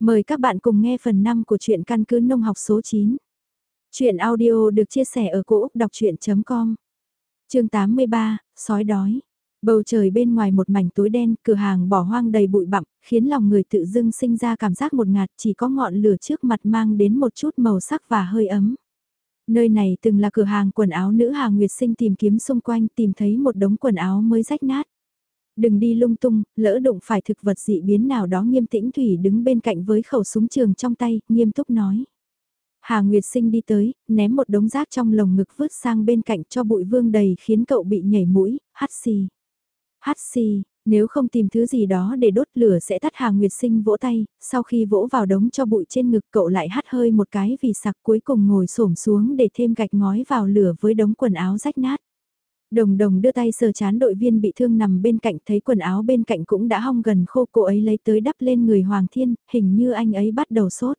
Mời các bạn cùng nghe phần 5 của truyện căn cứ nông học số 9. Chuyện audio được chia sẻ ở cỗ đọc chuyện.com Chương 83, sói đói. Bầu trời bên ngoài một mảnh tối đen, cửa hàng bỏ hoang đầy bụi bặm, khiến lòng người tự dưng sinh ra cảm giác một ngạt chỉ có ngọn lửa trước mặt mang đến một chút màu sắc và hơi ấm. Nơi này từng là cửa hàng quần áo nữ Hà Nguyệt Sinh tìm kiếm xung quanh tìm thấy một đống quần áo mới rách nát. Đừng đi lung tung, lỡ đụng phải thực vật dị biến nào đó nghiêm tĩnh Thủy đứng bên cạnh với khẩu súng trường trong tay, nghiêm túc nói. Hà Nguyệt Sinh đi tới, ném một đống rác trong lồng ngực vứt sang bên cạnh cho bụi vương đầy khiến cậu bị nhảy mũi, hắt xì. Hắt xì, nếu không tìm thứ gì đó để đốt lửa sẽ tắt Hà Nguyệt Sinh vỗ tay, sau khi vỗ vào đống cho bụi trên ngực cậu lại hắt hơi một cái vì sặc cuối cùng ngồi xổm xuống để thêm gạch ngói vào lửa với đống quần áo rách nát. Đồng đồng đưa tay sờ chán đội viên bị thương nằm bên cạnh thấy quần áo bên cạnh cũng đã hong gần khô cô ấy lấy tới đắp lên người Hoàng Thiên, hình như anh ấy bắt đầu sốt.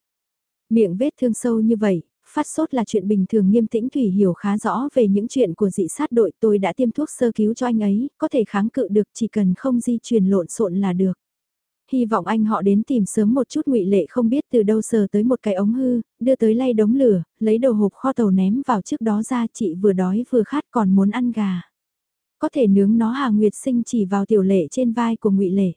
Miệng vết thương sâu như vậy, phát sốt là chuyện bình thường nghiêm tĩnh Thủy hiểu khá rõ về những chuyện của dị sát đội tôi đã tiêm thuốc sơ cứu cho anh ấy, có thể kháng cự được chỉ cần không di truyền lộn xộn là được. Hy vọng anh họ đến tìm sớm một chút ngụy lệ không biết từ đâu sờ tới một cái ống hư, đưa tới lay đống lửa, lấy đầu hộp kho tàu ném vào trước đó ra chị vừa đói vừa khát còn muốn ăn gà. Có thể nướng nó Hà Nguyệt sinh chỉ vào tiểu lệ trên vai của ngụy lệ.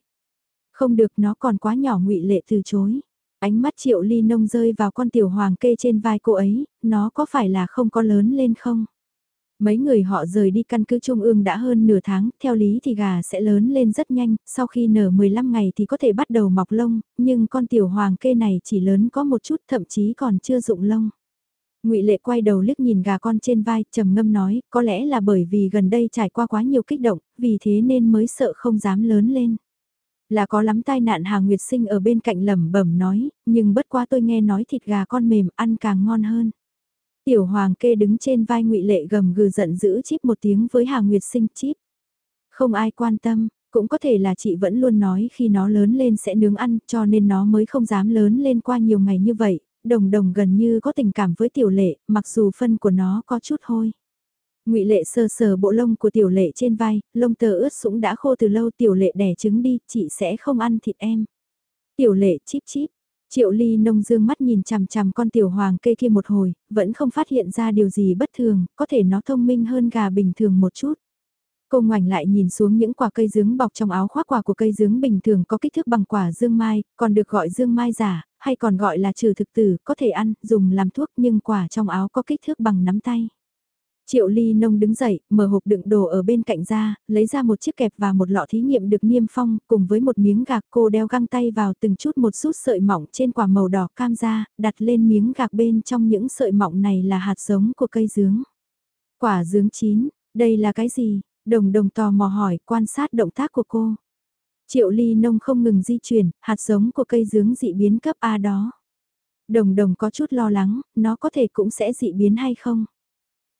Không được nó còn quá nhỏ ngụy lệ từ chối. Ánh mắt triệu ly nông rơi vào con tiểu hoàng kê trên vai cô ấy, nó có phải là không có lớn lên không? Mấy người họ rời đi căn cứ trung ương đã hơn nửa tháng, theo lý thì gà sẽ lớn lên rất nhanh, sau khi nở 15 ngày thì có thể bắt đầu mọc lông, nhưng con tiểu hoàng kê này chỉ lớn có một chút thậm chí còn chưa rụng lông. ngụy Lệ quay đầu liếc nhìn gà con trên vai, trầm ngâm nói, có lẽ là bởi vì gần đây trải qua quá nhiều kích động, vì thế nên mới sợ không dám lớn lên. Là có lắm tai nạn Hà Nguyệt Sinh ở bên cạnh lẩm bẩm nói, nhưng bất quá tôi nghe nói thịt gà con mềm ăn càng ngon hơn. Tiểu hoàng kê đứng trên vai ngụy Lệ gầm gừ giận dữ chip một tiếng với Hà Nguyệt Sinh chip. Không ai quan tâm, cũng có thể là chị vẫn luôn nói khi nó lớn lên sẽ nướng ăn cho nên nó mới không dám lớn lên qua nhiều ngày như vậy, đồng đồng gần như có tình cảm với tiểu lệ, mặc dù phân của nó có chút hôi. ngụy Lệ sờ sờ bộ lông của tiểu lệ trên vai, lông tờ ướt sũng đã khô từ lâu tiểu lệ đẻ trứng đi, chị sẽ không ăn thịt em. Tiểu lệ chíp chíp, Triệu ly nông dương mắt nhìn chằm chằm con tiểu hoàng kê kia một hồi, vẫn không phát hiện ra điều gì bất thường, có thể nó thông minh hơn gà bình thường một chút. Cô ngoảnh lại nhìn xuống những quả cây dướng bọc trong áo khoác quả của cây dướng bình thường có kích thước bằng quả dương mai, còn được gọi dương mai giả, hay còn gọi là trừ thực tử, có thể ăn, dùng làm thuốc nhưng quả trong áo có kích thước bằng nắm tay. Triệu ly nông đứng dậy, mở hộp đựng đồ ở bên cạnh ra, lấy ra một chiếc kẹp và một lọ thí nghiệm được niêm phong, cùng với một miếng gạc cô đeo găng tay vào từng chút một sút sợi mỏng trên quả màu đỏ cam ra, đặt lên miếng gạc bên trong những sợi mỏng này là hạt giống của cây dướng. Quả dướng chín, đây là cái gì? Đồng đồng tò mò hỏi, quan sát động tác của cô. Triệu ly nông không ngừng di chuyển, hạt giống của cây dướng dị biến cấp A đó. Đồng đồng có chút lo lắng, nó có thể cũng sẽ dị biến hay không?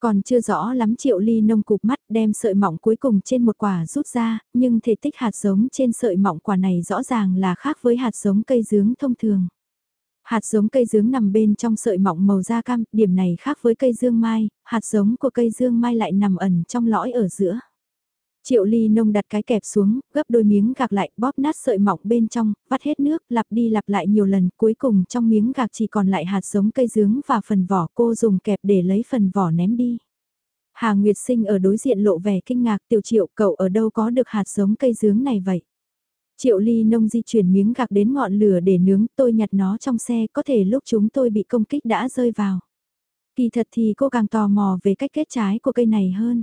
Còn chưa rõ lắm triệu ly nông cục mắt đem sợi mỏng cuối cùng trên một quả rút ra, nhưng thể tích hạt giống trên sợi mỏng quả này rõ ràng là khác với hạt giống cây dướng thông thường. Hạt giống cây dướng nằm bên trong sợi mỏng màu da cam, điểm này khác với cây dương mai, hạt giống của cây dương mai lại nằm ẩn trong lõi ở giữa. Triệu ly nông đặt cái kẹp xuống, gấp đôi miếng gạc lại, bóp nát sợi mỏng bên trong, vắt hết nước, lặp đi lặp lại nhiều lần, cuối cùng trong miếng gạc chỉ còn lại hạt giống cây dướng và phần vỏ cô dùng kẹp để lấy phần vỏ ném đi. Hà Nguyệt Sinh ở đối diện lộ vẻ kinh ngạc tiểu triệu cậu ở đâu có được hạt giống cây dướng này vậy? Triệu ly nông di chuyển miếng gạc đến ngọn lửa để nướng tôi nhặt nó trong xe có thể lúc chúng tôi bị công kích đã rơi vào. Kỳ thật thì cô càng tò mò về cách kết trái của cây này hơn.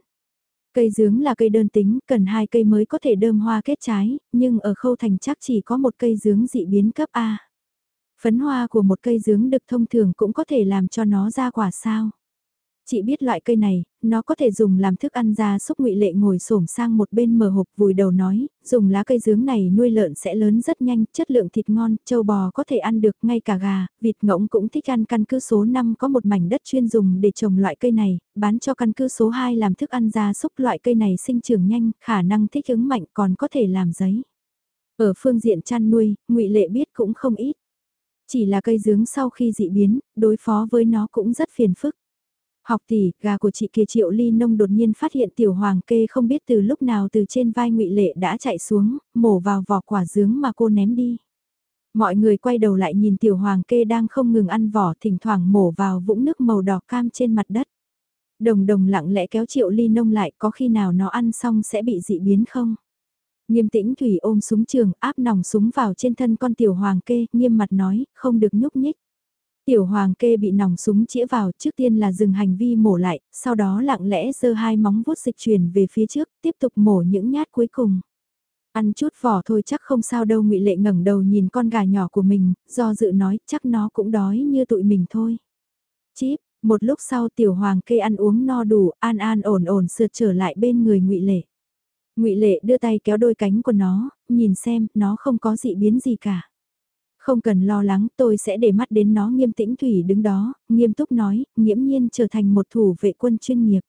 Cây dướng là cây đơn tính, cần hai cây mới có thể đơm hoa kết trái, nhưng ở khâu thành chắc chỉ có một cây dướng dị biến cấp A. Phấn hoa của một cây dướng đực thông thường cũng có thể làm cho nó ra quả sao. Chị biết loại cây này, nó có thể dùng làm thức ăn ra xúc ngụy lệ ngồi xổm sang một bên mở hộp vùi đầu nói, dùng lá cây dướng này nuôi lợn sẽ lớn rất nhanh, chất lượng thịt ngon, châu bò có thể ăn được, ngay cả gà, vịt ngỗng cũng thích ăn căn cứ số 5 có một mảnh đất chuyên dùng để trồng loại cây này, bán cho căn cứ số 2 làm thức ăn ra xúc loại cây này sinh trưởng nhanh, khả năng thích ứng mạnh còn có thể làm giấy. Ở phương diện chăn nuôi, ngụy lệ biết cũng không ít. Chỉ là cây dướng sau khi dị biến, đối phó với nó cũng rất phiền phức. Học tỷ, gà của chị kia triệu ly nông đột nhiên phát hiện tiểu hoàng kê không biết từ lúc nào từ trên vai ngụy Lệ đã chạy xuống, mổ vào vỏ quả dướng mà cô ném đi. Mọi người quay đầu lại nhìn tiểu hoàng kê đang không ngừng ăn vỏ thỉnh thoảng mổ vào vũng nước màu đỏ cam trên mặt đất. Đồng đồng lặng lẽ kéo triệu ly nông lại có khi nào nó ăn xong sẽ bị dị biến không? Nghiêm tĩnh Thủy ôm súng trường áp nòng súng vào trên thân con tiểu hoàng kê, nghiêm mặt nói, không được nhúc nhích. Tiểu hoàng kê bị nòng súng chĩa vào trước tiên là dừng hành vi mổ lại, sau đó lặng lẽ giơ hai móng vuốt dịch chuyển về phía trước, tiếp tục mổ những nhát cuối cùng. Ăn chút vỏ thôi chắc không sao đâu ngụy Lệ ngẩng đầu nhìn con gà nhỏ của mình, do dự nói chắc nó cũng đói như tụi mình thôi. Chíp, một lúc sau tiểu hoàng kê ăn uống no đủ, an an ổn ổn sượt trở lại bên người ngụy Lệ. ngụy Lệ đưa tay kéo đôi cánh của nó, nhìn xem, nó không có dị biến gì cả. Không cần lo lắng, tôi sẽ để mắt đến nó nghiêm tĩnh Thủy đứng đó, nghiêm túc nói, nghiễm nhiên trở thành một thủ vệ quân chuyên nghiệp.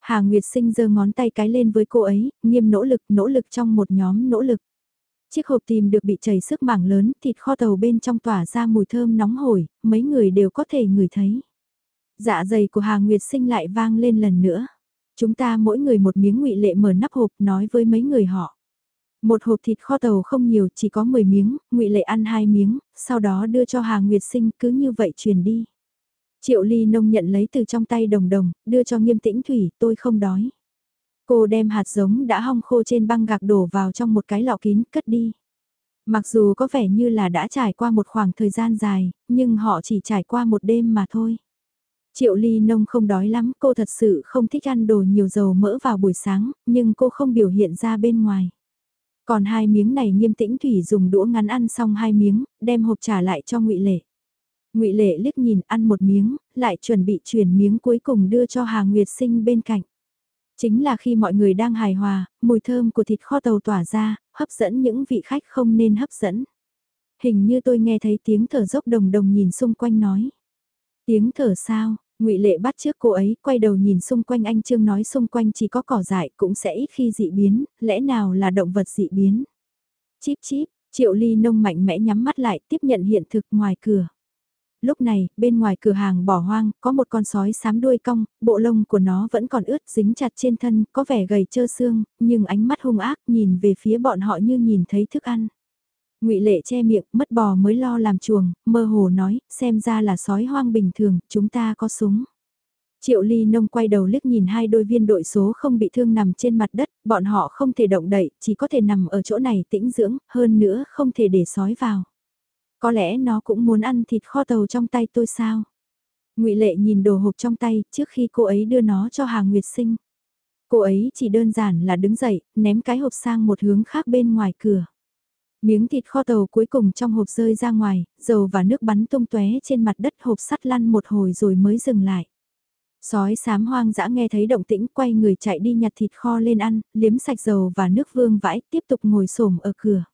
Hà Nguyệt Sinh giơ ngón tay cái lên với cô ấy, nghiêm nỗ lực, nỗ lực trong một nhóm nỗ lực. Chiếc hộp tìm được bị chảy sức mảng lớn, thịt kho tàu bên trong tỏa ra mùi thơm nóng hổi, mấy người đều có thể ngửi thấy. Dạ dày của Hà Nguyệt Sinh lại vang lên lần nữa. Chúng ta mỗi người một miếng ngụy lệ mở nắp hộp nói với mấy người họ. Một hộp thịt kho tàu không nhiều, chỉ có 10 miếng, ngụy Lệ ăn hai miếng, sau đó đưa cho Hà Nguyệt Sinh cứ như vậy truyền đi. Triệu Ly Nông nhận lấy từ trong tay đồng đồng, đưa cho nghiêm tĩnh Thủy, tôi không đói. Cô đem hạt giống đã hong khô trên băng gạc đổ vào trong một cái lọ kín, cất đi. Mặc dù có vẻ như là đã trải qua một khoảng thời gian dài, nhưng họ chỉ trải qua một đêm mà thôi. Triệu Ly Nông không đói lắm, cô thật sự không thích ăn đồ nhiều dầu mỡ vào buổi sáng, nhưng cô không biểu hiện ra bên ngoài. Còn hai miếng này nghiêm tĩnh Thủy dùng đũa ngắn ăn xong hai miếng, đem hộp trả lại cho ngụy Lệ. ngụy Lệ liếc nhìn ăn một miếng, lại chuẩn bị chuyển miếng cuối cùng đưa cho Hà Nguyệt Sinh bên cạnh. Chính là khi mọi người đang hài hòa, mùi thơm của thịt kho tàu tỏa ra, hấp dẫn những vị khách không nên hấp dẫn. Hình như tôi nghe thấy tiếng thở dốc đồng đồng nhìn xung quanh nói. Tiếng thở sao, ngụy Lệ bắt trước cô ấy, quay đầu nhìn xung quanh anh Trương nói xung quanh chỉ có cỏ dại cũng sẽ ít khi dị biến, lẽ nào là động vật dị biến. Chíp chíp, Triệu Ly nông mạnh mẽ nhắm mắt lại tiếp nhận hiện thực ngoài cửa. Lúc này, bên ngoài cửa hàng bỏ hoang, có một con sói xám đuôi cong, bộ lông của nó vẫn còn ướt dính chặt trên thân, có vẻ gầy trơ xương, nhưng ánh mắt hung ác nhìn về phía bọn họ như nhìn thấy thức ăn ngụy Lệ che miệng, mất bò mới lo làm chuồng, mơ hồ nói, xem ra là sói hoang bình thường, chúng ta có súng. Triệu Ly Nông quay đầu liếc nhìn hai đôi viên đội số không bị thương nằm trên mặt đất, bọn họ không thể động đậy, chỉ có thể nằm ở chỗ này tĩnh dưỡng, hơn nữa không thể để sói vào. Có lẽ nó cũng muốn ăn thịt kho tàu trong tay tôi sao? ngụy Lệ nhìn đồ hộp trong tay trước khi cô ấy đưa nó cho Hà Nguyệt Sinh. Cô ấy chỉ đơn giản là đứng dậy, ném cái hộp sang một hướng khác bên ngoài cửa. Miếng thịt kho tàu cuối cùng trong hộp rơi ra ngoài, dầu và nước bắn tung tóe trên mặt đất hộp sắt lăn một hồi rồi mới dừng lại. Sói sám hoang dã nghe thấy động tĩnh quay người chạy đi nhặt thịt kho lên ăn, liếm sạch dầu và nước vương vãi tiếp tục ngồi xổm ở cửa.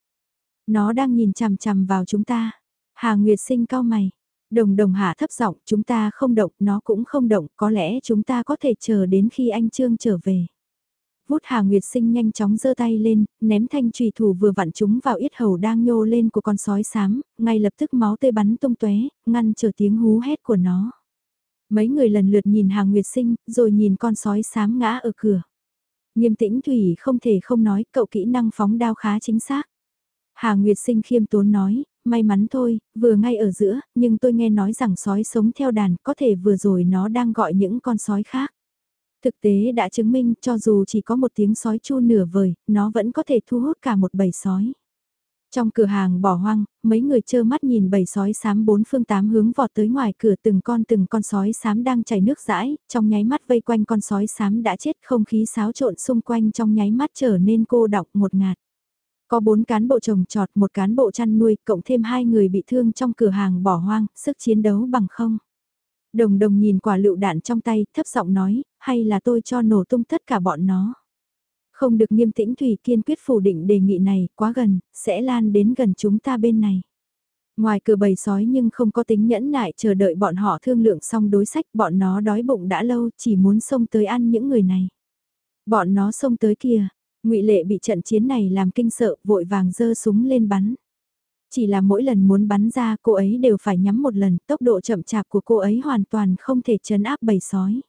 Nó đang nhìn chằm chằm vào chúng ta. Hà Nguyệt sinh cao mày. Đồng đồng hạ thấp giọng chúng ta không động, nó cũng không động, có lẽ chúng ta có thể chờ đến khi anh Trương trở về vút Hà Nguyệt Sinh nhanh chóng giơ tay lên, ném thanh trùy thủ vừa vặn chúng vào yết hầu đang nhô lên của con sói xám, ngay lập tức máu tê bắn tung tóe, ngăn trở tiếng hú hét của nó. Mấy người lần lượt nhìn Hà Nguyệt Sinh, rồi nhìn con sói xám ngã ở cửa. Nghiêm tĩnh Thủy không thể không nói, cậu kỹ năng phóng đao khá chính xác. Hà Nguyệt Sinh khiêm tốn nói, may mắn thôi, vừa ngay ở giữa, nhưng tôi nghe nói rằng sói sống theo đàn, có thể vừa rồi nó đang gọi những con sói khác. Thực tế đã chứng minh cho dù chỉ có một tiếng sói chu nửa vời, nó vẫn có thể thu hút cả một bầy sói. Trong cửa hàng bỏ hoang, mấy người trơ mắt nhìn bầy sói xám bốn phương tám hướng vọt tới ngoài cửa từng con từng con sói xám đang chảy nước rãi, trong nháy mắt vây quanh con sói xám đã chết không khí xáo trộn xung quanh trong nháy mắt trở nên cô đọng một ngạt. Có bốn cán bộ trồng trọt, một cán bộ chăn nuôi, cộng thêm hai người bị thương trong cửa hàng bỏ hoang, sức chiến đấu bằng không. Đồng đồng nhìn quả lựu đạn trong tay, thấp giọng nói, hay là tôi cho nổ tung tất cả bọn nó. Không được nghiêm tĩnh Thủy kiên quyết phủ định đề nghị này, quá gần, sẽ lan đến gần chúng ta bên này. Ngoài cửa bầy sói nhưng không có tính nhẫn nại chờ đợi bọn họ thương lượng xong đối sách, bọn nó đói bụng đã lâu, chỉ muốn xông tới ăn những người này. Bọn nó xông tới kia, ngụy Lệ bị trận chiến này làm kinh sợ, vội vàng giơ súng lên bắn. Chỉ là mỗi lần muốn bắn ra cô ấy đều phải nhắm một lần, tốc độ chậm chạp của cô ấy hoàn toàn không thể chấn áp bầy sói.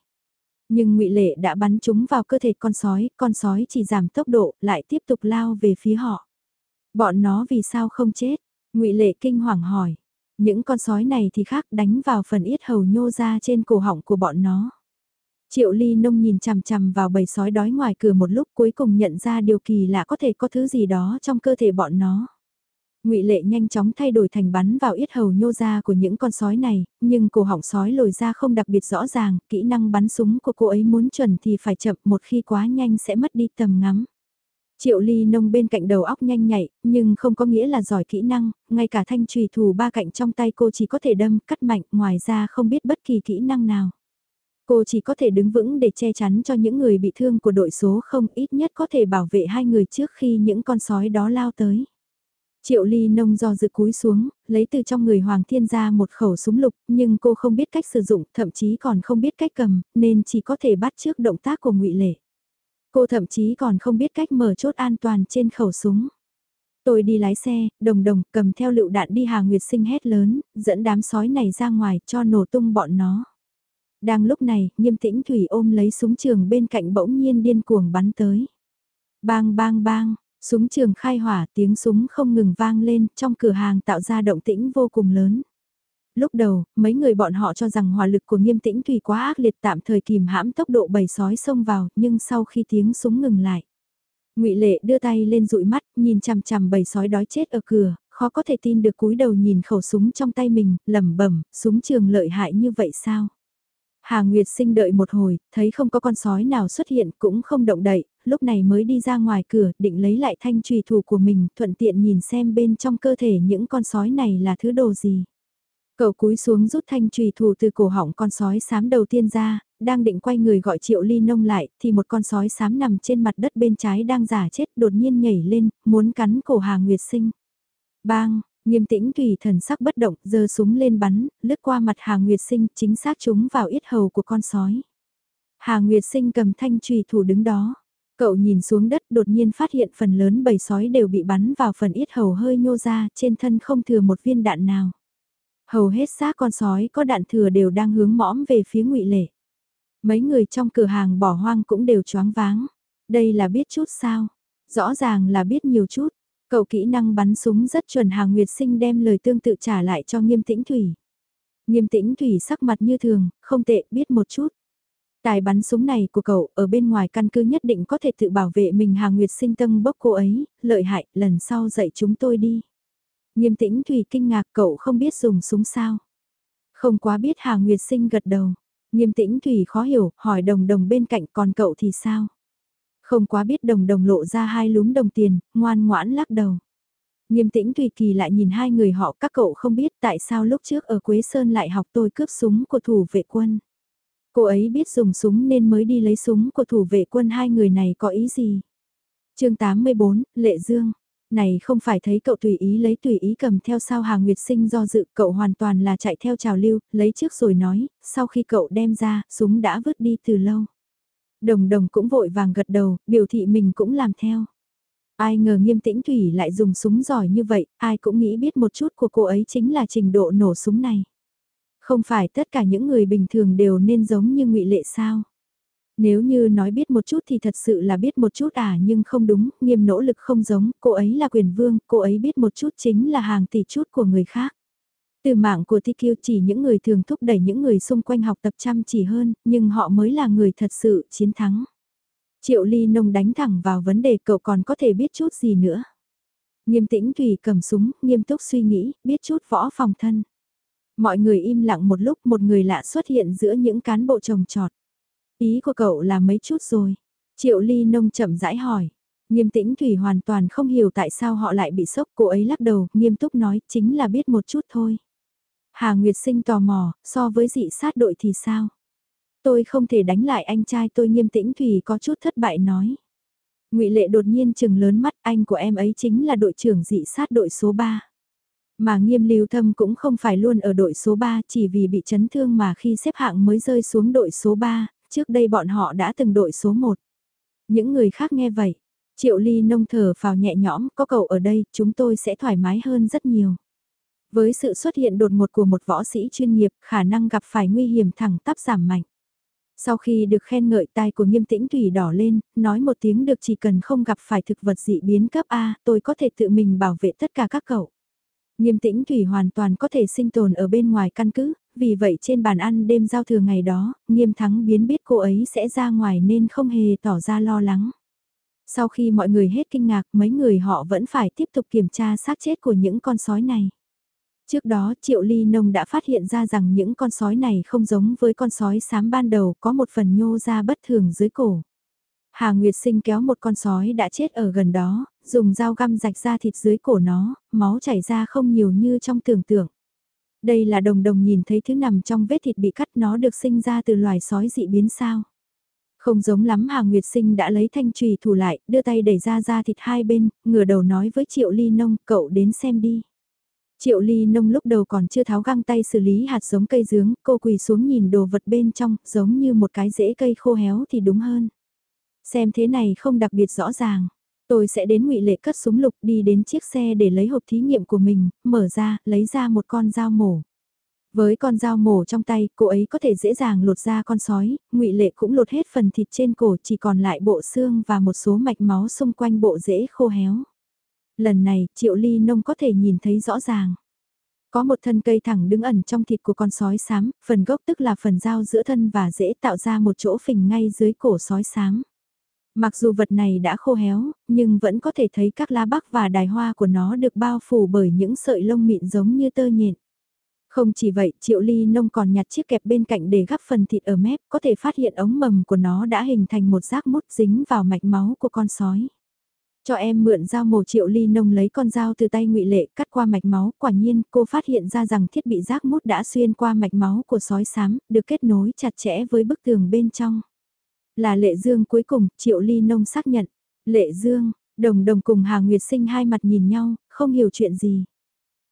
Nhưng ngụy Lệ đã bắn chúng vào cơ thể con sói, con sói chỉ giảm tốc độ, lại tiếp tục lao về phía họ. Bọn nó vì sao không chết? ngụy Lệ kinh hoàng hỏi. Những con sói này thì khác đánh vào phần yết hầu nhô ra trên cổ họng của bọn nó. Triệu ly nông nhìn chằm chằm vào bầy sói đói ngoài cửa một lúc cuối cùng nhận ra điều kỳ lạ có thể có thứ gì đó trong cơ thể bọn nó. Ngụy Lệ nhanh chóng thay đổi thành bắn vào yết hầu nhô ra của những con sói này, nhưng cổ họng sói lồi ra không đặc biệt rõ ràng, kỹ năng bắn súng của cô ấy muốn chuẩn thì phải chậm, một khi quá nhanh sẽ mất đi tầm ngắm. Triệu ly nông bên cạnh đầu óc nhanh nhạy, nhưng không có nghĩa là giỏi kỹ năng, ngay cả thanh trùy thủ ba cạnh trong tay cô chỉ có thể đâm, cắt mạnh, ngoài ra không biết bất kỳ kỹ năng nào. Cô chỉ có thể đứng vững để che chắn cho những người bị thương của đội số không ít nhất có thể bảo vệ hai người trước khi những con sói đó lao tới. Triệu ly nông do dự cúi xuống, lấy từ trong người Hoàng Thiên ra một khẩu súng lục, nhưng cô không biết cách sử dụng, thậm chí còn không biết cách cầm, nên chỉ có thể bắt trước động tác của ngụy Lệ. Cô thậm chí còn không biết cách mở chốt an toàn trên khẩu súng. Tôi đi lái xe, đồng đồng cầm theo lựu đạn đi Hà Nguyệt sinh hét lớn, dẫn đám sói này ra ngoài cho nổ tung bọn nó. Đang lúc này, nghiêm tĩnh Thủy ôm lấy súng trường bên cạnh bỗng nhiên điên cuồng bắn tới. Bang bang bang, súng trường khai hỏa tiếng súng không ngừng vang lên trong cửa hàng tạo ra động tĩnh vô cùng lớn. Lúc đầu, mấy người bọn họ cho rằng hỏa lực của nghiêm tĩnh Thủy quá ác liệt tạm thời kìm hãm tốc độ bầy sói xông vào, nhưng sau khi tiếng súng ngừng lại. ngụy Lệ đưa tay lên dụi mắt, nhìn chằm chằm bầy sói đói chết ở cửa, khó có thể tin được cúi đầu nhìn khẩu súng trong tay mình, lẩm bẩm, súng trường lợi hại như vậy sao? Hà Nguyệt sinh đợi một hồi, thấy không có con sói nào xuất hiện cũng không động đậy, lúc này mới đi ra ngoài cửa định lấy lại thanh trùy thủ của mình thuận tiện nhìn xem bên trong cơ thể những con sói này là thứ đồ gì. Cậu cúi xuống rút thanh trùy thủ từ cổ họng con sói xám đầu tiên ra, đang định quay người gọi triệu ly nông lại thì một con sói xám nằm trên mặt đất bên trái đang giả chết đột nhiên nhảy lên, muốn cắn cổ Hà Nguyệt sinh. Bang, Nghiêm tĩnh tùy thần sắc bất động, giơ súng lên bắn, lướt qua mặt Hà Nguyệt Sinh, chính xác chúng vào yết hầu của con sói. Hà Nguyệt Sinh cầm thanh trùy thủ đứng đó. Cậu nhìn xuống đất đột nhiên phát hiện phần lớn bầy sói đều bị bắn vào phần yết hầu hơi nhô ra, trên thân không thừa một viên đạn nào. Hầu hết xác con sói có đạn thừa đều đang hướng mõm về phía ngụy Lệ. Mấy người trong cửa hàng bỏ hoang cũng đều choáng váng. Đây là biết chút sao? Rõ ràng là biết nhiều chút. Cậu kỹ năng bắn súng rất chuẩn Hà Nguyệt Sinh đem lời tương tự trả lại cho nghiêm tĩnh Thủy. Nghiêm tĩnh Thủy sắc mặt như thường, không tệ, biết một chút. Tài bắn súng này của cậu ở bên ngoài căn cứ nhất định có thể tự bảo vệ mình Hà Nguyệt Sinh tâm bốc cô ấy, lợi hại, lần sau dạy chúng tôi đi. Nghiêm tĩnh Thủy kinh ngạc cậu không biết dùng súng sao. Không quá biết Hà Nguyệt Sinh gật đầu. Nghiêm tĩnh Thủy khó hiểu, hỏi đồng đồng bên cạnh còn cậu thì sao? Không quá biết đồng đồng lộ ra hai lúm đồng tiền, ngoan ngoãn lắc đầu. Nghiêm tĩnh thủy Kỳ lại nhìn hai người họ các cậu không biết tại sao lúc trước ở Quế Sơn lại học tôi cướp súng của thủ vệ quân. Cô ấy biết dùng súng nên mới đi lấy súng của thủ vệ quân hai người này có ý gì. chương 84, Lệ Dương. Này không phải thấy cậu tùy ý lấy tùy ý cầm theo sao Hà Nguyệt Sinh do dự cậu hoàn toàn là chạy theo trào lưu, lấy trước rồi nói, sau khi cậu đem ra, súng đã vứt đi từ lâu. Đồng đồng cũng vội vàng gật đầu, biểu thị mình cũng làm theo. Ai ngờ nghiêm tĩnh Thủy lại dùng súng giỏi như vậy, ai cũng nghĩ biết một chút của cô ấy chính là trình độ nổ súng này. Không phải tất cả những người bình thường đều nên giống như ngụy Lệ sao? Nếu như nói biết một chút thì thật sự là biết một chút à nhưng không đúng, nghiêm nỗ lực không giống, cô ấy là quyền vương, cô ấy biết một chút chính là hàng tỷ chút của người khác. Từ mạng của TQ chỉ những người thường thúc đẩy những người xung quanh học tập chăm chỉ hơn, nhưng họ mới là người thật sự chiến thắng. Triệu Ly Nông đánh thẳng vào vấn đề cậu còn có thể biết chút gì nữa. Nghiêm tĩnh Thủy cầm súng, nghiêm túc suy nghĩ, biết chút võ phòng thân. Mọi người im lặng một lúc một người lạ xuất hiện giữa những cán bộ trồng trọt. Ý của cậu là mấy chút rồi. Triệu Ly Nông chậm rãi hỏi. Nghiêm tĩnh Thủy hoàn toàn không hiểu tại sao họ lại bị sốc. Cô ấy lắc đầu, nghiêm túc nói, chính là biết một chút thôi. Hà Nguyệt Sinh tò mò, so với dị sát đội thì sao? Tôi không thể đánh lại anh trai tôi nghiêm tĩnh Thủy có chút thất bại nói. ngụy Lệ đột nhiên chừng lớn mắt anh của em ấy chính là đội trưởng dị sát đội số 3. Mà nghiêm lưu thâm cũng không phải luôn ở đội số 3 chỉ vì bị chấn thương mà khi xếp hạng mới rơi xuống đội số 3, trước đây bọn họ đã từng đội số 1. Những người khác nghe vậy, triệu ly nông thở vào nhẹ nhõm, có cậu ở đây, chúng tôi sẽ thoải mái hơn rất nhiều. Với sự xuất hiện đột ngột của một võ sĩ chuyên nghiệp, khả năng gặp phải nguy hiểm thẳng tắp giảm mạnh. Sau khi được khen ngợi tai của nghiêm tĩnh thủy đỏ lên, nói một tiếng được chỉ cần không gặp phải thực vật dị biến cấp A, tôi có thể tự mình bảo vệ tất cả các cậu. Nghiêm tĩnh Thủy hoàn toàn có thể sinh tồn ở bên ngoài căn cứ, vì vậy trên bàn ăn đêm giao thừa ngày đó, nghiêm thắng biến biết cô ấy sẽ ra ngoài nên không hề tỏ ra lo lắng. Sau khi mọi người hết kinh ngạc mấy người họ vẫn phải tiếp tục kiểm tra xác chết của những con sói này. Trước đó Triệu Ly Nông đã phát hiện ra rằng những con sói này không giống với con sói xám ban đầu có một phần nhô ra bất thường dưới cổ. Hà Nguyệt Sinh kéo một con sói đã chết ở gần đó, dùng dao găm rạch ra thịt dưới cổ nó, máu chảy ra không nhiều như trong tưởng tượng. Đây là đồng đồng nhìn thấy thứ nằm trong vết thịt bị cắt nó được sinh ra từ loài sói dị biến sao. Không giống lắm Hà Nguyệt Sinh đã lấy thanh trùy thủ lại, đưa tay đẩy ra ra thịt hai bên, ngửa đầu nói với Triệu Ly Nông, cậu đến xem đi. Triệu Ly Nông lúc đầu còn chưa tháo găng tay xử lý hạt giống cây dướng, cô quỳ xuống nhìn đồ vật bên trong, giống như một cái rễ cây khô héo thì đúng hơn. Xem thế này không đặc biệt rõ ràng. Tôi sẽ đến ngụy Lệ cất súng lục đi đến chiếc xe để lấy hộp thí nghiệm của mình, mở ra, lấy ra một con dao mổ. Với con dao mổ trong tay, cô ấy có thể dễ dàng lột ra con sói, ngụy Lệ cũng lột hết phần thịt trên cổ chỉ còn lại bộ xương và một số mạch máu xung quanh bộ rễ khô héo. Lần này, Triệu Ly Nông có thể nhìn thấy rõ ràng. Có một thân cây thẳng đứng ẩn trong thịt của con sói xám, phần gốc tức là phần dao giữa thân và dễ tạo ra một chỗ phình ngay dưới cổ sói xám. Mặc dù vật này đã khô héo, nhưng vẫn có thể thấy các lá bắc và đài hoa của nó được bao phủ bởi những sợi lông mịn giống như tơ nhện. Không chỉ vậy, Triệu Ly Nông còn nhặt chiếc kẹp bên cạnh để gắp phần thịt ở mép, có thể phát hiện ống mầm của nó đã hình thành một rác mút dính vào mạch máu của con sói. Cho em mượn dao mổ Triệu Ly Nông lấy con dao từ tay ngụy Lệ cắt qua mạch máu, quả nhiên cô phát hiện ra rằng thiết bị rác mút đã xuyên qua mạch máu của sói xám, được kết nối chặt chẽ với bức tường bên trong. Là Lệ Dương cuối cùng, Triệu Ly Nông xác nhận. Lệ Dương, đồng đồng cùng Hà Nguyệt Sinh hai mặt nhìn nhau, không hiểu chuyện gì.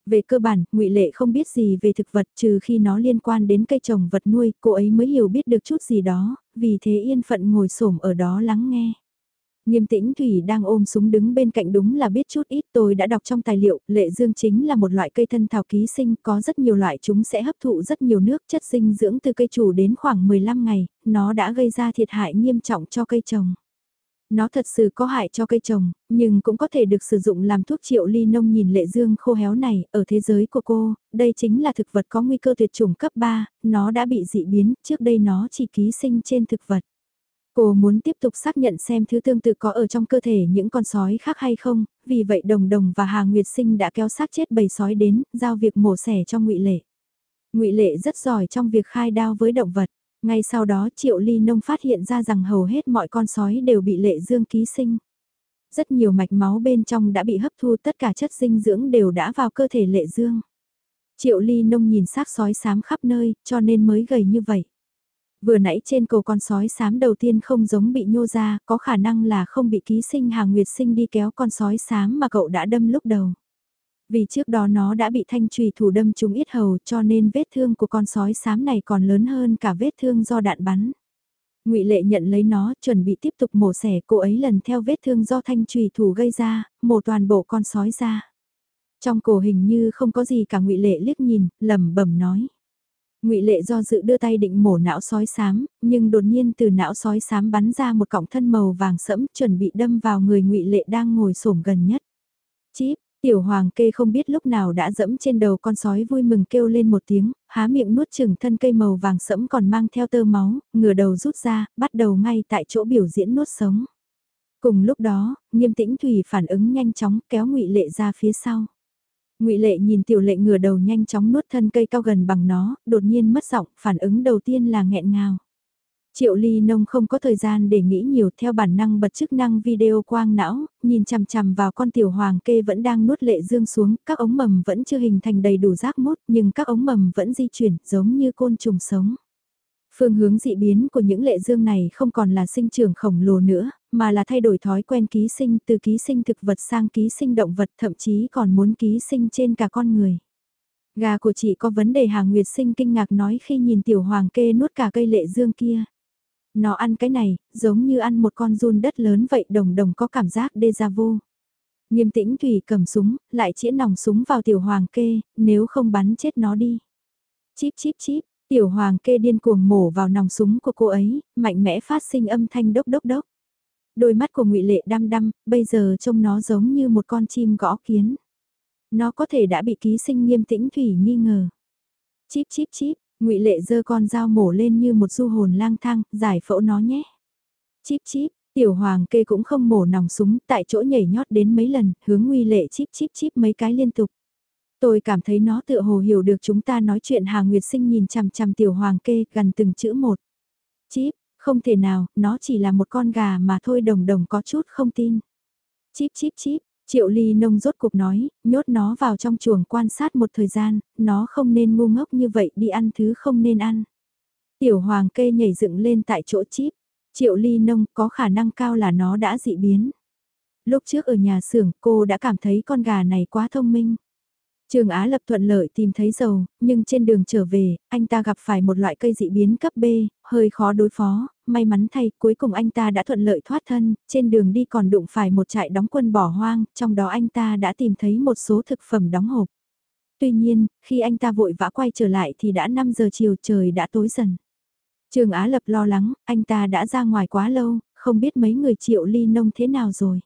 Về cơ bản, ngụy Lệ không biết gì về thực vật trừ khi nó liên quan đến cây trồng vật nuôi, cô ấy mới hiểu biết được chút gì đó, vì thế yên phận ngồi xổm ở đó lắng nghe. Nghiêm tĩnh Thủy đang ôm súng đứng bên cạnh đúng là biết chút ít tôi đã đọc trong tài liệu, lệ dương chính là một loại cây thân thảo ký sinh, có rất nhiều loại chúng sẽ hấp thụ rất nhiều nước chất dinh dưỡng từ cây chủ đến khoảng 15 ngày, nó đã gây ra thiệt hại nghiêm trọng cho cây trồng. Nó thật sự có hại cho cây trồng, nhưng cũng có thể được sử dụng làm thuốc triệu ly nông nhìn lệ dương khô héo này, ở thế giới của cô, đây chính là thực vật có nguy cơ tuyệt chủng cấp 3, nó đã bị dị biến, trước đây nó chỉ ký sinh trên thực vật. Cô muốn tiếp tục xác nhận xem thứ tương tự có ở trong cơ thể những con sói khác hay không, vì vậy Đồng Đồng và Hà Nguyệt Sinh đã kéo xác chết bầy sói đến, giao việc mổ xẻ cho ngụy Lệ. ngụy Lệ rất giỏi trong việc khai đao với động vật. Ngay sau đó Triệu Ly Nông phát hiện ra rằng hầu hết mọi con sói đều bị Lệ Dương ký sinh. Rất nhiều mạch máu bên trong đã bị hấp thu tất cả chất dinh dưỡng đều đã vào cơ thể Lệ Dương. Triệu Ly Nông nhìn xác sói xám khắp nơi, cho nên mới gầy như vậy. Vừa nãy trên cầu con sói xám đầu tiên không giống bị nhô ra, có khả năng là không bị ký sinh hàng nguyệt sinh đi kéo con sói xám mà cậu đã đâm lúc đầu. Vì trước đó nó đã bị thanh trùy thủ đâm trúng ít hầu cho nên vết thương của con sói xám này còn lớn hơn cả vết thương do đạn bắn. ngụy Lệ nhận lấy nó, chuẩn bị tiếp tục mổ xẻ cô ấy lần theo vết thương do thanh trùy thủ gây ra, mổ toàn bộ con sói ra. Trong cổ hình như không có gì cả ngụy Lệ liếc nhìn, lẩm bẩm nói ngụy Lệ do dự đưa tay định mổ não sói sám, nhưng đột nhiên từ não sói sám bắn ra một cọng thân màu vàng sẫm chuẩn bị đâm vào người ngụy Lệ đang ngồi xổm gần nhất. chip tiểu hoàng kê không biết lúc nào đã dẫm trên đầu con sói vui mừng kêu lên một tiếng, há miệng nuốt chừng thân cây màu vàng sẫm còn mang theo tơ máu, ngửa đầu rút ra, bắt đầu ngay tại chỗ biểu diễn nuốt sống. Cùng lúc đó, nghiêm tĩnh Thủy phản ứng nhanh chóng kéo ngụy Lệ ra phía sau ngụy Lệ nhìn tiểu lệ ngửa đầu nhanh chóng nuốt thân cây cao gần bằng nó, đột nhiên mất giọng, phản ứng đầu tiên là nghẹn ngào. Triệu Ly Nông không có thời gian để nghĩ nhiều theo bản năng bật chức năng video quang não, nhìn chằm chằm vào con tiểu hoàng kê vẫn đang nuốt lệ dương xuống, các ống mầm vẫn chưa hình thành đầy đủ rác mút nhưng các ống mầm vẫn di chuyển giống như côn trùng sống. Phương hướng dị biến của những lệ dương này không còn là sinh trưởng khổng lồ nữa, mà là thay đổi thói quen ký sinh từ ký sinh thực vật sang ký sinh động vật thậm chí còn muốn ký sinh trên cả con người. Gà của chị có vấn đề Hà Nguyệt sinh kinh ngạc nói khi nhìn tiểu hoàng kê nuốt cả cây lệ dương kia. Nó ăn cái này, giống như ăn một con run đất lớn vậy đồng đồng có cảm giác déjà vu. Nghiêm tĩnh Thủy cầm súng, lại chĩa nòng súng vào tiểu hoàng kê, nếu không bắn chết nó đi. Chíp chíp chíp, tiểu hoàng kê điên cuồng mổ vào nòng súng của cô ấy, mạnh mẽ phát sinh âm thanh đốc đốc đốc. Đôi mắt của ngụy Lệ đăm đăm, bây giờ trông nó giống như một con chim gõ kiến. Nó có thể đã bị ký sinh nghiêm tĩnh thủy nghi ngờ. Chíp chíp chíp, ngụy Lệ giơ con dao mổ lên như một du hồn lang thang, giải phẫu nó nhé. Chíp chíp, tiểu hoàng kê cũng không mổ nòng súng, tại chỗ nhảy nhót đến mấy lần, hướng ngụy Lệ chíp chíp chíp mấy cái liên tục. Tôi cảm thấy nó tựa hồ hiểu được chúng ta nói chuyện Hà Nguyệt Sinh nhìn chằm chằm tiểu hoàng kê gần từng chữ một. Chíp, không thể nào, nó chỉ là một con gà mà thôi đồng đồng có chút không tin. Chíp chíp chíp, Triệu Ly Nông rốt cuộc nói, nhốt nó vào trong chuồng quan sát một thời gian, nó không nên ngu ngốc như vậy đi ăn thứ không nên ăn. Tiểu hoàng kê nhảy dựng lên tại chỗ chip, Triệu Ly Nông có khả năng cao là nó đã dị biến. Lúc trước ở nhà xưởng cô đã cảm thấy con gà này quá thông minh. Trường Á Lập thuận lợi tìm thấy dầu, nhưng trên đường trở về, anh ta gặp phải một loại cây dị biến cấp B, hơi khó đối phó, may mắn thay cuối cùng anh ta đã thuận lợi thoát thân, trên đường đi còn đụng phải một trại đóng quân bỏ hoang, trong đó anh ta đã tìm thấy một số thực phẩm đóng hộp. Tuy nhiên, khi anh ta vội vã quay trở lại thì đã 5 giờ chiều trời đã tối dần. Trường Á Lập lo lắng, anh ta đã ra ngoài quá lâu, không biết mấy người triệu ly nông thế nào rồi.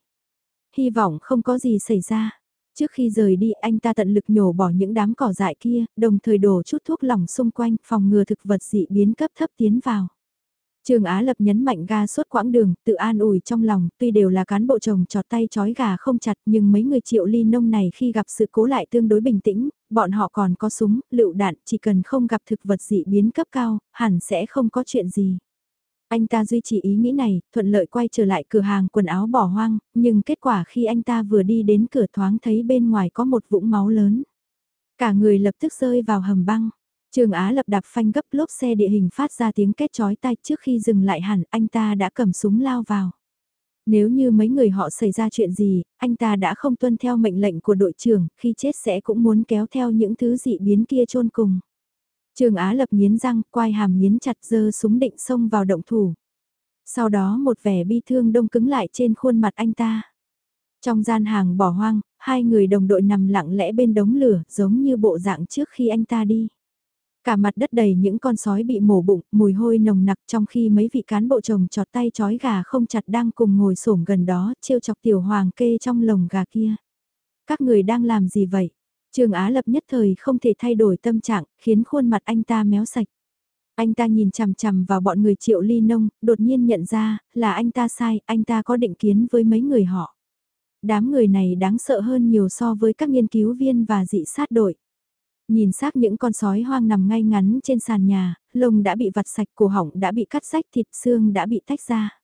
Hy vọng không có gì xảy ra. Trước khi rời đi anh ta tận lực nhổ bỏ những đám cỏ dại kia, đồng thời đổ chút thuốc lỏng xung quanh phòng ngừa thực vật dị biến cấp thấp tiến vào. Trường Á Lập nhấn mạnh ga suốt quãng đường, tự an ủi trong lòng, tuy đều là cán bộ chồng trọt tay chói gà không chặt nhưng mấy người triệu ly nông này khi gặp sự cố lại tương đối bình tĩnh, bọn họ còn có súng, lựu đạn, chỉ cần không gặp thực vật dị biến cấp cao, hẳn sẽ không có chuyện gì. Anh ta duy trì ý nghĩ này, thuận lợi quay trở lại cửa hàng quần áo bỏ hoang, nhưng kết quả khi anh ta vừa đi đến cửa thoáng thấy bên ngoài có một vũng máu lớn. Cả người lập tức rơi vào hầm băng. Trường Á lập đạp phanh gấp lốp xe địa hình phát ra tiếng két chói tai trước khi dừng lại hẳn anh ta đã cầm súng lao vào. Nếu như mấy người họ xảy ra chuyện gì, anh ta đã không tuân theo mệnh lệnh của đội trưởng, khi chết sẽ cũng muốn kéo theo những thứ dị biến kia chôn cùng. Trường Á lập nghiến răng, quai hàm nghiến chặt dơ súng định xông vào động thủ. Sau đó một vẻ bi thương đông cứng lại trên khuôn mặt anh ta. Trong gian hàng bỏ hoang, hai người đồng đội nằm lặng lẽ bên đống lửa giống như bộ dạng trước khi anh ta đi. Cả mặt đất đầy những con sói bị mổ bụng, mùi hôi nồng nặc trong khi mấy vị cán bộ chồng trọt tay chói gà không chặt đang cùng ngồi xổm gần đó, trêu chọc tiểu hoàng kê trong lồng gà kia. Các người đang làm gì vậy? Trường Á Lập nhất thời không thể thay đổi tâm trạng, khiến khuôn mặt anh ta méo sạch. Anh ta nhìn chằm chằm vào bọn người triệu ly nông, đột nhiên nhận ra, là anh ta sai, anh ta có định kiến với mấy người họ. Đám người này đáng sợ hơn nhiều so với các nghiên cứu viên và dị sát đội. Nhìn xác những con sói hoang nằm ngay ngắn trên sàn nhà, lông đã bị vặt sạch, cổ họng đã bị cắt rách, thịt xương đã bị tách ra.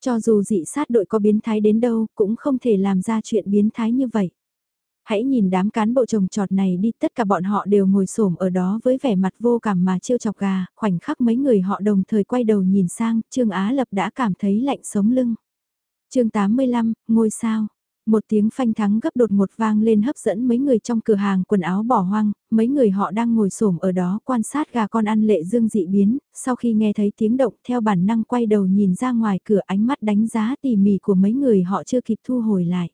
Cho dù dị sát đội có biến thái đến đâu, cũng không thể làm ra chuyện biến thái như vậy. Hãy nhìn đám cán bộ trồng trọt này đi, tất cả bọn họ đều ngồi xổm ở đó với vẻ mặt vô cảm mà trêu chọc gà, khoảnh khắc mấy người họ đồng thời quay đầu nhìn sang, Trương Á Lập đã cảm thấy lạnh sống lưng. chương 85, ngôi sao. Một tiếng phanh thắng gấp đột ngột vang lên hấp dẫn mấy người trong cửa hàng quần áo bỏ hoang, mấy người họ đang ngồi xổm ở đó quan sát gà con ăn lệ dương dị biến, sau khi nghe thấy tiếng động theo bản năng quay đầu nhìn ra ngoài cửa ánh mắt đánh giá tỉ mỉ của mấy người họ chưa kịp thu hồi lại.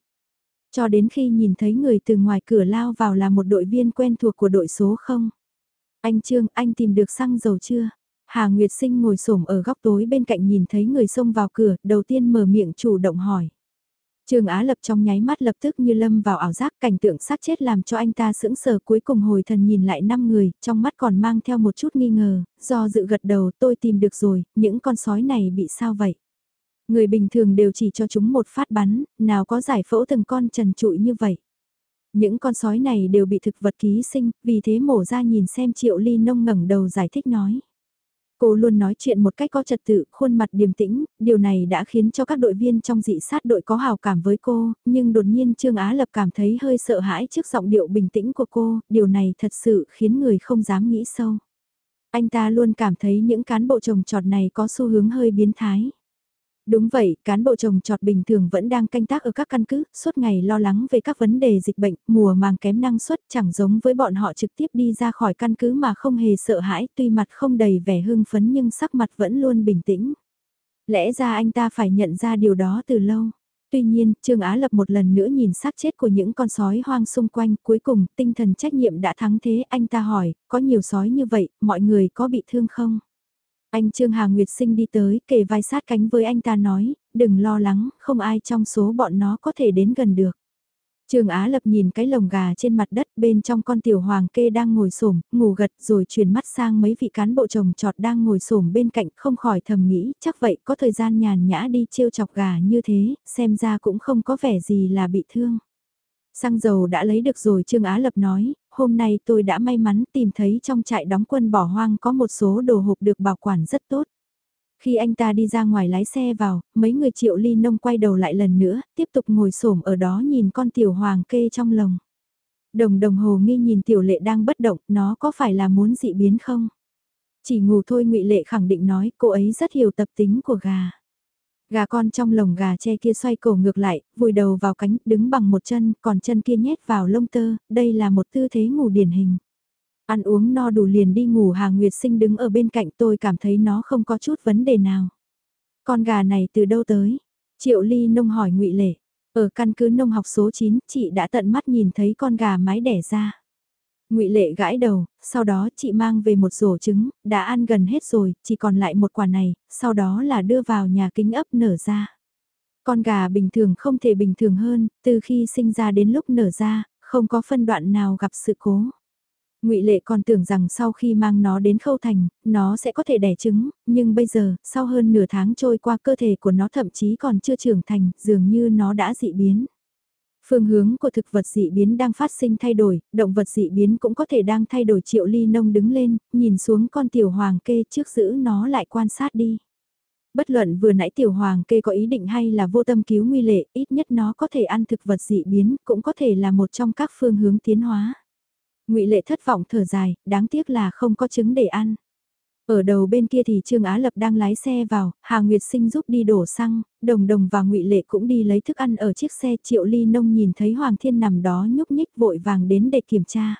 Cho đến khi nhìn thấy người từ ngoài cửa lao vào là một đội viên quen thuộc của đội số không. Anh Trương, anh tìm được xăng dầu chưa? Hà Nguyệt Sinh ngồi xổm ở góc tối bên cạnh nhìn thấy người xông vào cửa, đầu tiên mở miệng chủ động hỏi. Trường Á Lập trong nháy mắt lập tức như lâm vào ảo giác cảnh tượng sát chết làm cho anh ta sững sờ cuối cùng hồi thần nhìn lại năm người, trong mắt còn mang theo một chút nghi ngờ, do dự gật đầu tôi tìm được rồi, những con sói này bị sao vậy? Người bình thường đều chỉ cho chúng một phát bắn, nào có giải phẫu từng con trần trụi như vậy. Những con sói này đều bị thực vật ký sinh, vì thế mổ ra nhìn xem triệu ly nông ngẩng đầu giải thích nói. Cô luôn nói chuyện một cách có trật tự, khuôn mặt điềm tĩnh, điều này đã khiến cho các đội viên trong dị sát đội có hào cảm với cô, nhưng đột nhiên Trương Á Lập cảm thấy hơi sợ hãi trước giọng điệu bình tĩnh của cô, điều này thật sự khiến người không dám nghĩ sâu. Anh ta luôn cảm thấy những cán bộ trồng trọt này có xu hướng hơi biến thái. Đúng vậy, cán bộ trồng trọt bình thường vẫn đang canh tác ở các căn cứ, suốt ngày lo lắng về các vấn đề dịch bệnh, mùa màng kém năng suất chẳng giống với bọn họ trực tiếp đi ra khỏi căn cứ mà không hề sợ hãi, tuy mặt không đầy vẻ hưng phấn nhưng sắc mặt vẫn luôn bình tĩnh. Lẽ ra anh ta phải nhận ra điều đó từ lâu. Tuy nhiên, Trương Á Lập một lần nữa nhìn xác chết của những con sói hoang xung quanh, cuối cùng, tinh thần trách nhiệm đã thắng thế, anh ta hỏi, có nhiều sói như vậy, mọi người có bị thương không? Anh Trương Hà Nguyệt Sinh đi tới, kề vai sát cánh với anh ta nói, đừng lo lắng, không ai trong số bọn nó có thể đến gần được. Trường Á Lập nhìn cái lồng gà trên mặt đất bên trong con tiểu hoàng kê đang ngồi xổm ngủ gật rồi chuyển mắt sang mấy vị cán bộ chồng trọt đang ngồi xổm bên cạnh không khỏi thầm nghĩ chắc vậy có thời gian nhàn nhã đi trêu chọc gà như thế, xem ra cũng không có vẻ gì là bị thương. Xăng dầu đã lấy được rồi Trương Á Lập nói, hôm nay tôi đã may mắn tìm thấy trong trại đóng quân bỏ hoang có một số đồ hộp được bảo quản rất tốt. Khi anh ta đi ra ngoài lái xe vào, mấy người triệu ly nông quay đầu lại lần nữa, tiếp tục ngồi xổm ở đó nhìn con tiểu hoàng kê trong lồng. Đồng đồng hồ nghi nhìn tiểu lệ đang bất động, nó có phải là muốn dị biến không? Chỉ ngủ thôi ngụy Lệ khẳng định nói cô ấy rất hiểu tập tính của gà. Gà con trong lồng gà tre kia xoay cổ ngược lại, vùi đầu vào cánh, đứng bằng một chân, còn chân kia nhét vào lông tơ, đây là một tư thế ngủ điển hình. Ăn uống no đủ liền đi ngủ Hà Nguyệt Sinh đứng ở bên cạnh tôi cảm thấy nó không có chút vấn đề nào. Con gà này từ đâu tới? Triệu Ly Nông hỏi ngụy Lệ. Ở căn cứ nông học số 9, chị đã tận mắt nhìn thấy con gà mái đẻ ra ngụy Lệ gãi đầu, sau đó chị mang về một rổ trứng, đã ăn gần hết rồi, chỉ còn lại một quả này, sau đó là đưa vào nhà kính ấp nở ra. Con gà bình thường không thể bình thường hơn, từ khi sinh ra đến lúc nở ra, không có phân đoạn nào gặp sự cố ngụy Lệ còn tưởng rằng sau khi mang nó đến khâu thành, nó sẽ có thể đẻ trứng, nhưng bây giờ, sau hơn nửa tháng trôi qua cơ thể của nó thậm chí còn chưa trưởng thành, dường như nó đã dị biến. Phương hướng của thực vật dị biến đang phát sinh thay đổi, động vật dị biến cũng có thể đang thay đổi triệu ly nông đứng lên, nhìn xuống con tiểu hoàng kê trước giữ nó lại quan sát đi. Bất luận vừa nãy tiểu hoàng kê có ý định hay là vô tâm cứu nguy lệ, ít nhất nó có thể ăn thực vật dị biến, cũng có thể là một trong các phương hướng tiến hóa ngụy Lệ thất vọng thở dài, đáng tiếc là không có trứng để ăn. Ở đầu bên kia thì Trương Á Lập đang lái xe vào, Hà Nguyệt Sinh giúp đi đổ xăng, Đồng Đồng và ngụy Lệ cũng đi lấy thức ăn ở chiếc xe Triệu Ly Nông nhìn thấy Hoàng Thiên nằm đó nhúc nhích vội vàng đến để kiểm tra.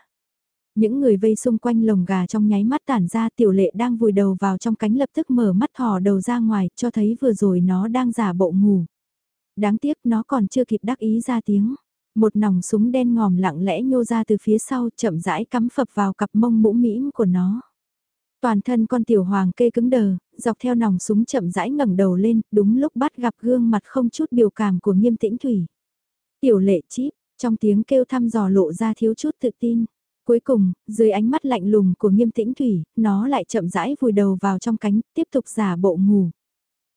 Những người vây xung quanh lồng gà trong nháy mắt tản ra tiểu lệ đang vùi đầu vào trong cánh lập tức mở mắt thò đầu ra ngoài cho thấy vừa rồi nó đang giả bộ ngủ. Đáng tiếc nó còn chưa kịp đắc ý ra tiếng một nòng súng đen ngòm lặng lẽ nhô ra từ phía sau chậm rãi cắm phập vào cặp mông mũ mĩm của nó. Toàn thân con tiểu hoàng kê cứng đờ, dọc theo nòng súng chậm rãi ngẩng đầu lên, đúng lúc bắt gặp gương mặt không chút biểu cảm của nghiêm tĩnh thủy. Tiểu lệ chíp, trong tiếng kêu thăm dò lộ ra thiếu chút tự tin. Cuối cùng, dưới ánh mắt lạnh lùng của nghiêm tĩnh thủy, nó lại chậm rãi vùi đầu vào trong cánh, tiếp tục giả bộ ngủ.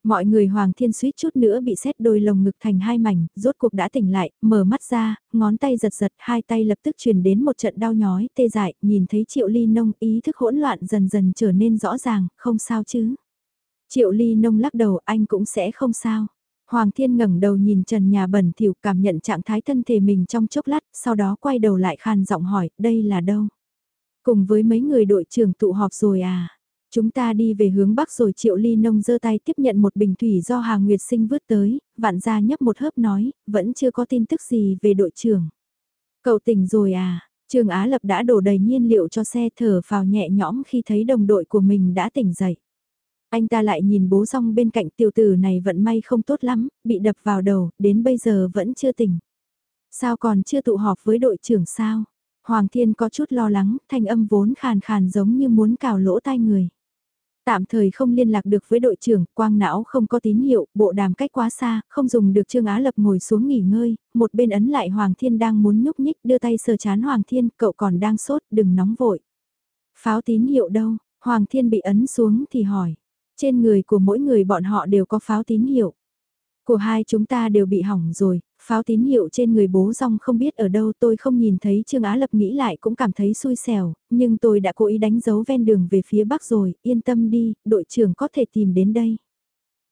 Mọi người Hoàng Thiên suýt chút nữa bị xét đôi lồng ngực thành hai mảnh, rốt cuộc đã tỉnh lại, mở mắt ra, ngón tay giật giật, hai tay lập tức truyền đến một trận đau nhói, tê dại, nhìn thấy Triệu Ly Nông ý thức hỗn loạn dần dần trở nên rõ ràng, không sao chứ. Triệu Ly Nông lắc đầu, anh cũng sẽ không sao. Hoàng Thiên ngẩng đầu nhìn trần nhà bẩn thỉu cảm nhận trạng thái thân thể mình trong chốc lát, sau đó quay đầu lại khàn giọng hỏi, đây là đâu? Cùng với mấy người đội trưởng tụ họp rồi à? Chúng ta đi về hướng bắc rồi Triệu Ly Nông giơ tay tiếp nhận một bình thủy do Hà Nguyệt Sinh vứt tới, vạn gia nhấp một hớp nói, vẫn chưa có tin tức gì về đội trưởng. Cậu tỉnh rồi à, Trường Á Lập đã đổ đầy nhiên liệu cho xe thở vào nhẹ nhõm khi thấy đồng đội của mình đã tỉnh dậy. Anh ta lại nhìn bố xong bên cạnh tiểu tử này vận may không tốt lắm, bị đập vào đầu, đến bây giờ vẫn chưa tỉnh. Sao còn chưa tụ họp với đội trưởng sao? Hoàng Thiên có chút lo lắng, thanh âm vốn khàn khàn giống như muốn cào lỗ tai người. Tạm thời không liên lạc được với đội trưởng, quang não không có tín hiệu, bộ đàm cách quá xa, không dùng được Trương Á Lập ngồi xuống nghỉ ngơi, một bên ấn lại Hoàng Thiên đang muốn nhúc nhích đưa tay sờ chán Hoàng Thiên, cậu còn đang sốt, đừng nóng vội. Pháo tín hiệu đâu, Hoàng Thiên bị ấn xuống thì hỏi, trên người của mỗi người bọn họ đều có pháo tín hiệu. Của hai chúng ta đều bị hỏng rồi, pháo tín hiệu trên người bố rong không biết ở đâu tôi không nhìn thấy Trương Á Lập nghĩ lại cũng cảm thấy xui xẻo, nhưng tôi đã cố ý đánh dấu ven đường về phía bắc rồi, yên tâm đi, đội trưởng có thể tìm đến đây.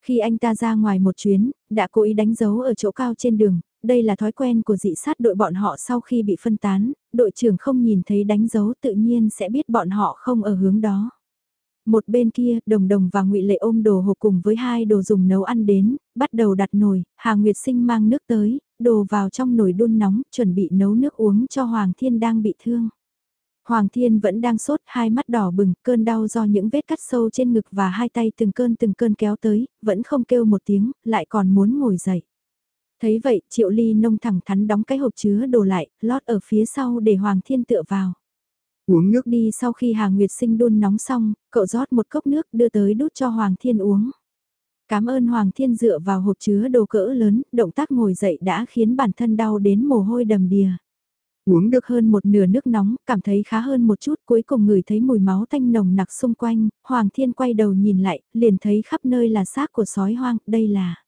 Khi anh ta ra ngoài một chuyến, đã cố ý đánh dấu ở chỗ cao trên đường, đây là thói quen của dị sát đội bọn họ sau khi bị phân tán, đội trưởng không nhìn thấy đánh dấu tự nhiên sẽ biết bọn họ không ở hướng đó. Một bên kia, đồng đồng và ngụy Lệ ôm đồ hộp cùng với hai đồ dùng nấu ăn đến, bắt đầu đặt nồi, Hà Nguyệt Sinh mang nước tới, đồ vào trong nồi đun nóng, chuẩn bị nấu nước uống cho Hoàng Thiên đang bị thương. Hoàng Thiên vẫn đang sốt, hai mắt đỏ bừng, cơn đau do những vết cắt sâu trên ngực và hai tay từng cơn từng cơn kéo tới, vẫn không kêu một tiếng, lại còn muốn ngồi dậy. Thấy vậy, Triệu Ly nông thẳng thắn đóng cái hộp chứa đồ lại, lót ở phía sau để Hoàng Thiên tựa vào. Uống nước đi sau khi Hà Nguyệt Sinh đun nóng xong, cậu rót một cốc nước đưa tới đút cho Hoàng Thiên uống. Cảm ơn Hoàng Thiên dựa vào hộp chứa đồ cỡ lớn, động tác ngồi dậy đã khiến bản thân đau đến mồ hôi đầm đìa. Uống được hơn một nửa nước nóng, cảm thấy khá hơn một chút, cuối cùng ngửi thấy mùi máu tanh nồng nặc xung quanh, Hoàng Thiên quay đầu nhìn lại, liền thấy khắp nơi là xác của sói hoang, đây là...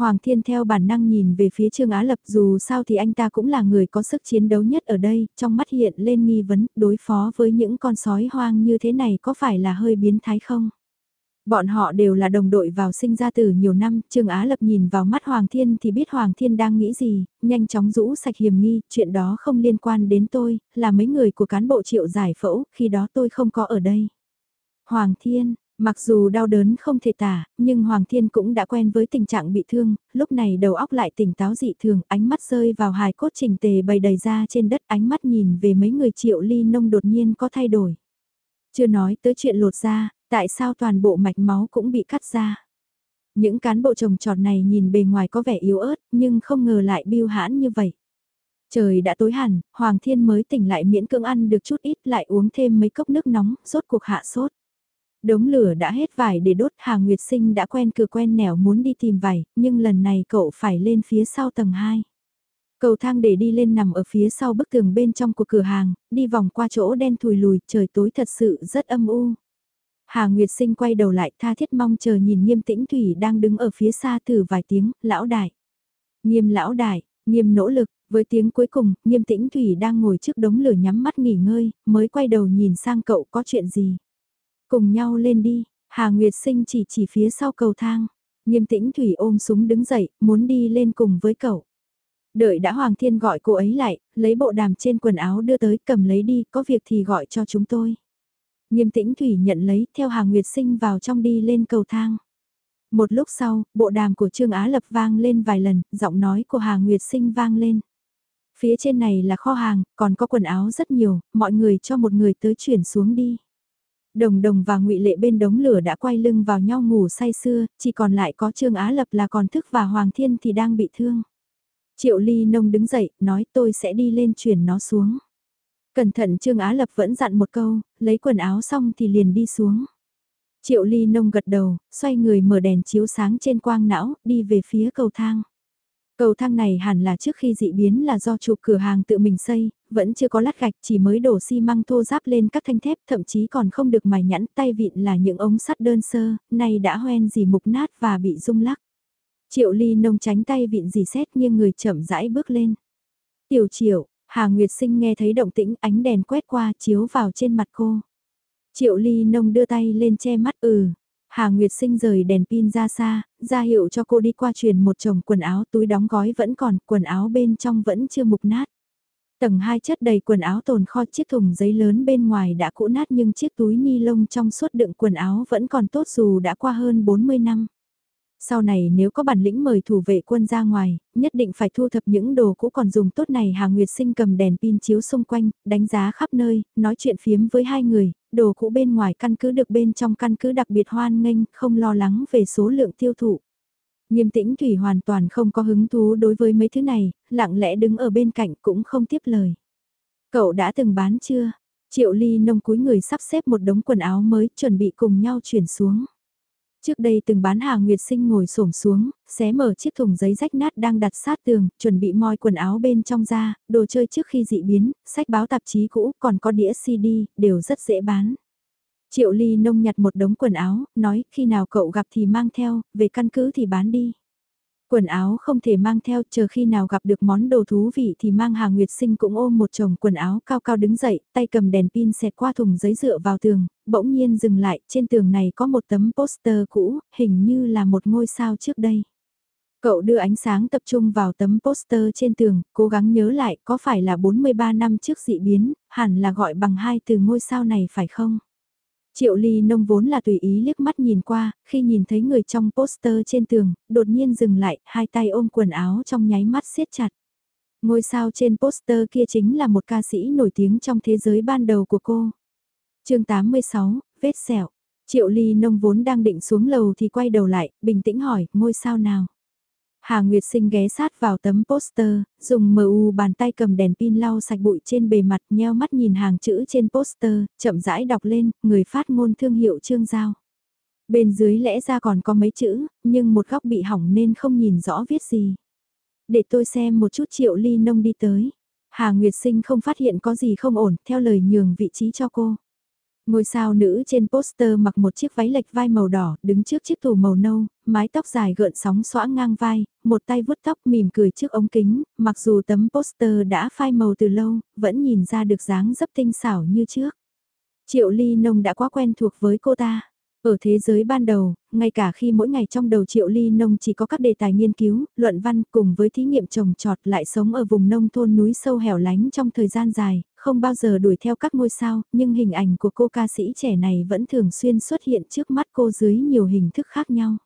Hoàng Thiên theo bản năng nhìn về phía Trương Á Lập dù sao thì anh ta cũng là người có sức chiến đấu nhất ở đây, trong mắt hiện lên nghi vấn, đối phó với những con sói hoang như thế này có phải là hơi biến thái không? Bọn họ đều là đồng đội vào sinh ra từ nhiều năm, Trương Á Lập nhìn vào mắt Hoàng Thiên thì biết Hoàng Thiên đang nghĩ gì, nhanh chóng rũ sạch hiểm nghi, chuyện đó không liên quan đến tôi, là mấy người của cán bộ triệu giải phẫu, khi đó tôi không có ở đây. Hoàng Thiên, Mặc dù đau đớn không thể tả, nhưng Hoàng Thiên cũng đã quen với tình trạng bị thương, lúc này đầu óc lại tỉnh táo dị thường, ánh mắt rơi vào hài cốt trình tề bày đầy ra trên đất, ánh mắt nhìn về mấy người triệu ly nông đột nhiên có thay đổi. Chưa nói tới chuyện lột ra, tại sao toàn bộ mạch máu cũng bị cắt ra. Những cán bộ trồng trọt này nhìn bề ngoài có vẻ yếu ớt, nhưng không ngờ lại biêu hãn như vậy. Trời đã tối hẳn, Hoàng Thiên mới tỉnh lại miễn cưỡng ăn được chút ít lại uống thêm mấy cốc nước nóng, rốt cuộc hạ sốt. Đống lửa đã hết vải để đốt Hà Nguyệt Sinh đã quen cửa quen nẻo muốn đi tìm vải, nhưng lần này cậu phải lên phía sau tầng 2. Cầu thang để đi lên nằm ở phía sau bức tường bên trong của cửa hàng, đi vòng qua chỗ đen thùi lùi, trời tối thật sự rất âm u. Hà Nguyệt Sinh quay đầu lại tha thiết mong chờ nhìn nghiêm tĩnh Thủy đang đứng ở phía xa từ vài tiếng, lão đại. Nghiêm lão đại, nghiêm nỗ lực, với tiếng cuối cùng, nghiêm tĩnh Thủy đang ngồi trước đống lửa nhắm mắt nghỉ ngơi, mới quay đầu nhìn sang cậu có chuyện gì. Cùng nhau lên đi, Hà Nguyệt Sinh chỉ chỉ phía sau cầu thang. Nghiêm tĩnh Thủy ôm súng đứng dậy, muốn đi lên cùng với cậu. Đợi đã Hoàng Thiên gọi cô ấy lại, lấy bộ đàm trên quần áo đưa tới cầm lấy đi, có việc thì gọi cho chúng tôi. Nghiêm tĩnh Thủy nhận lấy, theo Hà Nguyệt Sinh vào trong đi lên cầu thang. Một lúc sau, bộ đàm của Trương Á Lập vang lên vài lần, giọng nói của Hà Nguyệt Sinh vang lên. Phía trên này là kho hàng, còn có quần áo rất nhiều, mọi người cho một người tới chuyển xuống đi. Đồng đồng và ngụy Lệ bên đống lửa đã quay lưng vào nhau ngủ say sưa, chỉ còn lại có Trương Á Lập là còn thức và Hoàng Thiên thì đang bị thương. Triệu Ly Nông đứng dậy, nói tôi sẽ đi lên chuyển nó xuống. Cẩn thận Trương Á Lập vẫn dặn một câu, lấy quần áo xong thì liền đi xuống. Triệu Ly Nông gật đầu, xoay người mở đèn chiếu sáng trên quang não, đi về phía cầu thang. Cầu thang này hẳn là trước khi dị biến là do chủ cửa hàng tự mình xây, vẫn chưa có lát gạch chỉ mới đổ xi măng thô giáp lên các thanh thép thậm chí còn không được mài nhẵn tay vịn là những ống sắt đơn sơ, nay đã hoen dì mục nát và bị rung lắc. Triệu ly nông tránh tay vịn dì xét nhưng người chậm rãi bước lên. Tiểu triệu, Hà Nguyệt Sinh nghe thấy động tĩnh ánh đèn quét qua chiếu vào trên mặt cô. Triệu ly nông đưa tay lên che mắt ừ, Hà Nguyệt Sinh rời đèn pin ra xa, ra hiệu cho cô đi qua truyền một chồng quần áo túi đóng gói vẫn còn, quần áo bên trong vẫn chưa mục nát. Tầng 2 chất đầy quần áo tồn kho chiếc thùng giấy lớn bên ngoài đã cũ nát nhưng chiếc túi ni lông trong suốt đựng quần áo vẫn còn tốt dù đã qua hơn 40 năm. Sau này nếu có bản lĩnh mời thủ vệ quân ra ngoài, nhất định phải thu thập những đồ cũ còn dùng tốt này Hà Nguyệt Sinh cầm đèn pin chiếu xung quanh, đánh giá khắp nơi, nói chuyện phiếm với hai người, đồ cũ bên ngoài căn cứ được bên trong căn cứ đặc biệt hoan nghênh, không lo lắng về số lượng tiêu thụ. Nghiêm tĩnh Thủy hoàn toàn không có hứng thú đối với mấy thứ này, lặng lẽ đứng ở bên cạnh cũng không tiếp lời. Cậu đã từng bán chưa? Triệu Ly nông cúi người sắp xếp một đống quần áo mới chuẩn bị cùng nhau chuyển xuống. Trước đây từng bán hàng Nguyệt Sinh ngồi xổm xuống, xé mở chiếc thùng giấy rách nát đang đặt sát tường, chuẩn bị moi quần áo bên trong ra, đồ chơi trước khi dị biến, sách báo tạp chí cũ, còn có đĩa CD, đều rất dễ bán. Triệu Ly nông nhặt một đống quần áo, nói khi nào cậu gặp thì mang theo, về căn cứ thì bán đi. Quần áo không thể mang theo chờ khi nào gặp được món đồ thú vị thì mang Hà Nguyệt Sinh cũng ôm một chồng quần áo cao cao đứng dậy, tay cầm đèn pin xẹt qua thùng giấy dựa vào tường, bỗng nhiên dừng lại, trên tường này có một tấm poster cũ, hình như là một ngôi sao trước đây. Cậu đưa ánh sáng tập trung vào tấm poster trên tường, cố gắng nhớ lại có phải là 43 năm trước dị biến, hẳn là gọi bằng hai từ ngôi sao này phải không? Triệu ly nông vốn là tùy ý liếc mắt nhìn qua, khi nhìn thấy người trong poster trên tường, đột nhiên dừng lại, hai tay ôm quần áo trong nháy mắt siết chặt. Ngôi sao trên poster kia chính là một ca sĩ nổi tiếng trong thế giới ban đầu của cô. chương 86, vết sẹo. Triệu ly nông vốn đang định xuống lầu thì quay đầu lại, bình tĩnh hỏi, ngôi sao nào? Hà Nguyệt Sinh ghé sát vào tấm poster, dùng mu bàn tay cầm đèn pin lau sạch bụi trên bề mặt nheo mắt nhìn hàng chữ trên poster, chậm rãi đọc lên, người phát ngôn thương hiệu Trương Giao. Bên dưới lẽ ra còn có mấy chữ, nhưng một góc bị hỏng nên không nhìn rõ viết gì. Để tôi xem một chút triệu ly nông đi tới. Hà Nguyệt Sinh không phát hiện có gì không ổn, theo lời nhường vị trí cho cô. Ngôi sao nữ trên poster mặc một chiếc váy lệch vai màu đỏ, đứng trước chiếc tủ màu nâu, mái tóc dài gợn sóng xõa ngang vai, một tay vuốt tóc mỉm cười trước ống kính, mặc dù tấm poster đã phai màu từ lâu, vẫn nhìn ra được dáng dấp tinh xảo như trước. Triệu Ly Nông đã quá quen thuộc với cô ta. Ở thế giới ban đầu, ngay cả khi mỗi ngày trong đầu triệu ly nông chỉ có các đề tài nghiên cứu, luận văn cùng với thí nghiệm trồng trọt lại sống ở vùng nông thôn núi sâu hẻo lánh trong thời gian dài, không bao giờ đuổi theo các ngôi sao, nhưng hình ảnh của cô ca sĩ trẻ này vẫn thường xuyên xuất hiện trước mắt cô dưới nhiều hình thức khác nhau.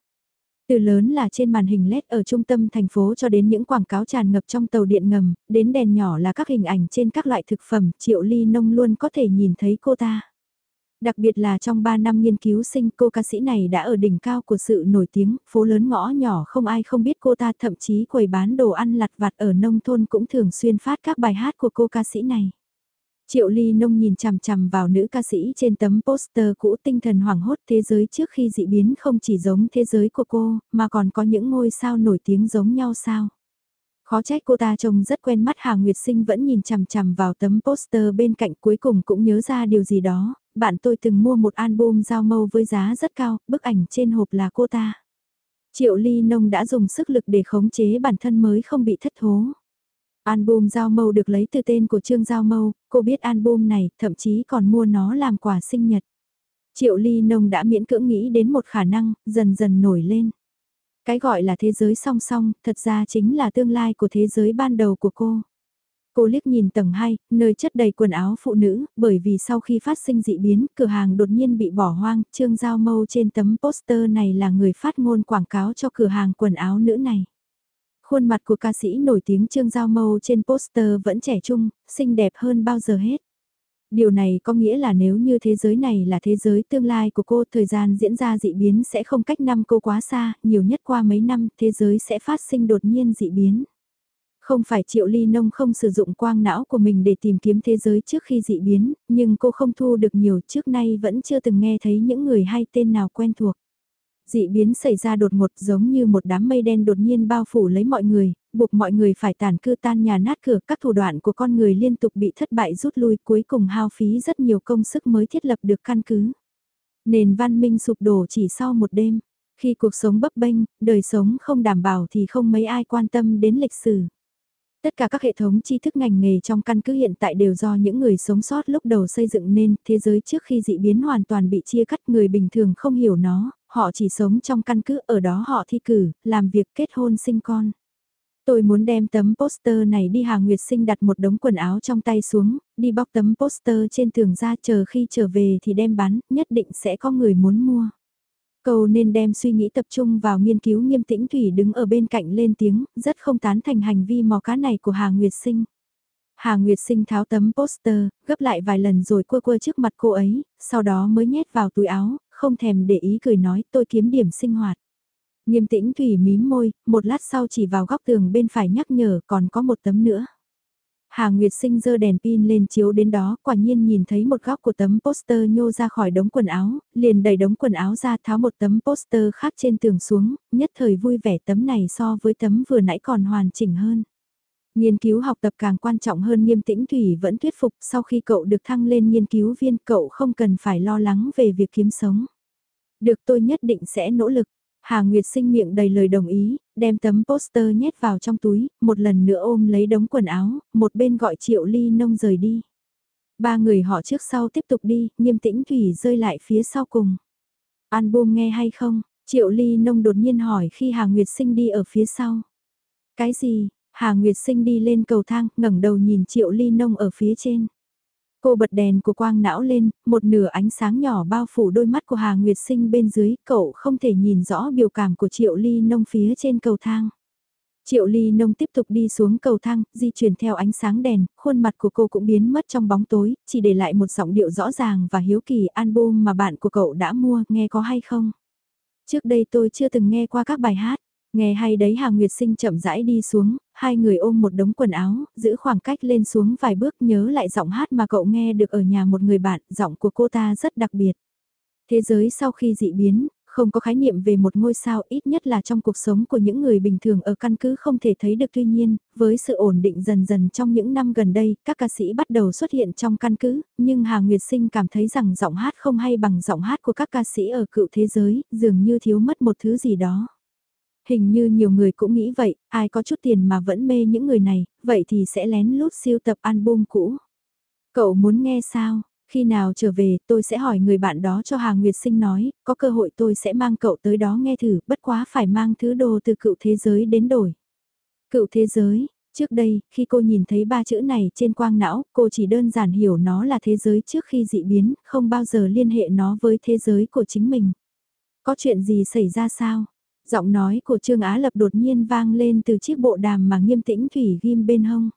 Từ lớn là trên màn hình LED ở trung tâm thành phố cho đến những quảng cáo tràn ngập trong tàu điện ngầm, đến đèn nhỏ là các hình ảnh trên các loại thực phẩm, triệu ly nông luôn có thể nhìn thấy cô ta. Đặc biệt là trong 3 năm nghiên cứu sinh cô ca sĩ này đã ở đỉnh cao của sự nổi tiếng, phố lớn ngõ nhỏ không ai không biết cô ta thậm chí quầy bán đồ ăn lặt vặt ở nông thôn cũng thường xuyên phát các bài hát của cô ca sĩ này. Triệu Ly Nông nhìn chằm chằm vào nữ ca sĩ trên tấm poster cũ tinh thần hoảng hốt thế giới trước khi dị biến không chỉ giống thế giới của cô, mà còn có những ngôi sao nổi tiếng giống nhau sao. Khó trách cô ta trông rất quen mắt Hà Nguyệt Sinh vẫn nhìn chằm chằm vào tấm poster bên cạnh cuối cùng cũng nhớ ra điều gì đó, bạn tôi từng mua một album giao mâu với giá rất cao, bức ảnh trên hộp là cô ta. Triệu Ly Nông đã dùng sức lực để khống chế bản thân mới không bị thất thố. Album Giao Mâu được lấy từ tên của Trương Giao Mâu, cô biết album này, thậm chí còn mua nó làm quà sinh nhật. Triệu Ly Nông đã miễn cưỡng nghĩ đến một khả năng, dần dần nổi lên. Cái gọi là thế giới song song, thật ra chính là tương lai của thế giới ban đầu của cô. Cô liếc nhìn tầng 2, nơi chất đầy quần áo phụ nữ, bởi vì sau khi phát sinh dị biến, cửa hàng đột nhiên bị bỏ hoang, Trương Giao Mâu trên tấm poster này là người phát ngôn quảng cáo cho cửa hàng quần áo nữ này. Khuôn mặt của ca sĩ nổi tiếng Trương Giao Mâu trên poster vẫn trẻ trung, xinh đẹp hơn bao giờ hết. Điều này có nghĩa là nếu như thế giới này là thế giới tương lai của cô, thời gian diễn ra dị biến sẽ không cách năm cô quá xa, nhiều nhất qua mấy năm, thế giới sẽ phát sinh đột nhiên dị biến. Không phải Triệu Ly Nông không sử dụng quang não của mình để tìm kiếm thế giới trước khi dị biến, nhưng cô không thu được nhiều trước nay vẫn chưa từng nghe thấy những người hay tên nào quen thuộc. Dị biến xảy ra đột ngột giống như một đám mây đen đột nhiên bao phủ lấy mọi người, buộc mọi người phải tàn cư tan nhà nát cửa các thủ đoạn của con người liên tục bị thất bại rút lui cuối cùng hao phí rất nhiều công sức mới thiết lập được căn cứ. Nền văn minh sụp đổ chỉ sau một đêm, khi cuộc sống bấp bênh, đời sống không đảm bảo thì không mấy ai quan tâm đến lịch sử. Tất cả các hệ thống tri thức ngành nghề trong căn cứ hiện tại đều do những người sống sót lúc đầu xây dựng nên thế giới trước khi dị biến hoàn toàn bị chia cắt người bình thường không hiểu nó, họ chỉ sống trong căn cứ ở đó họ thi cử, làm việc kết hôn sinh con. Tôi muốn đem tấm poster này đi Hà Nguyệt Sinh đặt một đống quần áo trong tay xuống, đi bóc tấm poster trên tường ra chờ khi trở về thì đem bán, nhất định sẽ có người muốn mua. Cầu nên đem suy nghĩ tập trung vào nghiên cứu nghiêm tĩnh Thủy đứng ở bên cạnh lên tiếng, rất không tán thành hành vi mò cá này của Hà Nguyệt Sinh. Hà Nguyệt Sinh tháo tấm poster, gấp lại vài lần rồi quơ quơ trước mặt cô ấy, sau đó mới nhét vào túi áo, không thèm để ý cười nói tôi kiếm điểm sinh hoạt. Nghiêm tĩnh Thủy mím môi, một lát sau chỉ vào góc tường bên phải nhắc nhở còn có một tấm nữa. Hà Nguyệt Sinh dơ đèn pin lên chiếu đến đó, quả nhiên nhìn thấy một góc của tấm poster nhô ra khỏi đống quần áo, liền đẩy đống quần áo ra tháo một tấm poster khác trên tường xuống, nhất thời vui vẻ tấm này so với tấm vừa nãy còn hoàn chỉnh hơn. Nghiên cứu học tập càng quan trọng hơn nghiêm tĩnh Thủy vẫn thuyết phục sau khi cậu được thăng lên nghiên cứu viên cậu không cần phải lo lắng về việc kiếm sống. Được tôi nhất định sẽ nỗ lực. Hà Nguyệt sinh miệng đầy lời đồng ý, đem tấm poster nhét vào trong túi, một lần nữa ôm lấy đống quần áo, một bên gọi Triệu Ly Nông rời đi. Ba người họ trước sau tiếp tục đi, nghiêm tĩnh Thủy rơi lại phía sau cùng. Album nghe hay không? Triệu Ly Nông đột nhiên hỏi khi Hà Nguyệt sinh đi ở phía sau. Cái gì? Hà Nguyệt sinh đi lên cầu thang, ngẩng đầu nhìn Triệu Ly Nông ở phía trên. Cô bật đèn của quang não lên, một nửa ánh sáng nhỏ bao phủ đôi mắt của Hà Nguyệt Sinh bên dưới, cậu không thể nhìn rõ biểu cảm của Triệu Ly Nông phía trên cầu thang. Triệu Ly Nông tiếp tục đi xuống cầu thang, di chuyển theo ánh sáng đèn, khuôn mặt của cô cũng biến mất trong bóng tối, chỉ để lại một giọng điệu rõ ràng và hiếu kỳ album mà bạn của cậu đã mua, nghe có hay không? Trước đây tôi chưa từng nghe qua các bài hát, nghe hay đấy Hà Nguyệt Sinh chậm rãi đi xuống, hai người ôm một đống quần áo, giữ khoảng cách lên xuống vài bước nhớ lại giọng hát mà cậu nghe được ở nhà một người bạn, giọng của cô ta rất đặc biệt. Thế giới sau khi dị biến, Không có khái niệm về một ngôi sao ít nhất là trong cuộc sống của những người bình thường ở căn cứ không thể thấy được tuy nhiên, với sự ổn định dần dần trong những năm gần đây, các ca sĩ bắt đầu xuất hiện trong căn cứ, nhưng Hà Nguyệt Sinh cảm thấy rằng giọng hát không hay bằng giọng hát của các ca sĩ ở cựu thế giới, dường như thiếu mất một thứ gì đó. Hình như nhiều người cũng nghĩ vậy, ai có chút tiền mà vẫn mê những người này, vậy thì sẽ lén lút siêu tập album cũ. Cậu muốn nghe sao? Khi nào trở về tôi sẽ hỏi người bạn đó cho Hà Nguyệt Sinh nói, có cơ hội tôi sẽ mang cậu tới đó nghe thử, bất quá phải mang thứ đồ từ cựu thế giới đến đổi. Cựu thế giới, trước đây, khi cô nhìn thấy ba chữ này trên quang não, cô chỉ đơn giản hiểu nó là thế giới trước khi dị biến, không bao giờ liên hệ nó với thế giới của chính mình. Có chuyện gì xảy ra sao? Giọng nói của Trương Á Lập đột nhiên vang lên từ chiếc bộ đàm mà nghiêm tĩnh Thủy ghim bên hông.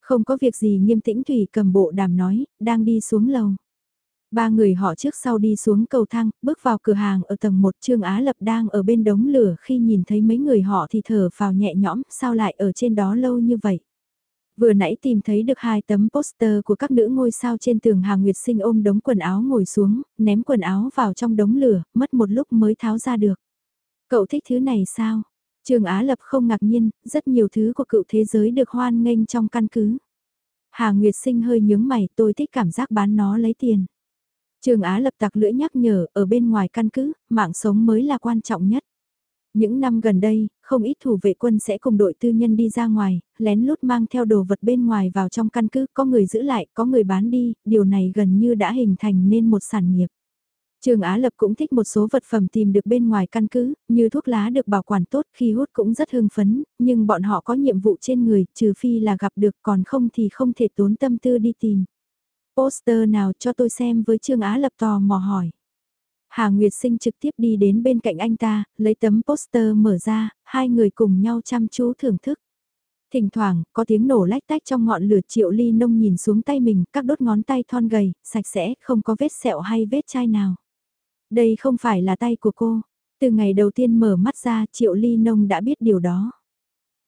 Không có việc gì nghiêm tĩnh Thủy cầm bộ đàm nói, đang đi xuống lầu. Ba người họ trước sau đi xuống cầu thang, bước vào cửa hàng ở tầng 1 Trương Á Lập đang ở bên đống lửa khi nhìn thấy mấy người họ thì thở vào nhẹ nhõm, sao lại ở trên đó lâu như vậy. Vừa nãy tìm thấy được hai tấm poster của các nữ ngôi sao trên tường hàng Nguyệt Sinh ôm đống quần áo ngồi xuống, ném quần áo vào trong đống lửa, mất một lúc mới tháo ra được. Cậu thích thứ này sao? Trường Á Lập không ngạc nhiên, rất nhiều thứ của cựu thế giới được hoan nghênh trong căn cứ. Hà Nguyệt Sinh hơi nhướng mày, tôi thích cảm giác bán nó lấy tiền. Trường Á Lập tặc lưỡi nhắc nhở, ở bên ngoài căn cứ, mạng sống mới là quan trọng nhất. Những năm gần đây, không ít thủ vệ quân sẽ cùng đội tư nhân đi ra ngoài, lén lút mang theo đồ vật bên ngoài vào trong căn cứ, có người giữ lại, có người bán đi, điều này gần như đã hình thành nên một sản nghiệp. Trường Á Lập cũng thích một số vật phẩm tìm được bên ngoài căn cứ, như thuốc lá được bảo quản tốt khi hút cũng rất hưng phấn, nhưng bọn họ có nhiệm vụ trên người, trừ phi là gặp được còn không thì không thể tốn tâm tư đi tìm. Poster nào cho tôi xem với Trương Á Lập tò mò hỏi. Hà Nguyệt Sinh trực tiếp đi đến bên cạnh anh ta, lấy tấm poster mở ra, hai người cùng nhau chăm chú thưởng thức. Thỉnh thoảng, có tiếng nổ lách tách trong ngọn lửa triệu ly nông nhìn xuống tay mình, các đốt ngón tay thon gầy, sạch sẽ, không có vết sẹo hay vết chai nào. Đây không phải là tay của cô. Từ ngày đầu tiên mở mắt ra Triệu Ly Nông đã biết điều đó.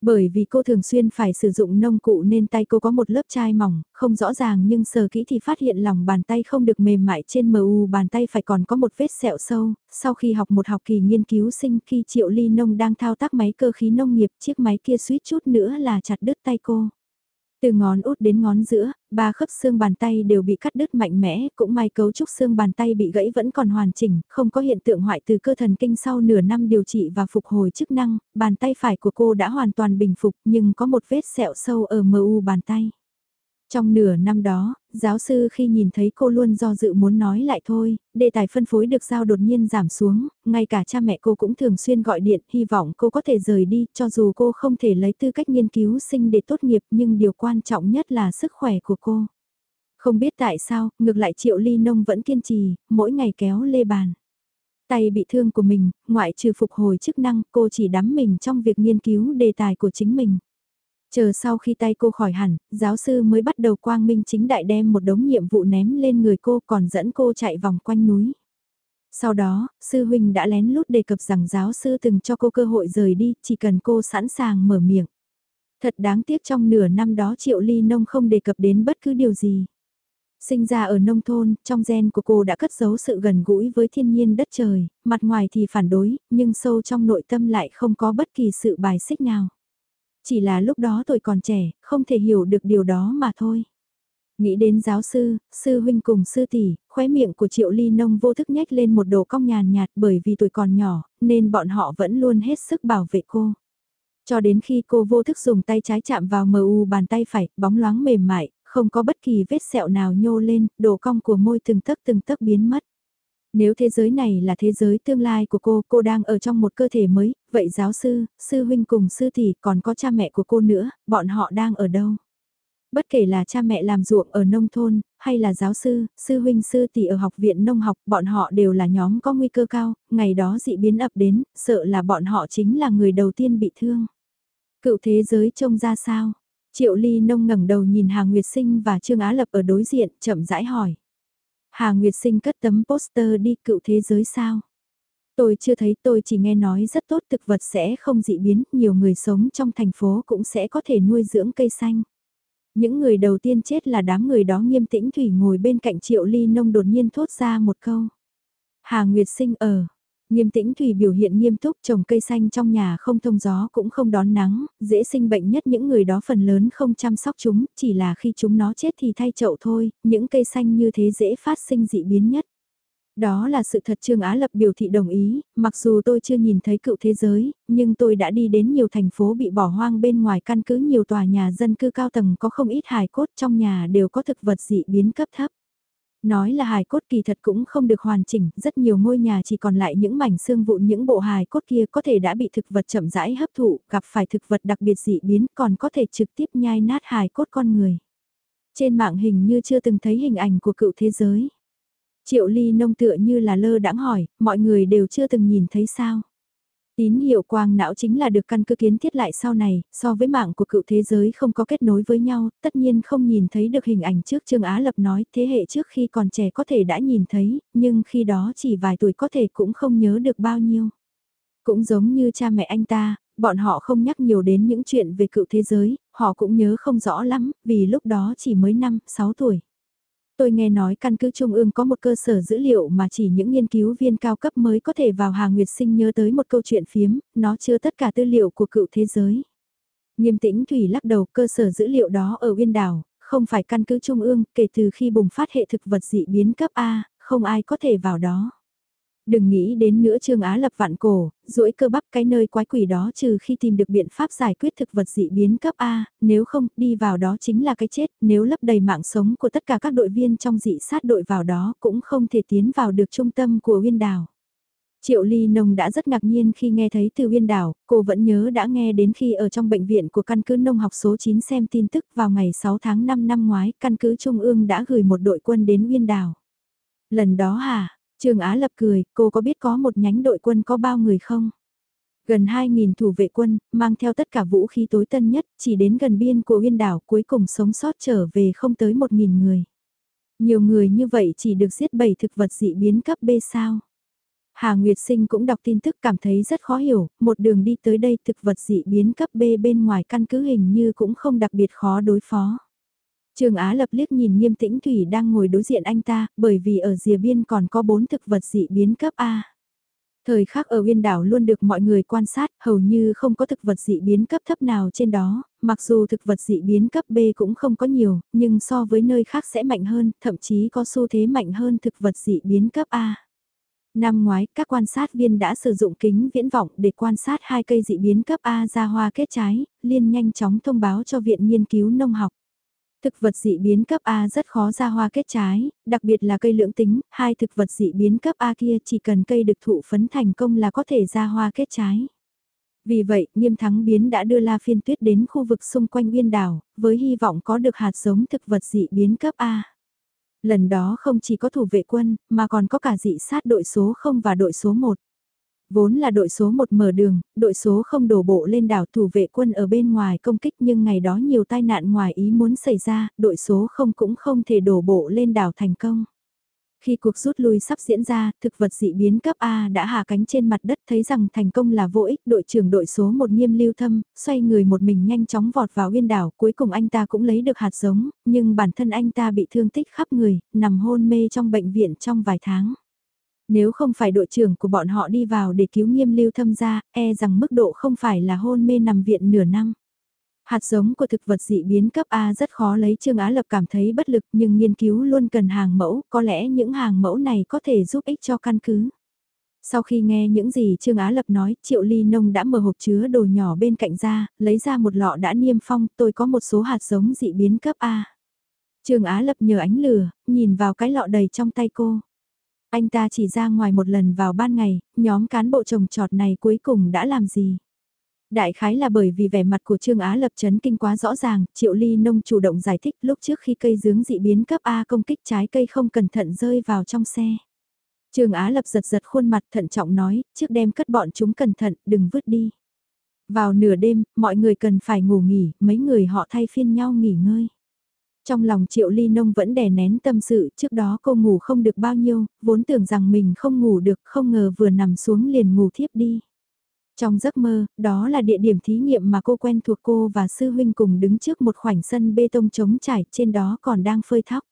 Bởi vì cô thường xuyên phải sử dụng nông cụ nên tay cô có một lớp chai mỏng, không rõ ràng nhưng sờ kỹ thì phát hiện lòng bàn tay không được mềm mại trên mu bàn tay phải còn có một vết sẹo sâu. Sau khi học một học kỳ nghiên cứu sinh khi Triệu Ly Nông đang thao tác máy cơ khí nông nghiệp chiếc máy kia suýt chút nữa là chặt đứt tay cô. Từ ngón út đến ngón giữa, ba khớp xương bàn tay đều bị cắt đứt mạnh mẽ, cũng may cấu trúc xương bàn tay bị gãy vẫn còn hoàn chỉnh, không có hiện tượng hoại từ cơ thần kinh sau nửa năm điều trị và phục hồi chức năng, bàn tay phải của cô đã hoàn toàn bình phục nhưng có một vết sẹo sâu ở mu bàn tay. Trong nửa năm đó, giáo sư khi nhìn thấy cô luôn do dự muốn nói lại thôi, đề tài phân phối được giao đột nhiên giảm xuống, ngay cả cha mẹ cô cũng thường xuyên gọi điện, hy vọng cô có thể rời đi, cho dù cô không thể lấy tư cách nghiên cứu sinh để tốt nghiệp nhưng điều quan trọng nhất là sức khỏe của cô. Không biết tại sao, ngược lại Triệu Ly Nông vẫn kiên trì, mỗi ngày kéo lê bàn. Tay bị thương của mình, ngoại trừ phục hồi chức năng, cô chỉ đắm mình trong việc nghiên cứu đề tài của chính mình. Chờ sau khi tay cô khỏi hẳn, giáo sư mới bắt đầu quang minh chính đại đem một đống nhiệm vụ ném lên người cô còn dẫn cô chạy vòng quanh núi. Sau đó, sư huynh đã lén lút đề cập rằng giáo sư từng cho cô cơ hội rời đi, chỉ cần cô sẵn sàng mở miệng. Thật đáng tiếc trong nửa năm đó Triệu Ly Nông không đề cập đến bất cứ điều gì. Sinh ra ở nông thôn, trong gen của cô đã cất giấu sự gần gũi với thiên nhiên đất trời, mặt ngoài thì phản đối, nhưng sâu trong nội tâm lại không có bất kỳ sự bài xích nào. Chỉ là lúc đó tôi còn trẻ, không thể hiểu được điều đó mà thôi. Nghĩ đến giáo sư, sư huynh cùng sư tỷ, khóe miệng của triệu ly nông vô thức nhếch lên một đồ cong nhàn nhạt bởi vì tuổi còn nhỏ, nên bọn họ vẫn luôn hết sức bảo vệ cô. Cho đến khi cô vô thức dùng tay trái chạm vào mờ u bàn tay phải, bóng loáng mềm mại, không có bất kỳ vết sẹo nào nhô lên, đồ cong của môi từng tấc từng tấc biến mất. Nếu thế giới này là thế giới tương lai của cô, cô đang ở trong một cơ thể mới, vậy giáo sư, sư huynh cùng sư tỷ còn có cha mẹ của cô nữa, bọn họ đang ở đâu? Bất kể là cha mẹ làm ruộng ở nông thôn, hay là giáo sư, sư huynh sư tỷ ở học viện nông học, bọn họ đều là nhóm có nguy cơ cao, ngày đó dị biến ập đến, sợ là bọn họ chính là người đầu tiên bị thương. Cựu thế giới trông ra sao? Triệu Ly nông ngẩng đầu nhìn Hà Nguyệt Sinh và Trương Á Lập ở đối diện, chậm rãi hỏi. Hà Nguyệt Sinh cất tấm poster đi cựu thế giới sao? Tôi chưa thấy tôi chỉ nghe nói rất tốt thực vật sẽ không dị biến, nhiều người sống trong thành phố cũng sẽ có thể nuôi dưỡng cây xanh. Những người đầu tiên chết là đám người đó nghiêm tĩnh Thủy ngồi bên cạnh Triệu Ly Nông đột nhiên thốt ra một câu. Hà Nguyệt Sinh ở, Nghiêm tĩnh Thủy biểu hiện nghiêm túc trồng cây xanh trong nhà không thông gió cũng không đón nắng, dễ sinh bệnh nhất những người đó phần lớn không chăm sóc chúng, chỉ là khi chúng nó chết thì thay chậu thôi, những cây xanh như thế dễ phát sinh dị biến nhất. Đó là sự thật Trương Á Lập biểu thị đồng ý, mặc dù tôi chưa nhìn thấy cựu thế giới, nhưng tôi đã đi đến nhiều thành phố bị bỏ hoang bên ngoài căn cứ nhiều tòa nhà dân cư cao tầng có không ít hài cốt trong nhà đều có thực vật dị biến cấp thấp. Nói là hài cốt kỳ thật cũng không được hoàn chỉnh, rất nhiều ngôi nhà chỉ còn lại những mảnh xương vụn những bộ hài cốt kia có thể đã bị thực vật chậm rãi hấp thụ, gặp phải thực vật đặc biệt dị biến còn có thể trực tiếp nhai nát hài cốt con người. Trên mạng hình như chưa từng thấy hình ảnh của cựu thế giới. Triệu ly nông tựa như là lơ đãng hỏi, mọi người đều chưa từng nhìn thấy sao. Tín hiệu quang não chính là được căn cứ kiến thiết lại sau này, so với mạng của cựu thế giới không có kết nối với nhau, tất nhiên không nhìn thấy được hình ảnh trước Trương Á Lập nói, thế hệ trước khi còn trẻ có thể đã nhìn thấy, nhưng khi đó chỉ vài tuổi có thể cũng không nhớ được bao nhiêu. Cũng giống như cha mẹ anh ta, bọn họ không nhắc nhiều đến những chuyện về cựu thế giới, họ cũng nhớ không rõ lắm, vì lúc đó chỉ mới 5, 6 tuổi. Tôi nghe nói căn cứ Trung ương có một cơ sở dữ liệu mà chỉ những nghiên cứu viên cao cấp mới có thể vào Hà Nguyệt Sinh nhớ tới một câu chuyện phiếm, nó chứa tất cả tư liệu của cựu thế giới. Nghiêm tĩnh Thủy lắc đầu cơ sở dữ liệu đó ở Uyên Đảo, không phải căn cứ Trung ương, kể từ khi bùng phát hệ thực vật dị biến cấp A, không ai có thể vào đó. Đừng nghĩ đến nữa Trương Á lập vạn cổ, duỗi cơ bắp cái nơi quái quỷ đó trừ khi tìm được biện pháp giải quyết thực vật dị biến cấp A, nếu không đi vào đó chính là cái chết, nếu lấp đầy mạng sống của tất cả các đội viên trong dị sát đội vào đó cũng không thể tiến vào được trung tâm của huyên Đảo. Triệu Ly Nông đã rất ngạc nhiên khi nghe thấy từ Uyên Đảo, cô vẫn nhớ đã nghe đến khi ở trong bệnh viện của căn cứ nông học số 9 xem tin tức vào ngày 6 tháng 5 năm ngoái, căn cứ Trung ương đã gửi một đội quân đến Uyên Đảo. Lần đó hả, Trương Á Lập cười, cô có biết có một nhánh đội quân có bao người không? Gần 2.000 thủ vệ quân, mang theo tất cả vũ khí tối tân nhất, chỉ đến gần biên của uyên đảo cuối cùng sống sót trở về không tới 1.000 người. Nhiều người như vậy chỉ được giết bảy thực vật dị biến cấp B sao. Hà Nguyệt Sinh cũng đọc tin tức cảm thấy rất khó hiểu, một đường đi tới đây thực vật dị biến cấp B bên ngoài căn cứ hình như cũng không đặc biệt khó đối phó. Trường Á lập liếc nhìn nghiêm tĩnh Thủy đang ngồi đối diện anh ta, bởi vì ở rìa biên còn có bốn thực vật dị biến cấp A. Thời khắc ở uyên đảo luôn được mọi người quan sát, hầu như không có thực vật dị biến cấp thấp nào trên đó, mặc dù thực vật dị biến cấp B cũng không có nhiều, nhưng so với nơi khác sẽ mạnh hơn, thậm chí có xu thế mạnh hơn thực vật dị biến cấp A. Năm ngoái, các quan sát viên đã sử dụng kính viễn vọng để quan sát hai cây dị biến cấp A ra hoa kết trái, liên nhanh chóng thông báo cho Viện Nghiên cứu Nông học. Thực vật dị biến cấp A rất khó ra hoa kết trái, đặc biệt là cây lưỡng tính, hai thực vật dị biến cấp A kia chỉ cần cây được thụ phấn thành công là có thể ra hoa kết trái. Vì vậy, nghiêm thắng biến đã đưa La Phiên Tuyết đến khu vực xung quanh biên đảo, với hy vọng có được hạt giống thực vật dị biến cấp A. Lần đó không chỉ có thủ vệ quân, mà còn có cả dị sát đội số 0 và đội số 1. Vốn là đội số 1 mở đường, đội số không đổ bộ lên đảo thủ vệ quân ở bên ngoài công kích nhưng ngày đó nhiều tai nạn ngoài ý muốn xảy ra, đội số không cũng không thể đổ bộ lên đảo thành công. Khi cuộc rút lui sắp diễn ra, thực vật dị biến cấp A đã hạ cánh trên mặt đất thấy rằng thành công là vô ích. Đội trưởng đội số một nghiêm lưu thâm, xoay người một mình nhanh chóng vọt vào uyên đảo. Cuối cùng anh ta cũng lấy được hạt giống, nhưng bản thân anh ta bị thương tích khắp người, nằm hôn mê trong bệnh viện trong vài tháng. Nếu không phải đội trưởng của bọn họ đi vào để cứu nghiêm lưu thâm ra, e rằng mức độ không phải là hôn mê nằm viện nửa năm. Hạt giống của thực vật dị biến cấp A rất khó lấy Trương Á Lập cảm thấy bất lực nhưng nghiên cứu luôn cần hàng mẫu, có lẽ những hàng mẫu này có thể giúp ích cho căn cứ. Sau khi nghe những gì Trương Á Lập nói, Triệu Ly Nông đã mở hộp chứa đồ nhỏ bên cạnh ra, lấy ra một lọ đã niêm phong, tôi có một số hạt giống dị biến cấp A. Trương Á Lập nhờ ánh lửa, nhìn vào cái lọ đầy trong tay cô. Anh ta chỉ ra ngoài một lần vào ban ngày, nhóm cán bộ trồng trọt này cuối cùng đã làm gì? Đại khái là bởi vì vẻ mặt của Trương Á Lập chấn kinh quá rõ ràng, Triệu Ly Nông chủ động giải thích lúc trước khi cây dướng dị biến cấp A công kích trái cây không cẩn thận rơi vào trong xe. Trương Á Lập giật giật khuôn mặt thận trọng nói, trước đem cất bọn chúng cẩn thận, đừng vứt đi. Vào nửa đêm, mọi người cần phải ngủ nghỉ, mấy người họ thay phiên nhau nghỉ ngơi. Trong lòng Triệu Ly Nông vẫn đè nén tâm sự, trước đó cô ngủ không được bao nhiêu, vốn tưởng rằng mình không ngủ được, không ngờ vừa nằm xuống liền ngủ thiếp đi. Trong giấc mơ, đó là địa điểm thí nghiệm mà cô quen thuộc cô và sư huynh cùng đứng trước một khoảnh sân bê tông trống trải, trên đó còn đang phơi thóc.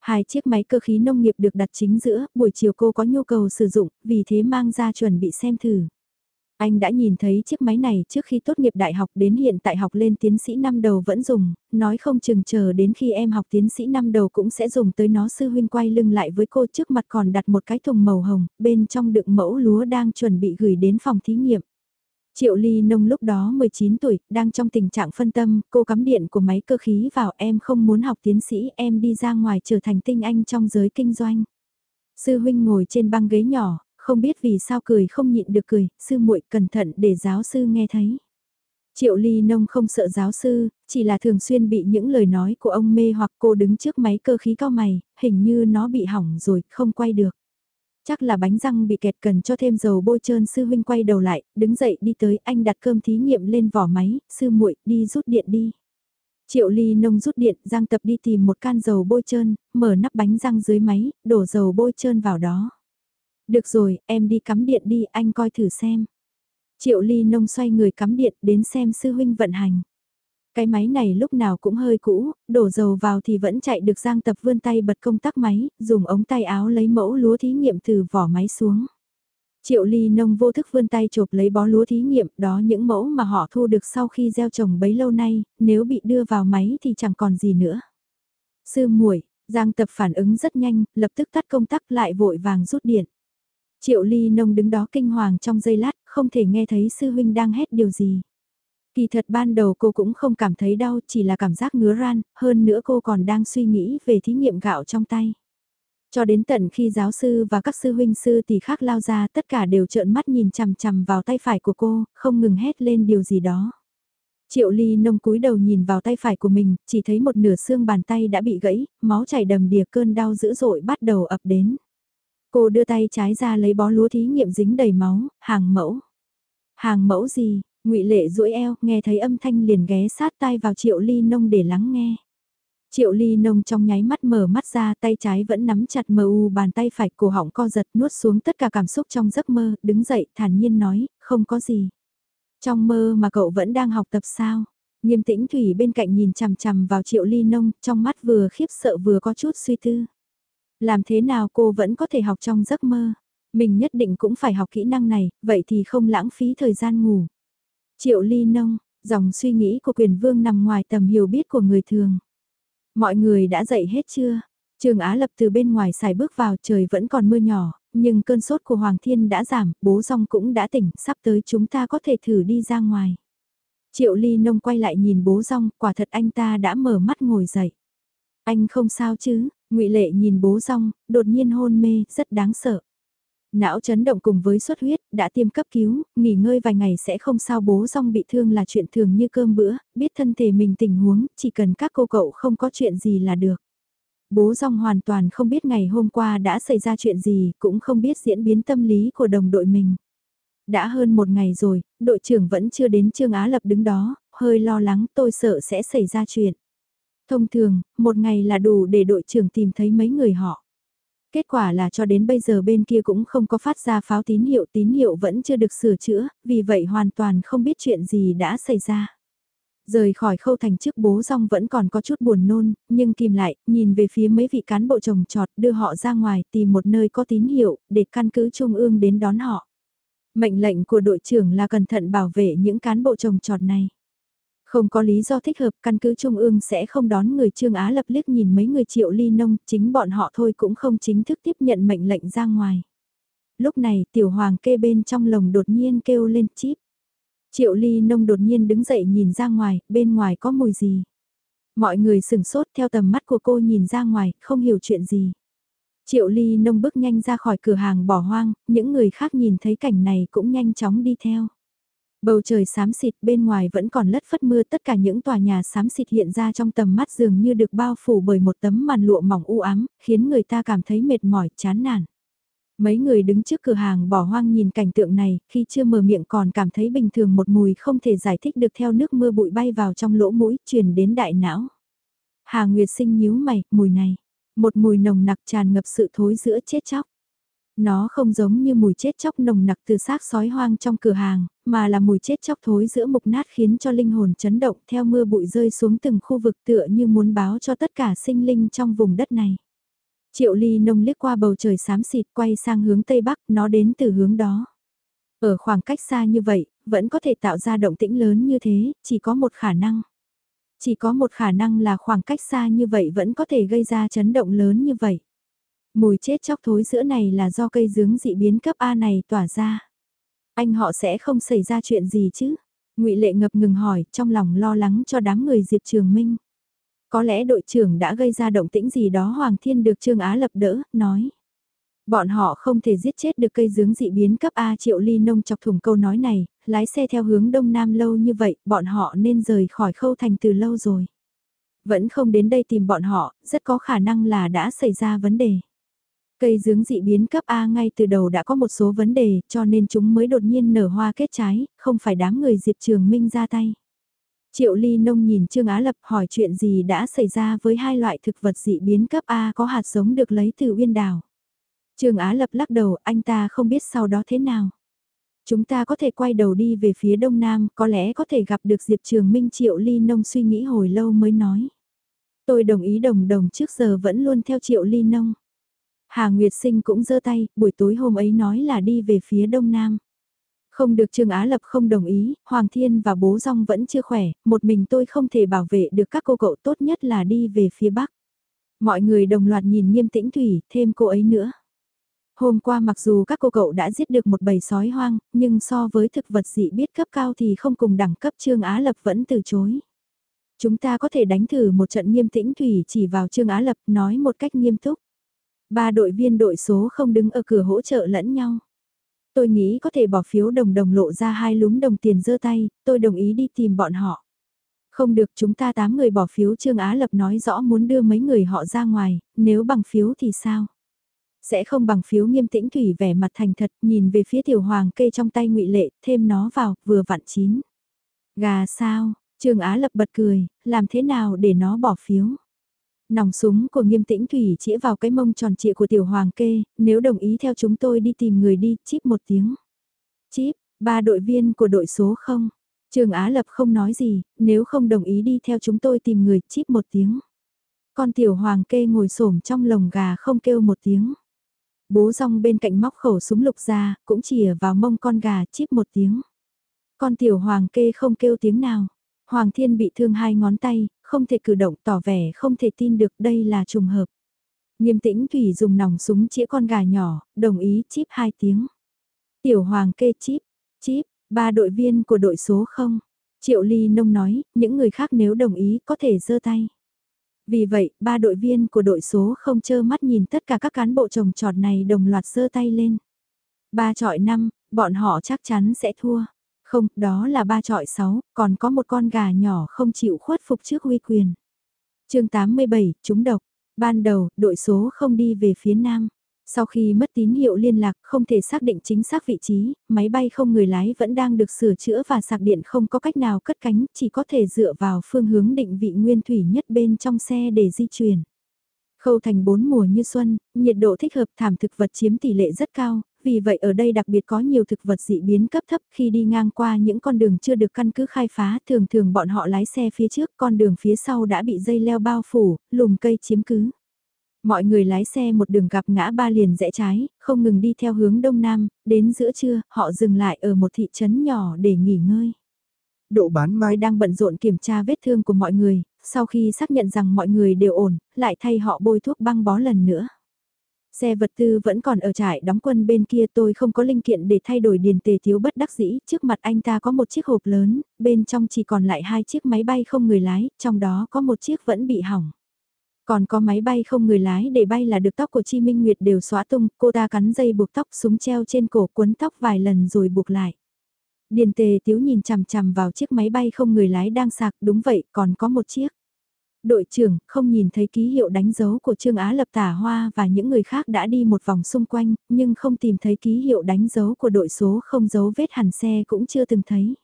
Hai chiếc máy cơ khí nông nghiệp được đặt chính giữa, buổi chiều cô có nhu cầu sử dụng, vì thế mang ra chuẩn bị xem thử. Anh đã nhìn thấy chiếc máy này trước khi tốt nghiệp đại học đến hiện tại học lên tiến sĩ năm đầu vẫn dùng, nói không chừng chờ đến khi em học tiến sĩ năm đầu cũng sẽ dùng tới nó sư huynh quay lưng lại với cô trước mặt còn đặt một cái thùng màu hồng, bên trong đựng mẫu lúa đang chuẩn bị gửi đến phòng thí nghiệm. Triệu Ly Nông lúc đó 19 tuổi, đang trong tình trạng phân tâm, cô cắm điện của máy cơ khí vào em không muốn học tiến sĩ, em đi ra ngoài trở thành tinh anh trong giới kinh doanh. Sư huynh ngồi trên băng ghế nhỏ, không biết vì sao cười không nhịn được cười, sư muội cẩn thận để giáo sư nghe thấy. Triệu Ly Nông không sợ giáo sư, chỉ là thường xuyên bị những lời nói của ông mê hoặc cô đứng trước máy cơ khí cao mày, hình như nó bị hỏng rồi, không quay được. Chắc là bánh răng bị kẹt cần cho thêm dầu bôi trơn sư huynh quay đầu lại, đứng dậy đi tới anh đặt cơm thí nghiệm lên vỏ máy, sư muội đi rút điện đi. Triệu ly nông rút điện, Giang tập đi tìm một can dầu bôi trơn, mở nắp bánh răng dưới máy, đổ dầu bôi trơn vào đó. Được rồi, em đi cắm điện đi, anh coi thử xem. Triệu ly nông xoay người cắm điện đến xem sư huynh vận hành. Cái máy này lúc nào cũng hơi cũ, đổ dầu vào thì vẫn chạy được Giang Tập vươn tay bật công tắc máy, dùng ống tay áo lấy mẫu lúa thí nghiệm từ vỏ máy xuống. Triệu ly nông vô thức vươn tay chộp lấy bó lúa thí nghiệm, đó những mẫu mà họ thu được sau khi gieo trồng bấy lâu nay, nếu bị đưa vào máy thì chẳng còn gì nữa. Sư muội Giang Tập phản ứng rất nhanh, lập tức tắt công tắc lại vội vàng rút điện. Triệu ly nông đứng đó kinh hoàng trong giây lát, không thể nghe thấy sư huynh đang hét điều gì. Kỳ thật ban đầu cô cũng không cảm thấy đau, chỉ là cảm giác ngứa ran, hơn nữa cô còn đang suy nghĩ về thí nghiệm gạo trong tay. Cho đến tận khi giáo sư và các sư huynh sư tỷ khác lao ra tất cả đều trợn mắt nhìn chằm chằm vào tay phải của cô, không ngừng hét lên điều gì đó. Triệu ly nông cúi đầu nhìn vào tay phải của mình, chỉ thấy một nửa xương bàn tay đã bị gãy, máu chảy đầm đìa cơn đau dữ dội bắt đầu ập đến. Cô đưa tay trái ra lấy bó lúa thí nghiệm dính đầy máu, hàng mẫu. Hàng mẫu gì, ngụy Lệ duỗi eo, nghe thấy âm thanh liền ghé sát tai vào Triệu Ly Nông để lắng nghe. Triệu Ly Nông trong nháy mắt mở mắt ra, tay trái vẫn nắm chặt mờ u bàn tay phải, cổ họng co giật nuốt xuống tất cả cảm xúc trong giấc mơ, đứng dậy thản nhiên nói, không có gì. Trong mơ mà cậu vẫn đang học tập sao? Nghiêm tĩnh Thủy bên cạnh nhìn chằm chằm vào Triệu Ly Nông, trong mắt vừa khiếp sợ vừa có chút suy tư. Làm thế nào cô vẫn có thể học trong giấc mơ? Mình nhất định cũng phải học kỹ năng này, vậy thì không lãng phí thời gian ngủ. Triệu ly nông, dòng suy nghĩ của quyền vương nằm ngoài tầm hiểu biết của người thường. Mọi người đã dậy hết chưa? Trường Á Lập từ bên ngoài xài bước vào trời vẫn còn mưa nhỏ, nhưng cơn sốt của Hoàng Thiên đã giảm, bố rong cũng đã tỉnh, sắp tới chúng ta có thể thử đi ra ngoài. Triệu Ly Nông quay lại nhìn bố rong, quả thật anh ta đã mở mắt ngồi dậy. Anh không sao chứ, ngụy Lệ nhìn bố rong, đột nhiên hôn mê, rất đáng sợ. Não chấn động cùng với xuất huyết, đã tiêm cấp cứu, nghỉ ngơi vài ngày sẽ không sao bố rong bị thương là chuyện thường như cơm bữa, biết thân thể mình tình huống, chỉ cần các cô cậu không có chuyện gì là được. Bố rong hoàn toàn không biết ngày hôm qua đã xảy ra chuyện gì, cũng không biết diễn biến tâm lý của đồng đội mình. Đã hơn một ngày rồi, đội trưởng vẫn chưa đến Trương Á Lập đứng đó, hơi lo lắng tôi sợ sẽ xảy ra chuyện. Thông thường, một ngày là đủ để đội trưởng tìm thấy mấy người họ. Kết quả là cho đến bây giờ bên kia cũng không có phát ra pháo tín hiệu, tín hiệu vẫn chưa được sửa chữa, vì vậy hoàn toàn không biết chuyện gì đã xảy ra. Rời khỏi khâu thành trước bố rong vẫn còn có chút buồn nôn, nhưng kìm lại, nhìn về phía mấy vị cán bộ trồng trọt đưa họ ra ngoài tìm một nơi có tín hiệu, để căn cứ trung ương đến đón họ. Mệnh lệnh của đội trưởng là cẩn thận bảo vệ những cán bộ trồng trọt này. Không có lý do thích hợp, căn cứ Trung ương sẽ không đón người Trương Á lập liếc nhìn mấy người triệu ly nông, chính bọn họ thôi cũng không chính thức tiếp nhận mệnh lệnh ra ngoài. Lúc này tiểu hoàng kê bên trong lồng đột nhiên kêu lên chip. Triệu ly nông đột nhiên đứng dậy nhìn ra ngoài, bên ngoài có mùi gì. Mọi người sửng sốt theo tầm mắt của cô nhìn ra ngoài, không hiểu chuyện gì. Triệu ly nông bước nhanh ra khỏi cửa hàng bỏ hoang, những người khác nhìn thấy cảnh này cũng nhanh chóng đi theo. Bầu trời xám xịt bên ngoài vẫn còn lất phất mưa tất cả những tòa nhà xám xịt hiện ra trong tầm mắt dường như được bao phủ bởi một tấm màn lụa mỏng u ám, khiến người ta cảm thấy mệt mỏi, chán nản. Mấy người đứng trước cửa hàng bỏ hoang nhìn cảnh tượng này, khi chưa mở miệng còn cảm thấy bình thường một mùi không thể giải thích được theo nước mưa bụi bay vào trong lỗ mũi, truyền đến đại não. Hà Nguyệt sinh nhíu mày, mùi này, một mùi nồng nặc tràn ngập sự thối giữa chết chóc. Nó không giống như mùi chết chóc nồng nặc từ xác sói hoang trong cửa hàng, mà là mùi chết chóc thối giữa mục nát khiến cho linh hồn chấn động theo mưa bụi rơi xuống từng khu vực tựa như muốn báo cho tất cả sinh linh trong vùng đất này. Triệu ly nông liếc qua bầu trời xám xịt quay sang hướng tây bắc, nó đến từ hướng đó. Ở khoảng cách xa như vậy, vẫn có thể tạo ra động tĩnh lớn như thế, chỉ có một khả năng. Chỉ có một khả năng là khoảng cách xa như vậy vẫn có thể gây ra chấn động lớn như vậy. Mùi chết chóc thối giữa này là do cây dướng dị biến cấp A này tỏa ra. Anh họ sẽ không xảy ra chuyện gì chứ? ngụy Lệ ngập ngừng hỏi, trong lòng lo lắng cho đám người Diệp Trường Minh. Có lẽ đội trưởng đã gây ra động tĩnh gì đó Hoàng Thiên được Trương Á lập đỡ, nói. Bọn họ không thể giết chết được cây dướng dị biến cấp A triệu ly nông chọc thủng câu nói này, lái xe theo hướng đông nam lâu như vậy, bọn họ nên rời khỏi khâu thành từ lâu rồi. Vẫn không đến đây tìm bọn họ, rất có khả năng là đã xảy ra vấn đề. Cây dướng dị biến cấp A ngay từ đầu đã có một số vấn đề cho nên chúng mới đột nhiên nở hoa kết trái, không phải đám người Diệp Trường Minh ra tay. Triệu Ly Nông nhìn Trương Á Lập hỏi chuyện gì đã xảy ra với hai loại thực vật dị biến cấp A có hạt giống được lấy từ uyên đảo. Trương Á Lập lắc đầu anh ta không biết sau đó thế nào. Chúng ta có thể quay đầu đi về phía đông nam, có lẽ có thể gặp được Diệp Trường Minh Triệu Ly Nông suy nghĩ hồi lâu mới nói. Tôi đồng ý đồng đồng trước giờ vẫn luôn theo Triệu Ly Nông. Hà Nguyệt Sinh cũng giơ tay, buổi tối hôm ấy nói là đi về phía đông nam. Không được Trương Á Lập không đồng ý, Hoàng Thiên và bố Rong vẫn chưa khỏe, một mình tôi không thể bảo vệ được các cô cậu tốt nhất là đi về phía bắc. Mọi người đồng loạt nhìn nghiêm tĩnh Thủy, thêm cô ấy nữa. Hôm qua mặc dù các cô cậu đã giết được một bầy sói hoang, nhưng so với thực vật dị biết cấp cao thì không cùng đẳng cấp Trương Á Lập vẫn từ chối. Chúng ta có thể đánh thử một trận nghiêm tĩnh Thủy chỉ vào Trương Á Lập nói một cách nghiêm túc. Ba đội viên đội số không đứng ở cửa hỗ trợ lẫn nhau. Tôi nghĩ có thể bỏ phiếu đồng đồng lộ ra hai lúm đồng tiền giơ tay, tôi đồng ý đi tìm bọn họ. Không được chúng ta tám người bỏ phiếu Trương Á Lập nói rõ muốn đưa mấy người họ ra ngoài, nếu bằng phiếu thì sao? Sẽ không bằng phiếu nghiêm tĩnh thủy vẻ mặt thành thật, nhìn về phía tiểu hoàng kê trong tay ngụy lệ, thêm nó vào, vừa vặn chín. Gà sao, Trương Á Lập bật cười, làm thế nào để nó bỏ phiếu? Nòng súng của nghiêm tĩnh thủy chĩa vào cái mông tròn trịa của tiểu hoàng kê, nếu đồng ý theo chúng tôi đi tìm người đi, chip một tiếng. Chip, ba đội viên của đội số không. Trường Á Lập không nói gì, nếu không đồng ý đi theo chúng tôi tìm người, chip một tiếng. Con tiểu hoàng kê ngồi xổm trong lồng gà không kêu một tiếng. Bố rong bên cạnh móc khẩu súng lục ra, cũng chìa vào mông con gà, chip một tiếng. Con tiểu hoàng kê không kêu tiếng nào. Hoàng thiên bị thương hai ngón tay, không thể cử động tỏ vẻ không thể tin được đây là trùng hợp. Nghiêm tĩnh Thủy dùng nòng súng chĩa con gà nhỏ, đồng ý chip hai tiếng. Tiểu Hoàng kê chip, chip, ba đội viên của đội số không Triệu Ly Nông nói, những người khác nếu đồng ý có thể giơ tay. Vì vậy, ba đội viên của đội số không chơ mắt nhìn tất cả các cán bộ trồng trọt này đồng loạt giơ tay lên. Ba trọi năm, bọn họ chắc chắn sẽ thua. Không, đó là ba trọi sáu, còn có một con gà nhỏ không chịu khuất phục trước uy quyền. chương 87, chúng độc. Ban đầu, đội số không đi về phía nam. Sau khi mất tín hiệu liên lạc không thể xác định chính xác vị trí, máy bay không người lái vẫn đang được sửa chữa và sạc điện không có cách nào cất cánh, chỉ có thể dựa vào phương hướng định vị nguyên thủy nhất bên trong xe để di chuyển. Khâu thành bốn mùa như xuân, nhiệt độ thích hợp thảm thực vật chiếm tỷ lệ rất cao, vì vậy ở đây đặc biệt có nhiều thực vật dị biến cấp thấp khi đi ngang qua những con đường chưa được căn cứ khai phá thường thường bọn họ lái xe phía trước con đường phía sau đã bị dây leo bao phủ, lùm cây chiếm cứ. Mọi người lái xe một đường gặp ngã ba liền rẽ trái, không ngừng đi theo hướng đông nam, đến giữa trưa, họ dừng lại ở một thị trấn nhỏ để nghỉ ngơi. Độ bán mai đang bận rộn kiểm tra vết thương của mọi người, sau khi xác nhận rằng mọi người đều ổn, lại thay họ bôi thuốc băng bó lần nữa. Xe vật tư vẫn còn ở trại đóng quân bên kia tôi không có linh kiện để thay đổi điền tề thiếu bất đắc dĩ, trước mặt anh ta có một chiếc hộp lớn, bên trong chỉ còn lại hai chiếc máy bay không người lái, trong đó có một chiếc vẫn bị hỏng. Còn có máy bay không người lái để bay là được tóc của Chi Minh Nguyệt đều xóa tung, cô ta cắn dây buộc tóc súng treo trên cổ cuốn tóc vài lần rồi buộc lại. Điền tề tiếu nhìn chằm chằm vào chiếc máy bay không người lái đang sạc, đúng vậy, còn có một chiếc. Đội trưởng không nhìn thấy ký hiệu đánh dấu của Trương Á Lập Tả Hoa và những người khác đã đi một vòng xung quanh, nhưng không tìm thấy ký hiệu đánh dấu của đội số không dấu vết hẳn xe cũng chưa từng thấy.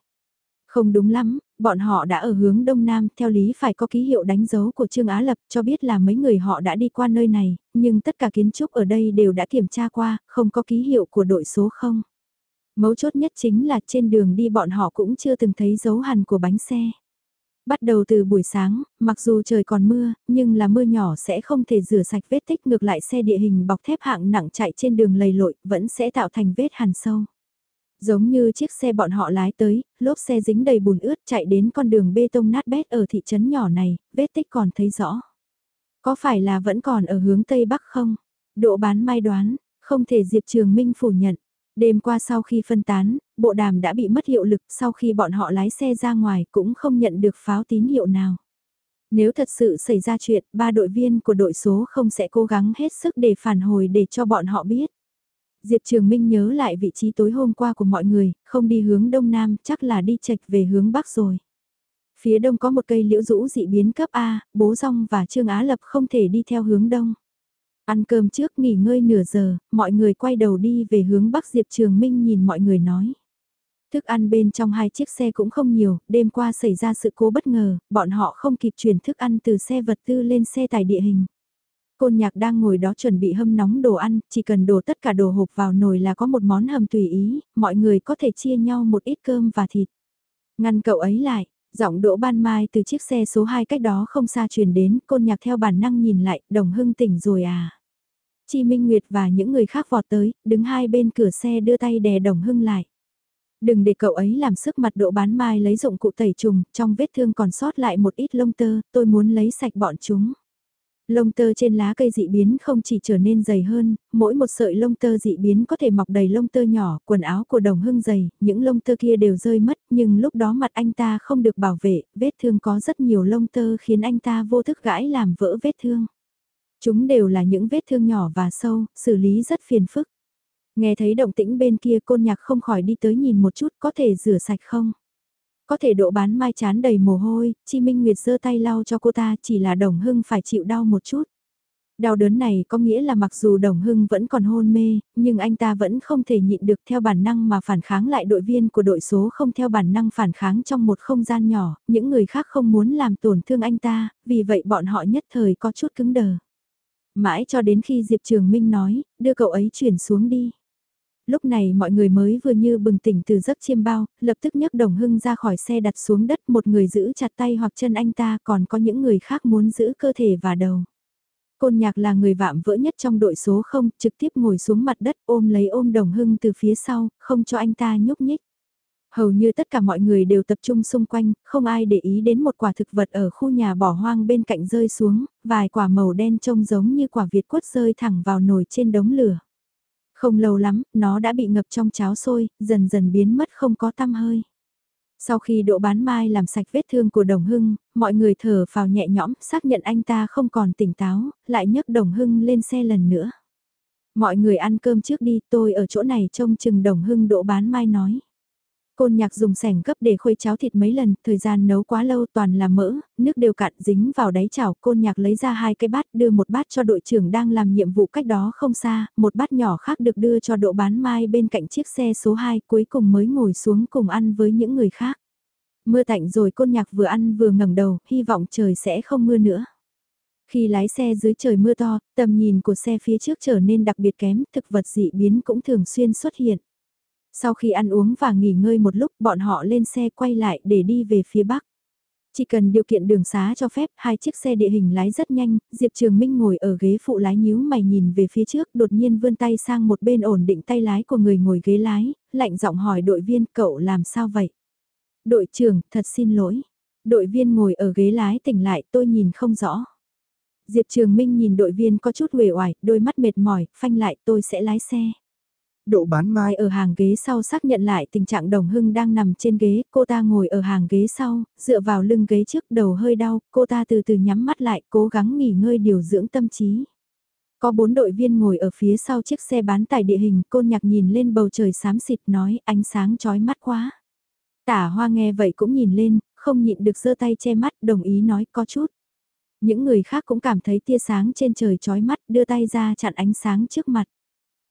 Không đúng lắm, bọn họ đã ở hướng đông nam, theo lý phải có ký hiệu đánh dấu của Trương Á Lập cho biết là mấy người họ đã đi qua nơi này, nhưng tất cả kiến trúc ở đây đều đã kiểm tra qua, không có ký hiệu của đội số không. Mấu chốt nhất chính là trên đường đi bọn họ cũng chưa từng thấy dấu hằn của bánh xe. Bắt đầu từ buổi sáng, mặc dù trời còn mưa, nhưng là mưa nhỏ sẽ không thể rửa sạch vết tích ngược lại xe địa hình bọc thép hạng nặng chạy trên đường lầy lội vẫn sẽ tạo thành vết hàn sâu. Giống như chiếc xe bọn họ lái tới, lốp xe dính đầy bùn ướt chạy đến con đường bê tông nát bét ở thị trấn nhỏ này, vết tích còn thấy rõ. Có phải là vẫn còn ở hướng Tây Bắc không? Độ bán mai đoán, không thể Diệp Trường Minh phủ nhận. Đêm qua sau khi phân tán, bộ đàm đã bị mất hiệu lực sau khi bọn họ lái xe ra ngoài cũng không nhận được pháo tín hiệu nào. Nếu thật sự xảy ra chuyện, ba đội viên của đội số không sẽ cố gắng hết sức để phản hồi để cho bọn họ biết. Diệp Trường Minh nhớ lại vị trí tối hôm qua của mọi người, không đi hướng đông nam, chắc là đi chạch về hướng bắc rồi. Phía đông có một cây liễu rũ dị biến cấp A, bố rong và Trương Á Lập không thể đi theo hướng đông. Ăn cơm trước nghỉ ngơi nửa giờ, mọi người quay đầu đi về hướng Bắc Diệp Trường Minh nhìn mọi người nói. Thức ăn bên trong hai chiếc xe cũng không nhiều, đêm qua xảy ra sự cố bất ngờ, bọn họ không kịp chuyển thức ăn từ xe vật tư lên xe tải địa hình. Côn nhạc đang ngồi đó chuẩn bị hâm nóng đồ ăn, chỉ cần đổ tất cả đồ hộp vào nồi là có một món hầm tùy ý, mọi người có thể chia nhau một ít cơm và thịt. Ngăn cậu ấy lại, giọng đỗ ban mai từ chiếc xe số 2 cách đó không xa truyền đến, côn nhạc theo bản năng nhìn lại, đồng hưng tỉnh rồi à. Chi Minh Nguyệt và những người khác vọt tới, đứng hai bên cửa xe đưa tay đè đồng hưng lại. Đừng để cậu ấy làm sức mặt độ bán mai lấy dụng cụ tẩy trùng, trong vết thương còn sót lại một ít lông tơ, tôi muốn lấy sạch bọn chúng. Lông tơ trên lá cây dị biến không chỉ trở nên dày hơn, mỗi một sợi lông tơ dị biến có thể mọc đầy lông tơ nhỏ, quần áo của đồng hưng dày, những lông tơ kia đều rơi mất, nhưng lúc đó mặt anh ta không được bảo vệ, vết thương có rất nhiều lông tơ khiến anh ta vô thức gãi làm vỡ vết thương. Chúng đều là những vết thương nhỏ và sâu, xử lý rất phiền phức. Nghe thấy động tĩnh bên kia côn nhạc không khỏi đi tới nhìn một chút có thể rửa sạch không? Có thể độ bán mai chán đầy mồ hôi, Chi Minh Nguyệt giơ tay lau cho cô ta chỉ là đồng hưng phải chịu đau một chút. Đau đớn này có nghĩa là mặc dù Đồng Hưng vẫn còn hôn mê, nhưng anh ta vẫn không thể nhịn được theo bản năng mà phản kháng lại đội viên của đội số không theo bản năng phản kháng trong một không gian nhỏ, những người khác không muốn làm tổn thương anh ta, vì vậy bọn họ nhất thời có chút cứng đờ. Mãi cho đến khi Diệp Trường Minh nói, đưa cậu ấy chuyển xuống đi. Lúc này mọi người mới vừa như bừng tỉnh từ giấc chiêm bao, lập tức nhấc Đồng Hưng ra khỏi xe đặt xuống đất một người giữ chặt tay hoặc chân anh ta còn có những người khác muốn giữ cơ thể và đầu. Côn nhạc là người vạm vỡ nhất trong đội số không, trực tiếp ngồi xuống mặt đất ôm lấy ôm Đồng Hưng từ phía sau, không cho anh ta nhúc nhích. Hầu như tất cả mọi người đều tập trung xung quanh, không ai để ý đến một quả thực vật ở khu nhà bỏ hoang bên cạnh rơi xuống, vài quả màu đen trông giống như quả Việt quất rơi thẳng vào nồi trên đống lửa. Không lâu lắm, nó đã bị ngập trong cháo sôi, dần dần biến mất không có tăm hơi. Sau khi độ bán mai làm sạch vết thương của Đồng Hưng, mọi người thở vào nhẹ nhõm, xác nhận anh ta không còn tỉnh táo, lại nhấc Đồng Hưng lên xe lần nữa. Mọi người ăn cơm trước đi, tôi ở chỗ này trông chừng Đồng Hưng độ bán mai nói. Côn nhạc dùng sẻng gấp để khuấy cháo thịt mấy lần, thời gian nấu quá lâu toàn là mỡ, nước đều cạn dính vào đáy chảo. Côn nhạc lấy ra hai cái bát đưa một bát cho đội trưởng đang làm nhiệm vụ cách đó không xa, một bát nhỏ khác được đưa cho độ bán mai bên cạnh chiếc xe số 2 cuối cùng mới ngồi xuống cùng ăn với những người khác. Mưa tạnh rồi côn nhạc vừa ăn vừa ngẩng đầu, hy vọng trời sẽ không mưa nữa. Khi lái xe dưới trời mưa to, tầm nhìn của xe phía trước trở nên đặc biệt kém, thực vật dị biến cũng thường xuyên xuất hiện. Sau khi ăn uống và nghỉ ngơi một lúc bọn họ lên xe quay lại để đi về phía bắc. Chỉ cần điều kiện đường xá cho phép hai chiếc xe địa hình lái rất nhanh, Diệp Trường Minh ngồi ở ghế phụ lái nhíu mày nhìn về phía trước đột nhiên vươn tay sang một bên ổn định tay lái của người ngồi ghế lái, lạnh giọng hỏi đội viên cậu làm sao vậy? Đội trưởng, thật xin lỗi. Đội viên ngồi ở ghế lái tỉnh lại tôi nhìn không rõ. Diệp Trường Minh nhìn đội viên có chút uể oải, đôi mắt mệt mỏi, phanh lại tôi sẽ lái xe. Độ bán mai ở hàng ghế sau xác nhận lại tình trạng đồng hưng đang nằm trên ghế, cô ta ngồi ở hàng ghế sau, dựa vào lưng ghế trước đầu hơi đau, cô ta từ từ nhắm mắt lại, cố gắng nghỉ ngơi điều dưỡng tâm trí. Có bốn đội viên ngồi ở phía sau chiếc xe bán tải địa hình, côn nhạc nhìn lên bầu trời xám xịt nói ánh sáng chói mắt quá. Tả hoa nghe vậy cũng nhìn lên, không nhịn được giơ tay che mắt, đồng ý nói có chút. Những người khác cũng cảm thấy tia sáng trên trời chói mắt, đưa tay ra chặn ánh sáng trước mặt.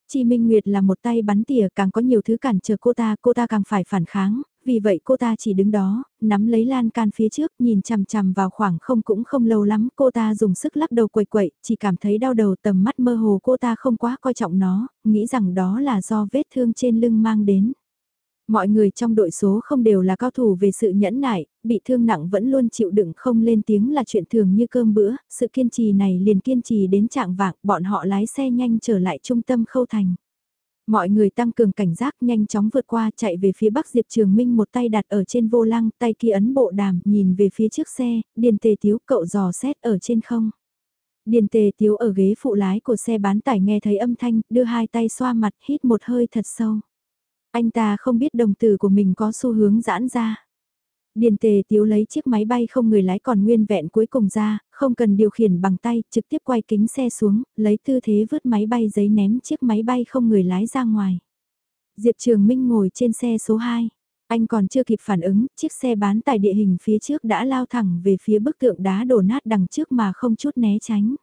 Chi Minh Nguyệt là một tay bắn tỉa càng có nhiều thứ cản trở cô ta, cô ta càng phải phản kháng, vì vậy cô ta chỉ đứng đó, nắm lấy lan can phía trước, nhìn chằm chằm vào khoảng không cũng không lâu lắm, cô ta dùng sức lắc đầu quậy quậy, chỉ cảm thấy đau đầu tầm mắt mơ hồ cô ta không quá coi trọng nó, nghĩ rằng đó là do vết thương trên lưng mang đến. Mọi người trong đội số không đều là cao thủ về sự nhẫn nại, bị thương nặng vẫn luôn chịu đựng không lên tiếng là chuyện thường như cơm bữa, sự kiên trì này liền kiên trì đến trạng vạng, bọn họ lái xe nhanh trở lại trung tâm khâu thành. Mọi người tăng cường cảnh giác nhanh chóng vượt qua chạy về phía bắc Diệp Trường Minh một tay đặt ở trên vô lăng, tay kia ấn bộ đàm, nhìn về phía trước xe, điền tề tiếu cậu dò xét ở trên không. Điền tề tiếu ở ghế phụ lái của xe bán tải nghe thấy âm thanh, đưa hai tay xoa mặt hít một hơi thật sâu. Anh ta không biết đồng tử của mình có xu hướng giãn ra. Điền tề tiếu lấy chiếc máy bay không người lái còn nguyên vẹn cuối cùng ra, không cần điều khiển bằng tay, trực tiếp quay kính xe xuống, lấy tư thế vứt máy bay giấy ném chiếc máy bay không người lái ra ngoài. Diệp Trường Minh ngồi trên xe số 2. Anh còn chưa kịp phản ứng, chiếc xe bán tải địa hình phía trước đã lao thẳng về phía bức tượng đá đổ nát đằng trước mà không chút né tránh.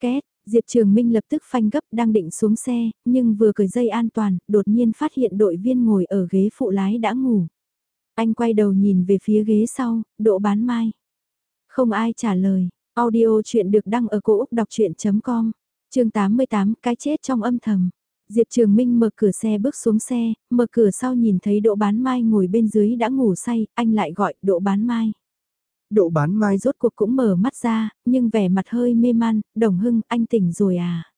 Két, Diệp Trường Minh lập tức phanh gấp đang định xuống xe, nhưng vừa cởi dây an toàn, đột nhiên phát hiện đội viên ngồi ở ghế phụ lái đã ngủ. Anh quay đầu nhìn về phía ghế sau, độ bán mai. Không ai trả lời, audio chuyện được đăng ở cổ Úc đọc chuyện.com, chương 88 cái chết trong âm thầm. Diệp Trường Minh mở cửa xe bước xuống xe, mở cửa sau nhìn thấy Đỗ Bán Mai ngồi bên dưới đã ngủ say, anh lại gọi Đỗ Bán Mai. Đỗ Bán Mai rốt cuộc cũng mở mắt ra, nhưng vẻ mặt hơi mê man, Đồng Hưng, anh tỉnh rồi à?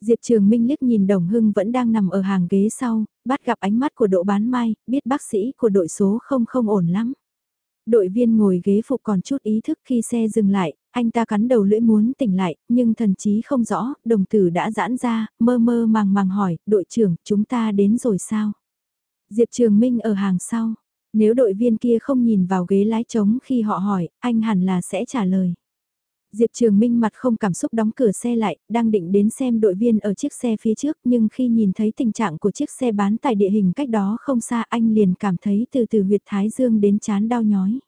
Diệp Trường Minh liếc nhìn Đồng Hưng vẫn đang nằm ở hàng ghế sau, bắt gặp ánh mắt của Đỗ Bán Mai, biết bác sĩ của đội số không không ổn lắm. Đội viên ngồi ghế phụ còn chút ý thức khi xe dừng lại, anh ta cắn đầu lưỡi muốn tỉnh lại, nhưng thần chí không rõ, đồng tử đã giãn ra, mơ mơ màng màng hỏi, đội trưởng, chúng ta đến rồi sao? Diệp Trường Minh ở hàng sau, nếu đội viên kia không nhìn vào ghế lái trống khi họ hỏi, anh hẳn là sẽ trả lời. Diệp Trường Minh mặt không cảm xúc đóng cửa xe lại, đang định đến xem đội viên ở chiếc xe phía trước nhưng khi nhìn thấy tình trạng của chiếc xe bán tại địa hình cách đó không xa anh liền cảm thấy từ từ huyệt thái dương đến chán đau nhói.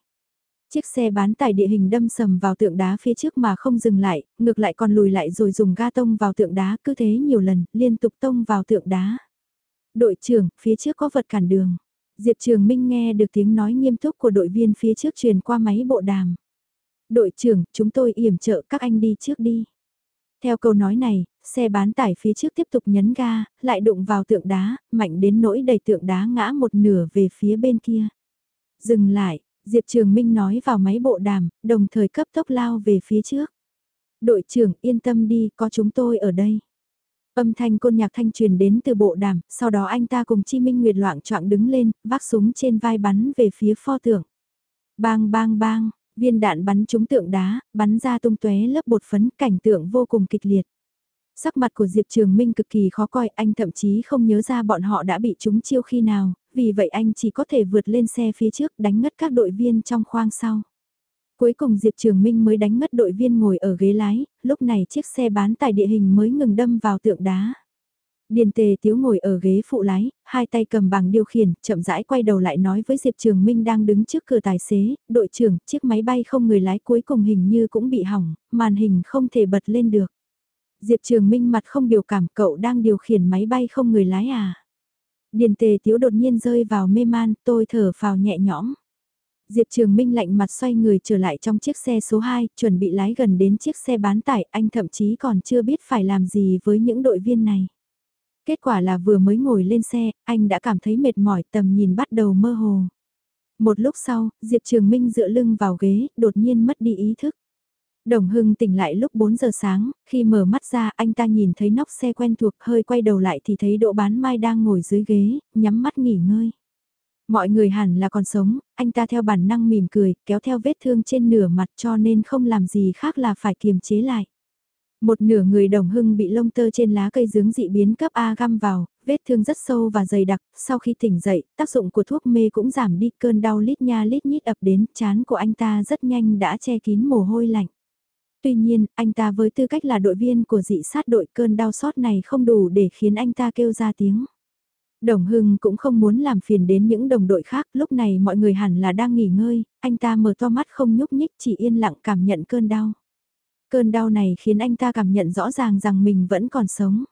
Chiếc xe bán tải địa hình đâm sầm vào tượng đá phía trước mà không dừng lại, ngược lại còn lùi lại rồi dùng ga tông vào tượng đá cứ thế nhiều lần, liên tục tông vào tượng đá. Đội trưởng, phía trước có vật cản đường. Diệp Trường Minh nghe được tiếng nói nghiêm túc của đội viên phía trước truyền qua máy bộ đàm. Đội trưởng, chúng tôi yểm trợ các anh đi trước đi. Theo câu nói này, xe bán tải phía trước tiếp tục nhấn ga, lại đụng vào tượng đá, mạnh đến nỗi đẩy tượng đá ngã một nửa về phía bên kia. Dừng lại, Diệp Trường Minh nói vào máy bộ đàm, đồng thời cấp tốc lao về phía trước. Đội trưởng yên tâm đi, có chúng tôi ở đây. Âm thanh côn nhạc thanh truyền đến từ bộ đàm, sau đó anh ta cùng Chi Minh Nguyệt loạn trọng đứng lên, vác súng trên vai bắn về phía pho tượng. Bang bang bang, viên đạn bắn trúng tượng đá, bắn ra tung tóe lớp bột phấn, cảnh tượng vô cùng kịch liệt. Sắc mặt của Diệp Trường Minh cực kỳ khó coi, anh thậm chí không nhớ ra bọn họ đã bị trúng chiêu khi nào, vì vậy anh chỉ có thể vượt lên xe phía trước đánh ngất các đội viên trong khoang sau. Cuối cùng Diệp Trường Minh mới đánh ngất đội viên ngồi ở ghế lái, lúc này chiếc xe bán tải địa hình mới ngừng đâm vào tượng đá. Điền tề tiếu ngồi ở ghế phụ lái, hai tay cầm bằng điều khiển, chậm rãi quay đầu lại nói với Diệp Trường Minh đang đứng trước cửa tài xế, đội trưởng, chiếc máy bay không người lái cuối cùng hình như cũng bị hỏng, màn hình không thể bật lên được. Diệp Trường Minh mặt không biểu cảm cậu đang điều khiển máy bay không người lái à. Điền tề tiếu đột nhiên rơi vào mê man, tôi thở vào nhẹ nhõm. Diệp Trường Minh lạnh mặt xoay người trở lại trong chiếc xe số 2, chuẩn bị lái gần đến chiếc xe bán tải, anh thậm chí còn chưa biết phải làm gì với những đội viên này. Kết quả là vừa mới ngồi lên xe, anh đã cảm thấy mệt mỏi tầm nhìn bắt đầu mơ hồ. Một lúc sau, Diệp Trường Minh dựa lưng vào ghế, đột nhiên mất đi ý thức. Đồng Hưng tỉnh lại lúc 4 giờ sáng, khi mở mắt ra anh ta nhìn thấy nóc xe quen thuộc hơi quay đầu lại thì thấy Đỗ Bán Mai đang ngồi dưới ghế, nhắm mắt nghỉ ngơi. Mọi người hẳn là còn sống, anh ta theo bản năng mỉm cười, kéo theo vết thương trên nửa mặt cho nên không làm gì khác là phải kiềm chế lại. Một nửa người đồng hưng bị lông tơ trên lá cây dướng dị biến cấp A găm vào, vết thương rất sâu và dày đặc, sau khi tỉnh dậy, tác dụng của thuốc mê cũng giảm đi cơn đau lít nha lít nhít ập đến, chán của anh ta rất nhanh đã che kín mồ hôi lạnh. Tuy nhiên, anh ta với tư cách là đội viên của dị sát đội cơn đau sót này không đủ để khiến anh ta kêu ra tiếng. Đồng Hưng cũng không muốn làm phiền đến những đồng đội khác, lúc này mọi người hẳn là đang nghỉ ngơi, anh ta mở to mắt không nhúc nhích chỉ yên lặng cảm nhận cơn đau. Cơn đau này khiến anh ta cảm nhận rõ ràng rằng mình vẫn còn sống.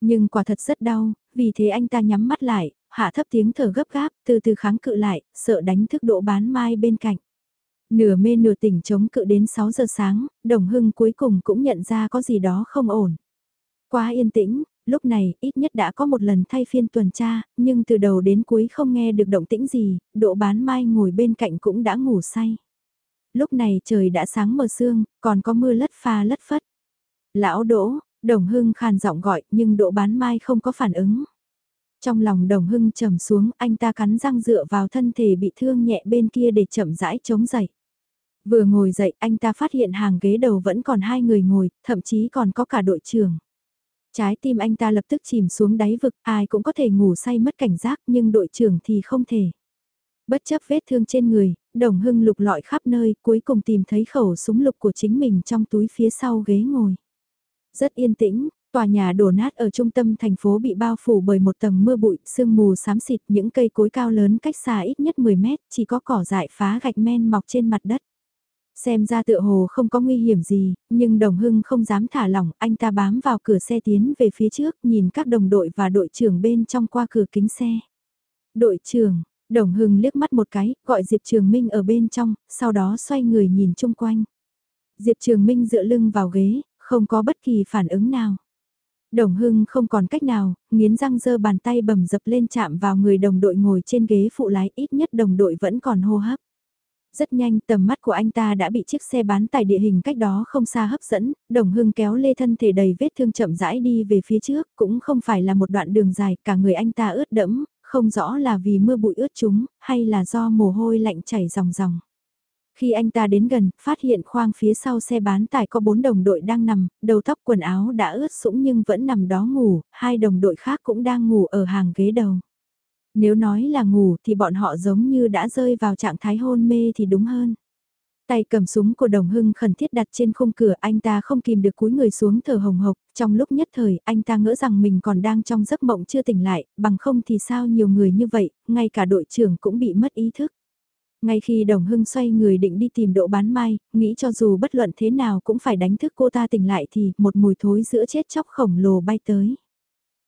Nhưng quả thật rất đau, vì thế anh ta nhắm mắt lại, hạ thấp tiếng thở gấp gáp, từ từ kháng cự lại, sợ đánh thức độ bán mai bên cạnh. Nửa mê nửa tỉnh chống cự đến 6 giờ sáng, đồng hưng cuối cùng cũng nhận ra có gì đó không ổn. Quá yên tĩnh, Lúc này, ít nhất đã có một lần thay phiên tuần tra, nhưng từ đầu đến cuối không nghe được động tĩnh gì, độ bán mai ngồi bên cạnh cũng đã ngủ say. Lúc này trời đã sáng mờ sương, còn có mưa lất pha lất phất. Lão Đỗ, Đồng Hưng khàn giọng gọi nhưng độ bán mai không có phản ứng. Trong lòng Đồng Hưng trầm xuống, anh ta cắn răng dựa vào thân thể bị thương nhẹ bên kia để chậm rãi chống dậy. Vừa ngồi dậy, anh ta phát hiện hàng ghế đầu vẫn còn hai người ngồi, thậm chí còn có cả đội trưởng. Trái tim anh ta lập tức chìm xuống đáy vực, ai cũng có thể ngủ say mất cảnh giác nhưng đội trưởng thì không thể. Bất chấp vết thương trên người, đồng hưng lục lọi khắp nơi cuối cùng tìm thấy khẩu súng lục của chính mình trong túi phía sau ghế ngồi. Rất yên tĩnh, tòa nhà đổ nát ở trung tâm thành phố bị bao phủ bởi một tầng mưa bụi, sương mù xám xịt những cây cối cao lớn cách xa ít nhất 10 mét, chỉ có cỏ dại phá gạch men mọc trên mặt đất. Xem ra tựa hồ không có nguy hiểm gì, nhưng đồng hưng không dám thả lỏng, anh ta bám vào cửa xe tiến về phía trước, nhìn các đồng đội và đội trưởng bên trong qua cửa kính xe. Đội trưởng, đồng hưng liếc mắt một cái, gọi Diệp Trường Minh ở bên trong, sau đó xoay người nhìn chung quanh. Diệp Trường Minh dựa lưng vào ghế, không có bất kỳ phản ứng nào. Đồng Hưng không còn cách nào, nghiến răng dơ bàn tay bầm dập lên chạm vào người đồng đội ngồi trên ghế phụ lái ít nhất đồng đội vẫn còn hô hấp. Rất nhanh tầm mắt của anh ta đã bị chiếc xe bán tải địa hình cách đó không xa hấp dẫn, đồng hưng kéo lê thân thể đầy vết thương chậm rãi đi về phía trước, cũng không phải là một đoạn đường dài, cả người anh ta ướt đẫm, không rõ là vì mưa bụi ướt chúng, hay là do mồ hôi lạnh chảy ròng ròng. Khi anh ta đến gần, phát hiện khoang phía sau xe bán tải có bốn đồng đội đang nằm, đầu tóc quần áo đã ướt sũng nhưng vẫn nằm đó ngủ, hai đồng đội khác cũng đang ngủ ở hàng ghế đầu. Nếu nói là ngủ thì bọn họ giống như đã rơi vào trạng thái hôn mê thì đúng hơn. Tay cầm súng của đồng hưng khẩn thiết đặt trên khung cửa anh ta không kìm được cúi người xuống thở hồng hộc, trong lúc nhất thời anh ta ngỡ rằng mình còn đang trong giấc mộng chưa tỉnh lại, bằng không thì sao nhiều người như vậy, ngay cả đội trưởng cũng bị mất ý thức. Ngay khi đồng hưng xoay người định đi tìm độ bán mai, nghĩ cho dù bất luận thế nào cũng phải đánh thức cô ta tỉnh lại thì một mùi thối giữa chết chóc khổng lồ bay tới.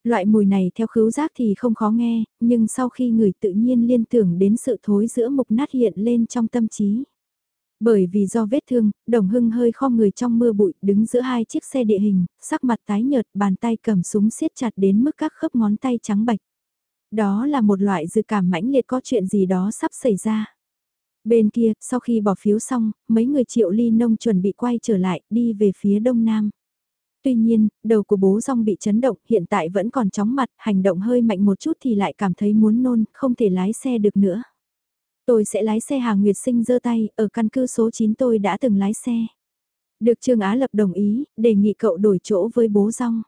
Loại mùi này theo khứu giác thì không khó nghe, nhưng sau khi người tự nhiên liên tưởng đến sự thối giữa mục nát hiện lên trong tâm trí. Bởi vì do vết thương, đồng hưng hơi kho người trong mưa bụi đứng giữa hai chiếc xe địa hình, sắc mặt tái nhợt bàn tay cầm súng siết chặt đến mức các khớp ngón tay trắng bạch. Đó là một loại dự cảm mãnh liệt có chuyện gì đó sắp xảy ra. Bên kia, sau khi bỏ phiếu xong, mấy người triệu ly nông chuẩn bị quay trở lại, đi về phía đông nam. Tuy nhiên, đầu của bố rong bị chấn động, hiện tại vẫn còn chóng mặt, hành động hơi mạnh một chút thì lại cảm thấy muốn nôn, không thể lái xe được nữa. Tôi sẽ lái xe hà Nguyệt Sinh giơ tay, ở căn cứ số 9 tôi đã từng lái xe. Được Trương Á Lập đồng ý, đề nghị cậu đổi chỗ với bố rong.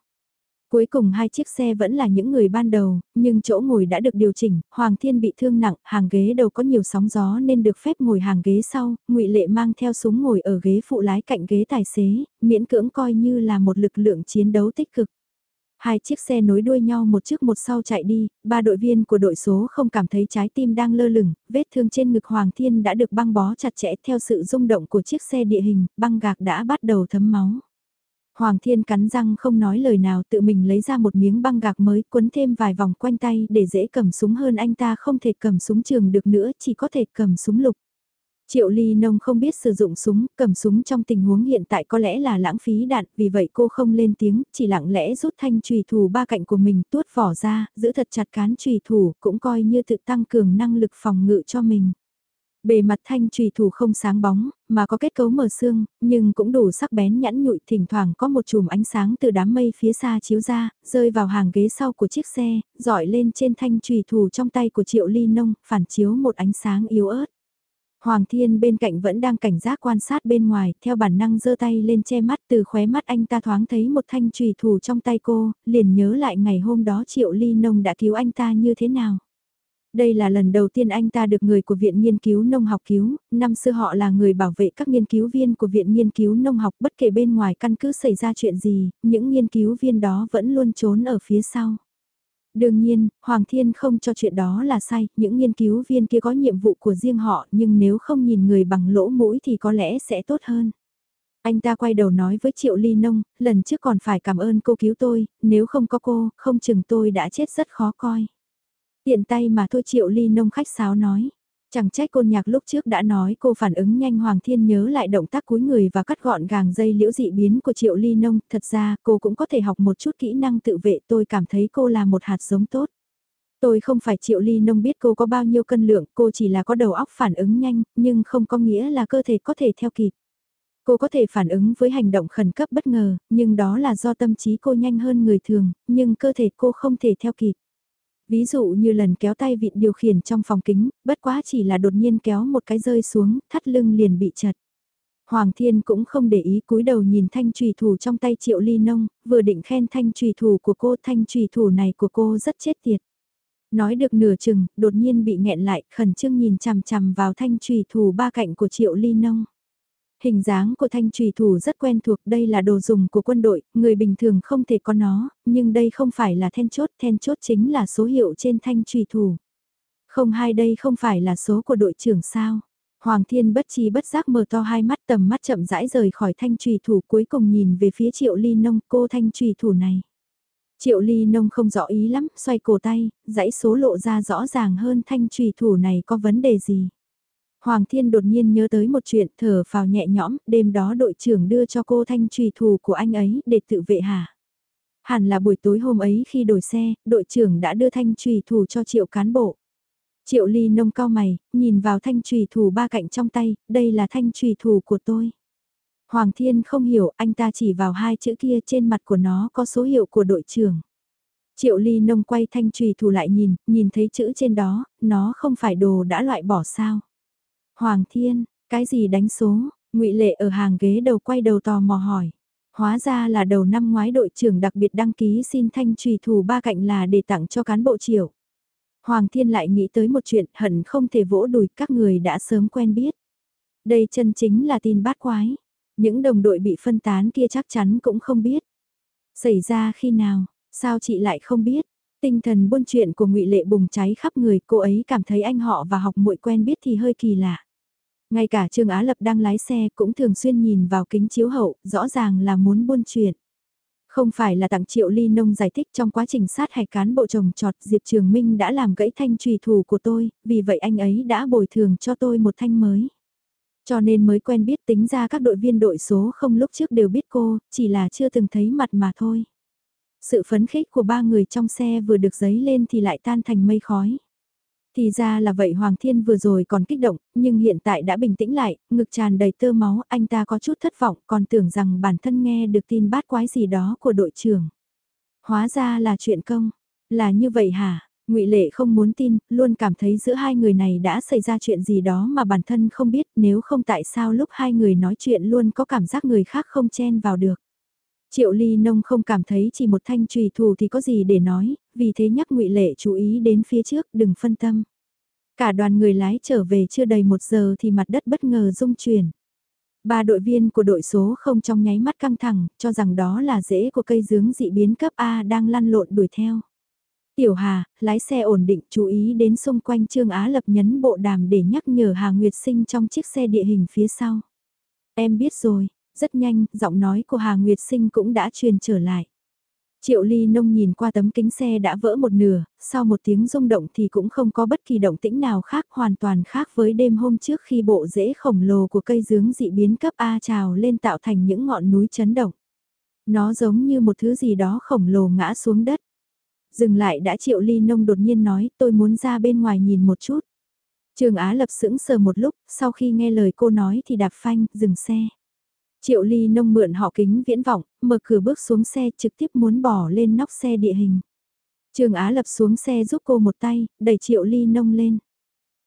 Cuối cùng hai chiếc xe vẫn là những người ban đầu, nhưng chỗ ngồi đã được điều chỉnh, Hoàng Thiên bị thương nặng, hàng ghế đầu có nhiều sóng gió nên được phép ngồi hàng ghế sau, ngụy Lệ mang theo súng ngồi ở ghế phụ lái cạnh ghế tài xế, miễn cưỡng coi như là một lực lượng chiến đấu tích cực. Hai chiếc xe nối đuôi nhau một trước một sau chạy đi, ba đội viên của đội số không cảm thấy trái tim đang lơ lửng, vết thương trên ngực Hoàng Thiên đã được băng bó chặt chẽ theo sự rung động của chiếc xe địa hình, băng gạc đã bắt đầu thấm máu. Hoàng Thiên cắn răng không nói lời nào tự mình lấy ra một miếng băng gạc mới quấn thêm vài vòng quanh tay để dễ cầm súng hơn anh ta không thể cầm súng trường được nữa chỉ có thể cầm súng lục. Triệu Ly Nông không biết sử dụng súng, cầm súng trong tình huống hiện tại có lẽ là lãng phí đạn, vì vậy cô không lên tiếng, chỉ lặng lẽ rút thanh trùy thủ ba cạnh của mình tuốt vỏ ra, giữ thật chặt cán trùy thủ, cũng coi như tự tăng cường năng lực phòng ngự cho mình. Bề mặt thanh trùy thủ không sáng bóng, mà có kết cấu mờ xương, nhưng cũng đủ sắc bén nhẵn nhụi thỉnh thoảng có một chùm ánh sáng từ đám mây phía xa chiếu ra, rơi vào hàng ghế sau của chiếc xe, dọi lên trên thanh trùy thủ trong tay của Triệu Ly Nông, phản chiếu một ánh sáng yếu ớt. Hoàng Thiên bên cạnh vẫn đang cảnh giác quan sát bên ngoài, theo bản năng giơ tay lên che mắt từ khóe mắt anh ta thoáng thấy một thanh trùy thủ trong tay cô, liền nhớ lại ngày hôm đó Triệu Ly Nông đã cứu anh ta như thế nào. Đây là lần đầu tiên anh ta được người của Viện Nghiên cứu Nông học cứu, năm xưa họ là người bảo vệ các nghiên cứu viên của Viện Nghiên cứu Nông học bất kể bên ngoài căn cứ xảy ra chuyện gì, những nghiên cứu viên đó vẫn luôn trốn ở phía sau. Đương nhiên, Hoàng Thiên không cho chuyện đó là sai, những nghiên cứu viên kia có nhiệm vụ của riêng họ nhưng nếu không nhìn người bằng lỗ mũi thì có lẽ sẽ tốt hơn. Anh ta quay đầu nói với Triệu Ly Nông, lần trước còn phải cảm ơn cô cứu tôi, nếu không có cô, không chừng tôi đã chết rất khó coi. Tiện tay mà thôi Triệu Ly Nông khách sáo nói. Chẳng trách côn nhạc lúc trước đã nói cô phản ứng nhanh Hoàng Thiên nhớ lại động tác cúi người và cắt gọn gàng dây liễu dị biến của Triệu Ly Nông, thật ra cô cũng có thể học một chút kỹ năng tự vệ tôi cảm thấy cô là một hạt giống tốt. Tôi không phải Triệu Ly Nông biết cô có bao nhiêu cân lượng, cô chỉ là có đầu óc phản ứng nhanh, nhưng không có nghĩa là cơ thể có thể theo kịp. Cô có thể phản ứng với hành động khẩn cấp bất ngờ, nhưng đó là do tâm trí cô nhanh hơn người thường, nhưng cơ thể cô không thể theo kịp. Ví dụ như lần kéo tay vịn điều khiển trong phòng kính, bất quá chỉ là đột nhiên kéo một cái rơi xuống, thắt lưng liền bị chật. Hoàng Thiên cũng không để ý cúi đầu nhìn thanh trùy thủ trong tay Triệu Ly Nông, vừa định khen thanh trùy thủ của cô, thanh trùy thủ này của cô rất chết tiệt. Nói được nửa chừng, đột nhiên bị nghẹn lại, khẩn trương nhìn chằm chằm vào thanh trùy thủ ba cạnh của Triệu Ly Nông. Hình dáng của thanh trùy thủ rất quen thuộc, đây là đồ dùng của quân đội, người bình thường không thể có nó, nhưng đây không phải là then chốt, then chốt chính là số hiệu trên thanh trùy thủ. Không hai đây không phải là số của đội trưởng sao. Hoàng Thiên bất chi bất giác mở to hai mắt tầm mắt chậm rãi rời khỏi thanh trùy thủ cuối cùng nhìn về phía triệu ly nông cô thanh trùy thủ này. Triệu ly nông không rõ ý lắm, xoay cổ tay, dãy số lộ ra rõ ràng hơn thanh trùy thủ này có vấn đề gì. Hoàng Thiên đột nhiên nhớ tới một chuyện thở vào nhẹ nhõm, đêm đó đội trưởng đưa cho cô thanh trùy thủ của anh ấy để tự vệ hả? Hẳn là buổi tối hôm ấy khi đổi xe, đội trưởng đã đưa thanh trùy thủ cho triệu cán bộ. Triệu ly nông cao mày, nhìn vào thanh trùy thủ ba cạnh trong tay, đây là thanh trùy thủ của tôi. Hoàng Thiên không hiểu, anh ta chỉ vào hai chữ kia trên mặt của nó có số hiệu của đội trưởng. Triệu ly nông quay thanh trùy thủ lại nhìn, nhìn thấy chữ trên đó, nó không phải đồ đã loại bỏ sao. Hoàng Thiên, cái gì đánh số, ngụy Lệ ở hàng ghế đầu quay đầu tò mò hỏi. Hóa ra là đầu năm ngoái đội trưởng đặc biệt đăng ký xin thanh trùy thủ ba cạnh là để tặng cho cán bộ triệu. Hoàng Thiên lại nghĩ tới một chuyện hận không thể vỗ đùi các người đã sớm quen biết. Đây chân chính là tin bát quái. Những đồng đội bị phân tán kia chắc chắn cũng không biết. Xảy ra khi nào, sao chị lại không biết? Tinh thần buôn chuyện của ngụy Lệ bùng cháy khắp người, cô ấy cảm thấy anh họ và học muội quen biết thì hơi kỳ lạ. Ngay cả Trương Á Lập đang lái xe cũng thường xuyên nhìn vào kính chiếu hậu, rõ ràng là muốn buôn chuyện. Không phải là tặng triệu ly nông giải thích trong quá trình sát hại cán bộ trồng trọt Diệp Trường Minh đã làm gãy thanh trùy thủ của tôi, vì vậy anh ấy đã bồi thường cho tôi một thanh mới. Cho nên mới quen biết tính ra các đội viên đội số không lúc trước đều biết cô, chỉ là chưa từng thấy mặt mà thôi. Sự phấn khích của ba người trong xe vừa được giấy lên thì lại tan thành mây khói. Thì ra là vậy Hoàng Thiên vừa rồi còn kích động, nhưng hiện tại đã bình tĩnh lại, ngực tràn đầy tơ máu, anh ta có chút thất vọng, còn tưởng rằng bản thân nghe được tin bát quái gì đó của đội trưởng. Hóa ra là chuyện công, là như vậy hả? ngụy Lệ không muốn tin, luôn cảm thấy giữa hai người này đã xảy ra chuyện gì đó mà bản thân không biết, nếu không tại sao lúc hai người nói chuyện luôn có cảm giác người khác không chen vào được. Triệu Ly Nông không cảm thấy chỉ một thanh trùy thủ thì có gì để nói, vì thế nhắc ngụy Lệ chú ý đến phía trước, đừng phân tâm. Cả đoàn người lái trở về chưa đầy một giờ thì mặt đất bất ngờ rung chuyển. Ba đội viên của đội số không trong nháy mắt căng thẳng, cho rằng đó là rễ của cây dướng dị biến cấp A đang lăn lộn đuổi theo. Tiểu Hà, lái xe ổn định chú ý đến xung quanh Trương Á Lập nhấn bộ đàm để nhắc nhở Hà Nguyệt Sinh trong chiếc xe địa hình phía sau. Em biết rồi, rất nhanh, giọng nói của Hà Nguyệt Sinh cũng đã truyền trở lại. Triệu Ly Nông nhìn qua tấm kính xe đã vỡ một nửa, sau một tiếng rung động thì cũng không có bất kỳ động tĩnh nào khác hoàn toàn khác với đêm hôm trước khi bộ rễ khổng lồ của cây dướng dị biến cấp A trào lên tạo thành những ngọn núi chấn động. Nó giống như một thứ gì đó khổng lồ ngã xuống đất. Dừng lại đã Triệu Ly Nông đột nhiên nói tôi muốn ra bên ngoài nhìn một chút. Trường Á lập sững sờ một lúc, sau khi nghe lời cô nói thì đạp phanh, dừng xe. Triệu Ly Nông mượn họ kính viễn vọng, mở cửa bước xuống xe trực tiếp muốn bỏ lên nóc xe địa hình. Trường Á lập xuống xe giúp cô một tay, đẩy Triệu Ly Nông lên.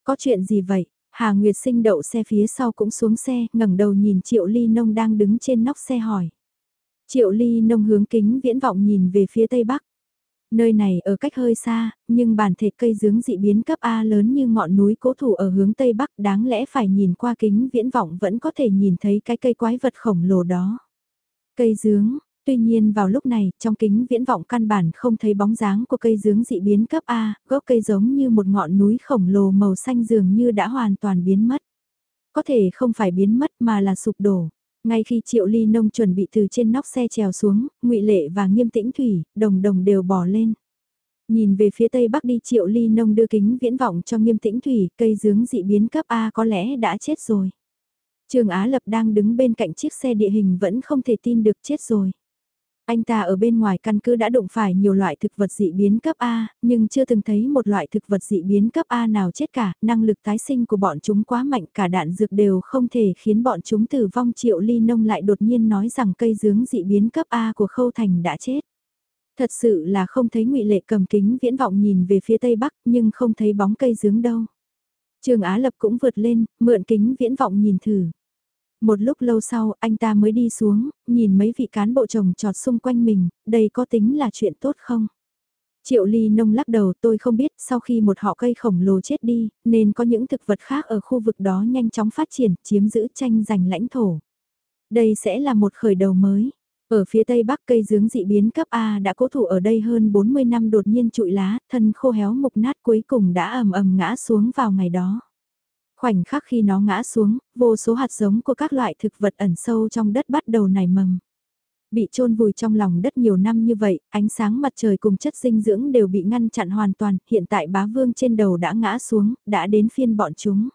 Có chuyện gì vậy? Hà Nguyệt Sinh đậu xe phía sau cũng xuống xe, ngẩng đầu nhìn Triệu Ly Nông đang đứng trên nóc xe hỏi. Triệu Ly Nông hướng kính viễn vọng nhìn về phía tây bắc. Nơi này ở cách hơi xa, nhưng bản thể cây dướng dị biến cấp A lớn như ngọn núi cố thủ ở hướng Tây Bắc đáng lẽ phải nhìn qua kính viễn vọng vẫn có thể nhìn thấy cái cây quái vật khổng lồ đó. Cây dướng, tuy nhiên vào lúc này trong kính viễn vọng căn bản không thấy bóng dáng của cây dướng dị biến cấp A, gốc cây giống như một ngọn núi khổng lồ màu xanh dường như đã hoàn toàn biến mất. Có thể không phải biến mất mà là sụp đổ. Ngay khi Triệu Ly Nông chuẩn bị từ trên nóc xe trèo xuống, ngụy Lệ và Nghiêm Tĩnh Thủy, đồng đồng đều bỏ lên. Nhìn về phía tây bắc đi triệu ly nông đưa kính viễn vọng cho nghiêm tĩnh thủy, cây dướng dị biến cấp A có lẽ đã chết rồi. Trường Á Lập đang đứng bên cạnh chiếc xe địa hình vẫn không thể tin được chết rồi. Anh ta ở bên ngoài căn cứ đã đụng phải nhiều loại thực vật dị biến cấp A, nhưng chưa từng thấy một loại thực vật dị biến cấp A nào chết cả, năng lực tái sinh của bọn chúng quá mạnh cả đạn dược đều không thể khiến bọn chúng tử vong triệu ly nông lại đột nhiên nói rằng cây dướng dị biến cấp A của Khâu Thành đã chết. Thật sự là không thấy ngụy Lệ cầm kính viễn vọng nhìn về phía tây bắc nhưng không thấy bóng cây dướng đâu. Trường Á Lập cũng vượt lên, mượn kính viễn vọng nhìn thử. Một lúc lâu sau, anh ta mới đi xuống, nhìn mấy vị cán bộ chồng trọt xung quanh mình, đây có tính là chuyện tốt không? Triệu ly nông lắc đầu tôi không biết sau khi một họ cây khổng lồ chết đi, nên có những thực vật khác ở khu vực đó nhanh chóng phát triển, chiếm giữ tranh giành lãnh thổ. Đây sẽ là một khởi đầu mới. Ở phía tây bắc cây dướng dị biến cấp A đã cố thủ ở đây hơn 40 năm đột nhiên trụi lá, thân khô héo mục nát cuối cùng đã ầm ầm ngã xuống vào ngày đó. Khoảnh khắc khi nó ngã xuống, vô số hạt giống của các loại thực vật ẩn sâu trong đất bắt đầu nảy mầm. Bị chôn vùi trong lòng đất nhiều năm như vậy, ánh sáng mặt trời cùng chất dinh dưỡng đều bị ngăn chặn hoàn toàn, hiện tại bá vương trên đầu đã ngã xuống, đã đến phiên bọn chúng.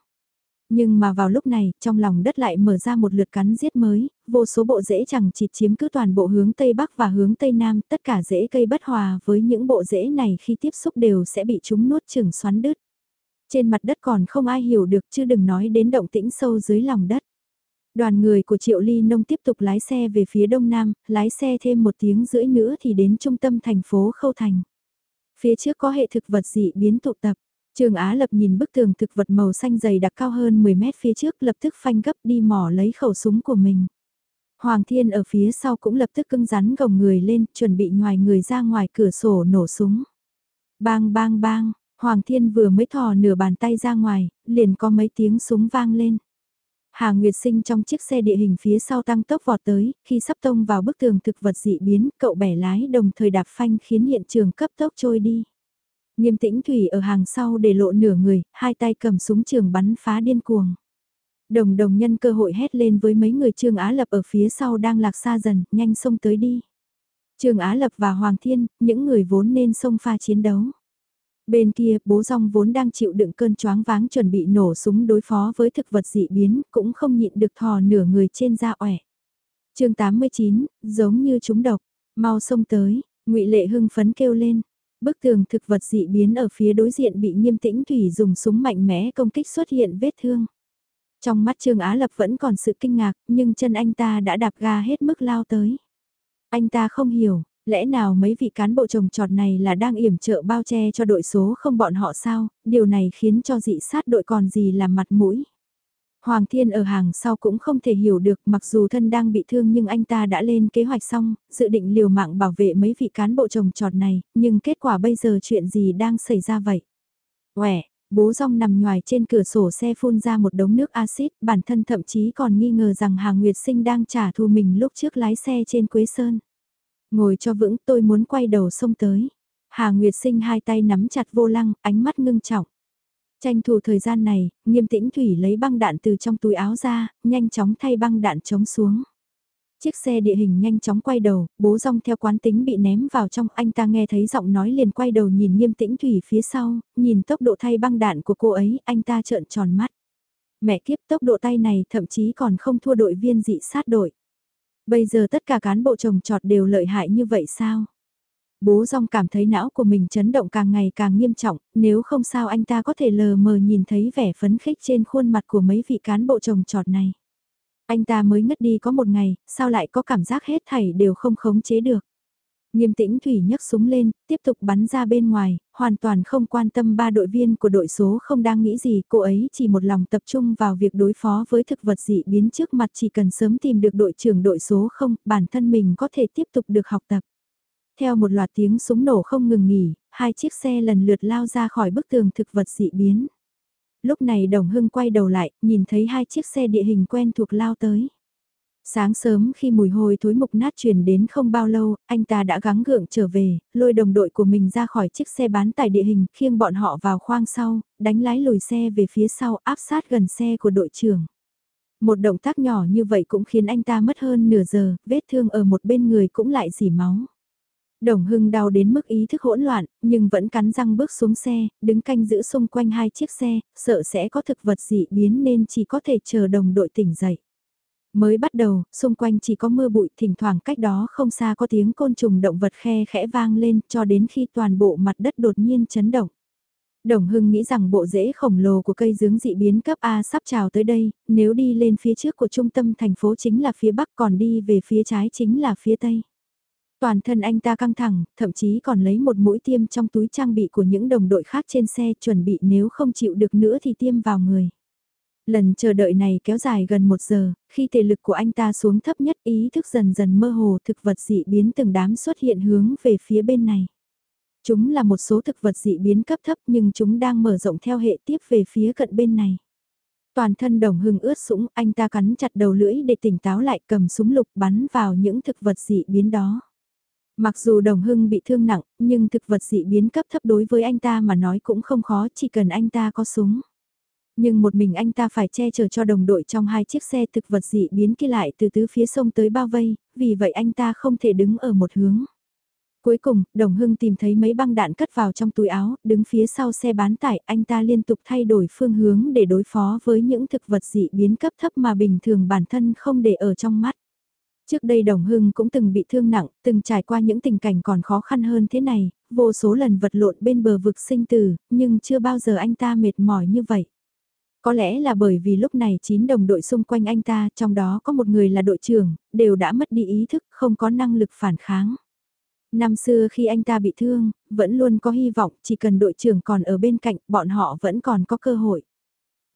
Nhưng mà vào lúc này, trong lòng đất lại mở ra một lượt cắn giết mới, vô số bộ rễ chẳng chỉ chiếm cứ toàn bộ hướng Tây Bắc và hướng Tây Nam, tất cả rễ cây bất hòa với những bộ rễ này khi tiếp xúc đều sẽ bị chúng nuốt chửng xoắn đứt. Trên mặt đất còn không ai hiểu được chứ đừng nói đến động tĩnh sâu dưới lòng đất. Đoàn người của Triệu Ly Nông tiếp tục lái xe về phía đông nam, lái xe thêm một tiếng rưỡi nữa thì đến trung tâm thành phố Khâu Thành. Phía trước có hệ thực vật dị biến tụ tập. Trường Á Lập nhìn bức tường thực vật màu xanh dày đặc cao hơn 10 mét phía trước lập tức phanh gấp đi mỏ lấy khẩu súng của mình. Hoàng Thiên ở phía sau cũng lập tức cưng rắn gồng người lên chuẩn bị ngoài người ra ngoài cửa sổ nổ súng. Bang bang bang, Hoàng Thiên vừa mới thò nửa bàn tay ra ngoài, liền có mấy tiếng súng vang lên. Hà Nguyệt Sinh trong chiếc xe địa hình phía sau tăng tốc vọt tới, khi sắp tông vào bức tường thực vật dị biến, cậu bẻ lái đồng thời đạp phanh khiến hiện trường cấp tốc trôi đi. Nghiêm tĩnh Thủy ở hàng sau để lộ nửa người, hai tay cầm súng trường bắn phá điên cuồng. Đồng đồng nhân cơ hội hét lên với mấy người Trương Á Lập ở phía sau đang lạc xa dần, nhanh xông tới đi. Trương Á Lập và Hoàng Thiên, những người vốn nên xông pha chiến đấu. Bên kia, bố rong vốn đang chịu đựng cơn choáng váng chuẩn bị nổ súng đối phó với thực vật dị biến, cũng không nhịn được thò nửa người trên da ẻ. chương 89, giống như chúng độc, mau xông tới, ngụy Lệ hưng phấn kêu lên. Bức tường thực vật dị biến ở phía đối diện bị nghiêm tĩnh Thủy dùng súng mạnh mẽ công kích xuất hiện vết thương. Trong mắt Trương Á Lập vẫn còn sự kinh ngạc, nhưng chân anh ta đã đạp ga hết mức lao tới. Anh ta không hiểu, Lẽ nào mấy vị cán bộ trồng trọt này là đang yểm trợ bao che cho đội số không bọn họ sao, điều này khiến cho dị sát đội còn gì là mặt mũi. Hoàng Thiên ở hàng sau cũng không thể hiểu được mặc dù thân đang bị thương nhưng anh ta đã lên kế hoạch xong, dự định liều mạng bảo vệ mấy vị cán bộ trồng trọt này, nhưng kết quả bây giờ chuyện gì đang xảy ra vậy? Quẻ, bố rong nằm ngoài trên cửa sổ xe phun ra một đống nước axit, bản thân thậm chí còn nghi ngờ rằng Hà Nguyệt Sinh đang trả thù mình lúc trước lái xe trên Quế Sơn. Ngồi cho vững tôi muốn quay đầu sông tới. Hà Nguyệt Sinh hai tay nắm chặt vô lăng, ánh mắt ngưng trọng. Tranh thủ thời gian này, nghiêm tĩnh Thủy lấy băng đạn từ trong túi áo ra, nhanh chóng thay băng đạn chống xuống. Chiếc xe địa hình nhanh chóng quay đầu, bố rong theo quán tính bị ném vào trong anh ta nghe thấy giọng nói liền quay đầu nhìn nghiêm tĩnh Thủy phía sau, nhìn tốc độ thay băng đạn của cô ấy, anh ta trợn tròn mắt. Mẹ kiếp tốc độ tay này thậm chí còn không thua đội viên dị sát đội. Bây giờ tất cả cán bộ trồng trọt đều lợi hại như vậy sao? Bố rong cảm thấy não của mình chấn động càng ngày càng nghiêm trọng, nếu không sao anh ta có thể lờ mờ nhìn thấy vẻ phấn khích trên khuôn mặt của mấy vị cán bộ trồng trọt này. Anh ta mới ngất đi có một ngày, sao lại có cảm giác hết thảy đều không khống chế được. Nghiêm tĩnh Thủy nhấc súng lên, tiếp tục bắn ra bên ngoài, hoàn toàn không quan tâm ba đội viên của đội số không đang nghĩ gì, cô ấy chỉ một lòng tập trung vào việc đối phó với thực vật dị biến trước mặt chỉ cần sớm tìm được đội trưởng đội số không, bản thân mình có thể tiếp tục được học tập. Theo một loạt tiếng súng nổ không ngừng nghỉ, hai chiếc xe lần lượt lao ra khỏi bức tường thực vật dị biến. Lúc này Đồng Hưng quay đầu lại, nhìn thấy hai chiếc xe địa hình quen thuộc lao tới. Sáng sớm khi mùi hôi thối mục nát truyền đến không bao lâu, anh ta đã gắng gượng trở về, lôi đồng đội của mình ra khỏi chiếc xe bán tải địa hình, khiêng bọn họ vào khoang sau, đánh lái lùi xe về phía sau áp sát gần xe của đội trưởng. Một động tác nhỏ như vậy cũng khiến anh ta mất hơn nửa giờ, vết thương ở một bên người cũng lại dỉ máu. Đồng Hưng đau đến mức ý thức hỗn loạn, nhưng vẫn cắn răng bước xuống xe, đứng canh giữ xung quanh hai chiếc xe, sợ sẽ có thực vật dị biến nên chỉ có thể chờ đồng đội tỉnh dậy. Mới bắt đầu, xung quanh chỉ có mưa bụi, thỉnh thoảng cách đó không xa có tiếng côn trùng động vật khe khẽ vang lên cho đến khi toàn bộ mặt đất đột nhiên chấn động. Đồng Hưng nghĩ rằng bộ rễ khổng lồ của cây dướng dị biến cấp A sắp trào tới đây, nếu đi lên phía trước của trung tâm thành phố chính là phía bắc còn đi về phía trái chính là phía tây. Toàn thân anh ta căng thẳng, thậm chí còn lấy một mũi tiêm trong túi trang bị của những đồng đội khác trên xe chuẩn bị nếu không chịu được nữa thì tiêm vào người. Lần chờ đợi này kéo dài gần một giờ, khi thể lực của anh ta xuống thấp nhất ý thức dần dần mơ hồ thực vật dị biến từng đám xuất hiện hướng về phía bên này. Chúng là một số thực vật dị biến cấp thấp nhưng chúng đang mở rộng theo hệ tiếp về phía cận bên này. Toàn thân đồng hưng ướt sũng, anh ta cắn chặt đầu lưỡi để tỉnh táo lại cầm súng lục bắn vào những thực vật dị biến đó. Mặc dù đồng hưng bị thương nặng, nhưng thực vật dị biến cấp thấp đối với anh ta mà nói cũng không khó, chỉ cần anh ta có súng. Nhưng một mình anh ta phải che chở cho đồng đội trong hai chiếc xe thực vật dị biến kia lại từ tứ phía sông tới bao vây, vì vậy anh ta không thể đứng ở một hướng. Cuối cùng, Đồng Hưng tìm thấy mấy băng đạn cất vào trong túi áo, đứng phía sau xe bán tải, anh ta liên tục thay đổi phương hướng để đối phó với những thực vật dị biến cấp thấp mà bình thường bản thân không để ở trong mắt. Trước đây Đồng Hưng cũng từng bị thương nặng, từng trải qua những tình cảnh còn khó khăn hơn thế này, vô số lần vật lộn bên bờ vực sinh tử, nhưng chưa bao giờ anh ta mệt mỏi như vậy. Có lẽ là bởi vì lúc này chín đồng đội xung quanh anh ta, trong đó có một người là đội trưởng, đều đã mất đi ý thức, không có năng lực phản kháng. Năm xưa khi anh ta bị thương, vẫn luôn có hy vọng, chỉ cần đội trưởng còn ở bên cạnh, bọn họ vẫn còn có cơ hội.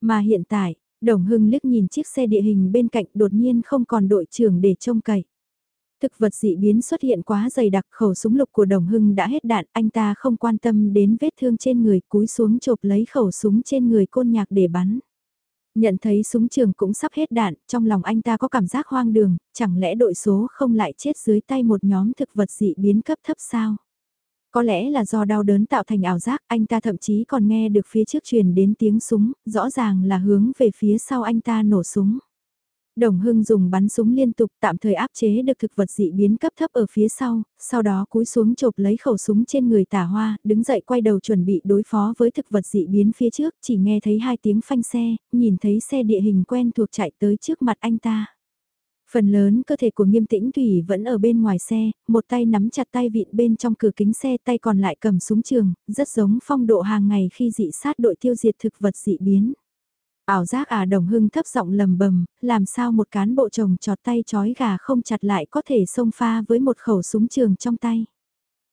Mà hiện tại, Đồng Hưng liếc nhìn chiếc xe địa hình bên cạnh đột nhiên không còn đội trưởng để trông cậy. Thực vật dị biến xuất hiện quá dày đặc khẩu súng lục của Đồng Hưng đã hết đạn, anh ta không quan tâm đến vết thương trên người cúi xuống chộp lấy khẩu súng trên người côn nhạc để bắn. Nhận thấy súng trường cũng sắp hết đạn, trong lòng anh ta có cảm giác hoang đường, chẳng lẽ đội số không lại chết dưới tay một nhóm thực vật dị biến cấp thấp sao? Có lẽ là do đau đớn tạo thành ảo giác, anh ta thậm chí còn nghe được phía trước truyền đến tiếng súng, rõ ràng là hướng về phía sau anh ta nổ súng. Đồng Hưng dùng bắn súng liên tục tạm thời áp chế được thực vật dị biến cấp thấp ở phía sau, sau đó cúi xuống chộp lấy khẩu súng trên người tả hoa, đứng dậy quay đầu chuẩn bị đối phó với thực vật dị biến phía trước, chỉ nghe thấy hai tiếng phanh xe, nhìn thấy xe địa hình quen thuộc chạy tới trước mặt anh ta. Phần lớn cơ thể của nghiêm tĩnh Thủy vẫn ở bên ngoài xe, một tay nắm chặt tay vịn bên trong cửa kính xe tay còn lại cầm súng trường, rất giống phong độ hàng ngày khi dị sát đội tiêu diệt thực vật dị biến. Ảo giác à đồng hưng thấp giọng lầm bầm, làm sao một cán bộ chồng trọt tay chói gà không chặt lại có thể xông pha với một khẩu súng trường trong tay.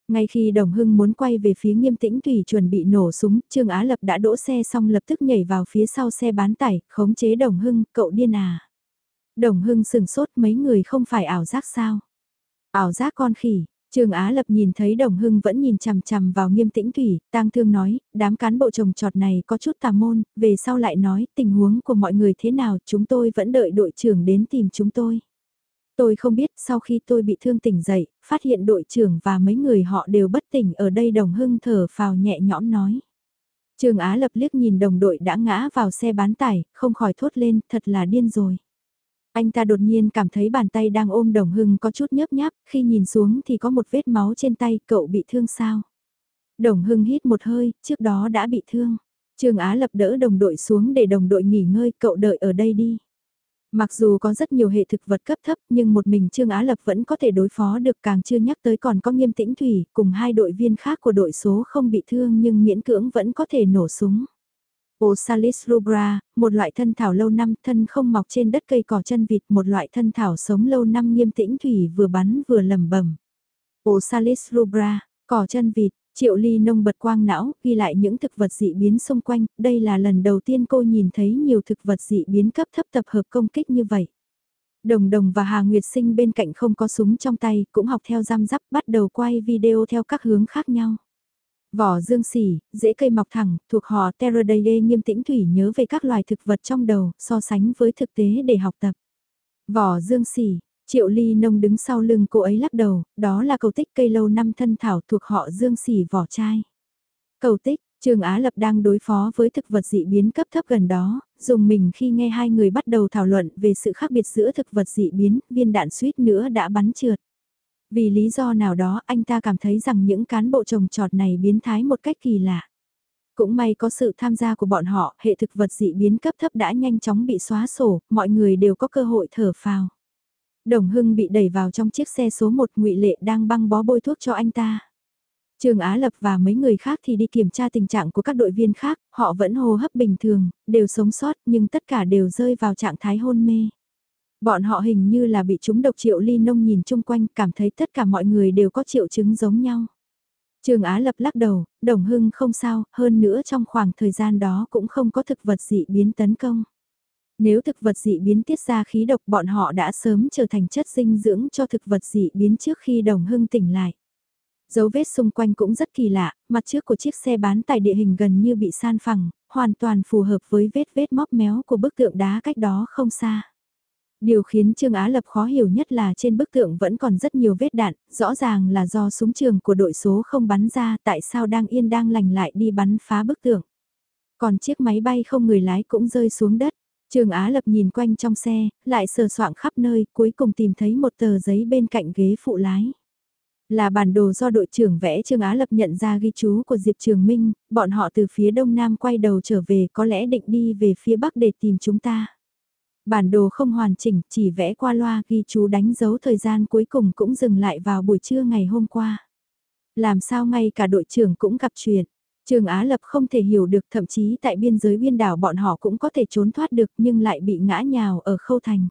Ngay khi Đồng Hưng muốn quay về phía nghiêm tĩnh Thủy chuẩn bị nổ súng, Trương Á Lập đã đỗ xe xong lập tức nhảy vào phía sau xe bán tải, khống chế Đồng Hưng, cậu điên à. Đồng Hưng sừng sốt mấy người không phải ảo giác sao. Ảo giác con khỉ, Trường Á Lập nhìn thấy Đồng Hưng vẫn nhìn chằm chằm vào nghiêm tĩnh thủy, tang thương nói, đám cán bộ trồng trọt này có chút tà môn, về sau lại nói tình huống của mọi người thế nào chúng tôi vẫn đợi đội trưởng đến tìm chúng tôi. Tôi không biết sau khi tôi bị thương tỉnh dậy, phát hiện đội trưởng và mấy người họ đều bất tỉnh ở đây Đồng Hưng thở phào nhẹ nhõm nói. Trường Á Lập liếc nhìn đồng đội đã ngã vào xe bán tải, không khỏi thốt lên, thật là điên rồi. Anh ta đột nhiên cảm thấy bàn tay đang ôm đồng hưng có chút nhấp nháp, khi nhìn xuống thì có một vết máu trên tay, cậu bị thương sao? Đồng hưng hít một hơi, trước đó đã bị thương. Trương Á lập đỡ đồng đội xuống để đồng đội nghỉ ngơi, cậu đợi ở đây đi. Mặc dù có rất nhiều hệ thực vật cấp thấp nhưng một mình Trương Á Lập vẫn có thể đối phó được càng chưa nhắc tới còn có nghiêm tĩnh thủy cùng hai đội viên khác của đội số không bị thương nhưng miễn cưỡng vẫn có thể nổ súng. Osalis rubra, một loại thân thảo lâu năm thân không mọc trên đất cây cỏ chân vịt, một loại thân thảo sống lâu năm nghiêm tĩnh thủy vừa bắn vừa lầm bẩm. Osalis rubra, cỏ chân vịt, Triệu Ly nông bật quang não, ghi lại những thực vật dị biến xung quanh, đây là lần đầu tiên cô nhìn thấy nhiều thực vật dị biến cấp thấp tập hợp công kích như vậy. Đồng Đồng và Hà Nguyệt Sinh bên cạnh không có súng trong tay, cũng học theo giam giáp bắt đầu quay video theo các hướng khác nhau. Vỏ dương xỉ, dễ cây mọc thẳng, thuộc họ Pterodae nghiêm tĩnh thủy nhớ về các loài thực vật trong đầu, so sánh với thực tế để học tập. Vỏ dương xỉ, triệu ly nông đứng sau lưng cô ấy lắc đầu, đó là cầu tích cây lâu năm thân thảo thuộc họ dương xỉ vỏ chai. Cầu tích, Trường Á Lập đang đối phó với thực vật dị biến cấp thấp gần đó, dùng mình khi nghe hai người bắt đầu thảo luận về sự khác biệt giữa thực vật dị biến, viên đạn suýt nữa đã bắn trượt. Vì lý do nào đó anh ta cảm thấy rằng những cán bộ trồng trọt này biến thái một cách kỳ lạ. Cũng may có sự tham gia của bọn họ, hệ thực vật dị biến cấp thấp đã nhanh chóng bị xóa sổ, mọi người đều có cơ hội thở phào. Đồng Hưng bị đẩy vào trong chiếc xe số 1 ngụy Lệ đang băng bó bôi thuốc cho anh ta. Trường Á Lập và mấy người khác thì đi kiểm tra tình trạng của các đội viên khác, họ vẫn hô hấp bình thường, đều sống sót nhưng tất cả đều rơi vào trạng thái hôn mê. Bọn họ hình như là bị trúng độc triệu ly nông nhìn chung quanh cảm thấy tất cả mọi người đều có triệu chứng giống nhau. Trường Á Lập lắc đầu, Đồng Hưng không sao, hơn nữa trong khoảng thời gian đó cũng không có thực vật dị biến tấn công. Nếu thực vật dị biến tiết ra khí độc bọn họ đã sớm trở thành chất dinh dưỡng cho thực vật dị biến trước khi Đồng Hưng tỉnh lại. Dấu vết xung quanh cũng rất kỳ lạ, mặt trước của chiếc xe bán tải địa hình gần như bị san phẳng, hoàn toàn phù hợp với vết vết móc méo của bức tượng đá cách đó không xa. Điều khiến Trương Á Lập khó hiểu nhất là trên bức tượng vẫn còn rất nhiều vết đạn, rõ ràng là do súng trường của đội số không bắn ra tại sao đang yên đang lành lại đi bắn phá bức tượng. Còn chiếc máy bay không người lái cũng rơi xuống đất. Trương Á Lập nhìn quanh trong xe, lại sờ soạng khắp nơi, cuối cùng tìm thấy một tờ giấy bên cạnh ghế phụ lái. Là bản đồ do đội trưởng vẽ Trương Á Lập nhận ra ghi chú của Diệp Trường Minh, bọn họ từ phía đông nam quay đầu trở về có lẽ định đi về phía bắc để tìm chúng ta. Bản đồ không hoàn chỉnh, chỉ vẽ qua loa ghi chú đánh dấu thời gian cuối cùng cũng dừng lại vào buổi trưa ngày hôm qua. Làm sao ngay cả đội trưởng cũng gặp chuyện. Trường Á Lập không thể hiểu được thậm chí tại biên giới biên đảo bọn họ cũng có thể trốn thoát được nhưng lại bị ngã nhào ở khâu thành.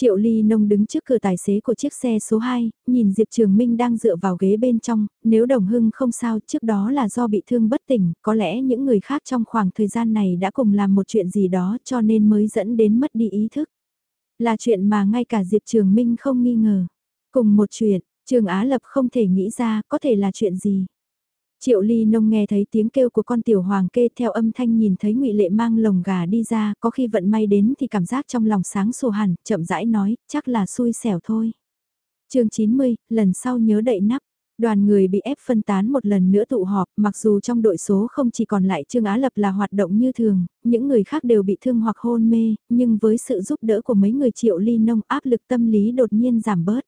Triệu Ly Nông đứng trước cửa tài xế của chiếc xe số 2, nhìn Diệp Trường Minh đang dựa vào ghế bên trong, nếu Đồng Hưng không sao trước đó là do bị thương bất tỉnh, có lẽ những người khác trong khoảng thời gian này đã cùng làm một chuyện gì đó cho nên mới dẫn đến mất đi ý thức. Là chuyện mà ngay cả Diệp Trường Minh không nghi ngờ. Cùng một chuyện, Trường Á Lập không thể nghĩ ra có thể là chuyện gì. Triệu Ly Nông nghe thấy tiếng kêu của con tiểu hoàng kê theo âm thanh nhìn thấy ngụy Lệ mang lồng gà đi ra, có khi vận may đến thì cảm giác trong lòng sáng sủa hẳn, chậm rãi nói, chắc là xui xẻo thôi. chương 90, lần sau nhớ đậy nắp. Đoàn người bị ép phân tán một lần nữa tụ họp, mặc dù trong đội số không chỉ còn lại Trương Á Lập là hoạt động như thường, những người khác đều bị thương hoặc hôn mê, nhưng với sự giúp đỡ của mấy người triệu ly nông áp lực tâm lý đột nhiên giảm bớt.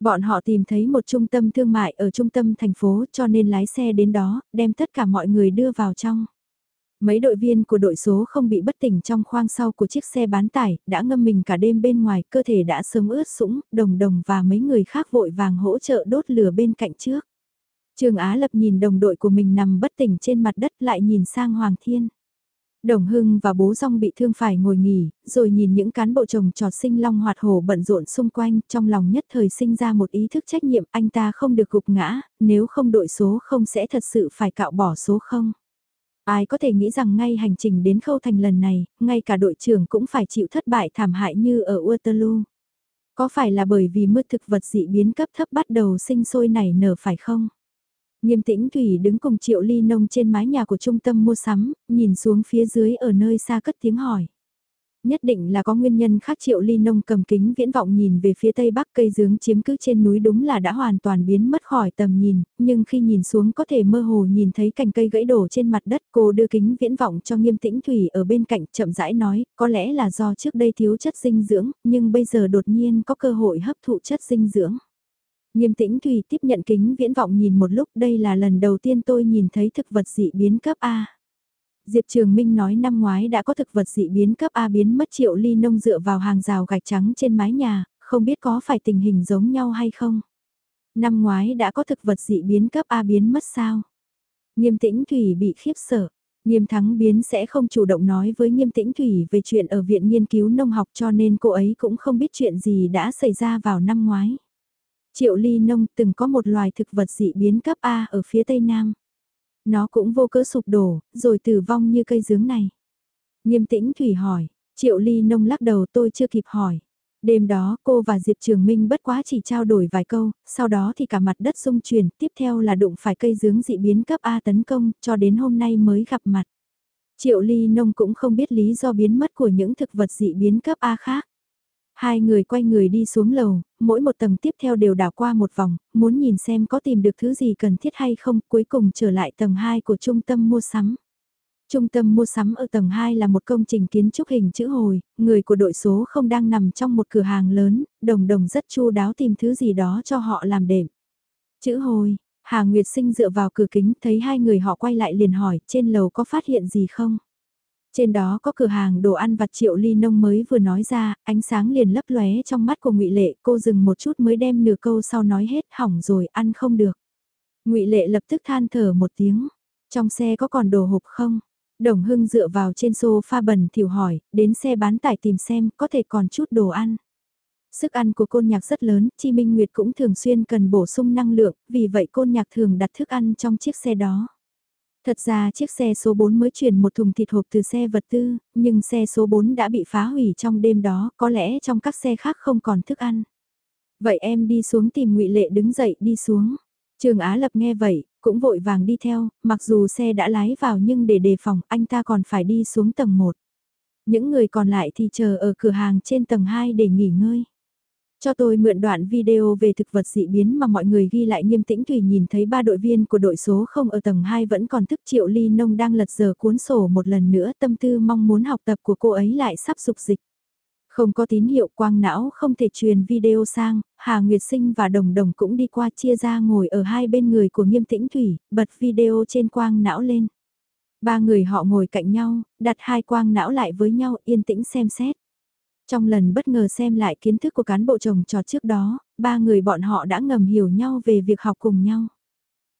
Bọn họ tìm thấy một trung tâm thương mại ở trung tâm thành phố cho nên lái xe đến đó, đem tất cả mọi người đưa vào trong. Mấy đội viên của đội số không bị bất tỉnh trong khoang sau của chiếc xe bán tải, đã ngâm mình cả đêm bên ngoài, cơ thể đã sớm ướt sũng, đồng đồng và mấy người khác vội vàng hỗ trợ đốt lửa bên cạnh trước. Trường Á Lập nhìn đồng đội của mình nằm bất tỉnh trên mặt đất lại nhìn sang Hoàng Thiên. Đồng Hưng và bố rong bị thương phải ngồi nghỉ, rồi nhìn những cán bộ chồng trọt sinh long hoạt hổ bận rộn xung quanh, trong lòng nhất thời sinh ra một ý thức trách nhiệm anh ta không được gục ngã, nếu không đội số không sẽ thật sự phải cạo bỏ số không. Ai có thể nghĩ rằng ngay hành trình đến khâu thành lần này, ngay cả đội trưởng cũng phải chịu thất bại thảm hại như ở Waterloo. Có phải là bởi vì mưa thực vật dị biến cấp thấp bắt đầu sinh sôi nảy nở phải không? Nghiêm tĩnh Thủy đứng cùng Triệu Ly Nông trên mái nhà của trung tâm mua sắm, nhìn xuống phía dưới ở nơi xa cất tiếng hỏi. Nhất định là có nguyên nhân khác Triệu Ly Nông cầm kính viễn vọng nhìn về phía tây bắc cây dướng chiếm cứ trên núi đúng là đã hoàn toàn biến mất khỏi tầm nhìn, nhưng khi nhìn xuống có thể mơ hồ nhìn thấy cành cây gãy đổ trên mặt đất. Cô đưa kính viễn vọng cho nghiêm tĩnh Thủy ở bên cạnh chậm rãi nói, có lẽ là do trước đây thiếu chất dinh dưỡng, nhưng bây giờ đột nhiên có cơ hội hấp thụ chất dinh dưỡng. Nghiêm tĩnh Thùy tiếp nhận kính viễn vọng nhìn một lúc đây là lần đầu tiên tôi nhìn thấy thực vật dị biến cấp A. Diệp Trường Minh nói năm ngoái đã có thực vật dị biến cấp A biến mất triệu ly nông dựa vào hàng rào gạch trắng trên mái nhà, không biết có phải tình hình giống nhau hay không. Năm ngoái đã có thực vật dị biến cấp A biến mất sao? Nghiêm tĩnh Thủy bị khiếp sợ. Nghiêm thắng biến sẽ không chủ động nói với nghiêm tĩnh Thủy về chuyện ở viện nghiên cứu nông học cho nên cô ấy cũng không biết chuyện gì đã xảy ra vào năm ngoái. Triệu ly nông từng có một loài thực vật dị biến cấp A ở phía tây nam. Nó cũng vô cỡ sụp đổ, rồi tử vong như cây dướng này. Nghiêm tĩnh Thủy hỏi, Triệu ly nông lắc đầu tôi chưa kịp hỏi. Đêm đó cô và Diệp Trường Minh bất quá chỉ trao đổi vài câu, sau đó thì cả mặt đất xung chuyển, tiếp theo là đụng phải cây dướng dị biến cấp A tấn công, cho đến hôm nay mới gặp mặt. Triệu ly nông cũng không biết lý do biến mất của những thực vật dị biến cấp A khác. Hai người quay người đi xuống lầu, mỗi một tầng tiếp theo đều đảo qua một vòng, muốn nhìn xem có tìm được thứ gì cần thiết hay không, cuối cùng trở lại tầng 2 của trung tâm mua sắm. Trung tâm mua sắm ở tầng 2 là một công trình kiến trúc hình chữ hồi, người của đội số không đang nằm trong một cửa hàng lớn, đồng đồng rất chu đáo tìm thứ gì đó cho họ làm đệm. Chữ hồi, Hà Nguyệt Sinh dựa vào cửa kính thấy hai người họ quay lại liền hỏi trên lầu có phát hiện gì không? Trên đó có cửa hàng đồ ăn vặt triệu ly nông mới vừa nói ra, ánh sáng liền lấp lóe trong mắt của ngụy Lệ, cô dừng một chút mới đem nửa câu sau nói hết hỏng rồi ăn không được. ngụy Lệ lập tức than thở một tiếng, trong xe có còn đồ hộp không? Đồng Hưng dựa vào trên sofa bẩn thỉu hỏi, đến xe bán tải tìm xem có thể còn chút đồ ăn. Sức ăn của côn nhạc rất lớn, Chi Minh Nguyệt cũng thường xuyên cần bổ sung năng lượng, vì vậy côn nhạc thường đặt thức ăn trong chiếc xe đó. Thật ra chiếc xe số 4 mới chuyển một thùng thịt hộp từ xe vật tư, nhưng xe số 4 đã bị phá hủy trong đêm đó, có lẽ trong các xe khác không còn thức ăn. Vậy em đi xuống tìm ngụy Lệ đứng dậy đi xuống. Trường Á Lập nghe vậy, cũng vội vàng đi theo, mặc dù xe đã lái vào nhưng để đề phòng anh ta còn phải đi xuống tầng 1. Những người còn lại thì chờ ở cửa hàng trên tầng 2 để nghỉ ngơi. Cho tôi mượn đoạn video về thực vật dị biến mà mọi người ghi lại nghiêm tĩnh Thủy nhìn thấy ba đội viên của đội số không ở tầng 2 vẫn còn thức triệu ly nông đang lật giờ cuốn sổ một lần nữa tâm tư mong muốn học tập của cô ấy lại sắp dục dịch. Không có tín hiệu quang não không thể truyền video sang, Hà Nguyệt Sinh và Đồng Đồng cũng đi qua chia ra ngồi ở hai bên người của nghiêm tĩnh Thủy, bật video trên quang não lên. Ba người họ ngồi cạnh nhau, đặt hai quang não lại với nhau yên tĩnh xem xét. Trong lần bất ngờ xem lại kiến thức của cán bộ chồng trò trước đó, ba người bọn họ đã ngầm hiểu nhau về việc học cùng nhau.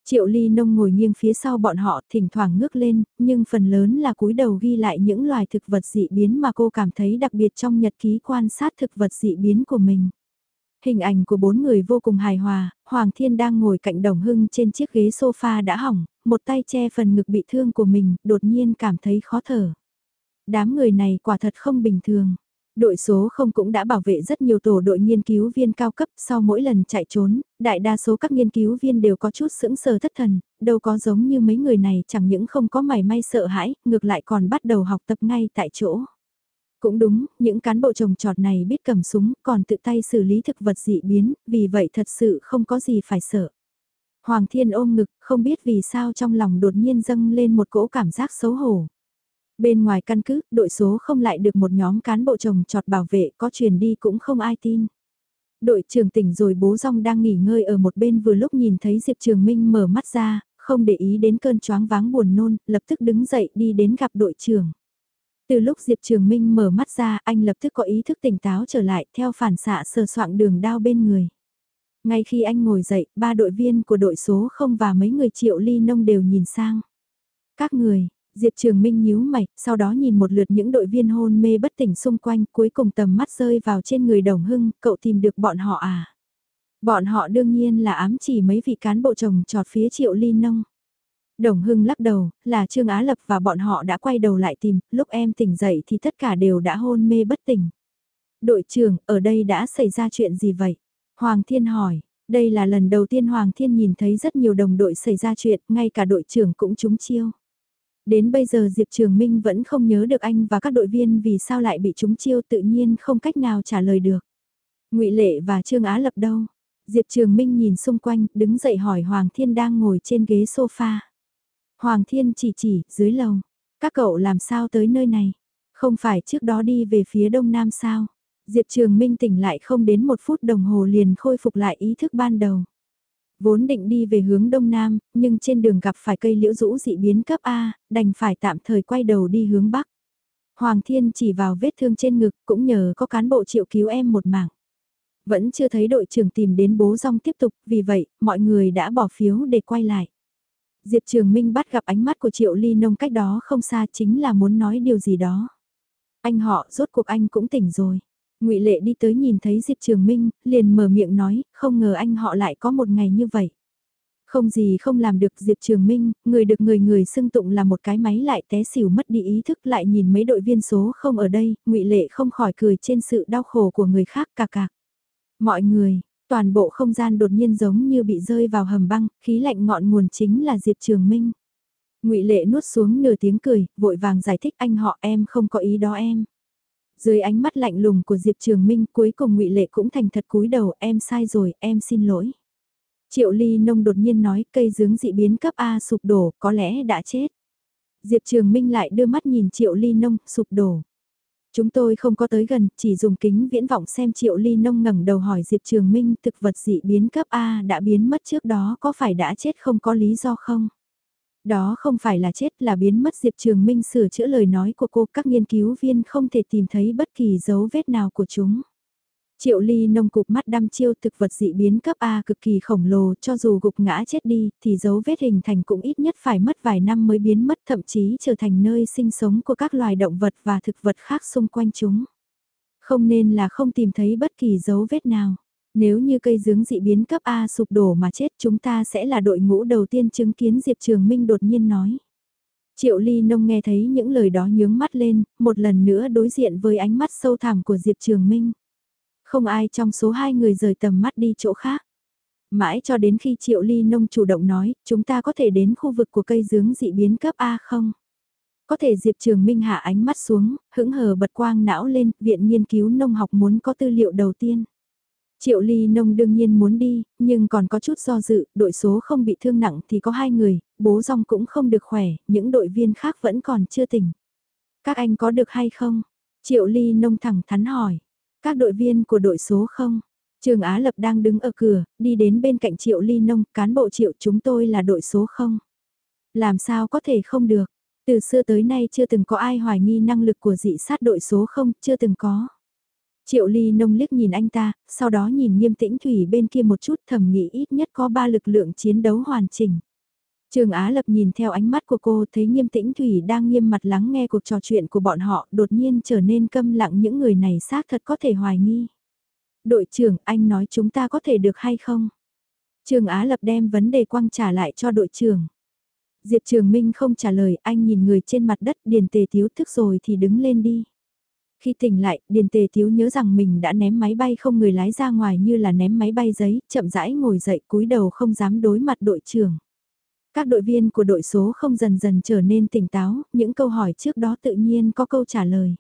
Triệu ly nông ngồi nghiêng phía sau bọn họ thỉnh thoảng ngước lên, nhưng phần lớn là cúi đầu ghi lại những loài thực vật dị biến mà cô cảm thấy đặc biệt trong nhật ký quan sát thực vật dị biến của mình. Hình ảnh của bốn người vô cùng hài hòa, Hoàng Thiên đang ngồi cạnh Đồng Hưng trên chiếc ghế sofa đã hỏng, một tay che phần ngực bị thương của mình, đột nhiên cảm thấy khó thở. Đám người này quả thật không bình thường. Đội số không cũng đã bảo vệ rất nhiều tổ đội nghiên cứu viên cao cấp sau mỗi lần chạy trốn, đại đa số các nghiên cứu viên đều có chút sững sờ thất thần, đâu có giống như mấy người này chẳng những không có mảy may sợ hãi, ngược lại còn bắt đầu học tập ngay tại chỗ. Cũng đúng, những cán bộ trồng trọt này biết cầm súng, còn tự tay xử lý thực vật dị biến, vì vậy thật sự không có gì phải sợ. Hoàng Thiên ôm ngực, không biết vì sao trong lòng đột nhiên dâng lên một cỗ cảm giác xấu hổ. Bên ngoài căn cứ, đội số không lại được một nhóm cán bộ trồng trọt bảo vệ có truyền đi cũng không ai tin. Đội trưởng tỉnh rồi bố rong đang nghỉ ngơi ở một bên vừa lúc nhìn thấy Diệp Trường Minh mở mắt ra, không để ý đến cơn choáng váng buồn nôn, lập tức đứng dậy đi đến gặp đội trưởng. Từ lúc Diệp Trường Minh mở mắt ra, anh lập tức có ý thức tỉnh táo trở lại theo phản xạ sờ soạng đường đao bên người. Ngay khi anh ngồi dậy, ba đội viên của đội số không và mấy người triệu ly nông đều nhìn sang. Các người, Diệp Trường Minh nhíu mày, sau đó nhìn một lượt những đội viên hôn mê bất tỉnh xung quanh, cuối cùng tầm mắt rơi vào trên người Đồng Hưng, cậu tìm được bọn họ à? Bọn họ đương nhiên là ám chỉ mấy vị cán bộ chồng trọt phía Triệu Ly Nông. Đồng Hưng lắc đầu, là Trương Á Lập và bọn họ đã quay đầu lại tìm, lúc em tỉnh dậy thì tất cả đều đã hôn mê bất tỉnh. Đội trưởng, ở đây đã xảy ra chuyện gì vậy? Hoàng Thiên hỏi, đây là lần đầu tiên Hoàng Thiên nhìn thấy rất nhiều đồng đội xảy ra chuyện, ngay cả đội trưởng cũng trúng chiêu. Đến bây giờ Diệp Trường Minh vẫn không nhớ được anh và các đội viên vì sao lại bị chúng chiêu tự nhiên không cách nào trả lời được. ngụy Lệ và Trương Á Lập đâu? Diệp Trường Minh nhìn xung quanh, đứng dậy hỏi Hoàng Thiên đang ngồi trên ghế sofa. Hoàng Thiên chỉ chỉ, dưới lầu. Các cậu làm sao tới nơi này? Không phải trước đó đi về phía đông nam sao? Diệp Trường Minh tỉnh lại không đến một phút đồng hồ liền khôi phục lại ý thức ban đầu. Vốn định đi về hướng đông nam, nhưng trên đường gặp phải cây liễu rũ dị biến cấp A, đành phải tạm thời quay đầu đi hướng bắc. Hoàng Thiên chỉ vào vết thương trên ngực, cũng nhờ có cán bộ triệu cứu em một mạng. Vẫn chưa thấy đội trưởng tìm đến bố rong tiếp tục, vì vậy, mọi người đã bỏ phiếu để quay lại. Diệp Trường Minh bắt gặp ánh mắt của Triệu Ly Nông cách đó không xa chính là muốn nói điều gì đó. Anh họ, rốt cuộc anh cũng tỉnh rồi ngụy Lệ đi tới nhìn thấy Diệp Trường Minh, liền mở miệng nói, không ngờ anh họ lại có một ngày như vậy. Không gì không làm được Diệp Trường Minh, người được người người xưng tụng là một cái máy lại té xỉu mất đi ý thức lại nhìn mấy đội viên số không ở đây, ngụy Lệ không khỏi cười trên sự đau khổ của người khác cà cà. Mọi người, toàn bộ không gian đột nhiên giống như bị rơi vào hầm băng, khí lạnh ngọn nguồn chính là Diệp Trường Minh. Ngụy Lệ nuốt xuống nửa tiếng cười, vội vàng giải thích anh họ em không có ý đó em. Dưới ánh mắt lạnh lùng của Diệp Trường Minh cuối cùng Ngụy Lệ cũng thành thật cúi đầu em sai rồi, em xin lỗi. Triệu Ly Nông đột nhiên nói cây dướng dị biến cấp A sụp đổ có lẽ đã chết. Diệp Trường Minh lại đưa mắt nhìn Triệu Ly Nông, sụp đổ. Chúng tôi không có tới gần, chỉ dùng kính viễn vọng xem Triệu Ly Nông ngẩng đầu hỏi Diệp Trường Minh thực vật dị biến cấp A đã biến mất trước đó có phải đã chết không có lý do không? Đó không phải là chết, là biến mất Diệp Trường Minh sửa chữa lời nói của cô các nghiên cứu viên không thể tìm thấy bất kỳ dấu vết nào của chúng. Triệu ly nông cục mắt đăm chiêu thực vật dị biến cấp A cực kỳ khổng lồ, cho dù gục ngã chết đi, thì dấu vết hình thành cũng ít nhất phải mất vài năm mới biến mất, thậm chí trở thành nơi sinh sống của các loài động vật và thực vật khác xung quanh chúng. Không nên là không tìm thấy bất kỳ dấu vết nào. Nếu như cây dướng dị biến cấp A sụp đổ mà chết chúng ta sẽ là đội ngũ đầu tiên chứng kiến Diệp Trường Minh đột nhiên nói. Triệu Ly Nông nghe thấy những lời đó nhướng mắt lên, một lần nữa đối diện với ánh mắt sâu thẳm của Diệp Trường Minh. Không ai trong số hai người rời tầm mắt đi chỗ khác. Mãi cho đến khi Triệu Ly Nông chủ động nói, chúng ta có thể đến khu vực của cây dướng dị biến cấp A không? Có thể Diệp Trường Minh hạ ánh mắt xuống, hững hờ bật quang não lên, viện nghiên cứu nông học muốn có tư liệu đầu tiên. Triệu Ly Nông đương nhiên muốn đi, nhưng còn có chút do dự, đội số không bị thương nặng thì có hai người, bố rong cũng không được khỏe, những đội viên khác vẫn còn chưa tỉnh. Các anh có được hay không? Triệu Ly Nông thẳng thắn hỏi. Các đội viên của đội số không? Trường Á Lập đang đứng ở cửa, đi đến bên cạnh Triệu Ly Nông, cán bộ Triệu chúng tôi là đội số không? Làm sao có thể không được? Từ xưa tới nay chưa từng có ai hoài nghi năng lực của dị sát đội số không, chưa từng có. Triệu Ly Nông liếc nhìn anh ta, sau đó nhìn nghiêm tĩnh Thủy bên kia một chút thầm nghĩ ít nhất có ba lực lượng chiến đấu hoàn chỉnh. Trường Á Lập nhìn theo ánh mắt của cô thấy nghiêm tĩnh Thủy đang nghiêm mặt lắng nghe cuộc trò chuyện của bọn họ đột nhiên trở nên câm lặng những người này xác thật có thể hoài nghi. Đội trưởng anh nói chúng ta có thể được hay không? Trường Á Lập đem vấn đề quăng trả lại cho đội trưởng. Diệp Trường Minh không trả lời anh nhìn người trên mặt đất điền tề thiếu thức rồi thì đứng lên đi. Khi tỉnh lại, Điền Tề Thiếu nhớ rằng mình đã ném máy bay không người lái ra ngoài như là ném máy bay giấy, chậm rãi ngồi dậy cúi đầu không dám đối mặt đội trưởng. Các đội viên của đội số không dần dần trở nên tỉnh táo, những câu hỏi trước đó tự nhiên có câu trả lời.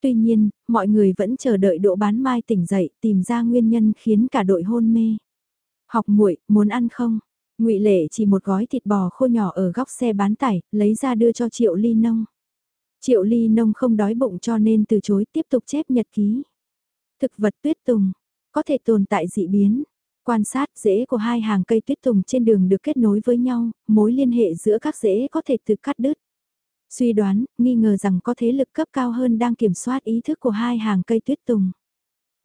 Tuy nhiên, mọi người vẫn chờ đợi độ bán mai tỉnh dậy tìm ra nguyên nhân khiến cả đội hôn mê. Học muội muốn ăn không? ngụy Lệ chỉ một gói thịt bò khô nhỏ ở góc xe bán tải, lấy ra đưa cho Triệu Ly Nông. Triệu Ly Nông không đói bụng cho nên từ chối tiếp tục chép nhật ký. Thực vật tuyết tùng, có thể tồn tại dị biến. Quan sát rễ của hai hàng cây tuyết tùng trên đường được kết nối với nhau, mối liên hệ giữa các rễ có thể tự cắt đứt. Suy đoán, nghi ngờ rằng có thế lực cấp cao hơn đang kiểm soát ý thức của hai hàng cây tuyết tùng.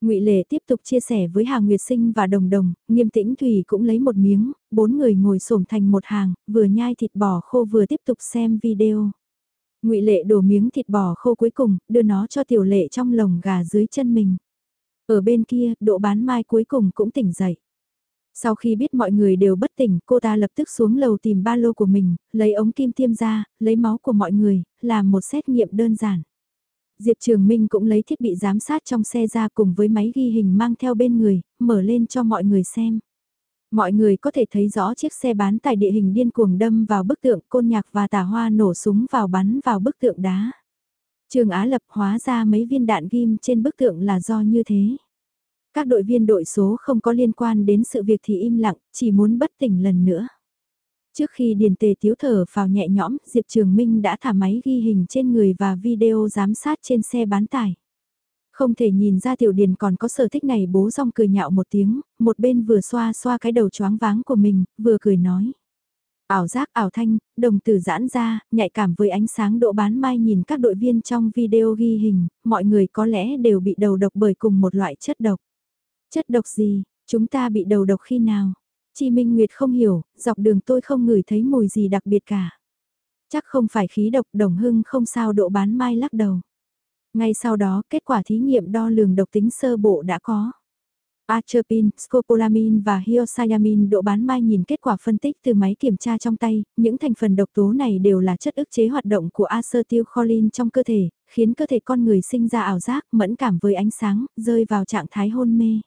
Ngụy Lệ tiếp tục chia sẻ với Hà Nguyệt Sinh và Đồng Đồng, Nghiêm Tĩnh Thủy cũng lấy một miếng, bốn người ngồi xổm thành một hàng, vừa nhai thịt bò khô vừa tiếp tục xem video ngụy Lệ đổ miếng thịt bò khô cuối cùng, đưa nó cho tiểu lệ trong lồng gà dưới chân mình. Ở bên kia, độ bán mai cuối cùng cũng tỉnh dậy. Sau khi biết mọi người đều bất tỉnh, cô ta lập tức xuống lầu tìm ba lô của mình, lấy ống kim tiêm ra, lấy máu của mọi người, làm một xét nghiệm đơn giản. Diệp Trường Minh cũng lấy thiết bị giám sát trong xe ra cùng với máy ghi hình mang theo bên người, mở lên cho mọi người xem. Mọi người có thể thấy rõ chiếc xe bán tải địa hình điên cuồng đâm vào bức tượng côn nhạc và tà hoa nổ súng vào bắn vào bức tượng đá. Trường Á Lập hóa ra mấy viên đạn ghim trên bức tượng là do như thế. Các đội viên đội số không có liên quan đến sự việc thì im lặng, chỉ muốn bất tỉnh lần nữa. Trước khi Điền Tề Tiếu thở vào nhẹ nhõm, Diệp Trường Minh đã thả máy ghi hình trên người và video giám sát trên xe bán tải. Không thể nhìn ra tiểu điền còn có sở thích này bố rong cười nhạo một tiếng, một bên vừa xoa xoa cái đầu choáng váng của mình, vừa cười nói. Ảo giác ảo thanh, đồng tử giãn ra, nhạy cảm với ánh sáng độ bán mai nhìn các đội viên trong video ghi hình, mọi người có lẽ đều bị đầu độc bởi cùng một loại chất độc. Chất độc gì, chúng ta bị đầu độc khi nào? Chi Minh Nguyệt không hiểu, dọc đường tôi không ngửi thấy mùi gì đặc biệt cả. Chắc không phải khí độc đồng hưng không sao độ bán mai lắc đầu. Ngay sau đó, kết quả thí nghiệm đo lường độc tính sơ bộ đã có. Atropine, scopolamine và hyoscyamine độ bán mai nhìn kết quả phân tích từ máy kiểm tra trong tay, những thành phần độc tố này đều là chất ức chế hoạt động của acetylcholine trong cơ thể, khiến cơ thể con người sinh ra ảo giác, mẫn cảm với ánh sáng, rơi vào trạng thái hôn mê.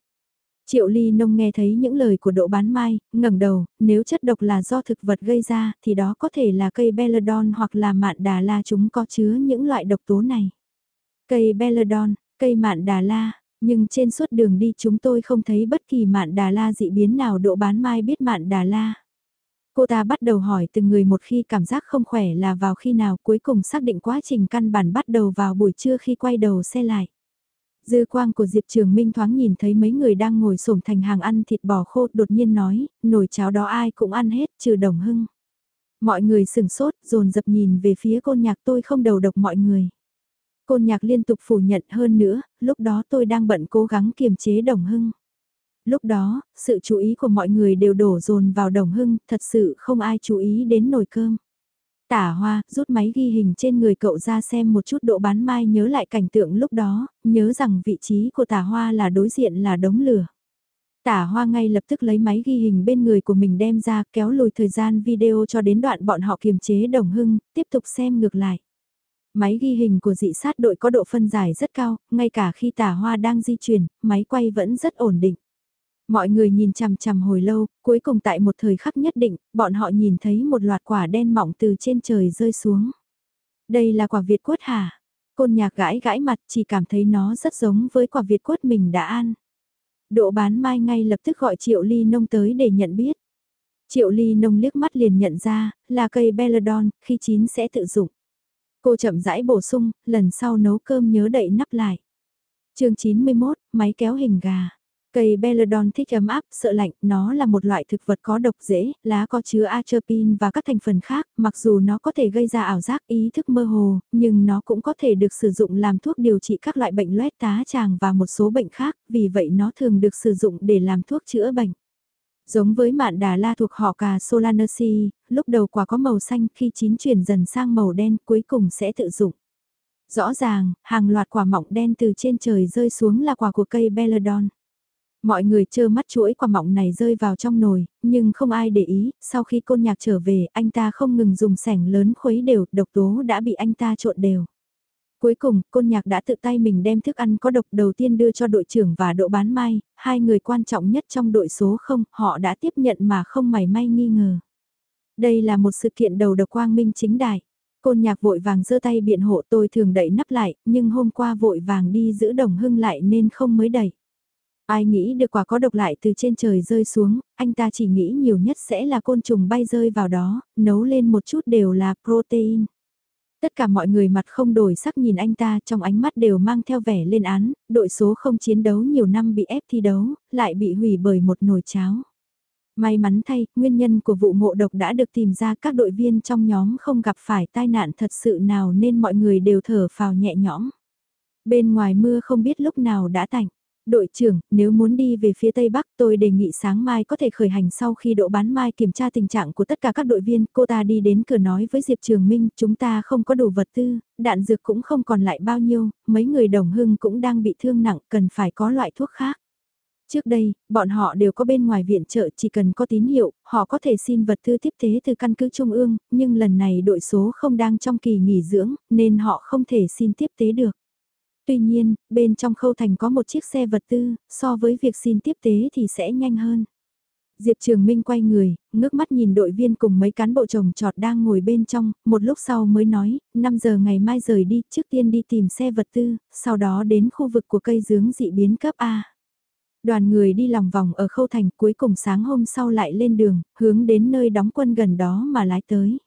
Triệu Ly Nông nghe thấy những lời của độ bán mai, ngẩng đầu, nếu chất độc là do thực vật gây ra thì đó có thể là cây belladon hoặc là mạn đà la chúng có chứa những loại độc tố này. Cây belladon, cây mạn đà la, nhưng trên suốt đường đi chúng tôi không thấy bất kỳ mạn đà la dị biến nào độ bán mai biết mạn đà la. Cô ta bắt đầu hỏi từng người một khi cảm giác không khỏe là vào khi nào cuối cùng xác định quá trình căn bản bắt đầu vào buổi trưa khi quay đầu xe lại. Dư quang của Diệp Trường Minh thoáng nhìn thấy mấy người đang ngồi xổm thành hàng ăn thịt bò khô đột nhiên nói, nồi cháo đó ai cũng ăn hết trừ đồng hưng. Mọi người sừng sốt, dồn dập nhìn về phía cô nhạc tôi không đầu độc mọi người. Côn nhạc liên tục phủ nhận hơn nữa, lúc đó tôi đang bận cố gắng kiềm chế đồng hưng. Lúc đó, sự chú ý của mọi người đều đổ dồn vào đồng hưng, thật sự không ai chú ý đến nồi cơm. Tả hoa, rút máy ghi hình trên người cậu ra xem một chút độ bán mai nhớ lại cảnh tượng lúc đó, nhớ rằng vị trí của tả hoa là đối diện là đống lửa. Tả hoa ngay lập tức lấy máy ghi hình bên người của mình đem ra kéo lùi thời gian video cho đến đoạn bọn họ kiềm chế đồng hưng, tiếp tục xem ngược lại. Máy ghi hình của dị sát đội có độ phân giải rất cao, ngay cả khi tả hoa đang di chuyển, máy quay vẫn rất ổn định. Mọi người nhìn chằm chằm hồi lâu, cuối cùng tại một thời khắc nhất định, bọn họ nhìn thấy một loạt quả đen mỏng từ trên trời rơi xuống. Đây là quả Việt quất hả? Côn nhạc gãi gãi mặt chỉ cảm thấy nó rất giống với quả Việt quất mình đã ăn. Độ bán mai ngay lập tức gọi Triệu Ly Nông tới để nhận biết. Triệu Ly Nông liếc mắt liền nhận ra, là cây Belladon, khi chín sẽ tự dụng. Cô chậm rãi bổ sung, lần sau nấu cơm nhớ đậy nắp lại. chương 91, máy kéo hình gà. Cây Belladon thích ấm áp, sợ lạnh, nó là một loại thực vật có độc dễ, lá có chứa atropine và các thành phần khác, mặc dù nó có thể gây ra ảo giác ý thức mơ hồ, nhưng nó cũng có thể được sử dụng làm thuốc điều trị các loại bệnh loét tá tràng và một số bệnh khác, vì vậy nó thường được sử dụng để làm thuốc chữa bệnh. Giống với mạn đà la thuộc họ cà Solanaceae, lúc đầu quả có màu xanh khi chín chuyển dần sang màu đen cuối cùng sẽ tự dụng. Rõ ràng, hàng loạt quả mọng đen từ trên trời rơi xuống là quả của cây Belladon. Mọi người trơ mắt chuỗi quả mọng này rơi vào trong nồi, nhưng không ai để ý, sau khi côn nhạc trở về, anh ta không ngừng dùng sẻng lớn khuấy đều, độc tố đã bị anh ta trộn đều. Cuối cùng, côn nhạc đã tự tay mình đem thức ăn có độc đầu tiên đưa cho đội trưởng và độ bán mai, hai người quan trọng nhất trong đội số không, họ đã tiếp nhận mà không mảy may nghi ngờ. Đây là một sự kiện đầu độc quang minh chính đại. Côn nhạc vội vàng giơ tay biện hộ tôi thường đẩy nắp lại, nhưng hôm qua vội vàng đi giữ đồng hưng lại nên không mới đẩy. Ai nghĩ được quả có độc lại từ trên trời rơi xuống, anh ta chỉ nghĩ nhiều nhất sẽ là côn trùng bay rơi vào đó, nấu lên một chút đều là protein. Tất cả mọi người mặt không đổi sắc nhìn anh ta trong ánh mắt đều mang theo vẻ lên án, đội số không chiến đấu nhiều năm bị ép thi đấu, lại bị hủy bởi một nồi cháo. May mắn thay, nguyên nhân của vụ ngộ độc đã được tìm ra các đội viên trong nhóm không gặp phải tai nạn thật sự nào nên mọi người đều thở phào nhẹ nhõm. Bên ngoài mưa không biết lúc nào đã tạnh. Đội trưởng, nếu muốn đi về phía Tây Bắc tôi đề nghị sáng mai có thể khởi hành sau khi độ bán mai kiểm tra tình trạng của tất cả các đội viên. Cô ta đi đến cửa nói với Diệp Trường Minh, chúng ta không có đủ vật tư, đạn dược cũng không còn lại bao nhiêu, mấy người đồng hưng cũng đang bị thương nặng, cần phải có loại thuốc khác. Trước đây, bọn họ đều có bên ngoài viện trợ chỉ cần có tín hiệu, họ có thể xin vật tư tiếp tế từ căn cứ Trung ương, nhưng lần này đội số không đang trong kỳ nghỉ dưỡng, nên họ không thể xin tiếp tế được. Tuy nhiên, bên trong khâu thành có một chiếc xe vật tư, so với việc xin tiếp tế thì sẽ nhanh hơn. Diệp Trường Minh quay người, ngước mắt nhìn đội viên cùng mấy cán bộ chồng trọt đang ngồi bên trong, một lúc sau mới nói, 5 giờ ngày mai rời đi, trước tiên đi tìm xe vật tư, sau đó đến khu vực của cây dướng dị biến cấp A. Đoàn người đi lòng vòng ở khâu thành cuối cùng sáng hôm sau lại lên đường, hướng đến nơi đóng quân gần đó mà lái tới.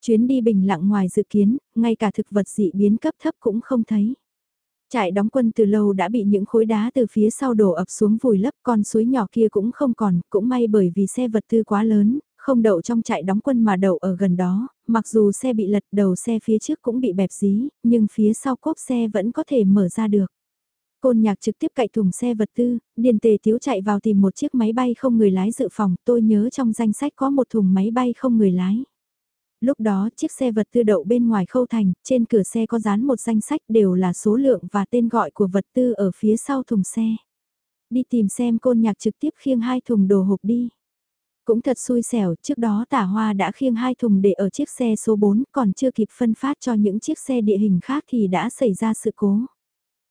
Chuyến đi bình lặng ngoài dự kiến, ngay cả thực vật dị biến cấp thấp cũng không thấy. Trại đóng quân từ lâu đã bị những khối đá từ phía sau đổ ập xuống vùi lấp con suối nhỏ kia cũng không còn, cũng may bởi vì xe vật tư quá lớn, không đậu trong trại đóng quân mà đậu ở gần đó, mặc dù xe bị lật đầu xe phía trước cũng bị bẹp dí, nhưng phía sau cốp xe vẫn có thể mở ra được. Côn nhạc trực tiếp cậy thùng xe vật tư, điền tề thiếu chạy vào tìm một chiếc máy bay không người lái dự phòng, tôi nhớ trong danh sách có một thùng máy bay không người lái. Lúc đó chiếc xe vật tư đậu bên ngoài khâu thành, trên cửa xe có dán một danh sách đều là số lượng và tên gọi của vật tư ở phía sau thùng xe. Đi tìm xem côn nhạc trực tiếp khiêng hai thùng đồ hộp đi. Cũng thật xui xẻo, trước đó tả hoa đã khiêng hai thùng để ở chiếc xe số 4 còn chưa kịp phân phát cho những chiếc xe địa hình khác thì đã xảy ra sự cố.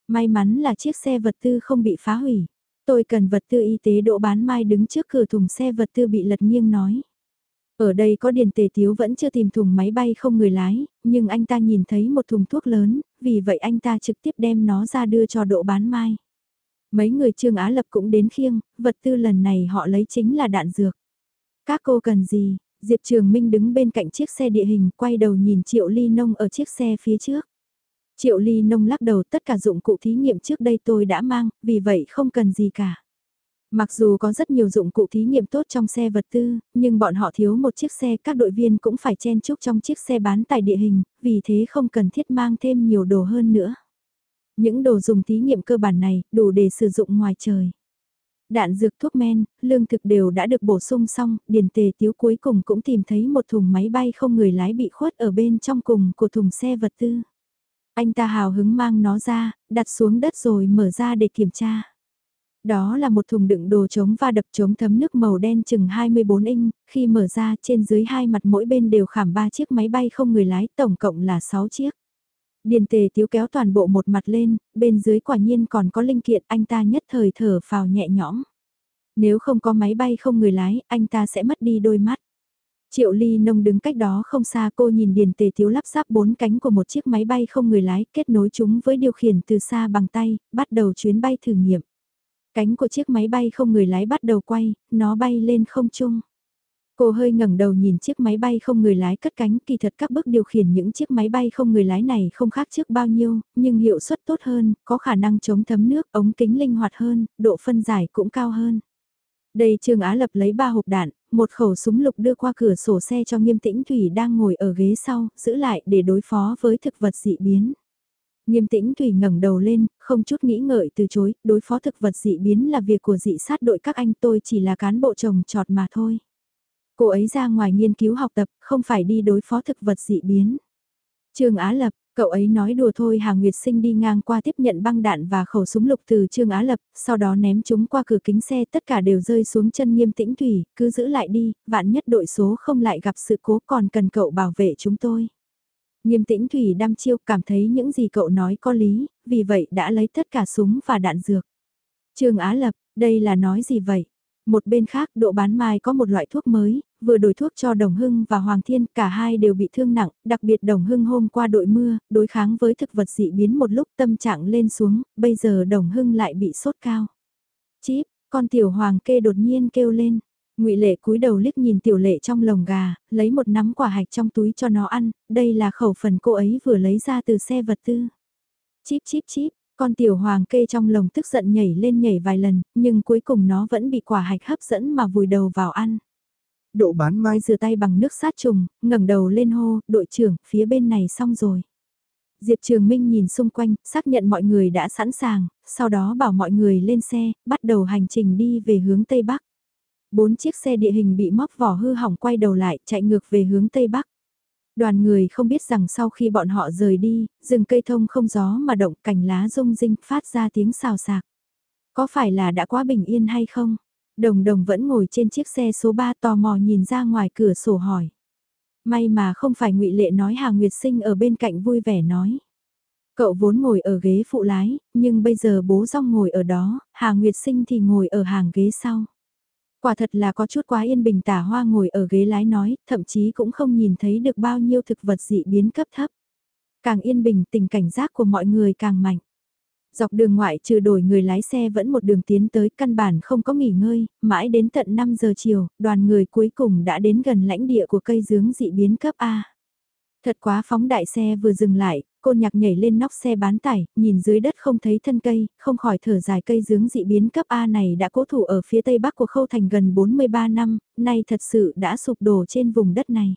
May mắn là chiếc xe vật tư không bị phá hủy. Tôi cần vật tư y tế độ bán mai đứng trước cửa thùng xe vật tư bị lật nghiêng nói. Ở đây có điền tề thiếu vẫn chưa tìm thùng máy bay không người lái, nhưng anh ta nhìn thấy một thùng thuốc lớn, vì vậy anh ta trực tiếp đem nó ra đưa cho độ bán mai. Mấy người Trương Á Lập cũng đến khiêng, vật tư lần này họ lấy chính là đạn dược. Các cô cần gì? Diệp Trường Minh đứng bên cạnh chiếc xe địa hình quay đầu nhìn Triệu Ly Nông ở chiếc xe phía trước. Triệu Ly Nông lắc đầu tất cả dụng cụ thí nghiệm trước đây tôi đã mang, vì vậy không cần gì cả. Mặc dù có rất nhiều dụng cụ thí nghiệm tốt trong xe vật tư, nhưng bọn họ thiếu một chiếc xe các đội viên cũng phải chen chúc trong chiếc xe bán tải địa hình, vì thế không cần thiết mang thêm nhiều đồ hơn nữa. Những đồ dùng thí nghiệm cơ bản này đủ để sử dụng ngoài trời. Đạn dược thuốc men, lương thực đều đã được bổ sung xong, điền tề tiếu cuối cùng cũng tìm thấy một thùng máy bay không người lái bị khuất ở bên trong cùng của thùng xe vật tư. Anh ta hào hứng mang nó ra, đặt xuống đất rồi mở ra để kiểm tra. Đó là một thùng đựng đồ chống va đập chống thấm nước màu đen chừng 24 inch, khi mở ra trên dưới hai mặt mỗi bên đều khảm ba chiếc máy bay không người lái, tổng cộng là 6 chiếc. Điền tề thiếu kéo toàn bộ một mặt lên, bên dưới quả nhiên còn có linh kiện anh ta nhất thời thở phào nhẹ nhõm. Nếu không có máy bay không người lái, anh ta sẽ mất đi đôi mắt. Triệu Ly Nông đứng cách đó không xa cô nhìn Điền Tề thiếu lắp ráp bốn cánh của một chiếc máy bay không người lái kết nối chúng với điều khiển từ xa bằng tay, bắt đầu chuyến bay thử nghiệm. Cánh của chiếc máy bay không người lái bắt đầu quay, nó bay lên không trung. Cô hơi ngẩng đầu nhìn chiếc máy bay không người lái cất cánh, kỳ thật các bước điều khiển những chiếc máy bay không người lái này không khác trước bao nhiêu, nhưng hiệu suất tốt hơn, có khả năng chống thấm nước, ống kính linh hoạt hơn, độ phân giải cũng cao hơn. Đây Trương Á Lập lấy ba hộp đạn, một khẩu súng lục đưa qua cửa sổ xe cho Nghiêm Tĩnh Thủy đang ngồi ở ghế sau, giữ lại để đối phó với thực vật dị biến. Nghiêm tĩnh Thủy ngẩng đầu lên, không chút nghĩ ngợi từ chối, đối phó thực vật dị biến là việc của dị sát đội các anh tôi chỉ là cán bộ trồng trọt mà thôi. Cô ấy ra ngoài nghiên cứu học tập, không phải đi đối phó thực vật dị biến. Trương Á Lập, cậu ấy nói đùa thôi Hà Nguyệt Sinh đi ngang qua tiếp nhận băng đạn và khẩu súng lục từ Trương Á Lập, sau đó ném chúng qua cửa kính xe tất cả đều rơi xuống chân nghiêm tĩnh Thủy, cứ giữ lại đi, vạn nhất đội số không lại gặp sự cố còn cần cậu bảo vệ chúng tôi. Nghiêm tĩnh Thủy đam chiêu cảm thấy những gì cậu nói có lý, vì vậy đã lấy tất cả súng và đạn dược. Trương Á Lập, đây là nói gì vậy? Một bên khác độ bán mai có một loại thuốc mới, vừa đổi thuốc cho Đồng Hưng và Hoàng Thiên, cả hai đều bị thương nặng, đặc biệt Đồng Hưng hôm qua đội mưa, đối kháng với thực vật dị biến một lúc tâm trạng lên xuống, bây giờ Đồng Hưng lại bị sốt cao. Chíp, con tiểu hoàng kê đột nhiên kêu lên, ngụy Lệ cúi đầu liếc nhìn tiểu lệ trong lồng gà, lấy một nắm quả hạch trong túi cho nó ăn, đây là khẩu phần cô ấy vừa lấy ra từ xe vật tư. Chíp chíp chíp, con tiểu hoàng kê trong lồng tức giận nhảy lên nhảy vài lần, nhưng cuối cùng nó vẫn bị quả hạch hấp dẫn mà vùi đầu vào ăn. Độ bán mai rửa tay bằng nước sát trùng, ngẩng đầu lên hô, đội trưởng, phía bên này xong rồi. Diệp Trường Minh nhìn xung quanh, xác nhận mọi người đã sẵn sàng, sau đó bảo mọi người lên xe, bắt đầu hành trình đi về hướng Tây Bắc bốn chiếc xe địa hình bị móc vỏ hư hỏng quay đầu lại chạy ngược về hướng Tây Bắc. Đoàn người không biết rằng sau khi bọn họ rời đi, rừng cây thông không gió mà động cành lá rung rinh phát ra tiếng xào xạc. Có phải là đã quá bình yên hay không? Đồng đồng vẫn ngồi trên chiếc xe số 3 tò mò nhìn ra ngoài cửa sổ hỏi. May mà không phải ngụy Lệ nói Hà Nguyệt Sinh ở bên cạnh vui vẻ nói. Cậu vốn ngồi ở ghế phụ lái, nhưng bây giờ bố rong ngồi ở đó, Hà Nguyệt Sinh thì ngồi ở hàng ghế sau. Quả thật là có chút quá yên bình tả hoa ngồi ở ghế lái nói, thậm chí cũng không nhìn thấy được bao nhiêu thực vật dị biến cấp thấp. Càng yên bình tình cảnh giác của mọi người càng mạnh. Dọc đường ngoại trừ đổi người lái xe vẫn một đường tiến tới căn bản không có nghỉ ngơi, mãi đến tận 5 giờ chiều, đoàn người cuối cùng đã đến gần lãnh địa của cây dướng dị biến cấp A. Thật quá phóng đại xe vừa dừng lại, cô nhạc nhảy lên nóc xe bán tải, nhìn dưới đất không thấy thân cây, không khỏi thở dài cây dướng dị biến cấp A này đã cố thủ ở phía tây bắc của khâu thành gần 43 năm, nay thật sự đã sụp đổ trên vùng đất này.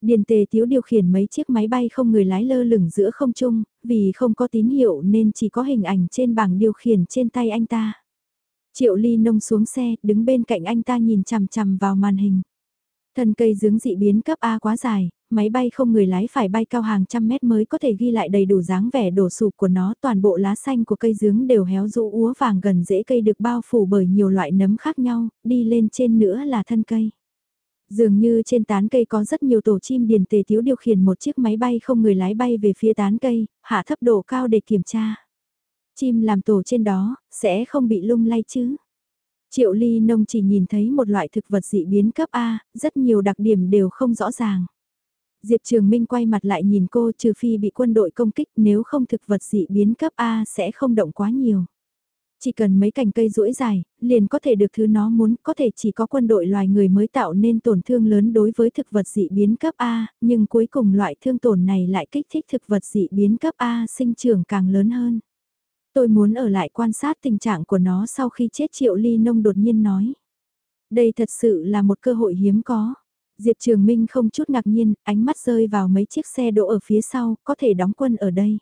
Điền tề thiếu điều khiển mấy chiếc máy bay không người lái lơ lửng giữa không trung, vì không có tín hiệu nên chỉ có hình ảnh trên bảng điều khiển trên tay anh ta. Triệu ly nông xuống xe, đứng bên cạnh anh ta nhìn chằm chằm vào màn hình. Thân cây dướng dị biến cấp A quá dài, máy bay không người lái phải bay cao hàng trăm mét mới có thể ghi lại đầy đủ dáng vẻ đổ sụp của nó. Toàn bộ lá xanh của cây dướng đều héo rũ úa vàng gần rễ cây được bao phủ bởi nhiều loại nấm khác nhau, đi lên trên nữa là thân cây. Dường như trên tán cây có rất nhiều tổ chim điền tề thiếu điều khiển một chiếc máy bay không người lái bay về phía tán cây, hạ thấp độ cao để kiểm tra. Chim làm tổ trên đó, sẽ không bị lung lay chứ. Triệu ly nông chỉ nhìn thấy một loại thực vật dị biến cấp A, rất nhiều đặc điểm đều không rõ ràng. Diệp Trường Minh quay mặt lại nhìn cô trừ phi bị quân đội công kích nếu không thực vật dị biến cấp A sẽ không động quá nhiều. Chỉ cần mấy cành cây rũi dài, liền có thể được thứ nó muốn, có thể chỉ có quân đội loài người mới tạo nên tổn thương lớn đối với thực vật dị biến cấp A, nhưng cuối cùng loại thương tổn này lại kích thích thực vật dị biến cấp A sinh trưởng càng lớn hơn. Tôi muốn ở lại quan sát tình trạng của nó sau khi chết Triệu Ly Nông đột nhiên nói. Đây thật sự là một cơ hội hiếm có. Diệp Trường Minh không chút ngạc nhiên, ánh mắt rơi vào mấy chiếc xe đỗ ở phía sau, có thể đóng quân ở đây.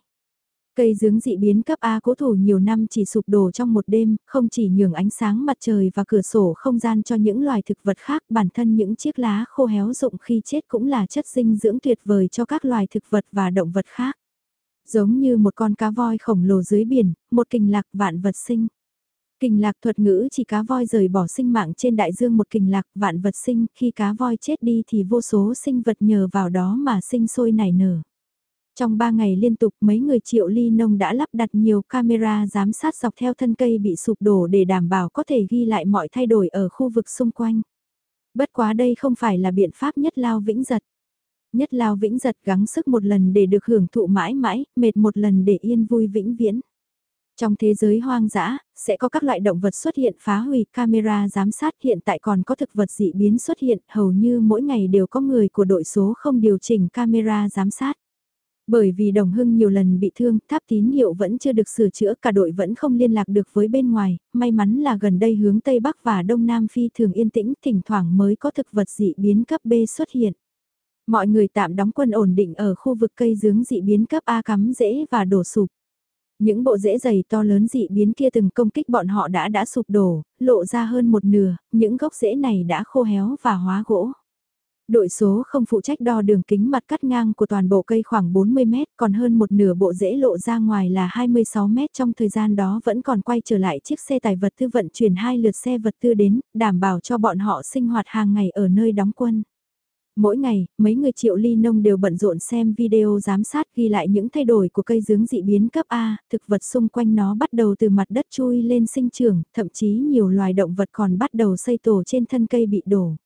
Cây dướng dị biến cấp A cố thủ nhiều năm chỉ sụp đổ trong một đêm, không chỉ nhường ánh sáng mặt trời và cửa sổ không gian cho những loài thực vật khác, bản thân những chiếc lá khô héo rụng khi chết cũng là chất dinh dưỡng tuyệt vời cho các loài thực vật và động vật khác. Giống như một con cá voi khổng lồ dưới biển, một kình lạc vạn vật sinh. Kình lạc thuật ngữ chỉ cá voi rời bỏ sinh mạng trên đại dương một kình lạc vạn vật sinh, khi cá voi chết đi thì vô số sinh vật nhờ vào đó mà sinh sôi nảy nở. Trong 3 ngày liên tục mấy người triệu ly nông đã lắp đặt nhiều camera giám sát dọc theo thân cây bị sụp đổ để đảm bảo có thể ghi lại mọi thay đổi ở khu vực xung quanh. Bất quá đây không phải là biện pháp nhất lao vĩnh giật. Nhất lao vĩnh giật gắng sức một lần để được hưởng thụ mãi mãi, mệt một lần để yên vui vĩnh viễn. Trong thế giới hoang dã, sẽ có các loại động vật xuất hiện phá hủy camera giám sát hiện tại còn có thực vật dị biến xuất hiện hầu như mỗi ngày đều có người của đội số không điều chỉnh camera giám sát. Bởi vì Đồng Hưng nhiều lần bị thương, tháp tín hiệu vẫn chưa được sửa chữa, cả đội vẫn không liên lạc được với bên ngoài, may mắn là gần đây hướng Tây Bắc và Đông Nam Phi thường yên tĩnh, thỉnh thoảng mới có thực vật dị biến cấp B xuất hiện. Mọi người tạm đóng quân ổn định ở khu vực cây dướng dị biến cấp A cắm rễ và đổ sụp. Những bộ rễ dày to lớn dị biến kia từng công kích bọn họ đã đã sụp đổ, lộ ra hơn một nửa, những gốc rễ này đã khô héo và hóa gỗ. Đội số không phụ trách đo đường kính mặt cắt ngang của toàn bộ cây khoảng 40 mét, còn hơn một nửa bộ rễ lộ ra ngoài là 26 mét trong thời gian đó vẫn còn quay trở lại chiếc xe tải vật tư vận chuyển hai lượt xe vật tư đến, đảm bảo cho bọn họ sinh hoạt hàng ngày ở nơi đóng quân. Mỗi ngày, mấy người triệu ly nông đều bận rộn xem video giám sát ghi lại những thay đổi của cây dướng dị biến cấp A, thực vật xung quanh nó bắt đầu từ mặt đất chui lên sinh trưởng, thậm chí nhiều loài động vật còn bắt đầu xây tổ trên thân cây bị đổ.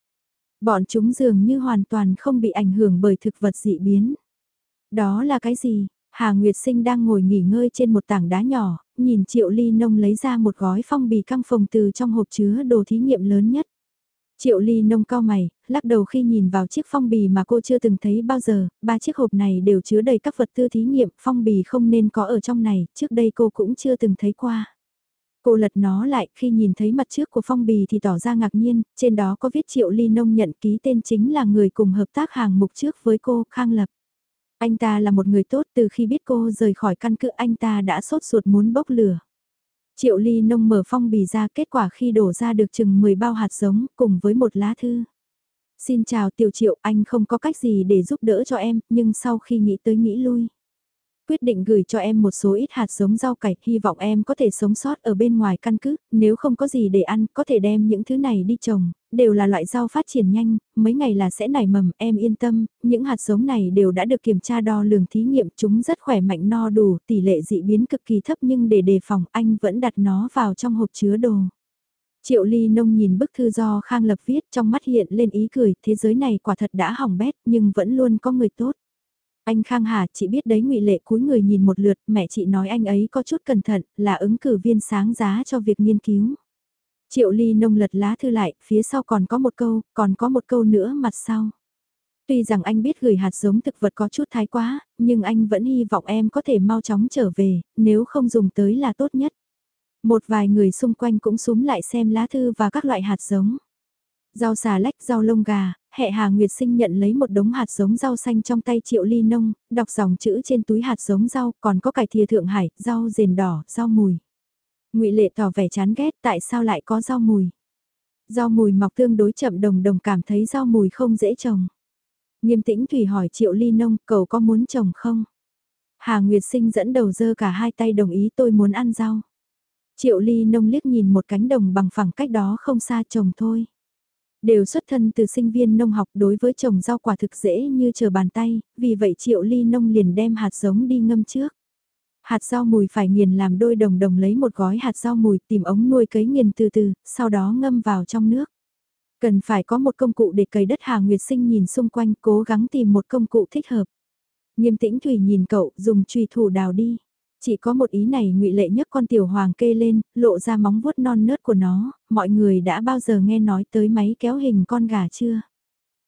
Bọn chúng dường như hoàn toàn không bị ảnh hưởng bởi thực vật dị biến. Đó là cái gì? Hà Nguyệt Sinh đang ngồi nghỉ ngơi trên một tảng đá nhỏ, nhìn Triệu Ly Nông lấy ra một gói phong bì căng phồng từ trong hộp chứa đồ thí nghiệm lớn nhất. Triệu Ly Nông cao mày, lắc đầu khi nhìn vào chiếc phong bì mà cô chưa từng thấy bao giờ, ba chiếc hộp này đều chứa đầy các vật tư thí nghiệm, phong bì không nên có ở trong này, trước đây cô cũng chưa từng thấy qua. Cô lật nó lại, khi nhìn thấy mặt trước của phong bì thì tỏ ra ngạc nhiên, trên đó có viết Triệu Ly Nông nhận ký tên chính là người cùng hợp tác hàng mục trước với cô, Khang Lập. Anh ta là một người tốt từ khi biết cô rời khỏi căn cứ anh ta đã sốt ruột muốn bốc lửa. Triệu Ly Nông mở phong bì ra kết quả khi đổ ra được chừng 10 bao hạt giống cùng với một lá thư. Xin chào Tiểu Triệu, anh không có cách gì để giúp đỡ cho em, nhưng sau khi nghĩ tới nghĩ lui quyết định gửi cho em một số ít hạt giống rau cải, hy vọng em có thể sống sót ở bên ngoài căn cứ, nếu không có gì để ăn, có thể đem những thứ này đi trồng, đều là loại rau phát triển nhanh, mấy ngày là sẽ nảy mầm, em yên tâm, những hạt giống này đều đã được kiểm tra đo lường thí nghiệm, chúng rất khỏe mạnh no đủ, tỷ lệ dị biến cực kỳ thấp nhưng để đề phòng anh vẫn đặt nó vào trong hộp chứa đồ. Triệu Ly Nông nhìn bức thư do Khang Lập viết trong mắt hiện lên ý cười, thế giới này quả thật đã hỏng bét nhưng vẫn luôn có người tốt. Anh Khang Hà, chị biết đấy ngụy Lệ cúi người nhìn một lượt, mẹ chị nói anh ấy có chút cẩn thận, là ứng cử viên sáng giá cho việc nghiên cứu. Triệu Ly nông lật lá thư lại, phía sau còn có một câu, còn có một câu nữa mặt sau. Tuy rằng anh biết gửi hạt giống thực vật có chút thái quá, nhưng anh vẫn hy vọng em có thể mau chóng trở về, nếu không dùng tới là tốt nhất. Một vài người xung quanh cũng súm lại xem lá thư và các loại hạt giống. Rau xà lách, rau lông gà, hệ Hà Nguyệt Sinh nhận lấy một đống hạt giống rau xanh trong tay Triệu Ly Nông, đọc dòng chữ trên túi hạt giống rau, còn có cải thìa thượng hải, rau rền đỏ, rau mùi. ngụy Lệ tỏ vẻ chán ghét tại sao lại có rau mùi. Rau mùi mọc tương đối chậm đồng đồng cảm thấy rau mùi không dễ trồng. Nghiêm tĩnh Thủy hỏi Triệu Ly Nông, cậu có muốn trồng không? Hà Nguyệt Sinh dẫn đầu dơ cả hai tay đồng ý tôi muốn ăn rau. Triệu Ly Nông liếc nhìn một cánh đồng bằng phẳng cách đó không xa trồng thôi. Đều xuất thân từ sinh viên nông học đối với trồng rau quả thực dễ như chờ bàn tay, vì vậy triệu ly nông liền đem hạt giống đi ngâm trước. Hạt rau mùi phải nghiền làm đôi đồng đồng lấy một gói hạt rau mùi tìm ống nuôi cấy nghiền từ từ, sau đó ngâm vào trong nước. Cần phải có một công cụ để cấy đất Hà Nguyệt Sinh nhìn xung quanh cố gắng tìm một công cụ thích hợp. Nghiêm tĩnh Thủy nhìn cậu dùng trùy thủ đào đi. Chỉ có một ý này ngụy Lệ nhấc con tiểu hoàng kê lên, lộ ra móng vuốt non nớt của nó, mọi người đã bao giờ nghe nói tới máy kéo hình con gà chưa?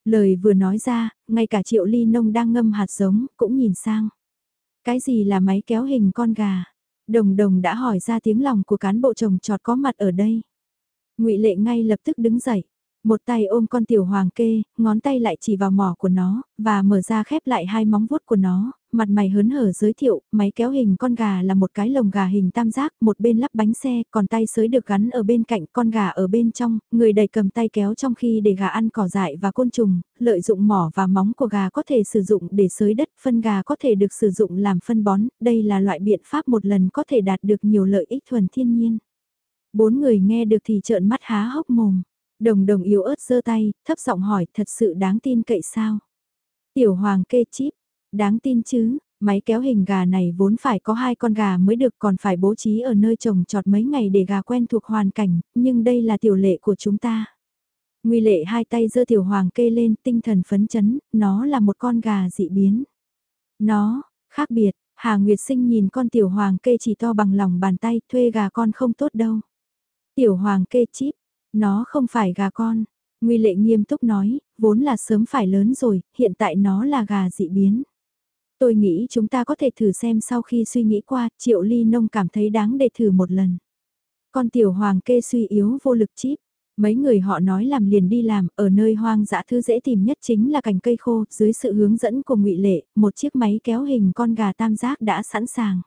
Lời vừa nói ra, ngay cả triệu ly nông đang ngâm hạt giống, cũng nhìn sang. Cái gì là máy kéo hình con gà? Đồng đồng đã hỏi ra tiếng lòng của cán bộ chồng trọt có mặt ở đây. ngụy Lệ ngay lập tức đứng dậy. Một tay ôm con tiểu hoàng kê, ngón tay lại chỉ vào mỏ của nó, và mở ra khép lại hai móng vuốt của nó, mặt mày hớn hở giới thiệu, máy kéo hình con gà là một cái lồng gà hình tam giác, một bên lắp bánh xe, còn tay sới được gắn ở bên cạnh con gà ở bên trong, người đầy cầm tay kéo trong khi để gà ăn cỏ dại và côn trùng, lợi dụng mỏ và móng của gà có thể sử dụng để sới đất, phân gà có thể được sử dụng làm phân bón, đây là loại biện pháp một lần có thể đạt được nhiều lợi ích thuần thiên nhiên. Bốn người nghe được thì trợn mắt há hốc mồm. Đồng đồng yếu ớt giơ tay, thấp giọng hỏi thật sự đáng tin cậy sao? Tiểu hoàng kê chip, đáng tin chứ, máy kéo hình gà này vốn phải có hai con gà mới được còn phải bố trí ở nơi trồng trọt mấy ngày để gà quen thuộc hoàn cảnh, nhưng đây là tiểu lệ của chúng ta. Nguy lệ hai tay giơ tiểu hoàng kê lên tinh thần phấn chấn, nó là một con gà dị biến. Nó, khác biệt, Hà Nguyệt Sinh nhìn con tiểu hoàng kê chỉ to bằng lòng bàn tay thuê gà con không tốt đâu. Tiểu hoàng kê chip, nó không phải gà con. Nguy lệ nghiêm túc nói, vốn là sớm phải lớn rồi, hiện tại nó là gà dị biến. Tôi nghĩ chúng ta có thể thử xem sau khi suy nghĩ qua, triệu ly nông cảm thấy đáng để thử một lần. Con tiểu hoàng kê suy yếu vô lực chip. Mấy người họ nói làm liền đi làm, ở nơi hoang dã thứ dễ tìm nhất chính là cành cây khô, dưới sự hướng dẫn của ngụy Lệ, một chiếc máy kéo hình con gà tam giác đã sẵn sàng.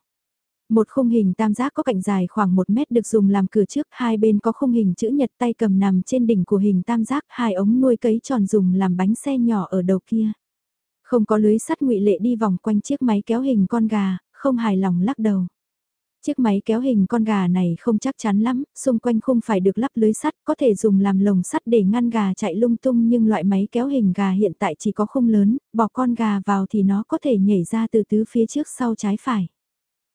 Một khung hình tam giác có cạnh dài khoảng 1 mét được dùng làm cửa trước, hai bên có khung hình chữ nhật tay cầm nằm trên đỉnh của hình tam giác, hai ống nuôi cấy tròn dùng làm bánh xe nhỏ ở đầu kia. Không có lưới sắt ngụy lệ đi vòng quanh chiếc máy kéo hình con gà, không hài lòng lắc đầu. Chiếc máy kéo hình con gà này không chắc chắn lắm, xung quanh không phải được lắp lưới sắt, có thể dùng làm lồng sắt để ngăn gà chạy lung tung nhưng loại máy kéo hình gà hiện tại chỉ có khung lớn, bỏ con gà vào thì nó có thể nhảy ra từ tứ phía trước sau trái phải.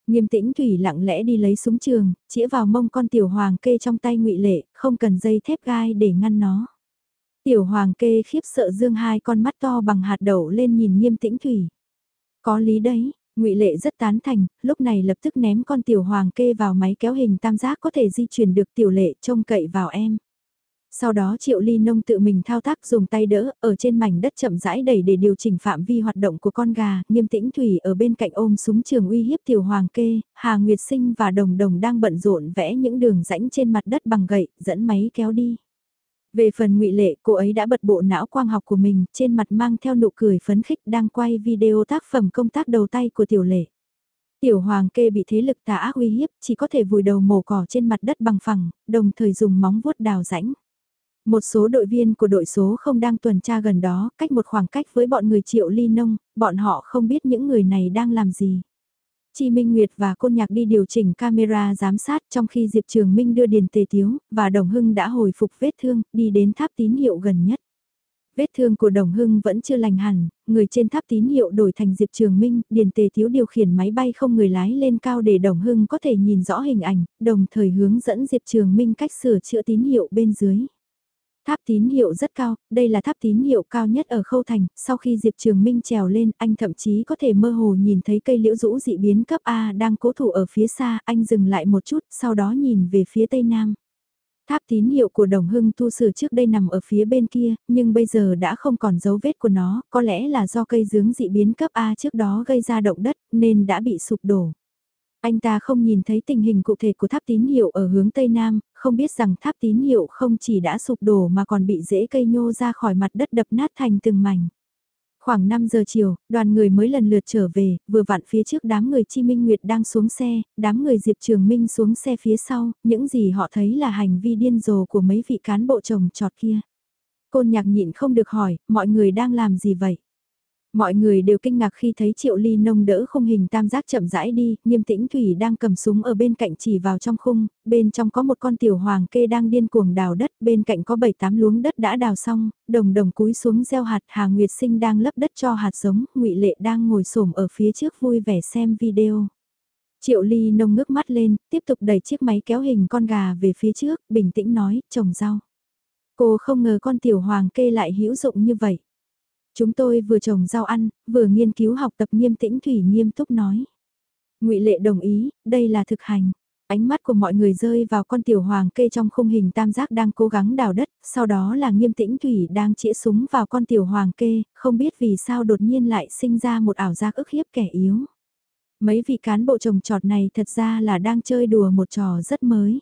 Nghiêm tĩnh Thủy lặng lẽ đi lấy súng trường, chĩa vào mông con tiểu hoàng kê trong tay ngụy Lệ, không cần dây thép gai để ngăn nó. Tiểu hoàng kê khiếp sợ dương hai con mắt to bằng hạt đậu lên nhìn nghiêm tĩnh Thủy. Có lý đấy, ngụy Lệ rất tán thành, lúc này lập tức ném con tiểu hoàng kê vào máy kéo hình tam giác có thể di chuyển được tiểu lệ trông cậy vào em. Sau đó Triệu Ly Nông tự mình thao tác dùng tay đỡ, ở trên mảnh đất chậm rãi đẩy để điều chỉnh phạm vi hoạt động của con gà, nghiêm tĩnh Thủy ở bên cạnh ôm súng trường uy hiếp tiểu hoàng kê, Hà Nguyệt Sinh và Đồng Đồng đang bận rộn vẽ những đường rãnh trên mặt đất bằng gậy, dẫn máy kéo đi. Về phần ngụy Lệ, cô ấy đã bật bộ não quang học của mình, trên mặt mang theo nụ cười phấn khích đang quay video tác phẩm công tác đầu tay của tiểu lệ. Tiểu hoàng kê bị thế lực tà ác uy hiếp, chỉ có thể vùi đầu mổ cỏ trên mặt đất bằng phẳng, đồng thời dùng móng vuốt đào rãnh. Một số đội viên của đội số không đang tuần tra gần đó, cách một khoảng cách với bọn người triệu ly nông, bọn họ không biết những người này đang làm gì. Chi Minh Nguyệt và Côn Nhạc đi điều chỉnh camera giám sát trong khi Diệp Trường Minh đưa Điền Tề Tiếu, và Đồng Hưng đã hồi phục vết thương, đi đến tháp tín hiệu gần nhất. Vết thương của Đồng Hưng vẫn chưa lành hẳn, người trên tháp tín hiệu đổi thành Diệp Trường Minh, Điền Tề Tiếu điều khiển máy bay không người lái lên cao để Đồng Hưng có thể nhìn rõ hình ảnh, đồng thời hướng dẫn Diệp Trường Minh cách sửa chữa tín hiệu bên dưới. Tháp tín hiệu rất cao, đây là tháp tín hiệu cao nhất ở khâu thành, sau khi Diệp Trường Minh trèo lên, anh thậm chí có thể mơ hồ nhìn thấy cây liễu rũ dị biến cấp A đang cố thủ ở phía xa, anh dừng lại một chút, sau đó nhìn về phía tây nam. Tháp tín hiệu của Đồng Hưng tu sửa trước đây nằm ở phía bên kia, nhưng bây giờ đã không còn dấu vết của nó, có lẽ là do cây dướng dị biến cấp A trước đó gây ra động đất, nên đã bị sụp đổ. Anh ta không nhìn thấy tình hình cụ thể của tháp tín hiệu ở hướng Tây Nam, không biết rằng tháp tín hiệu không chỉ đã sụp đổ mà còn bị rễ cây nhô ra khỏi mặt đất đập nát thành từng mảnh. Khoảng 5 giờ chiều, đoàn người mới lần lượt trở về, vừa vặn phía trước đám người Chi Minh Nguyệt đang xuống xe, đám người Diệp Trường Minh xuống xe phía sau, những gì họ thấy là hành vi điên rồ của mấy vị cán bộ chồng trọt kia. Côn nhạc nhịn không được hỏi, mọi người đang làm gì vậy? Mọi người đều kinh ngạc khi thấy Triệu Ly Nông đỡ khung hình tam giác chậm rãi đi, nghiêm tĩnh Thủy đang cầm súng ở bên cạnh chỉ vào trong khung, bên trong có một con tiểu hoàng kê đang điên cuồng đào đất, bên cạnh có 7-8 luống đất đã đào xong, đồng đồng cúi xuống gieo hạt, Hà Nguyệt Sinh đang lấp đất cho hạt giống, ngụy Lệ đang ngồi xổm ở phía trước vui vẻ xem video. Triệu Ly Nông ngước mắt lên, tiếp tục đẩy chiếc máy kéo hình con gà về phía trước, bình tĩnh nói, trồng rau. Cô không ngờ con tiểu hoàng kê lại hữu dụng như vậy. Chúng tôi vừa trồng rau ăn, vừa nghiên cứu học tập nghiêm tĩnh Thủy nghiêm túc nói. ngụy Lệ đồng ý, đây là thực hành. Ánh mắt của mọi người rơi vào con tiểu hoàng kê trong khung hình tam giác đang cố gắng đào đất, sau đó là nghiêm tĩnh thủy đang chĩa súng vào con tiểu hoàng kê, không biết vì sao đột nhiên lại sinh ra một ảo giác ức hiếp kẻ yếu. Mấy vị cán bộ trồng trọt này thật ra là đang chơi đùa một trò rất mới.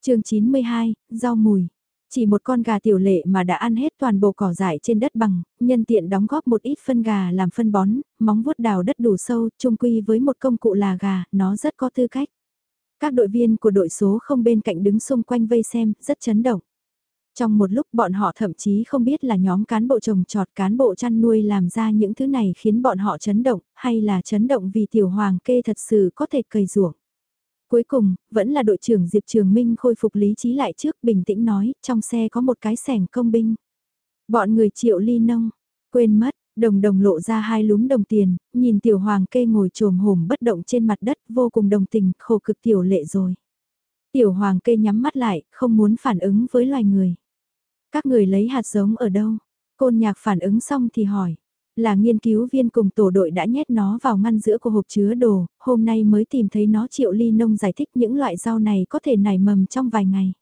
chương 92, rau mùi. Chỉ một con gà tiểu lệ mà đã ăn hết toàn bộ cỏ dại trên đất bằng, nhân tiện đóng góp một ít phân gà làm phân bón, móng vuốt đào đất đủ sâu, chung quy với một công cụ là gà, nó rất có tư cách. Các đội viên của đội số không bên cạnh đứng xung quanh vây xem, rất chấn động. Trong một lúc bọn họ thậm chí không biết là nhóm cán bộ trồng trọt cán bộ chăn nuôi làm ra những thứ này khiến bọn họ chấn động, hay là chấn động vì tiểu hoàng kê thật sự có thể cầy ruộng. Cuối cùng, vẫn là đội trưởng Diệp Trường Minh khôi phục lý trí lại trước bình tĩnh nói, trong xe có một cái sẻng công binh. Bọn người triệu ly nông, quên mất, đồng đồng lộ ra hai lúm đồng tiền, nhìn tiểu hoàng kê ngồi trồm hổm bất động trên mặt đất vô cùng đồng tình, khổ cực tiểu lệ rồi. Tiểu hoàng kê nhắm mắt lại, không muốn phản ứng với loài người. Các người lấy hạt giống ở đâu? Côn nhạc phản ứng xong thì hỏi. Là nghiên cứu viên cùng tổ đội đã nhét nó vào ngăn giữa của hộp chứa đồ, hôm nay mới tìm thấy nó triệu ly nông giải thích những loại rau này có thể nảy mầm trong vài ngày.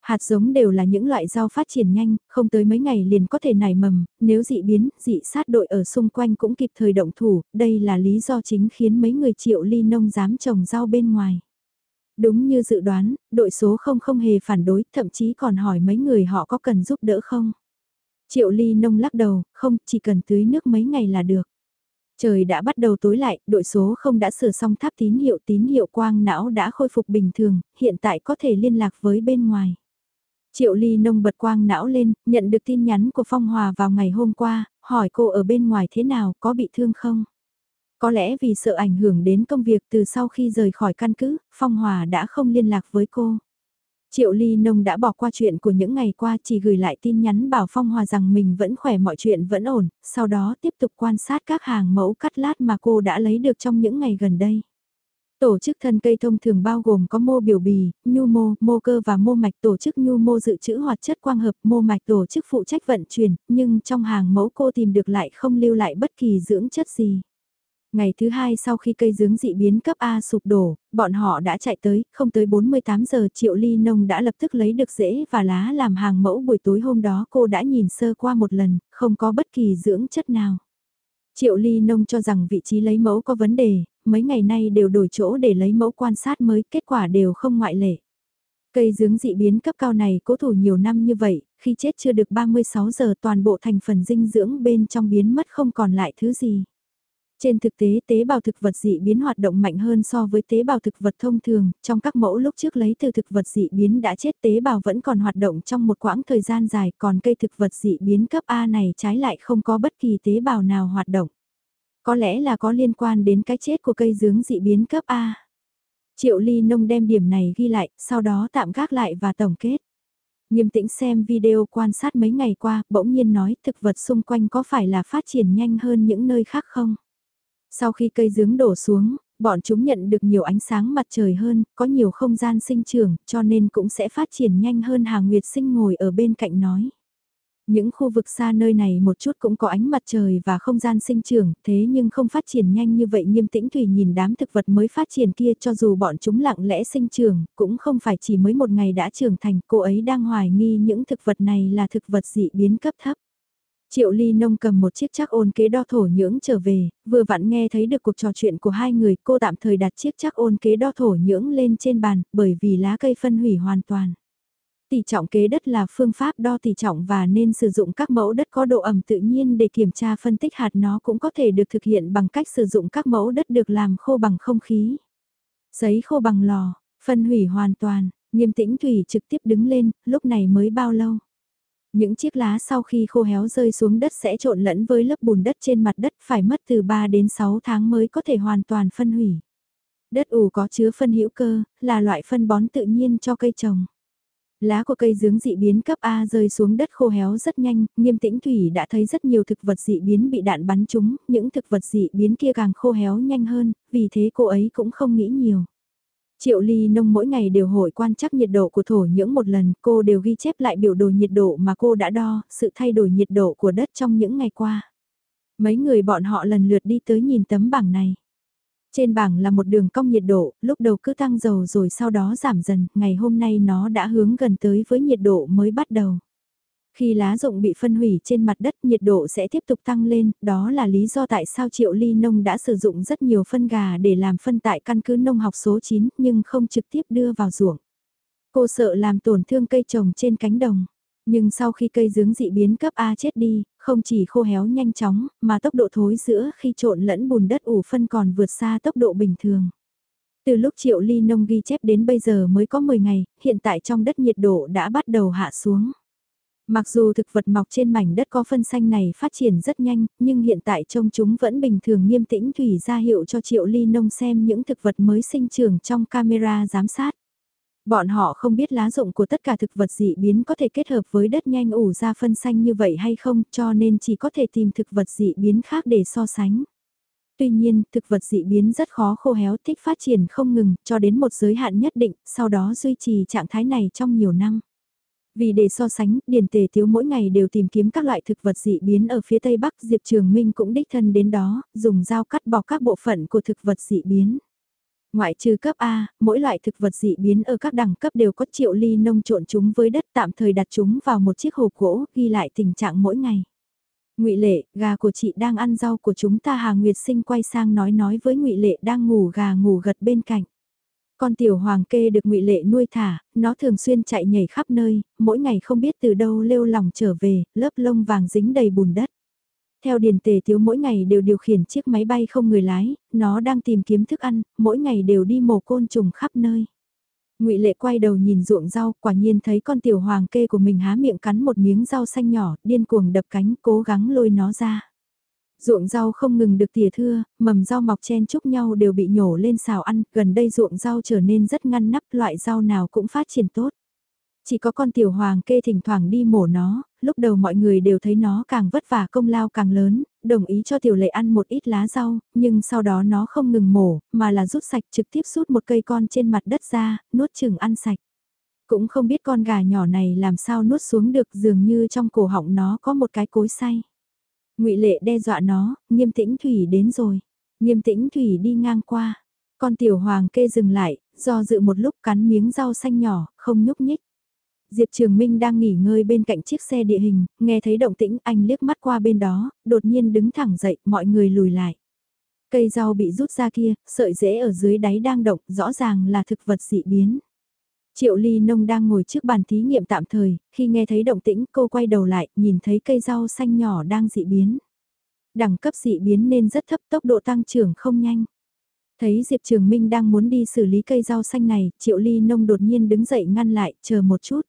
Hạt giống đều là những loại rau phát triển nhanh, không tới mấy ngày liền có thể nảy mầm, nếu dị biến, dị sát đội ở xung quanh cũng kịp thời động thủ, đây là lý do chính khiến mấy người triệu ly nông dám trồng rau bên ngoài. Đúng như dự đoán, đội số không không hề phản đối, thậm chí còn hỏi mấy người họ có cần giúp đỡ không. Triệu ly nông lắc đầu, không, chỉ cần tưới nước mấy ngày là được. Trời đã bắt đầu tối lại, đội số không đã sửa xong tháp tín hiệu tín hiệu quang não đã khôi phục bình thường, hiện tại có thể liên lạc với bên ngoài. Triệu ly nông bật quang não lên, nhận được tin nhắn của Phong Hòa vào ngày hôm qua, hỏi cô ở bên ngoài thế nào, có bị thương không? Có lẽ vì sợ ảnh hưởng đến công việc từ sau khi rời khỏi căn cứ, Phong Hòa đã không liên lạc với cô. Triệu Ly Nông đã bỏ qua chuyện của những ngày qua chỉ gửi lại tin nhắn bảo Phong Hòa rằng mình vẫn khỏe mọi chuyện vẫn ổn, sau đó tiếp tục quan sát các hàng mẫu cắt lát mà cô đã lấy được trong những ngày gần đây. Tổ chức thân cây thông thường bao gồm có mô biểu bì, nhu mô, mô cơ và mô mạch tổ chức nhu mô dự trữ hoạt chất quang hợp mô mạch tổ chức phụ trách vận chuyển, nhưng trong hàng mẫu cô tìm được lại không lưu lại bất kỳ dưỡng chất gì. Ngày thứ hai sau khi cây dướng dị biến cấp A sụp đổ, bọn họ đã chạy tới, không tới 48 giờ Triệu Ly Nông đã lập tức lấy được rễ và lá làm hàng mẫu buổi tối hôm đó cô đã nhìn sơ qua một lần, không có bất kỳ dưỡng chất nào. Triệu Ly Nông cho rằng vị trí lấy mẫu có vấn đề, mấy ngày nay đều đổi chỗ để lấy mẫu quan sát mới, kết quả đều không ngoại lệ. Cây dưỡng dị biến cấp cao này cố thủ nhiều năm như vậy, khi chết chưa được 36 giờ toàn bộ thành phần dinh dưỡng bên trong biến mất không còn lại thứ gì. Trên thực tế tế bào thực vật dị biến hoạt động mạnh hơn so với tế bào thực vật thông thường, trong các mẫu lúc trước lấy từ thực vật dị biến đã chết tế bào vẫn còn hoạt động trong một quãng thời gian dài còn cây thực vật dị biến cấp A này trái lại không có bất kỳ tế bào nào hoạt động. Có lẽ là có liên quan đến cái chết của cây dướng dị biến cấp A. Triệu Ly Nông đem điểm này ghi lại, sau đó tạm gác lại và tổng kết. Nghiêm tĩnh xem video quan sát mấy ngày qua, bỗng nhiên nói thực vật xung quanh có phải là phát triển nhanh hơn những nơi khác không? Sau khi cây dướng đổ xuống, bọn chúng nhận được nhiều ánh sáng mặt trời hơn, có nhiều không gian sinh trưởng, cho nên cũng sẽ phát triển nhanh hơn Hà Nguyệt sinh ngồi ở bên cạnh nói. Những khu vực xa nơi này một chút cũng có ánh mặt trời và không gian sinh trưởng, thế nhưng không phát triển nhanh như vậy nghiêm tĩnh Thủy nhìn đám thực vật mới phát triển kia cho dù bọn chúng lặng lẽ sinh trưởng, cũng không phải chỉ mới một ngày đã trưởng thành, cô ấy đang hoài nghi những thực vật này là thực vật dị biến cấp thấp. Triệu Ly Nông cầm một chiếc chắc ôn kế đo thổ nhưỡng trở về, vừa vặn nghe thấy được cuộc trò chuyện của hai người, cô tạm thời đặt chiếc chắc ôn kế đo thổ nhưỡng lên trên bàn, bởi vì lá cây phân hủy hoàn toàn. Tỷ trọng kế đất là phương pháp đo tỷ trọng và nên sử dụng các mẫu đất có độ ẩm tự nhiên để kiểm tra phân tích hạt nó cũng có thể được thực hiện bằng cách sử dụng các mẫu đất được làm khô bằng không khí. Giấy khô bằng lò, phân hủy hoàn toàn, nghiêm tĩnh Thủy trực tiếp đứng lên, lúc này mới bao lâu. Những chiếc lá sau khi khô héo rơi xuống đất sẽ trộn lẫn với lớp bùn đất trên mặt đất phải mất từ 3 đến 6 tháng mới có thể hoàn toàn phân hủy. Đất ủ có chứa phân hữu cơ, là loại phân bón tự nhiên cho cây trồng. Lá của cây dướng dị biến cấp A rơi xuống đất khô héo rất nhanh, nghiêm tĩnh thủy đã thấy rất nhiều thực vật dị biến bị đạn bắn trúng, những thực vật dị biến kia càng khô héo nhanh hơn, vì thế cô ấy cũng không nghĩ nhiều. Triệu ly nông mỗi ngày đều hội quan trắc nhiệt độ của thổ nhưỡng một lần, cô đều ghi chép lại biểu đồ nhiệt độ mà cô đã đo, sự thay đổi nhiệt độ của đất trong những ngày qua. Mấy người bọn họ lần lượt đi tới nhìn tấm bảng này. Trên bảng là một đường cong nhiệt độ, lúc đầu cứ tăng dầu rồi sau đó giảm dần, ngày hôm nay nó đã hướng gần tới với nhiệt độ mới bắt đầu. Khi lá rụng bị phân hủy trên mặt đất nhiệt độ sẽ tiếp tục tăng lên, đó là lý do tại sao Triệu Ly Nông đã sử dụng rất nhiều phân gà để làm phân tại căn cứ nông học số 9 nhưng không trực tiếp đưa vào ruộng. Cô sợ làm tổn thương cây trồng trên cánh đồng. Nhưng sau khi cây dướng dị biến cấp A chết đi, không chỉ khô héo nhanh chóng, mà tốc độ thối giữa khi trộn lẫn bùn đất ủ phân còn vượt xa tốc độ bình thường. Từ lúc Triệu Ly Nông ghi chép đến bây giờ mới có 10 ngày, hiện tại trong đất nhiệt độ đã bắt đầu hạ xuống. Mặc dù thực vật mọc trên mảnh đất có phân xanh này phát triển rất nhanh, nhưng hiện tại trông chúng vẫn bình thường nghiêm tĩnh thủy ra hiệu cho Triệu Ly Nông xem những thực vật mới sinh trưởng trong camera giám sát. Bọn họ không biết lá rụng của tất cả thực vật dị biến có thể kết hợp với đất nhanh ủ ra phân xanh như vậy hay không cho nên chỉ có thể tìm thực vật dị biến khác để so sánh. Tuy nhiên, thực vật dị biến rất khó khô héo thích phát triển không ngừng cho đến một giới hạn nhất định, sau đó duy trì trạng thái này trong nhiều năm. Vì để so sánh, Điền Tề Tiếu mỗi ngày đều tìm kiếm các loại thực vật dị biến ở phía Tây Bắc Diệp Trường Minh cũng đích thân đến đó, dùng dao cắt bỏ các bộ phận của thực vật dị biến. Ngoại trừ cấp A, mỗi loại thực vật dị biến ở các đẳng cấp đều có triệu ly nông trộn chúng với đất tạm thời đặt chúng vào một chiếc hộp gỗ, ghi lại tình trạng mỗi ngày. ngụy Lệ, gà của chị đang ăn rau của chúng ta Hà Nguyệt Sinh quay sang nói nói với ngụy Lệ đang ngủ gà ngủ gật bên cạnh. Con tiểu hoàng kê được ngụy Lệ nuôi thả, nó thường xuyên chạy nhảy khắp nơi, mỗi ngày không biết từ đâu lêu lòng trở về, lớp lông vàng dính đầy bùn đất. Theo điền tề thiếu mỗi ngày đều điều khiển chiếc máy bay không người lái, nó đang tìm kiếm thức ăn, mỗi ngày đều đi mổ côn trùng khắp nơi. ngụy Lệ quay đầu nhìn ruộng rau, quả nhiên thấy con tiểu hoàng kê của mình há miệng cắn một miếng rau xanh nhỏ, điên cuồng đập cánh, cố gắng lôi nó ra. Ruộng rau không ngừng được tỉa thưa, mầm rau mọc chen chúc nhau đều bị nhổ lên xào ăn, gần đây ruộng rau trở nên rất ngăn nắp, loại rau nào cũng phát triển tốt. Chỉ có con tiểu hoàng kê thỉnh thoảng đi mổ nó, lúc đầu mọi người đều thấy nó càng vất vả công lao càng lớn, đồng ý cho tiểu lệ ăn một ít lá rau, nhưng sau đó nó không ngừng mổ, mà là rút sạch trực tiếp rút một cây con trên mặt đất ra, nuốt chừng ăn sạch. Cũng không biết con gà nhỏ này làm sao nuốt xuống được dường như trong cổ họng nó có một cái cối say ngụy Lệ đe dọa nó, nghiêm tĩnh Thủy đến rồi. Nghiêm tĩnh Thủy đi ngang qua. Con tiểu hoàng kê dừng lại, do dự một lúc cắn miếng rau xanh nhỏ, không nhúc nhích. Diệp Trường Minh đang nghỉ ngơi bên cạnh chiếc xe địa hình, nghe thấy động tĩnh anh liếc mắt qua bên đó, đột nhiên đứng thẳng dậy, mọi người lùi lại. Cây rau bị rút ra kia, sợi rễ ở dưới đáy đang động, rõ ràng là thực vật dị biến. Triệu Ly Nông đang ngồi trước bàn thí nghiệm tạm thời, khi nghe thấy động tĩnh cô quay đầu lại, nhìn thấy cây rau xanh nhỏ đang dị biến. Đẳng cấp dị biến nên rất thấp tốc độ tăng trưởng không nhanh. Thấy Diệp Trường Minh đang muốn đi xử lý cây rau xanh này, Triệu Ly Nông đột nhiên đứng dậy ngăn lại, chờ một chút.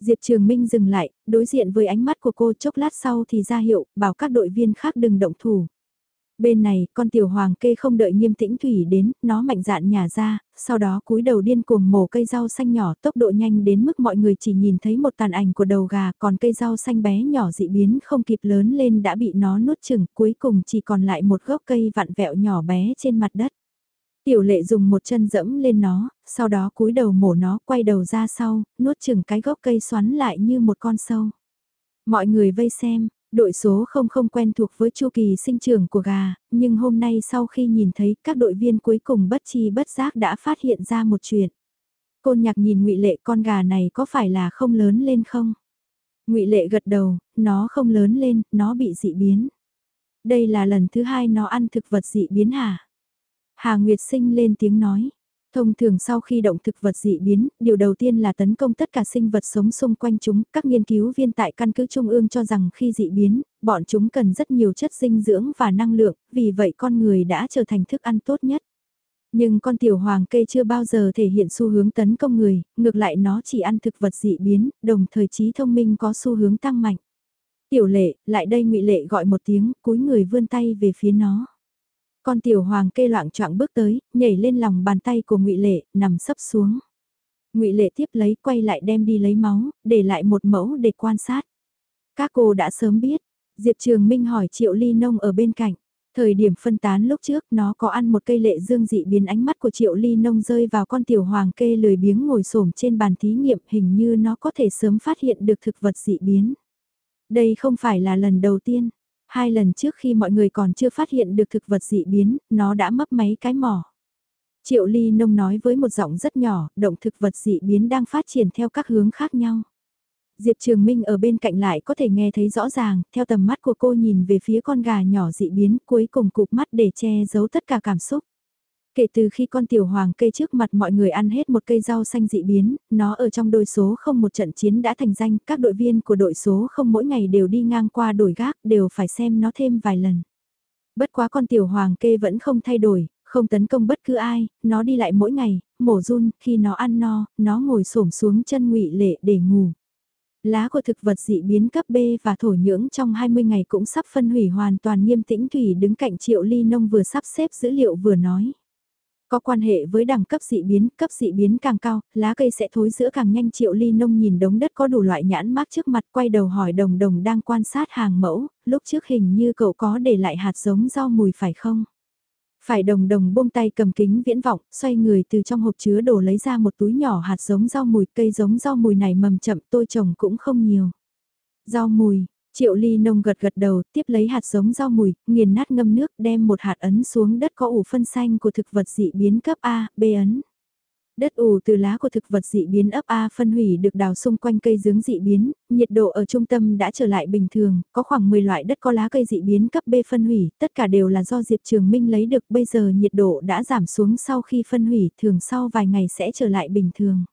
Diệp Trường Minh dừng lại, đối diện với ánh mắt của cô chốc lát sau thì ra hiệu, bảo các đội viên khác đừng động thủ. Bên này, con tiểu hoàng kê không đợi nghiêm tĩnh thủy đến, nó mạnh dạn nhả ra, sau đó cúi đầu điên cuồng mổ cây rau xanh nhỏ tốc độ nhanh đến mức mọi người chỉ nhìn thấy một tàn ảnh của đầu gà còn cây rau xanh bé nhỏ dị biến không kịp lớn lên đã bị nó nuốt chừng cuối cùng chỉ còn lại một gốc cây vặn vẹo nhỏ bé trên mặt đất. Tiểu lệ dùng một chân dẫm lên nó, sau đó cúi đầu mổ nó quay đầu ra sau, nuốt chừng cái gốc cây xoắn lại như một con sâu. Mọi người vây xem, đội số không không quen thuộc với chu kỳ sinh trưởng của gà, nhưng hôm nay sau khi nhìn thấy các đội viên cuối cùng bất chi bất giác đã phát hiện ra một chuyện. Côn nhạc nhìn ngụy Lệ con gà này có phải là không lớn lên không? ngụy Lệ gật đầu, nó không lớn lên, nó bị dị biến. Đây là lần thứ hai nó ăn thực vật dị biến hả? Hà Nguyệt Sinh lên tiếng nói. Thông thường sau khi động thực vật dị biến, điều đầu tiên là tấn công tất cả sinh vật sống xung quanh chúng. Các nghiên cứu viên tại căn cứ Trung ương cho rằng khi dị biến, bọn chúng cần rất nhiều chất dinh dưỡng và năng lượng, vì vậy con người đã trở thành thức ăn tốt nhất. Nhưng con tiểu hoàng kê chưa bao giờ thể hiện xu hướng tấn công người, ngược lại nó chỉ ăn thực vật dị biến, đồng thời trí thông minh có xu hướng tăng mạnh. Tiểu lệ, lại đây ngụy Lệ gọi một tiếng, cúi người vươn tay về phía nó. Con tiểu hoàng kê loạn choạng bước tới, nhảy lên lòng bàn tay của ngụy Lệ, nằm sấp xuống. ngụy Lệ tiếp lấy quay lại đem đi lấy máu, để lại một mẫu để quan sát. Các cô đã sớm biết, Diệp Trường Minh hỏi Triệu Ly Nông ở bên cạnh. Thời điểm phân tán lúc trước nó có ăn một cây lệ dương dị biến ánh mắt của Triệu Ly Nông rơi vào con tiểu hoàng kê lười biếng ngồi xổm trên bàn thí nghiệm hình như nó có thể sớm phát hiện được thực vật dị biến. Đây không phải là lần đầu tiên, Hai lần trước khi mọi người còn chưa phát hiện được thực vật dị biến, nó đã mấp máy cái mỏ. Triệu Ly Nông nói với một giọng rất nhỏ, động thực vật dị biến đang phát triển theo các hướng khác nhau. Diệp Trường Minh ở bên cạnh lại có thể nghe thấy rõ ràng, theo tầm mắt của cô nhìn về phía con gà nhỏ dị biến cuối cùng cụp mắt để che giấu tất cả cảm xúc. Kể từ khi con tiểu hoàng cây trước mặt mọi người ăn hết một cây rau xanh dị biến, nó ở trong đôi số không một trận chiến đã thành danh, các đội viên của đội số không mỗi ngày đều đi ngang qua đổi gác, đều phải xem nó thêm vài lần. Bất quá con tiểu hoàng kê vẫn không thay đổi, không tấn công bất cứ ai, nó đi lại mỗi ngày, mổ run, khi nó ăn no, nó ngồi xổm xuống chân ngụy lệ để ngủ. Lá của thực vật dị biến cấp B và thổ nhưỡng trong 20 ngày cũng sắp phân hủy hoàn toàn nghiêm tĩnh Thủy đứng cạnh triệu ly nông vừa sắp xếp dữ liệu vừa nói. Có quan hệ với đẳng cấp dị biến, cấp dị biến càng cao, lá cây sẽ thối giữa càng nhanh triệu ly nông nhìn đống đất có đủ loại nhãn mát trước mặt quay đầu hỏi đồng đồng đang quan sát hàng mẫu, lúc trước hình như cậu có để lại hạt giống rau mùi phải không? Phải đồng đồng buông tay cầm kính viễn vọng, xoay người từ trong hộp chứa đồ lấy ra một túi nhỏ hạt giống rau mùi, cây giống rau mùi này mầm chậm tôi trồng cũng không nhiều. Rau mùi, triệu ly nông gật gật đầu, tiếp lấy hạt giống rau mùi, nghiền nát ngâm nước, đem một hạt ấn xuống đất có ủ phân xanh của thực vật dị biến cấp A, B ấn. Đất ủ từ lá của thực vật dị biến ấp A phân hủy được đào xung quanh cây dướng dị biến, nhiệt độ ở trung tâm đã trở lại bình thường, có khoảng 10 loại đất có lá cây dị biến cấp B phân hủy, tất cả đều là do Diệp Trường Minh lấy được bây giờ nhiệt độ đã giảm xuống sau khi phân hủy, thường sau vài ngày sẽ trở lại bình thường.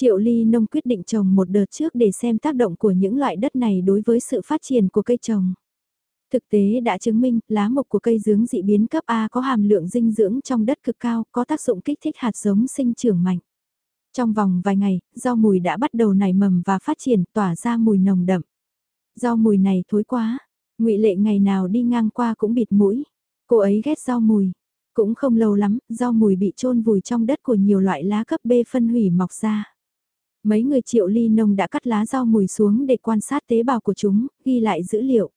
Triệu Ly Nông quyết định trồng một đợt trước để xem tác động của những loại đất này đối với sự phát triển của cây trồng. Thực tế đã chứng minh lá mộc của cây dướng dị biến cấp A có hàm lượng dinh dưỡng trong đất cực cao, có tác dụng kích thích hạt giống sinh trưởng mạnh. Trong vòng vài ngày, rau mùi đã bắt đầu nảy mầm và phát triển tỏa ra mùi nồng đậm. Rau mùi này thối quá, ngụy Lệ ngày nào đi ngang qua cũng bịt mũi. Cô ấy ghét rau mùi. Cũng không lâu lắm, rau mùi bị chôn vùi trong đất của nhiều loại lá cấp B phân hủy mọc ra. Mấy người triệu ly nông đã cắt lá rau mùi xuống để quan sát tế bào của chúng, ghi lại dữ liệu.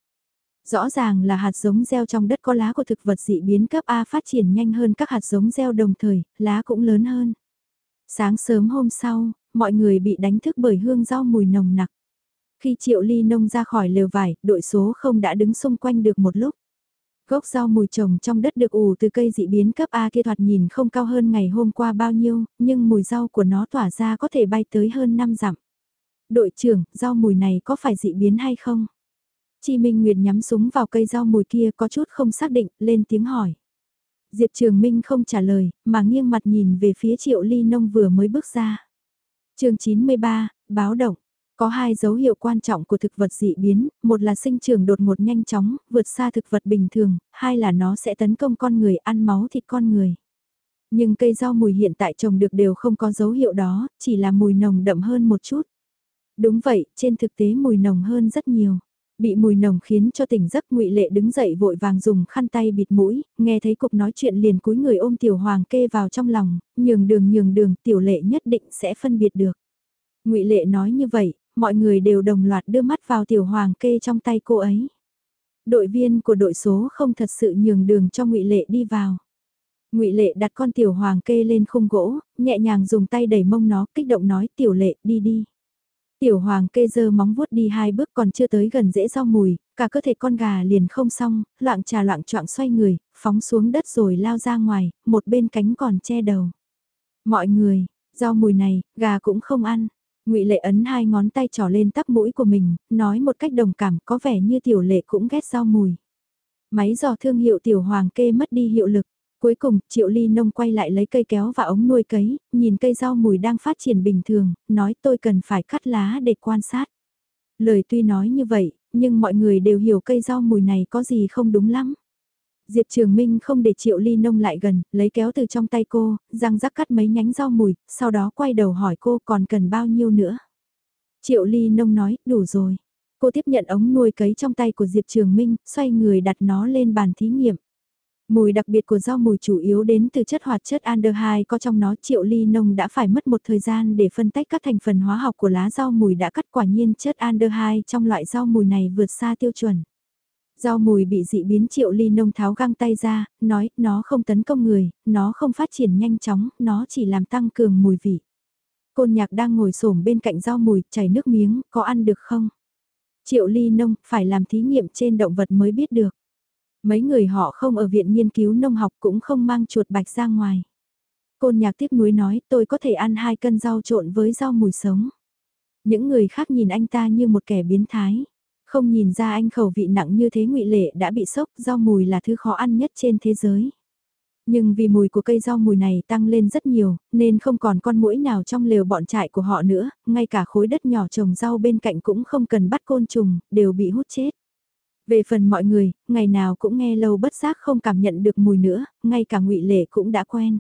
Rõ ràng là hạt giống gieo trong đất có lá của thực vật dị biến cấp A phát triển nhanh hơn các hạt giống gieo đồng thời, lá cũng lớn hơn. Sáng sớm hôm sau, mọi người bị đánh thức bởi hương rau mùi nồng nặc. Khi Triệu Ly Nông ra khỏi lều vải, đội số không đã đứng xung quanh được một lúc. Gốc rau mùi trồng trong đất được ủ từ cây dị biến cấp A kia thoạt nhìn không cao hơn ngày hôm qua bao nhiêu, nhưng mùi rau của nó tỏa ra có thể bay tới hơn 5 dặm. Đội trưởng, rau mùi này có phải dị biến hay không? Chi Minh Nguyệt nhắm súng vào cây rau mùi kia có chút không xác định, lên tiếng hỏi. Diệp Trường Minh không trả lời, mà nghiêng mặt nhìn về phía Triệu Ly Nông vừa mới bước ra. chương 93, báo động. Có hai dấu hiệu quan trọng của thực vật dị biến, một là sinh trưởng đột ngột nhanh chóng, vượt xa thực vật bình thường, hai là nó sẽ tấn công con người ăn máu thịt con người. Nhưng cây rau mùi hiện tại trồng được đều không có dấu hiệu đó, chỉ là mùi nồng đậm hơn một chút. Đúng vậy, trên thực tế mùi nồng hơn rất nhiều. Bị mùi nồng khiến cho tỉnh giấc ngụy Lệ đứng dậy vội vàng dùng khăn tay bịt mũi, nghe thấy cục nói chuyện liền cúi người ôm tiểu hoàng kê vào trong lòng, nhường đường nhường đường tiểu lệ nhất định sẽ phân biệt được. ngụy Lệ nói như vậy, mọi người đều đồng loạt đưa mắt vào tiểu hoàng kê trong tay cô ấy. Đội viên của đội số không thật sự nhường đường cho ngụy Lệ đi vào. ngụy Lệ đặt con tiểu hoàng kê lên khung gỗ, nhẹ nhàng dùng tay đẩy mông nó, kích động nói tiểu lệ đi đi. Tiểu hoàng kê dơ móng vuốt đi hai bước còn chưa tới gần dễ rau mùi, cả cơ thể con gà liền không xong, loạn trà loạn trọng xoay người, phóng xuống đất rồi lao ra ngoài, một bên cánh còn che đầu. Mọi người, rau mùi này, gà cũng không ăn ngụy Lệ ấn hai ngón tay trỏ lên tắp mũi của mình, nói một cách đồng cảm có vẻ như tiểu lệ cũng ghét rau mùi. Máy dò thương hiệu tiểu hoàng kê mất đi hiệu lực. Cuối cùng, Triệu Ly Nông quay lại lấy cây kéo và ống nuôi cấy, nhìn cây rau mùi đang phát triển bình thường, nói tôi cần phải cắt lá để quan sát. Lời tuy nói như vậy, nhưng mọi người đều hiểu cây rau mùi này có gì không đúng lắm. Diệp Trường Minh không để Triệu Ly Nông lại gần, lấy kéo từ trong tay cô, răng rắc cắt mấy nhánh rau mùi, sau đó quay đầu hỏi cô còn cần bao nhiêu nữa. Triệu Ly Nông nói, đủ rồi. Cô tiếp nhận ống nuôi cấy trong tay của Diệp Trường Minh, xoay người đặt nó lên bàn thí nghiệm. Mùi đặc biệt của rau mùi chủ yếu đến từ chất hoạt chất aldehyde có trong nó triệu ly nông đã phải mất một thời gian để phân tách các thành phần hóa học của lá rau mùi đã cắt quả nhiên chất aldehyde trong loại rau mùi này vượt xa tiêu chuẩn. Rau mùi bị dị biến triệu ly nông tháo găng tay ra, nói nó không tấn công người, nó không phát triển nhanh chóng, nó chỉ làm tăng cường mùi vị. Côn nhạc đang ngồi xổm bên cạnh rau mùi, chảy nước miếng, có ăn được không? Triệu ly nông phải làm thí nghiệm trên động vật mới biết được. Mấy người họ không ở viện nghiên cứu nông học cũng không mang chuột bạch ra ngoài. Côn nhạc tiếc nuối nói tôi có thể ăn hai cân rau trộn với rau mùi sống. Những người khác nhìn anh ta như một kẻ biến thái. Không nhìn ra anh khẩu vị nặng như thế ngụy Lệ đã bị sốc, rau mùi là thứ khó ăn nhất trên thế giới. Nhưng vì mùi của cây rau mùi này tăng lên rất nhiều, nên không còn con mũi nào trong lều bọn trại của họ nữa, ngay cả khối đất nhỏ trồng rau bên cạnh cũng không cần bắt côn trùng, đều bị hút chết. Về phần mọi người, ngày nào cũng nghe lâu bất giác không cảm nhận được mùi nữa, ngay cả ngụy Lệ cũng đã quen.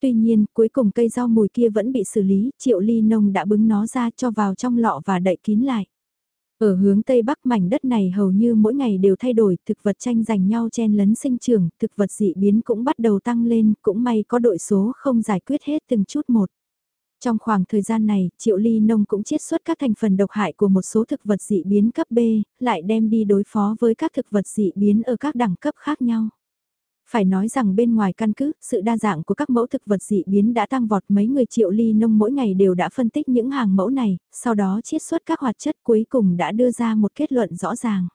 Tuy nhiên, cuối cùng cây rau mùi kia vẫn bị xử lý, triệu ly nông đã bứng nó ra cho vào trong lọ và đậy kín lại. Ở hướng Tây Bắc mảnh đất này hầu như mỗi ngày đều thay đổi, thực vật tranh giành nhau chen lấn sinh trưởng, thực vật dị biến cũng bắt đầu tăng lên, cũng may có đội số không giải quyết hết từng chút một. Trong khoảng thời gian này, Triệu Ly Nông cũng chiết xuất các thành phần độc hại của một số thực vật dị biến cấp B, lại đem đi đối phó với các thực vật dị biến ở các đẳng cấp khác nhau. Phải nói rằng bên ngoài căn cứ, sự đa dạng của các mẫu thực vật dị biến đã tăng vọt mấy người triệu ly nông mỗi ngày đều đã phân tích những hàng mẫu này, sau đó chiết xuất các hoạt chất cuối cùng đã đưa ra một kết luận rõ ràng.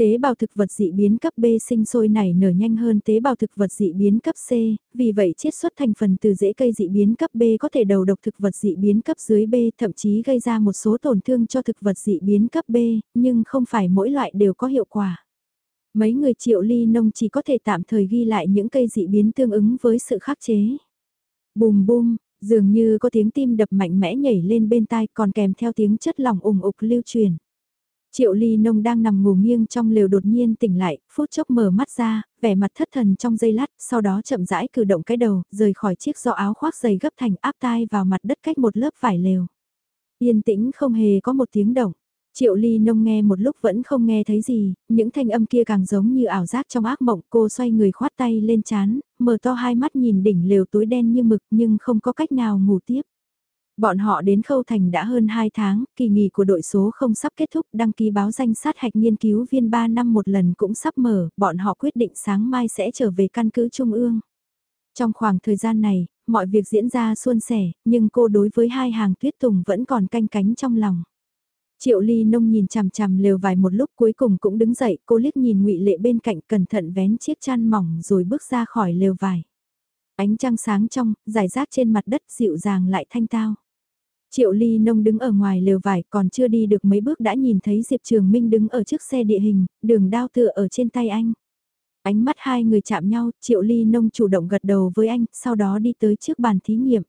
Tế bào thực vật dị biến cấp B sinh sôi này nở nhanh hơn tế bào thực vật dị biến cấp C, vì vậy chiết xuất thành phần từ rễ cây dị biến cấp B có thể đầu độc thực vật dị biến cấp dưới B thậm chí gây ra một số tổn thương cho thực vật dị biến cấp B, nhưng không phải mỗi loại đều có hiệu quả. Mấy người triệu ly nông chỉ có thể tạm thời ghi lại những cây dị biến tương ứng với sự khắc chế. Bùm bùm dường như có tiếng tim đập mạnh mẽ nhảy lên bên tai còn kèm theo tiếng chất lỏng ủng ục lưu truyền. Triệu ly nông đang nằm ngủ nghiêng trong lều đột nhiên tỉnh lại, phút chốc mở mắt ra, vẻ mặt thất thần trong giây lát, sau đó chậm rãi cử động cái đầu, rời khỏi chiếc do áo khoác dày gấp thành áp tai vào mặt đất cách một lớp vải lều. Yên tĩnh không hề có một tiếng động. Triệu ly nông nghe một lúc vẫn không nghe thấy gì, những thanh âm kia càng giống như ảo giác trong ác mộng cô xoay người khoát tay lên chán, mở to hai mắt nhìn đỉnh lều tối đen như mực nhưng không có cách nào ngủ tiếp. Bọn họ đến Khâu Thành đã hơn 2 tháng, kỳ nghỉ của đội số không sắp kết thúc, đăng ký báo danh sát hạch nghiên cứu viên 3 năm một lần cũng sắp mở, bọn họ quyết định sáng mai sẽ trở về căn cứ Trung ương. Trong khoảng thời gian này, mọi việc diễn ra suôn sẻ, nhưng cô đối với hai hàng tuyết tùng vẫn còn canh cánh trong lòng. Triệu Ly Nông nhìn chằm chằm lều vài một lúc cuối cùng cũng đứng dậy, cô liếc nhìn ngụy Lệ bên cạnh cẩn thận vén chiếc chăn mỏng rồi bước ra khỏi lều vải. Ánh trăng sáng trong, rải rác trên mặt đất dịu dàng lại thanh tao. Triệu Ly Nông đứng ở ngoài lều vải còn chưa đi được mấy bước đã nhìn thấy Diệp Trường Minh đứng ở trước xe địa hình, đường đao tựa ở trên tay anh. Ánh mắt hai người chạm nhau, Triệu Ly Nông chủ động gật đầu với anh, sau đó đi tới trước bàn thí nghiệm.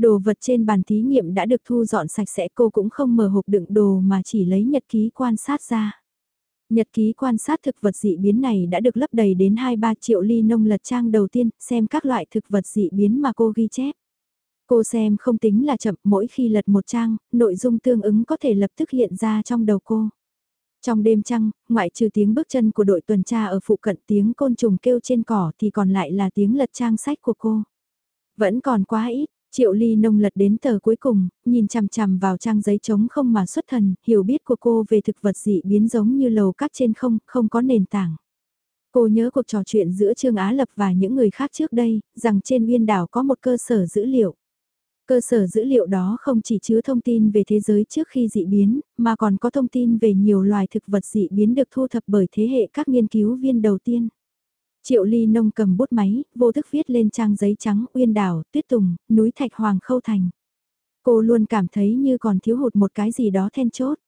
Đồ vật trên bàn thí nghiệm đã được thu dọn sạch sẽ cô cũng không mở hộp đựng đồ mà chỉ lấy nhật ký quan sát ra. Nhật ký quan sát thực vật dị biến này đã được lấp đầy đến 2-3 triệu ly nông lật trang đầu tiên xem các loại thực vật dị biến mà cô ghi chép. Cô xem không tính là chậm mỗi khi lật một trang, nội dung tương ứng có thể lập tức hiện ra trong đầu cô. Trong đêm trăng, ngoại trừ tiếng bước chân của đội tuần tra ở phụ cận tiếng côn trùng kêu trên cỏ thì còn lại là tiếng lật trang sách của cô. Vẫn còn quá ít, Triệu Ly nông lật đến tờ cuối cùng, nhìn chằm chằm vào trang giấy trống không mà xuất thần, hiểu biết của cô về thực vật dị biến giống như lầu cát trên không, không có nền tảng. Cô nhớ cuộc trò chuyện giữa Trương Á Lập và những người khác trước đây, rằng trên viên đảo có một cơ sở dữ liệu. Cơ sở dữ liệu đó không chỉ chứa thông tin về thế giới trước khi dị biến, mà còn có thông tin về nhiều loài thực vật dị biến được thu thập bởi thế hệ các nghiên cứu viên đầu tiên. Triệu Ly Nông cầm bút máy, vô thức viết lên trang giấy trắng uyên đảo, tuyết tùng, núi thạch hoàng khâu thành. Cô luôn cảm thấy như còn thiếu hụt một cái gì đó then chốt.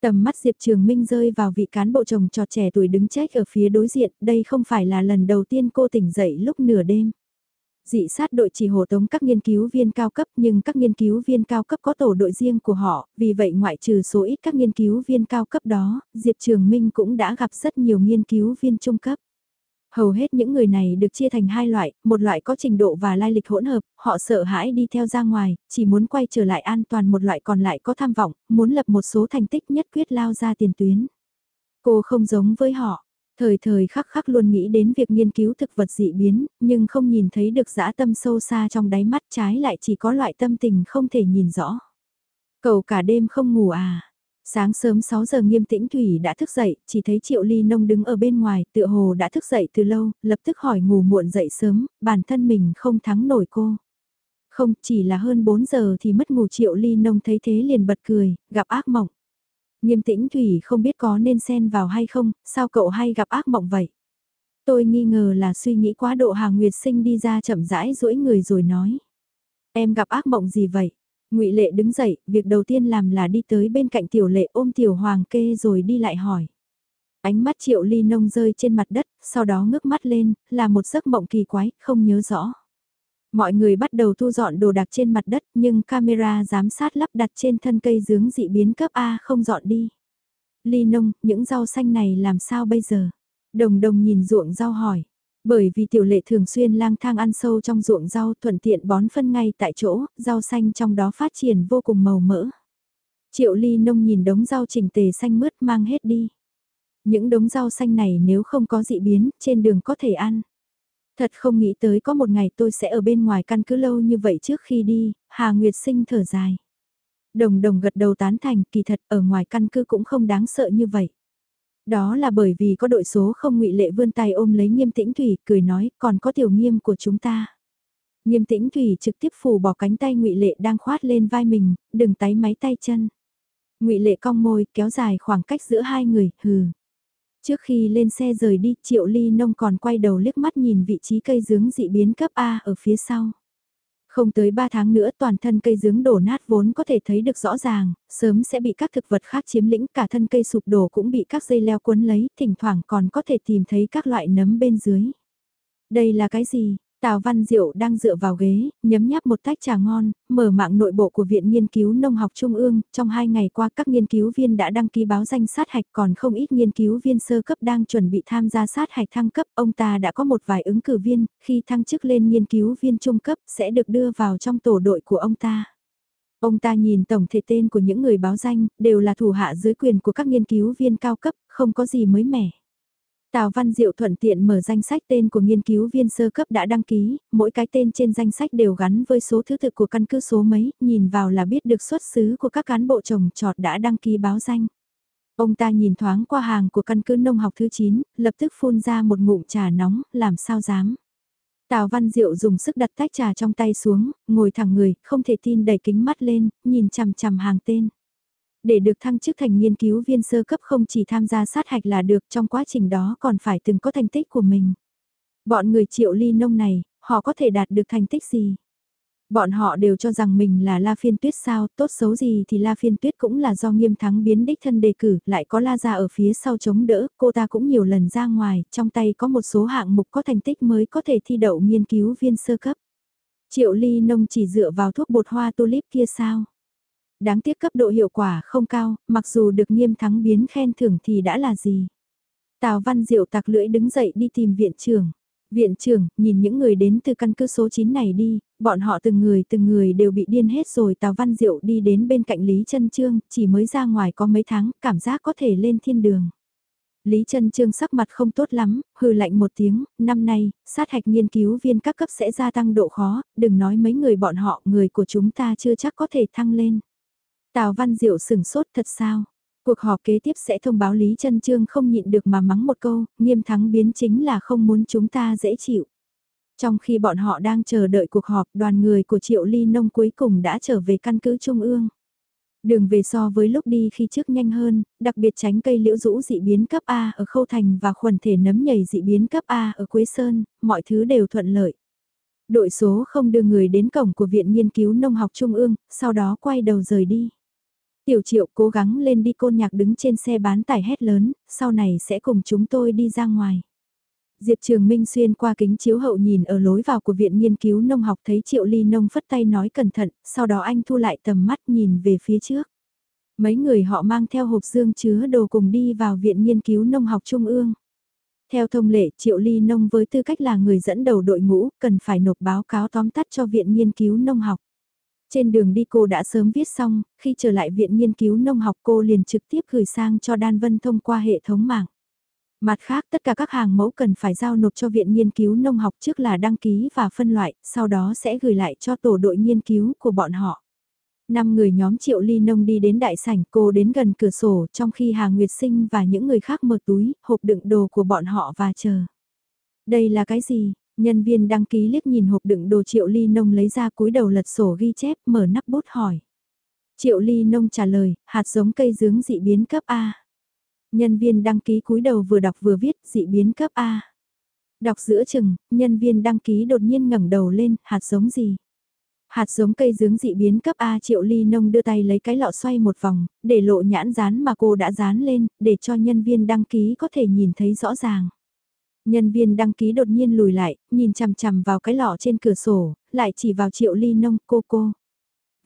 Tầm mắt Diệp Trường Minh rơi vào vị cán bộ chồng trò trẻ tuổi đứng trách ở phía đối diện, đây không phải là lần đầu tiên cô tỉnh dậy lúc nửa đêm. Dị sát đội chỉ hộ tống các nghiên cứu viên cao cấp nhưng các nghiên cứu viên cao cấp có tổ đội riêng của họ, vì vậy ngoại trừ số ít các nghiên cứu viên cao cấp đó, Diệp Trường Minh cũng đã gặp rất nhiều nghiên cứu viên trung cấp. Hầu hết những người này được chia thành hai loại, một loại có trình độ và lai lịch hỗn hợp, họ sợ hãi đi theo ra ngoài, chỉ muốn quay trở lại an toàn một loại còn lại có tham vọng, muốn lập một số thành tích nhất quyết lao ra tiền tuyến. Cô không giống với họ, thời thời khắc khắc luôn nghĩ đến việc nghiên cứu thực vật dị biến, nhưng không nhìn thấy được dã tâm sâu xa trong đáy mắt trái lại chỉ có loại tâm tình không thể nhìn rõ. Cầu cả đêm không ngủ à? Sáng sớm 6 giờ nghiêm tĩnh Thủy đã thức dậy, chỉ thấy Triệu Ly Nông đứng ở bên ngoài, tựa hồ đã thức dậy từ lâu, lập tức hỏi ngủ muộn dậy sớm, bản thân mình không thắng nổi cô. Không, chỉ là hơn 4 giờ thì mất ngủ Triệu Ly Nông thấy thế liền bật cười, gặp ác mộng. Nghiêm tĩnh Thủy không biết có nên xen vào hay không, sao cậu hay gặp ác mộng vậy? Tôi nghi ngờ là suy nghĩ quá độ Hà Nguyệt Sinh đi ra chậm rãi duỗi người rồi nói. Em gặp ác mộng gì vậy? Ngụy Lệ đứng dậy, việc đầu tiên làm là đi tới bên cạnh Tiểu Lệ ôm Tiểu Hoàng kê rồi đi lại hỏi. Ánh mắt Triệu Ly Nông rơi trên mặt đất, sau đó ngước mắt lên, là một giấc mộng kỳ quái, không nhớ rõ. Mọi người bắt đầu thu dọn đồ đạc trên mặt đất nhưng camera giám sát lắp đặt trên thân cây dướng dị biến cấp A không dọn đi. Ly nông, những rau xanh này làm sao bây giờ? Đồng đồng nhìn ruộng rau hỏi. Bởi vì tiểu lệ thường xuyên lang thang ăn sâu trong ruộng rau thuận tiện bón phân ngay tại chỗ, rau xanh trong đó phát triển vô cùng màu mỡ. Triệu ly nông nhìn đống rau chỉnh tề xanh mướt mang hết đi. Những đống rau xanh này nếu không có dị biến, trên đường có thể ăn. Thật không nghĩ tới có một ngày tôi sẽ ở bên ngoài căn cứ lâu như vậy trước khi đi, Hà Nguyệt sinh thở dài. Đồng đồng gật đầu tán thành, kỳ thật ở ngoài căn cứ cũng không đáng sợ như vậy. Đó là bởi vì có đội số không ngụy lệ vươn tay ôm lấy nghiêm tĩnh thủy, cười nói, còn có tiểu nghiêm của chúng ta. Nghiêm tĩnh thủy trực tiếp phủ bỏ cánh tay ngụy lệ đang khoát lên vai mình, đừng tái máy tay chân. ngụy lệ cong môi, kéo dài khoảng cách giữa hai người, hừ. Trước khi lên xe rời đi, Triệu Ly Nông còn quay đầu liếc mắt nhìn vị trí cây dướng dị biến cấp A ở phía sau. Không tới 3 tháng nữa toàn thân cây dướng đổ nát vốn có thể thấy được rõ ràng, sớm sẽ bị các thực vật khác chiếm lĩnh cả thân cây sụp đổ cũng bị các dây leo cuốn lấy, thỉnh thoảng còn có thể tìm thấy các loại nấm bên dưới. Đây là cái gì? Tào Văn Diệu đang dựa vào ghế, nhấm nháp một tách trà ngon, mở mạng nội bộ của Viện Nghiên cứu Nông học Trung ương, trong hai ngày qua các nghiên cứu viên đã đăng ký báo danh sát hạch còn không ít nghiên cứu viên sơ cấp đang chuẩn bị tham gia sát hạch thăng cấp, ông ta đã có một vài ứng cử viên, khi thăng chức lên nghiên cứu viên trung cấp sẽ được đưa vào trong tổ đội của ông ta. Ông ta nhìn tổng thể tên của những người báo danh, đều là thủ hạ dưới quyền của các nghiên cứu viên cao cấp, không có gì mới mẻ. Tào Văn Diệu thuận tiện mở danh sách tên của nghiên cứu viên sơ cấp đã đăng ký, mỗi cái tên trên danh sách đều gắn với số thứ tự của căn cứ số mấy, nhìn vào là biết được xuất xứ của các cán bộ trồng trọt đã đăng ký báo danh. Ông ta nhìn thoáng qua hàng của căn cứ nông học thứ 9, lập tức phun ra một ngụm trà nóng, làm sao dám. Tào Văn Diệu dùng sức đặt tách trà trong tay xuống, ngồi thẳng người, không thể tin đẩy kính mắt lên, nhìn chằm chằm hàng tên. Để được thăng chức thành nghiên cứu viên sơ cấp không chỉ tham gia sát hạch là được trong quá trình đó còn phải từng có thành tích của mình. Bọn người triệu ly nông này, họ có thể đạt được thành tích gì? Bọn họ đều cho rằng mình là La Phiên Tuyết sao, tốt xấu gì thì La Phiên Tuyết cũng là do nghiêm thắng biến đích thân đề cử, lại có La Gia ở phía sau chống đỡ, cô ta cũng nhiều lần ra ngoài, trong tay có một số hạng mục có thành tích mới có thể thi đậu nghiên cứu viên sơ cấp. Triệu Ly Nông chỉ dựa vào thuốc bột hoa tulip kia sao? Đáng tiếc cấp độ hiệu quả không cao, mặc dù được nghiêm thắng biến khen thưởng thì đã là gì. Tào Văn Diệu tặc lưỡi đứng dậy đi tìm viện trưởng. Viện trưởng, nhìn những người đến từ căn cứ số 9 này đi, bọn họ từng người từng người đều bị điên hết rồi. Tào Văn Diệu đi đến bên cạnh Lý Trân Trương, chỉ mới ra ngoài có mấy tháng, cảm giác có thể lên thiên đường. Lý Trân Trương sắc mặt không tốt lắm, hừ lạnh một tiếng, năm nay, sát hạch nghiên cứu viên các cấp sẽ gia tăng độ khó, đừng nói mấy người bọn họ, người của chúng ta chưa chắc có thể thăng lên. Tào Văn Diệu sừng sốt thật sao? Cuộc họp kế tiếp sẽ thông báo Lý Trân Trương không nhịn được mà mắng một câu, nghiêm thắng biến chính là không muốn chúng ta dễ chịu. Trong khi bọn họ đang chờ đợi cuộc họp, đoàn người của Triệu Ly Nông cuối cùng đã trở về căn cứ Trung ương. Đường về so với lúc đi khi trước nhanh hơn, đặc biệt tránh cây liễu rũ dị biến cấp A ở Khâu Thành và khuẩn thể nấm nhầy dị biến cấp A ở Quế Sơn, mọi thứ đều thuận lợi. Đội số không đưa người đến cổng của Viện Nghiên cứu Nông học Trung ương, sau đó quay đầu rời đi. Tiểu triệu cố gắng lên đi côn nhạc đứng trên xe bán tải hét lớn, sau này sẽ cùng chúng tôi đi ra ngoài. Diệp Trường Minh xuyên qua kính chiếu hậu nhìn ở lối vào của viện nghiên cứu nông học thấy Triệu Ly Nông phất tay nói cẩn thận, sau đó anh thu lại tầm mắt nhìn về phía trước. Mấy người họ mang theo hộp dương chứa đồ cùng đi vào viện nghiên cứu nông học trung ương. Theo thông lệ Triệu Ly Nông với tư cách là người dẫn đầu đội ngũ cần phải nộp báo cáo tóm tắt cho viện nghiên cứu nông học. Trên đường đi cô đã sớm viết xong, khi trở lại viện nghiên cứu nông học cô liền trực tiếp gửi sang cho Đan Vân thông qua hệ thống mạng. Mặt khác tất cả các hàng mẫu cần phải giao nộp cho viện nghiên cứu nông học trước là đăng ký và phân loại, sau đó sẽ gửi lại cho tổ đội nghiên cứu của bọn họ. Năm người nhóm triệu ly nông đi đến đại sảnh cô đến gần cửa sổ trong khi Hà Nguyệt Sinh và những người khác mở túi, hộp đựng đồ của bọn họ và chờ. Đây là cái gì? Nhân viên đăng ký liếc nhìn hộp đựng đồ triệu ly nông lấy ra cúi đầu lật sổ ghi chép mở nắp bút hỏi. Triệu Ly Nông trả lời, hạt giống cây dướng dị biến cấp A. Nhân viên đăng ký cúi đầu vừa đọc vừa viết dị biến cấp A. Đọc giữa chừng, nhân viên đăng ký đột nhiên ngẩng đầu lên, hạt giống gì? Hạt giống cây dướng dị biến cấp A triệu ly nông đưa tay lấy cái lọ xoay một vòng, để lộ nhãn dán mà cô đã dán lên, để cho nhân viên đăng ký có thể nhìn thấy rõ ràng. Nhân viên đăng ký đột nhiên lùi lại, nhìn chằm chằm vào cái lọ trên cửa sổ, lại chỉ vào triệu ly nông cô cô.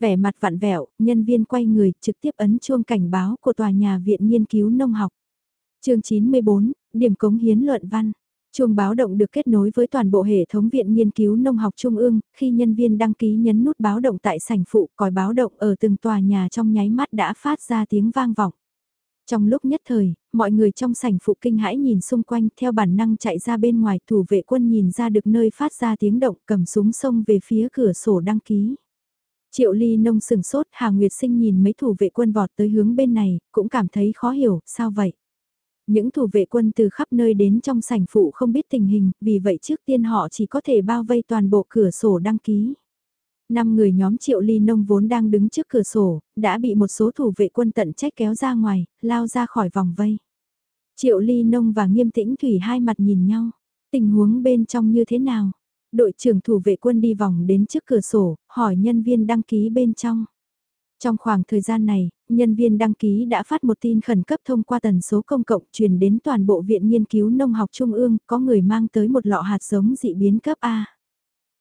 Vẻ mặt vặn vẹo, nhân viên quay người trực tiếp ấn chuông cảnh báo của tòa nhà viện nghiên cứu nông học. chương 94, điểm cống hiến luận văn. Chuông báo động được kết nối với toàn bộ hệ thống Viện Nghiên cứu Nông học Trung ương, khi nhân viên đăng ký nhấn nút báo động tại sảnh phụ, còi báo động ở từng tòa nhà trong nháy mắt đã phát ra tiếng vang vọng. Trong lúc nhất thời, mọi người trong sảnh phụ kinh hãi nhìn xung quanh theo bản năng chạy ra bên ngoài thủ vệ quân nhìn ra được nơi phát ra tiếng động cầm súng xông về phía cửa sổ đăng ký. Triệu ly nông sừng sốt Hà Nguyệt sinh nhìn mấy thủ vệ quân vọt tới hướng bên này, cũng cảm thấy khó hiểu, sao vậy? Những thủ vệ quân từ khắp nơi đến trong sảnh phụ không biết tình hình, vì vậy trước tiên họ chỉ có thể bao vây toàn bộ cửa sổ đăng ký. Năm người nhóm triệu ly nông vốn đang đứng trước cửa sổ, đã bị một số thủ vệ quân tận trách kéo ra ngoài, lao ra khỏi vòng vây. Triệu ly nông và nghiêm tĩnh thủy hai mặt nhìn nhau. Tình huống bên trong như thế nào? Đội trưởng thủ vệ quân đi vòng đến trước cửa sổ, hỏi nhân viên đăng ký bên trong. Trong khoảng thời gian này, nhân viên đăng ký đã phát một tin khẩn cấp thông qua tần số công cộng truyền đến toàn bộ Viện Nghiên cứu Nông học Trung ương, có người mang tới một lọ hạt giống dị biến cấp A.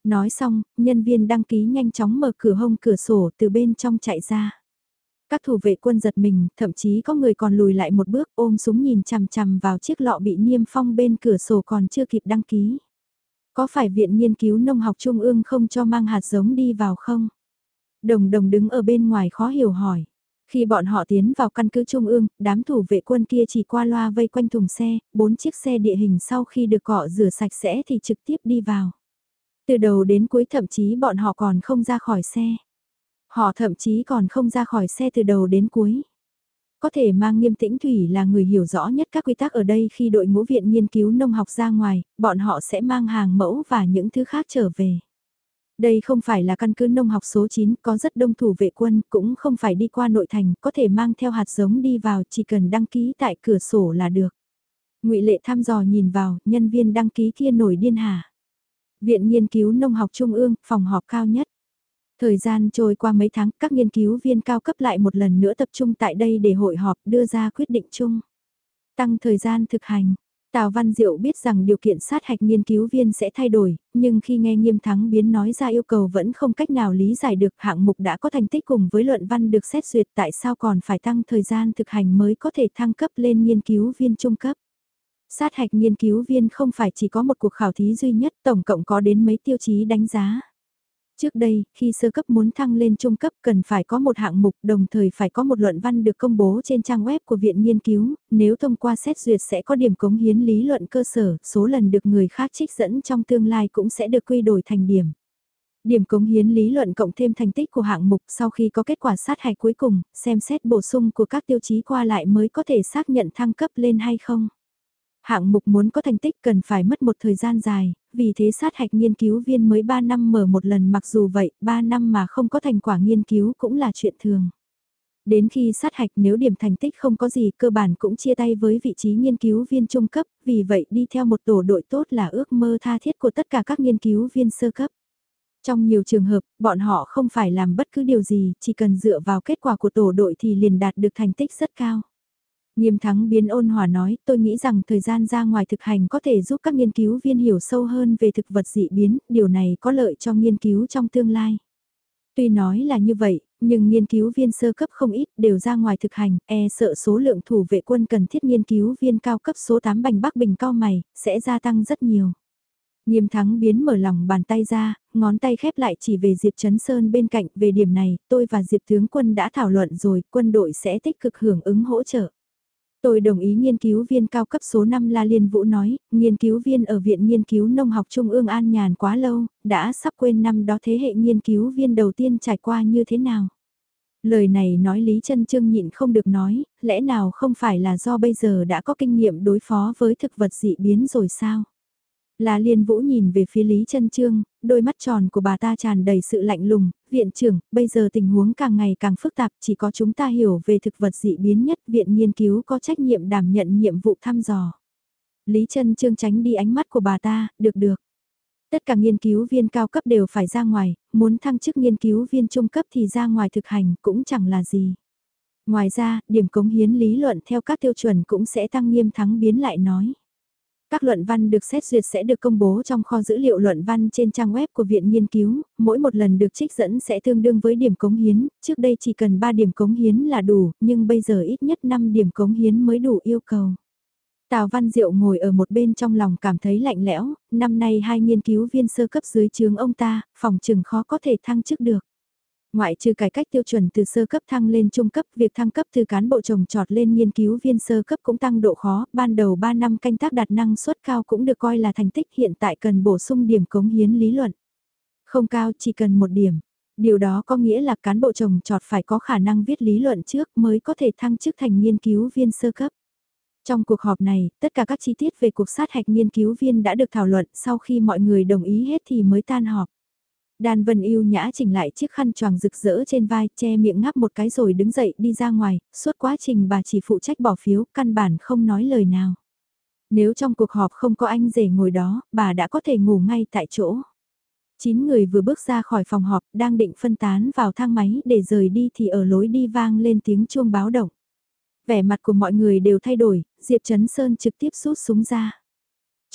Nói xong, nhân viên đăng ký nhanh chóng mở cửa hông cửa sổ từ bên trong chạy ra. Các thủ vệ quân giật mình, thậm chí có người còn lùi lại một bước ôm súng nhìn chằm chằm vào chiếc lọ bị niêm phong bên cửa sổ còn chưa kịp đăng ký. Có phải Viện Nghiên cứu Nông học Trung ương không cho mang hạt giống đi vào không? Đồng đồng đứng ở bên ngoài khó hiểu hỏi. Khi bọn họ tiến vào căn cứ trung ương, đám thủ vệ quân kia chỉ qua loa vây quanh thùng xe, bốn chiếc xe địa hình sau khi được cọ rửa sạch sẽ thì trực tiếp đi vào. Từ đầu đến cuối thậm chí bọn họ còn không ra khỏi xe. Họ thậm chí còn không ra khỏi xe từ đầu đến cuối. Có thể mang nghiêm tĩnh Thủy là người hiểu rõ nhất các quy tắc ở đây khi đội ngũ viện nghiên cứu nông học ra ngoài, bọn họ sẽ mang hàng mẫu và những thứ khác trở về. Đây không phải là căn cứ nông học số 9, có rất đông thủ vệ quân, cũng không phải đi qua nội thành, có thể mang theo hạt giống đi vào, chỉ cần đăng ký tại cửa sổ là được. ngụy Lệ thăm dò nhìn vào, nhân viên đăng ký kia nổi điên hả. Viện Nghiên cứu Nông học Trung ương, phòng họp cao nhất. Thời gian trôi qua mấy tháng, các nghiên cứu viên cao cấp lại một lần nữa tập trung tại đây để hội họp đưa ra quyết định chung. Tăng thời gian thực hành, Tào Văn Diệu biết rằng điều kiện sát hạch nghiên cứu viên sẽ thay đổi, nhưng khi nghe nghiêm thắng biến nói ra yêu cầu vẫn không cách nào lý giải được hạng mục đã có thành tích cùng với luận văn được xét duyệt tại sao còn phải tăng thời gian thực hành mới có thể thăng cấp lên nghiên cứu viên trung cấp. Sát hạch nghiên cứu viên không phải chỉ có một cuộc khảo thí duy nhất tổng cộng có đến mấy tiêu chí đánh giá. Trước đây, khi sơ cấp muốn thăng lên trung cấp cần phải có một hạng mục đồng thời phải có một luận văn được công bố trên trang web của Viện Nghiên cứu, nếu thông qua xét duyệt sẽ có điểm cống hiến lý luận cơ sở, số lần được người khác trích dẫn trong tương lai cũng sẽ được quy đổi thành điểm. Điểm cống hiến lý luận cộng thêm thành tích của hạng mục sau khi có kết quả sát hạch cuối cùng, xem xét bổ sung của các tiêu chí qua lại mới có thể xác nhận thăng cấp lên hay không. Hạng mục muốn có thành tích cần phải mất một thời gian dài, vì thế sát hạch nghiên cứu viên mới 3 năm mở một lần mặc dù vậy 3 năm mà không có thành quả nghiên cứu cũng là chuyện thường. Đến khi sát hạch nếu điểm thành tích không có gì cơ bản cũng chia tay với vị trí nghiên cứu viên trung cấp, vì vậy đi theo một tổ đội tốt là ước mơ tha thiết của tất cả các nghiên cứu viên sơ cấp. Trong nhiều trường hợp, bọn họ không phải làm bất cứ điều gì, chỉ cần dựa vào kết quả của tổ đội thì liền đạt được thành tích rất cao. Nghiêm thắng biến ôn hòa nói, tôi nghĩ rằng thời gian ra ngoài thực hành có thể giúp các nghiên cứu viên hiểu sâu hơn về thực vật dị biến, điều này có lợi cho nghiên cứu trong tương lai. Tuy nói là như vậy, nhưng nghiên cứu viên sơ cấp không ít đều ra ngoài thực hành, e sợ số lượng thủ vệ quân cần thiết nghiên cứu viên cao cấp số 8 bành Bắc Bình cao mày, sẽ gia tăng rất nhiều. Nghiêm thắng biến mở lòng bàn tay ra, ngón tay khép lại chỉ về Diệp Trấn Sơn bên cạnh, về điểm này, tôi và Diệp tướng quân đã thảo luận rồi, quân đội sẽ tích cực hưởng ứng hỗ trợ. Tôi đồng ý nghiên cứu viên cao cấp số 5 La Liên Vũ nói, nghiên cứu viên ở Viện Nghiên cứu Nông học Trung ương An Nhàn quá lâu, đã sắp quên năm đó thế hệ nghiên cứu viên đầu tiên trải qua như thế nào. Lời này nói Lý chân Trương nhịn không được nói, lẽ nào không phải là do bây giờ đã có kinh nghiệm đối phó với thực vật dị biến rồi sao? La Liên Vũ nhìn về phía Lý Trân Trương, đôi mắt tròn của bà ta tràn đầy sự lạnh lùng, viện trưởng, bây giờ tình huống càng ngày càng phức tạp, chỉ có chúng ta hiểu về thực vật dị biến nhất, viện nghiên cứu có trách nhiệm đảm nhận nhiệm vụ thăm dò. Lý Trân Trương tránh đi ánh mắt của bà ta, được được. Tất cả nghiên cứu viên cao cấp đều phải ra ngoài, muốn thăng chức nghiên cứu viên trung cấp thì ra ngoài thực hành cũng chẳng là gì. Ngoài ra, điểm cống hiến lý luận theo các tiêu chuẩn cũng sẽ tăng nghiêm thắng biến lại nói. Các luận văn được xét duyệt sẽ được công bố trong kho dữ liệu luận văn trên trang web của Viện Nghiên cứu, mỗi một lần được trích dẫn sẽ tương đương với điểm cống hiến, trước đây chỉ cần 3 điểm cống hiến là đủ, nhưng bây giờ ít nhất 5 điểm cống hiến mới đủ yêu cầu. Tào Văn Diệu ngồi ở một bên trong lòng cảm thấy lạnh lẽo, năm nay hai nghiên cứu viên sơ cấp dưới trường ông ta, phòng trừng khó có thể thăng chức được. Ngoại trừ cải cách tiêu chuẩn từ sơ cấp thăng lên trung cấp, việc thăng cấp từ cán bộ trồng trọt lên nghiên cứu viên sơ cấp cũng tăng độ khó, ban đầu 3 năm canh tác đạt năng suất cao cũng được coi là thành tích hiện tại cần bổ sung điểm cống hiến lý luận. Không cao chỉ cần một điểm. Điều đó có nghĩa là cán bộ trồng trọt phải có khả năng viết lý luận trước mới có thể thăng chức thành nghiên cứu viên sơ cấp. Trong cuộc họp này, tất cả các chi tiết về cuộc sát hạch nghiên cứu viên đã được thảo luận sau khi mọi người đồng ý hết thì mới tan họp. Đan Vân yêu nhã chỉnh lại chiếc khăn choàng rực rỡ trên vai, che miệng ngáp một cái rồi đứng dậy đi ra ngoài, suốt quá trình bà chỉ phụ trách bỏ phiếu, căn bản không nói lời nào. Nếu trong cuộc họp không có anh rể ngồi đó, bà đã có thể ngủ ngay tại chỗ. Chín người vừa bước ra khỏi phòng họp, đang định phân tán vào thang máy để rời đi thì ở lối đi vang lên tiếng chuông báo động. Vẻ mặt của mọi người đều thay đổi, Diệp Trấn Sơn trực tiếp rút súng ra.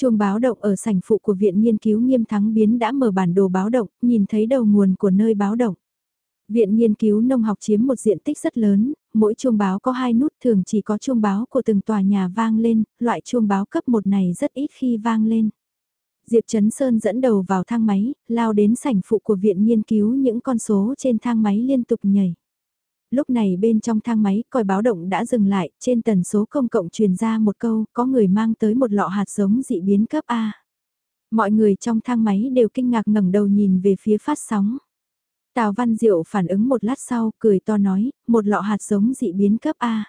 Chuông báo động ở sảnh phụ của Viện Nghiên cứu Nghiêm Thắng Biến đã mở bản đồ báo động, nhìn thấy đầu nguồn của nơi báo động. Viện Nghiên cứu Nông học chiếm một diện tích rất lớn, mỗi chuông báo có hai nút thường chỉ có chuông báo của từng tòa nhà vang lên, loại chuông báo cấp một này rất ít khi vang lên. Diệp Trấn Sơn dẫn đầu vào thang máy, lao đến sảnh phụ của Viện Nghiên cứu những con số trên thang máy liên tục nhảy lúc này bên trong thang máy còi báo động đã dừng lại, trên tần số công cộng truyền ra một câu, có người mang tới một lọ hạt giống dị biến cấp A. Mọi người trong thang máy đều kinh ngạc ngẩng đầu nhìn về phía phát sóng. Tào Văn Diệu phản ứng một lát sau, cười to nói, một lọ hạt giống dị biến cấp A.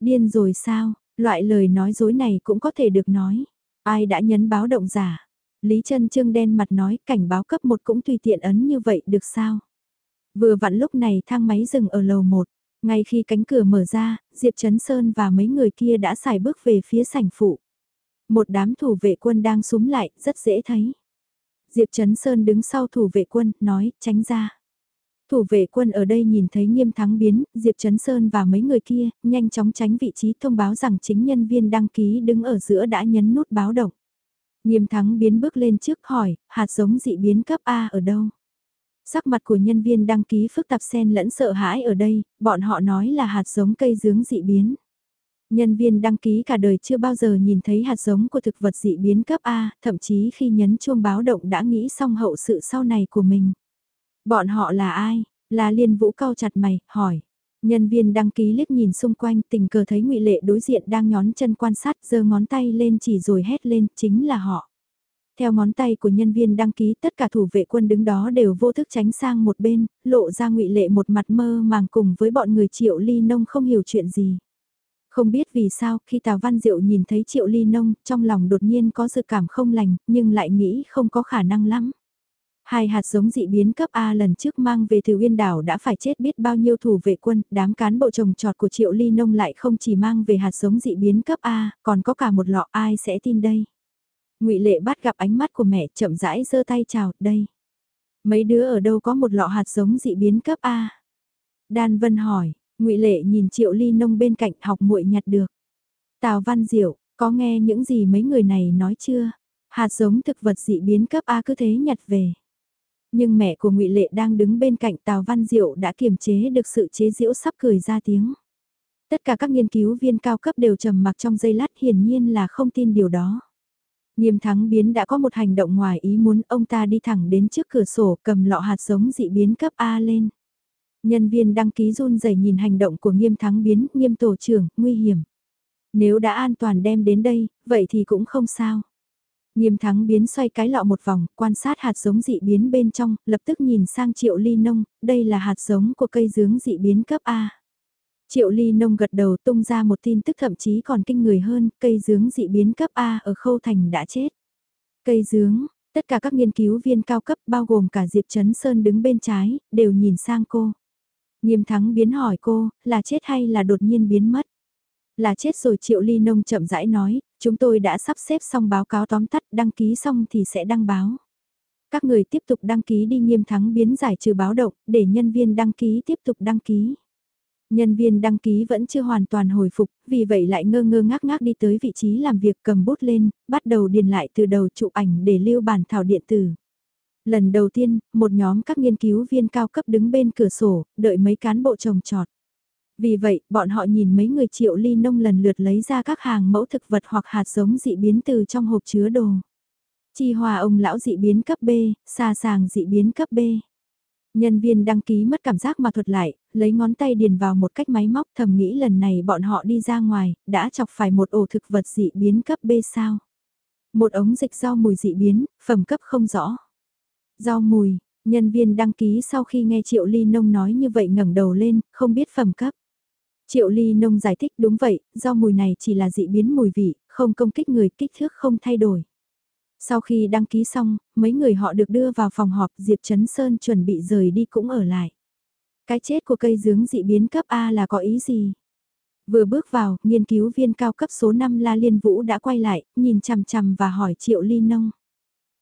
Điên rồi sao, loại lời nói dối này cũng có thể được nói. Ai đã nhấn báo động giả? Lý Trân Trương đen mặt nói cảnh báo cấp 1 cũng tùy tiện ấn như vậy được sao? Vừa vặn lúc này thang máy dừng ở lầu 1, ngay khi cánh cửa mở ra, Diệp Trấn Sơn và mấy người kia đã xài bước về phía sảnh phụ. Một đám thủ vệ quân đang súng lại, rất dễ thấy. Diệp Trấn Sơn đứng sau thủ vệ quân, nói, tránh ra. Thủ vệ quân ở đây nhìn thấy nghiêm thắng biến, Diệp Trấn Sơn và mấy người kia, nhanh chóng tránh vị trí thông báo rằng chính nhân viên đăng ký đứng ở giữa đã nhấn nút báo động. Nghiêm thắng biến bước lên trước hỏi, hạt giống dị biến cấp A ở đâu? Sắc mặt của nhân viên đăng ký phức tạp xen lẫn sợ hãi ở đây, bọn họ nói là hạt giống cây dướng dị biến. Nhân viên đăng ký cả đời chưa bao giờ nhìn thấy hạt giống của thực vật dị biến cấp A, thậm chí khi nhấn chuông báo động đã nghĩ xong hậu sự sau này của mình. Bọn họ là ai? Là liên vũ cao chặt mày, hỏi. Nhân viên đăng ký liếc nhìn xung quanh tình cờ thấy ngụy Lệ đối diện đang nhón chân quan sát giơ ngón tay lên chỉ rồi hét lên chính là họ. Theo ngón tay của nhân viên đăng ký tất cả thủ vệ quân đứng đó đều vô thức tránh sang một bên, lộ ra ngụy lệ một mặt mơ màng cùng với bọn người triệu ly nông không hiểu chuyện gì. Không biết vì sao khi Tào Văn Diệu nhìn thấy triệu ly nông trong lòng đột nhiên có dự cảm không lành nhưng lại nghĩ không có khả năng lắm. Hai hạt giống dị biến cấp A lần trước mang về từ Uyên đảo đã phải chết biết bao nhiêu thủ vệ quân, đám cán bộ trồng trọt của Triệu Ly Nông lại không chỉ mang về hạt giống dị biến cấp A, còn có cả một lọ ai sẽ tin đây ngụy Lệ bắt gặp ánh mắt của mẹ chậm rãi giơ tay chào, đây. Mấy đứa ở đâu có một lọ hạt giống dị biến cấp A? Đan Vân hỏi, ngụy Lệ nhìn Triệu Ly Nông bên cạnh học muội nhặt được. Tào Văn Diệu, có nghe những gì mấy người này nói chưa? Hạt giống thực vật dị biến cấp A cứ thế nhặt về. Nhưng mẹ của ngụy Lệ đang đứng bên cạnh Tào Văn Diệu đã kiềm chế được sự chế giễu sắp cười ra tiếng. Tất cả các nghiên cứu viên cao cấp đều trầm mặc trong giây lát hiển nhiên là không tin điều đó. Nghiêm thắng biến đã có một hành động ngoài ý muốn ông ta đi thẳng đến trước cửa sổ cầm lọ hạt giống dị biến cấp A lên. Nhân viên đăng ký run rẩy nhìn hành động của nghiêm thắng biến, nghiêm tổ trưởng, nguy hiểm. Nếu đã an toàn đem đến đây, vậy thì cũng không sao. Nghiêm thắng biến xoay cái lọ một vòng, quan sát hạt giống dị biến bên trong, lập tức nhìn sang triệu ly nông, đây là hạt giống của cây dướng dị biến cấp A. Triệu ly nông gật đầu tung ra một tin tức thậm chí còn kinh người hơn, cây dướng dị biến cấp A ở khâu thành đã chết. Cây dướng, tất cả các nghiên cứu viên cao cấp bao gồm cả Diệp Trấn Sơn đứng bên trái, đều nhìn sang cô. Nghiêm thắng biến hỏi cô, là chết hay là đột nhiên biến mất? Là chết rồi Triệu Ly Nông chậm rãi nói, chúng tôi đã sắp xếp xong báo cáo tóm tắt đăng ký xong thì sẽ đăng báo. Các người tiếp tục đăng ký đi nghiêm thắng biến giải trừ báo động, để nhân viên đăng ký tiếp tục đăng ký. Nhân viên đăng ký vẫn chưa hoàn toàn hồi phục, vì vậy lại ngơ ngơ ngác ngác đi tới vị trí làm việc cầm bút lên, bắt đầu điền lại từ đầu chụp ảnh để lưu bản thảo điện tử. Lần đầu tiên, một nhóm các nghiên cứu viên cao cấp đứng bên cửa sổ, đợi mấy cán bộ trồng trọt. Vì vậy, bọn họ nhìn mấy người triệu ly nông lần lượt lấy ra các hàng mẫu thực vật hoặc hạt giống dị biến từ trong hộp chứa đồ. Chi hòa ông lão dị biến cấp B, xa sàng dị biến cấp B. Nhân viên đăng ký mất cảm giác mà thuật lại, lấy ngón tay điền vào một cách máy móc thầm nghĩ lần này bọn họ đi ra ngoài, đã chọc phải một ổ thực vật dị biến cấp B sao. Một ống dịch rau mùi dị biến, phẩm cấp không rõ. Rau mùi, nhân viên đăng ký sau khi nghe Triệu Ly Nông nói như vậy ngẩng đầu lên, không biết phẩm cấp. Triệu Ly Nông giải thích đúng vậy, rau mùi này chỉ là dị biến mùi vị, không công kích người kích thước không thay đổi. Sau khi đăng ký xong, mấy người họ được đưa vào phòng họp Diệp Trấn Sơn chuẩn bị rời đi cũng ở lại. Cái chết của cây dướng dị biến cấp A là có ý gì? Vừa bước vào, nghiên cứu viên cao cấp số 5 La Liên Vũ đã quay lại, nhìn chằm chằm và hỏi Triệu Ly Nông.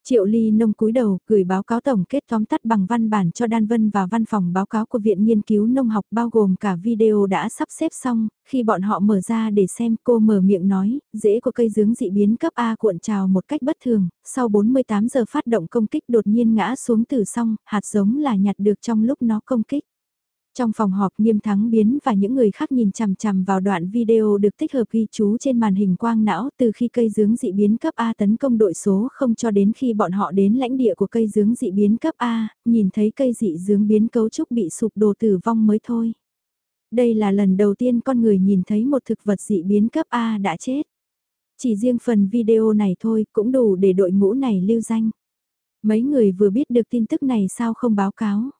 Triệu Ly Nông cúi đầu, gửi báo cáo tổng kết tóm tắt bằng văn bản cho Đan Vân và văn phòng báo cáo của Viện Nghiên cứu Nông học bao gồm cả video đã sắp xếp xong, khi bọn họ mở ra để xem cô mở miệng nói, rễ của cây dướng dị biến cấp A cuộn trào một cách bất thường, sau 48 giờ phát động công kích đột nhiên ngã xuống từ song, hạt giống là nhặt được trong lúc nó công kích. Trong phòng họp nghiêm thắng biến và những người khác nhìn chằm chằm vào đoạn video được tích hợp ghi chú trên màn hình quang não từ khi cây dướng dị biến cấp A tấn công đội số không cho đến khi bọn họ đến lãnh địa của cây dướng dị biến cấp A, nhìn thấy cây dị dướng biến cấu trúc bị sụp đổ tử vong mới thôi. Đây là lần đầu tiên con người nhìn thấy một thực vật dị biến cấp A đã chết. Chỉ riêng phần video này thôi cũng đủ để đội ngũ này lưu danh. Mấy người vừa biết được tin tức này sao không báo cáo.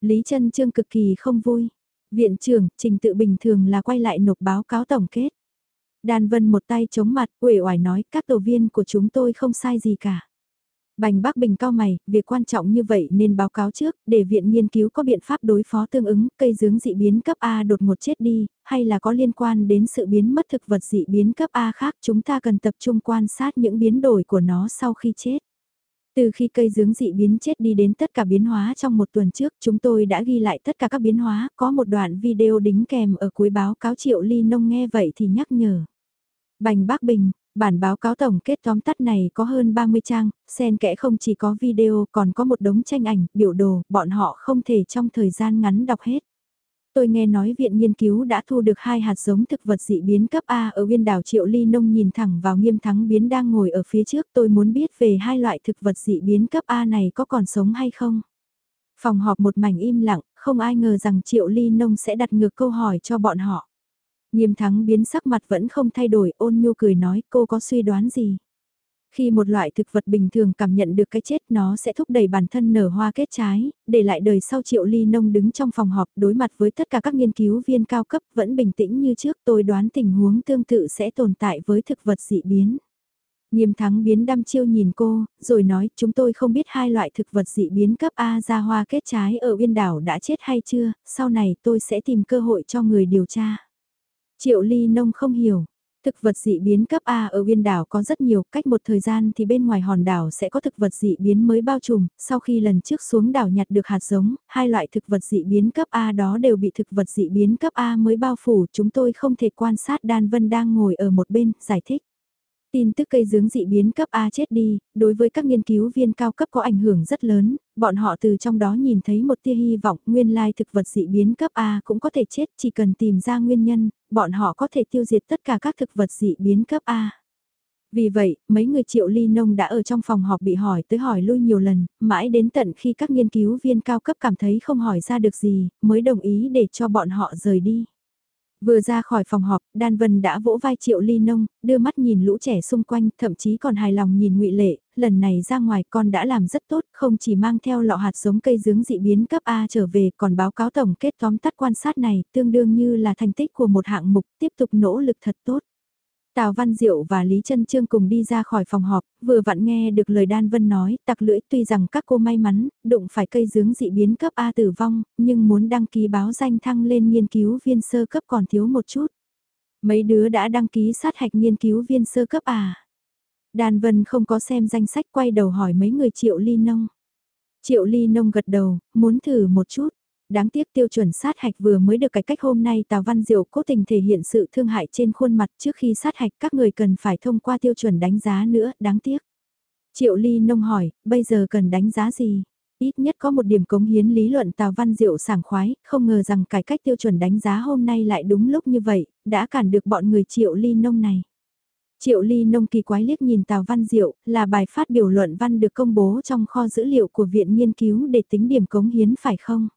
Lý Trân Trương cực kỳ không vui. Viện trưởng, trình tự bình thường là quay lại nộp báo cáo tổng kết. Đan Vân một tay chống mặt, uể oải nói các tổ viên của chúng tôi không sai gì cả. Bành Bắc Bình cao mày, việc quan trọng như vậy nên báo cáo trước, để viện nghiên cứu có biện pháp đối phó tương ứng, cây dướng dị biến cấp A đột ngột chết đi, hay là có liên quan đến sự biến mất thực vật dị biến cấp A khác, chúng ta cần tập trung quan sát những biến đổi của nó sau khi chết. Từ khi cây dướng dị biến chết đi đến tất cả biến hóa trong một tuần trước, chúng tôi đã ghi lại tất cả các biến hóa, có một đoạn video đính kèm ở cuối báo cáo Triệu Ly Nông nghe vậy thì nhắc nhở. Bành Bác Bình, bản báo cáo tổng kết tóm tắt này có hơn 30 trang, xen kẽ không chỉ có video còn có một đống tranh ảnh, biểu đồ, bọn họ không thể trong thời gian ngắn đọc hết. Tôi nghe nói viện nghiên cứu đã thu được hai hạt giống thực vật dị biến cấp A ở viên đảo Triệu Ly Nông nhìn thẳng vào nghiêm thắng biến đang ngồi ở phía trước tôi muốn biết về hai loại thực vật dị biến cấp A này có còn sống hay không. Phòng họp một mảnh im lặng, không ai ngờ rằng Triệu Ly Nông sẽ đặt ngược câu hỏi cho bọn họ. Nghiêm thắng biến sắc mặt vẫn không thay đổi ôn nhu cười nói cô có suy đoán gì. Khi một loại thực vật bình thường cảm nhận được cái chết nó sẽ thúc đẩy bản thân nở hoa kết trái, để lại đời sau triệu ly nông đứng trong phòng họp đối mặt với tất cả các nghiên cứu viên cao cấp vẫn bình tĩnh như trước tôi đoán tình huống tương tự sẽ tồn tại với thực vật dị biến. Nghiêm thắng biến đăm chiêu nhìn cô, rồi nói chúng tôi không biết hai loại thực vật dị biến cấp A ra hoa kết trái ở viên đảo đã chết hay chưa, sau này tôi sẽ tìm cơ hội cho người điều tra. Triệu ly nông không hiểu, Thực vật dị biến cấp A ở viên đảo có rất nhiều, cách một thời gian thì bên ngoài hòn đảo sẽ có thực vật dị biến mới bao trùm, sau khi lần trước xuống đảo nhặt được hạt giống, hai loại thực vật dị biến cấp A đó đều bị thực vật dị biến cấp A mới bao phủ, chúng tôi không thể quan sát Đan Vân đang ngồi ở một bên, giải thích. Tin tức cây dướng dị biến cấp A chết đi, đối với các nghiên cứu viên cao cấp có ảnh hưởng rất lớn, bọn họ từ trong đó nhìn thấy một tia hy vọng nguyên lai thực vật dị biến cấp A cũng có thể chết chỉ cần tìm ra nguyên nhân, bọn họ có thể tiêu diệt tất cả các thực vật dị biến cấp A. Vì vậy, mấy người triệu ly nông đã ở trong phòng họp bị hỏi tới hỏi lui nhiều lần, mãi đến tận khi các nghiên cứu viên cao cấp cảm thấy không hỏi ra được gì, mới đồng ý để cho bọn họ rời đi. Vừa ra khỏi phòng họp, Đan Vân đã vỗ vai Triệu Ly Nông, đưa mắt nhìn lũ trẻ xung quanh, thậm chí còn hài lòng nhìn ngụy Lệ, lần này ra ngoài con đã làm rất tốt, không chỉ mang theo lọ hạt giống cây dướng dị biến cấp A trở về, còn báo cáo tổng kết tóm tắt quan sát này, tương đương như là thành tích của một hạng mục, tiếp tục nỗ lực thật tốt. Tào Văn Diệu và Lý Trân Trương cùng đi ra khỏi phòng họp, vừa vặn nghe được lời Đan Vân nói, tặc lưỡi tuy rằng các cô may mắn, đụng phải cây dướng dị biến cấp A tử vong, nhưng muốn đăng ký báo danh thăng lên nghiên cứu viên sơ cấp còn thiếu một chút. Mấy đứa đã đăng ký sát hạch nghiên cứu viên sơ cấp à? Đan Vân không có xem danh sách quay đầu hỏi mấy người Triệu Ly Nông. Triệu Ly Nông gật đầu, muốn thử một chút đáng tiếc tiêu chuẩn sát hạch vừa mới được cải cách hôm nay Tào Văn Diệu cố tình thể hiện sự thương hại trên khuôn mặt trước khi sát hạch các người cần phải thông qua tiêu chuẩn đánh giá nữa, đáng tiếc. Triệu Ly Nông hỏi, bây giờ cần đánh giá gì? Ít nhất có một điểm cống hiến lý luận Tào Văn Diệu sảng khoái, không ngờ rằng cải cách tiêu chuẩn đánh giá hôm nay lại đúng lúc như vậy, đã cản được bọn người Triệu Ly Nông này. Triệu Ly Nông kỳ quái liếc nhìn Tào Văn Diệu, là bài phát biểu luận văn được công bố trong kho dữ liệu của Viện Nghiên cứu để tính điểm cống hiến phải không?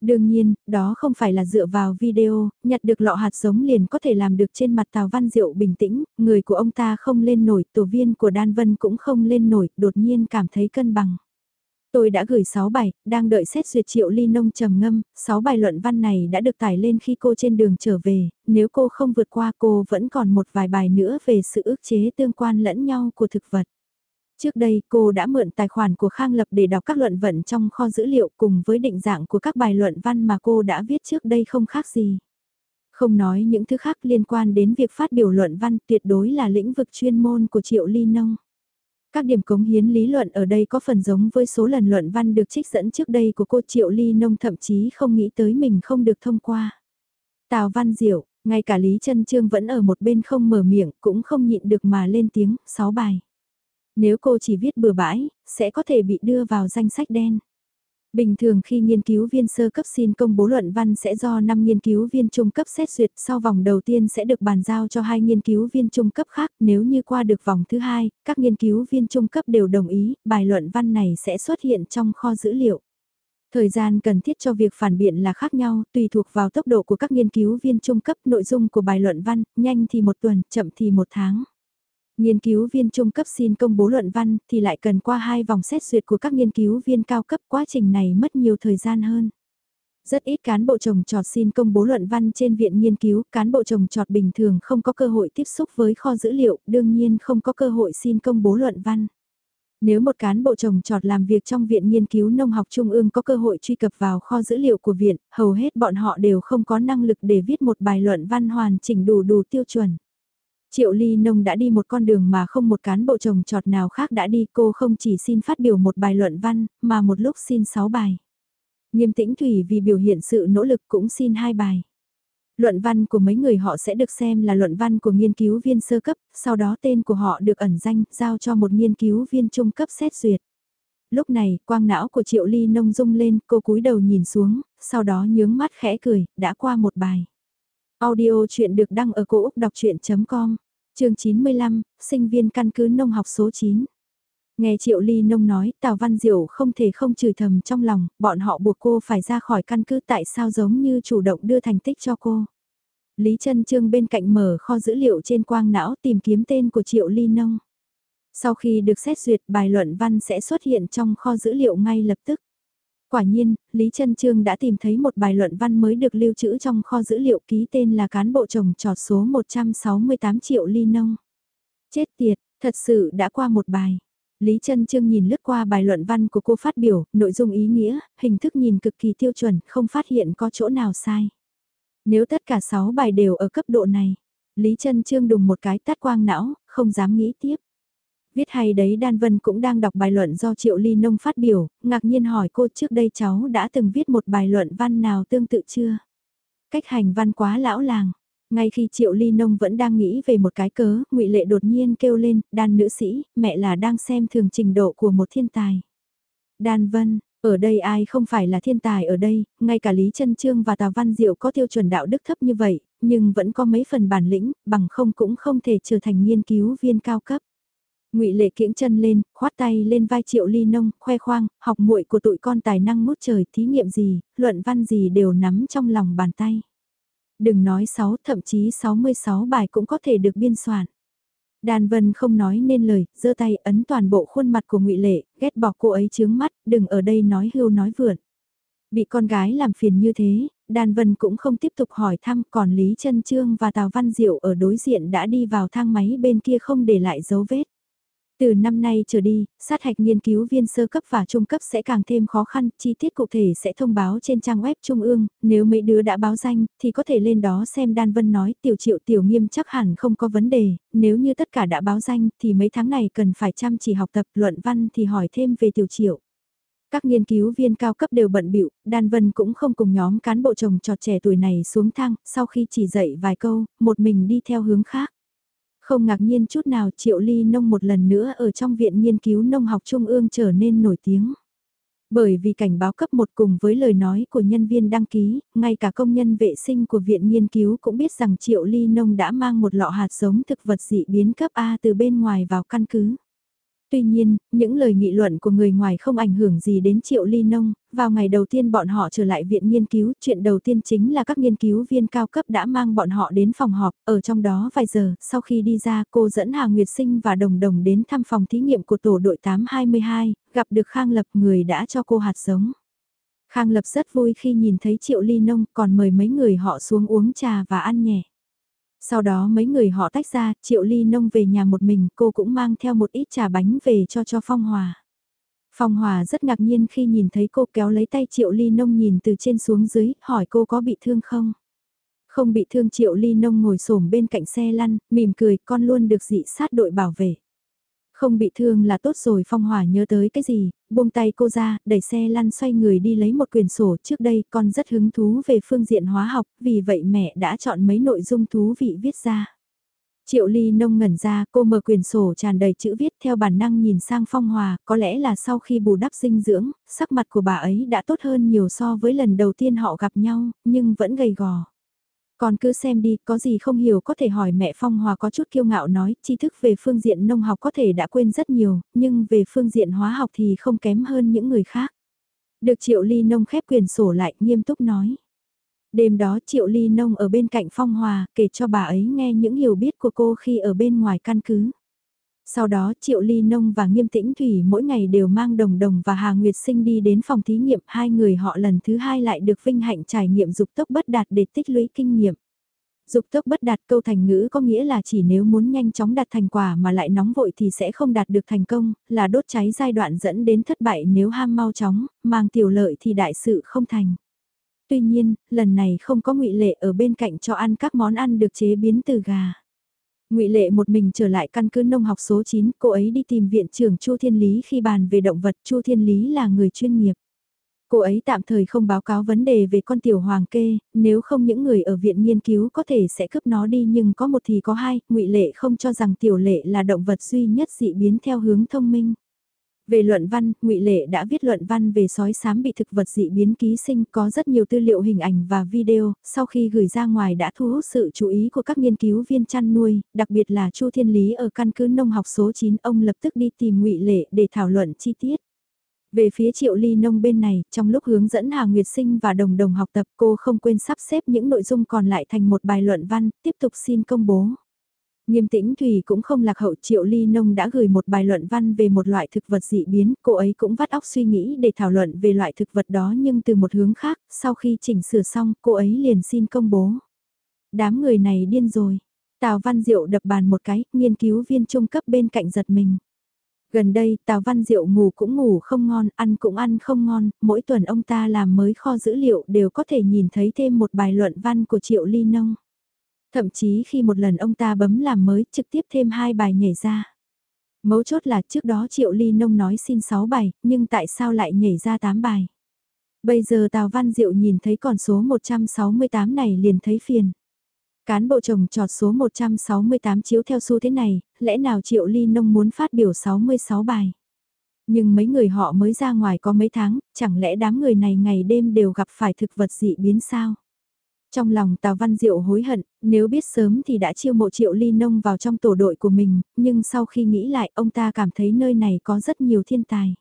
Đương nhiên, đó không phải là dựa vào video, nhặt được lọ hạt giống liền có thể làm được trên mặt Tào Văn Diệu bình tĩnh, người của ông ta không lên nổi, tổ viên của Đan Vân cũng không lên nổi, đột nhiên cảm thấy cân bằng. Tôi đã gửi 6 bài, đang đợi xét duyệt triệu ly nông trầm ngâm, 6 bài luận văn này đã được tải lên khi cô trên đường trở về, nếu cô không vượt qua cô vẫn còn một vài bài nữa về sự ức chế tương quan lẫn nhau của thực vật. Trước đây cô đã mượn tài khoản của Khang Lập để đọc các luận vận trong kho dữ liệu cùng với định dạng của các bài luận văn mà cô đã viết trước đây không khác gì. Không nói những thứ khác liên quan đến việc phát biểu luận văn tuyệt đối là lĩnh vực chuyên môn của Triệu Ly Nông. Các điểm cống hiến lý luận ở đây có phần giống với số lần luận văn được trích dẫn trước đây của cô Triệu Ly Nông thậm chí không nghĩ tới mình không được thông qua. Tào Văn Diệu, ngay cả Lý Trân Trương vẫn ở một bên không mở miệng cũng không nhịn được mà lên tiếng, sáu bài. Nếu cô chỉ viết bừa bãi, sẽ có thể bị đưa vào danh sách đen. Bình thường khi nghiên cứu viên sơ cấp xin công bố luận văn sẽ do 5 nghiên cứu viên trung cấp xét duyệt sau vòng đầu tiên sẽ được bàn giao cho hai nghiên cứu viên trung cấp khác nếu như qua được vòng thứ hai, các nghiên cứu viên trung cấp đều đồng ý, bài luận văn này sẽ xuất hiện trong kho dữ liệu. Thời gian cần thiết cho việc phản biện là khác nhau, tùy thuộc vào tốc độ của các nghiên cứu viên trung cấp nội dung của bài luận văn, nhanh thì một tuần, chậm thì một tháng. Nghiên cứu viên trung cấp xin công bố luận văn thì lại cần qua hai vòng xét duyệt của các nghiên cứu viên cao cấp quá trình này mất nhiều thời gian hơn. Rất ít cán bộ trồng trọt xin công bố luận văn trên viện nghiên cứu, cán bộ trồng trọt bình thường không có cơ hội tiếp xúc với kho dữ liệu, đương nhiên không có cơ hội xin công bố luận văn. Nếu một cán bộ trồng trọt làm việc trong Viện Nghiên cứu Nông học Trung ương có cơ hội truy cập vào kho dữ liệu của Viện, hầu hết bọn họ đều không có năng lực để viết một bài luận văn hoàn chỉnh đủ đủ tiêu chuẩn. Triệu Ly Nông đã đi một con đường mà không một cán bộ trồng trọt nào khác đã đi cô không chỉ xin phát biểu một bài luận văn, mà một lúc xin sáu bài. Nghiêm tĩnh Thủy vì biểu hiện sự nỗ lực cũng xin hai bài. Luận văn của mấy người họ sẽ được xem là luận văn của nghiên cứu viên sơ cấp, sau đó tên của họ được ẩn danh, giao cho một nghiên cứu viên trung cấp xét duyệt. Lúc này, quang não của Triệu Ly nông rung lên, cô cúi đầu nhìn xuống, sau đó nhướng mắt khẽ cười, đã qua một bài. Audio chuyện được đăng ở cổ Úc đọc chuyện.com, trường 95, sinh viên căn cứ nông học số 9. Nghe Triệu Ly Nông nói, Tào Văn Diệu không thể không chửi thầm trong lòng, bọn họ buộc cô phải ra khỏi căn cứ tại sao giống như chủ động đưa thành tích cho cô. Lý Trân Trương bên cạnh mở kho dữ liệu trên quang não tìm kiếm tên của Triệu Ly Nông. Sau khi được xét duyệt bài luận văn sẽ xuất hiện trong kho dữ liệu ngay lập tức. Quả nhiên, Lý Trân Trương đã tìm thấy một bài luận văn mới được lưu trữ trong kho dữ liệu ký tên là cán bộ trồng trọt số 168 triệu ly nông. Chết tiệt, thật sự đã qua một bài. Lý Trân Trương nhìn lướt qua bài luận văn của cô phát biểu, nội dung ý nghĩa, hình thức nhìn cực kỳ tiêu chuẩn, không phát hiện có chỗ nào sai. Nếu tất cả 6 bài đều ở cấp độ này, Lý Trân Trương đùng một cái tát quang não, không dám nghĩ tiếp. Viết hay đấy Đan Vân cũng đang đọc bài luận do Triệu Ly Nông phát biểu, ngạc nhiên hỏi cô trước đây cháu đã từng viết một bài luận văn nào tương tự chưa? Cách hành văn quá lão làng. Ngay khi Triệu Ly Nông vẫn đang nghĩ về một cái cớ, ngụy Lệ đột nhiên kêu lên, đan nữ sĩ, mẹ là đang xem thường trình độ của một thiên tài. Đan Vân, ở đây ai không phải là thiên tài ở đây, ngay cả Lý Trân Trương và Tào Văn Diệu có tiêu chuẩn đạo đức thấp như vậy, nhưng vẫn có mấy phần bản lĩnh, bằng không cũng không thể trở thành nghiên cứu viên cao cấp ngụy Lệ kiễng chân lên, khoát tay lên vai Triệu Ly Nông, khoe khoang, học muội của tụi con tài năng mút trời, thí nghiệm gì, luận văn gì đều nắm trong lòng bàn tay. Đừng nói 6, thậm chí 66 bài cũng có thể được biên soạn. Đan Vân không nói nên lời, giơ tay ấn toàn bộ khuôn mặt của ngụy Lệ, ghét bỏ cô ấy chướng mắt, đừng ở đây nói hưu nói vượn. Bị con gái làm phiền như thế, Đan Vân cũng không tiếp tục hỏi thăm còn Lý Trân Trương và Tào Văn Diệu ở đối diện đã đi vào thang máy bên kia không để lại dấu vết. Từ năm nay trở đi, sát hạch nghiên cứu viên sơ cấp và trung cấp sẽ càng thêm khó khăn, chi tiết cụ thể sẽ thông báo trên trang web trung ương, nếu mấy đứa đã báo danh, thì có thể lên đó xem Đan Vân nói tiểu triệu tiểu nghiêm chắc hẳn không có vấn đề, nếu như tất cả đã báo danh thì mấy tháng này cần phải chăm chỉ học tập luận văn thì hỏi thêm về tiểu triệu. Các nghiên cứu viên cao cấp đều bận bịu, Đan Vân cũng không cùng nhóm cán bộ chồng trọt trẻ tuổi này xuống thang, sau khi chỉ dạy vài câu, một mình đi theo hướng khác. Không ngạc nhiên chút nào Triệu Ly Nông một lần nữa ở trong Viện Nghiên cứu Nông học Trung ương trở nên nổi tiếng. Bởi vì cảnh báo cấp một cùng với lời nói của nhân viên đăng ký, ngay cả công nhân vệ sinh của Viện Nghiên cứu cũng biết rằng Triệu Ly Nông đã mang một lọ hạt giống thực vật dị biến cấp A từ bên ngoài vào căn cứ. Tuy nhiên, những lời nghị luận của người ngoài không ảnh hưởng gì đến Triệu Ly Nông, vào ngày đầu tiên bọn họ trở lại viện nghiên cứu, chuyện đầu tiên chính là các nghiên cứu viên cao cấp đã mang bọn họ đến phòng họp, ở trong đó vài giờ, sau khi đi ra cô dẫn Hà Nguyệt Sinh và Đồng Đồng đến thăm phòng thí nghiệm của tổ đội 822, gặp được Khang Lập người đã cho cô hạt giống. Khang Lập rất vui khi nhìn thấy Triệu Ly Nông còn mời mấy người họ xuống uống trà và ăn nhẹ. Sau đó mấy người họ tách ra, Triệu Ly Nông về nhà một mình, cô cũng mang theo một ít trà bánh về cho cho Phong Hòa. Phong Hòa rất ngạc nhiên khi nhìn thấy cô kéo lấy tay Triệu Ly Nông nhìn từ trên xuống dưới, hỏi cô có bị thương không? Không bị thương Triệu Ly Nông ngồi xổm bên cạnh xe lăn, mỉm cười, con luôn được dị sát đội bảo vệ. Không bị thương là tốt rồi Phong Hòa nhớ tới cái gì, buông tay cô ra, đẩy xe lăn xoay người đi lấy một quyển sổ trước đây con rất hứng thú về phương diện hóa học, vì vậy mẹ đã chọn mấy nội dung thú vị viết ra. Triệu Ly nông ngẩn ra, cô mở quyển sổ tràn đầy chữ viết theo bản năng nhìn sang Phong Hòa, có lẽ là sau khi bù đắp dinh dưỡng, sắc mặt của bà ấy đã tốt hơn nhiều so với lần đầu tiên họ gặp nhau, nhưng vẫn gầy gò. Còn cứ xem đi, có gì không hiểu có thể hỏi mẹ Phong Hòa có chút kiêu ngạo nói, tri thức về phương diện nông học có thể đã quên rất nhiều, nhưng về phương diện hóa học thì không kém hơn những người khác. Được Triệu Ly Nông khép quyền sổ lại, nghiêm túc nói. Đêm đó Triệu Ly Nông ở bên cạnh Phong Hòa, kể cho bà ấy nghe những hiểu biết của cô khi ở bên ngoài căn cứ. Sau đó Triệu Ly Nông và Nghiêm Tĩnh Thủy mỗi ngày đều mang Đồng Đồng và Hà Nguyệt Sinh đi đến phòng thí nghiệm hai người họ lần thứ hai lại được vinh hạnh trải nghiệm dục tốc bất đạt để tích lũy kinh nghiệm. Dục tốc bất đạt câu thành ngữ có nghĩa là chỉ nếu muốn nhanh chóng đạt thành quả mà lại nóng vội thì sẽ không đạt được thành công, là đốt cháy giai đoạn dẫn đến thất bại nếu ham mau chóng, mang tiểu lợi thì đại sự không thành. Tuy nhiên, lần này không có ngụy lệ ở bên cạnh cho ăn các món ăn được chế biến từ gà. Ngụy Lệ một mình trở lại căn cứ nông học số 9, cô ấy đi tìm viện trưởng Chu Thiên Lý khi bàn về động vật, Chu Thiên Lý là người chuyên nghiệp. Cô ấy tạm thời không báo cáo vấn đề về con tiểu hoàng kê, nếu không những người ở viện nghiên cứu có thể sẽ cướp nó đi nhưng có một thì có hai, Ngụy Lệ không cho rằng tiểu lệ là động vật duy nhất dị biến theo hướng thông minh. Về luận văn, ngụy Lệ đã viết luận văn về sói sám bị thực vật dị biến ký sinh có rất nhiều tư liệu hình ảnh và video, sau khi gửi ra ngoài đã thu hút sự chú ý của các nghiên cứu viên chăn nuôi, đặc biệt là Chu Thiên Lý ở căn cứ nông học số 9 ông lập tức đi tìm ngụy Lệ để thảo luận chi tiết. Về phía triệu ly nông bên này, trong lúc hướng dẫn Hà Nguyệt Sinh và đồng đồng học tập cô không quên sắp xếp những nội dung còn lại thành một bài luận văn, tiếp tục xin công bố. Nghiêm tĩnh Thùy cũng không lạc hậu Triệu Ly Nông đã gửi một bài luận văn về một loại thực vật dị biến, cô ấy cũng vắt óc suy nghĩ để thảo luận về loại thực vật đó nhưng từ một hướng khác, sau khi chỉnh sửa xong cô ấy liền xin công bố. Đám người này điên rồi. Tào Văn Diệu đập bàn một cái, nghiên cứu viên trung cấp bên cạnh giật mình. Gần đây Tào Văn Diệu ngủ cũng ngủ không ngon, ăn cũng ăn không ngon, mỗi tuần ông ta làm mới kho dữ liệu đều có thể nhìn thấy thêm một bài luận văn của Triệu Ly Nông. Thậm chí khi một lần ông ta bấm làm mới trực tiếp thêm hai bài nhảy ra. Mấu chốt là trước đó Triệu Ly Nông nói xin 6 bài, nhưng tại sao lại nhảy ra 8 bài? Bây giờ Tào Văn Diệu nhìn thấy còn số 168 này liền thấy phiền. Cán bộ chồng trọt số 168 chiếu theo xu thế này, lẽ nào Triệu Ly Nông muốn phát biểu 66 bài? Nhưng mấy người họ mới ra ngoài có mấy tháng, chẳng lẽ đám người này ngày đêm đều gặp phải thực vật dị biến sao? Trong lòng Tào Văn Diệu hối hận, nếu biết sớm thì đã chiêu mộ triệu ly nông vào trong tổ đội của mình, nhưng sau khi nghĩ lại ông ta cảm thấy nơi này có rất nhiều thiên tài.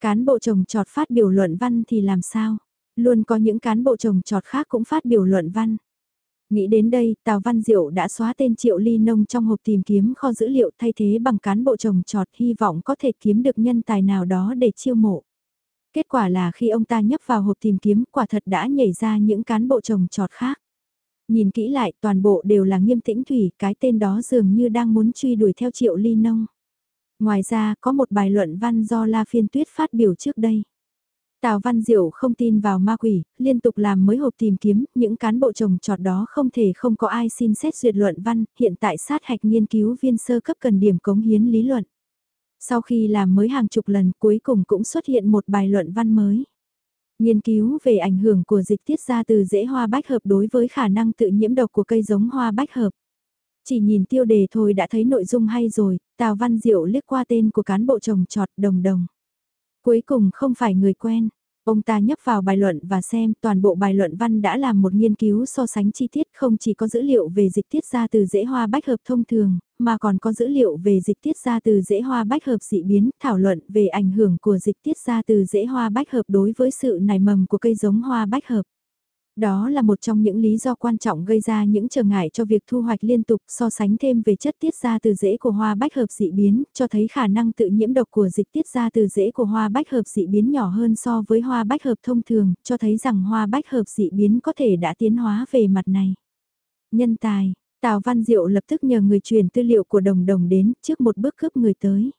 Cán bộ chồng trọt phát biểu luận văn thì làm sao? Luôn có những cán bộ chồng trọt khác cũng phát biểu luận văn. Nghĩ đến đây, Tào Văn Diệu đã xóa tên Triệu Ly Nông trong hộp tìm kiếm kho dữ liệu thay thế bằng cán bộ trồng trọt hy vọng có thể kiếm được nhân tài nào đó để chiêu mộ. Kết quả là khi ông ta nhấp vào hộp tìm kiếm quả thật đã nhảy ra những cán bộ trồng trọt khác. Nhìn kỹ lại toàn bộ đều là nghiêm tĩnh thủy, cái tên đó dường như đang muốn truy đuổi theo triệu ly nông. Ngoài ra có một bài luận văn do La Phiên Tuyết phát biểu trước đây. Tào Văn Diệu không tin vào ma quỷ, liên tục làm mới hộp tìm kiếm, những cán bộ trồng trọt đó không thể không có ai xin xét duyệt luận văn, hiện tại sát hạch nghiên cứu viên sơ cấp cần điểm cống hiến lý luận. Sau khi làm mới hàng chục lần cuối cùng cũng xuất hiện một bài luận văn mới. Nghiên cứu về ảnh hưởng của dịch tiết ra từ rễ hoa bách hợp đối với khả năng tự nhiễm độc của cây giống hoa bách hợp. Chỉ nhìn tiêu đề thôi đã thấy nội dung hay rồi, Tào Văn Diệu liếc qua tên của cán bộ trồng trọt đồng đồng. Cuối cùng không phải người quen, Ông ta nhấp vào bài luận và xem toàn bộ bài luận văn đã làm một nghiên cứu so sánh chi tiết không chỉ có dữ liệu về dịch tiết ra từ rễ hoa bách hợp thông thường, mà còn có dữ liệu về dịch tiết ra từ rễ hoa bách hợp dị biến, thảo luận về ảnh hưởng của dịch tiết ra từ rễ hoa bách hợp đối với sự nảy mầm của cây giống hoa bách hợp. Đó là một trong những lý do quan trọng gây ra những trở ngại cho việc thu hoạch liên tục so sánh thêm về chất tiết ra từ rễ của hoa bách hợp dị biến, cho thấy khả năng tự nhiễm độc của dịch tiết ra từ rễ của hoa bách hợp dị biến nhỏ hơn so với hoa bách hợp thông thường, cho thấy rằng hoa bách hợp dị biến có thể đã tiến hóa về mặt này. Nhân tài, Tào Văn Diệu lập tức nhờ người truyền tư liệu của đồng đồng đến trước một bước cướp người tới.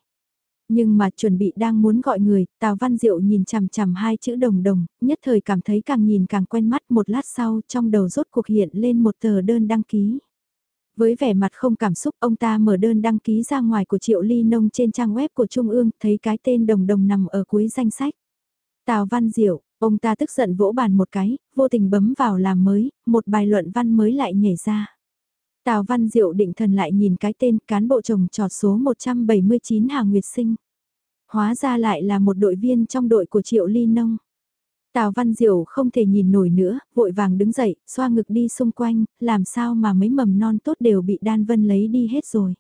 Nhưng mà chuẩn bị đang muốn gọi người, Tào Văn Diệu nhìn chằm chằm hai chữ đồng đồng, nhất thời cảm thấy càng nhìn càng quen mắt một lát sau trong đầu rốt cuộc hiện lên một tờ đơn đăng ký. Với vẻ mặt không cảm xúc ông ta mở đơn đăng ký ra ngoài của Triệu Ly Nông trên trang web của Trung ương thấy cái tên đồng đồng nằm ở cuối danh sách. Tào Văn Diệu, ông ta tức giận vỗ bàn một cái, vô tình bấm vào làm mới, một bài luận văn mới lại nhảy ra. Tào Văn Diệu định thần lại nhìn cái tên cán bộ trồng trọt số 179 Hà Nguyệt Sinh. Hóa ra lại là một đội viên trong đội của Triệu Ly Nông. Tào Văn Diệu không thể nhìn nổi nữa, vội vàng đứng dậy, xoa ngực đi xung quanh, làm sao mà mấy mầm non tốt đều bị Đan Vân lấy đi hết rồi.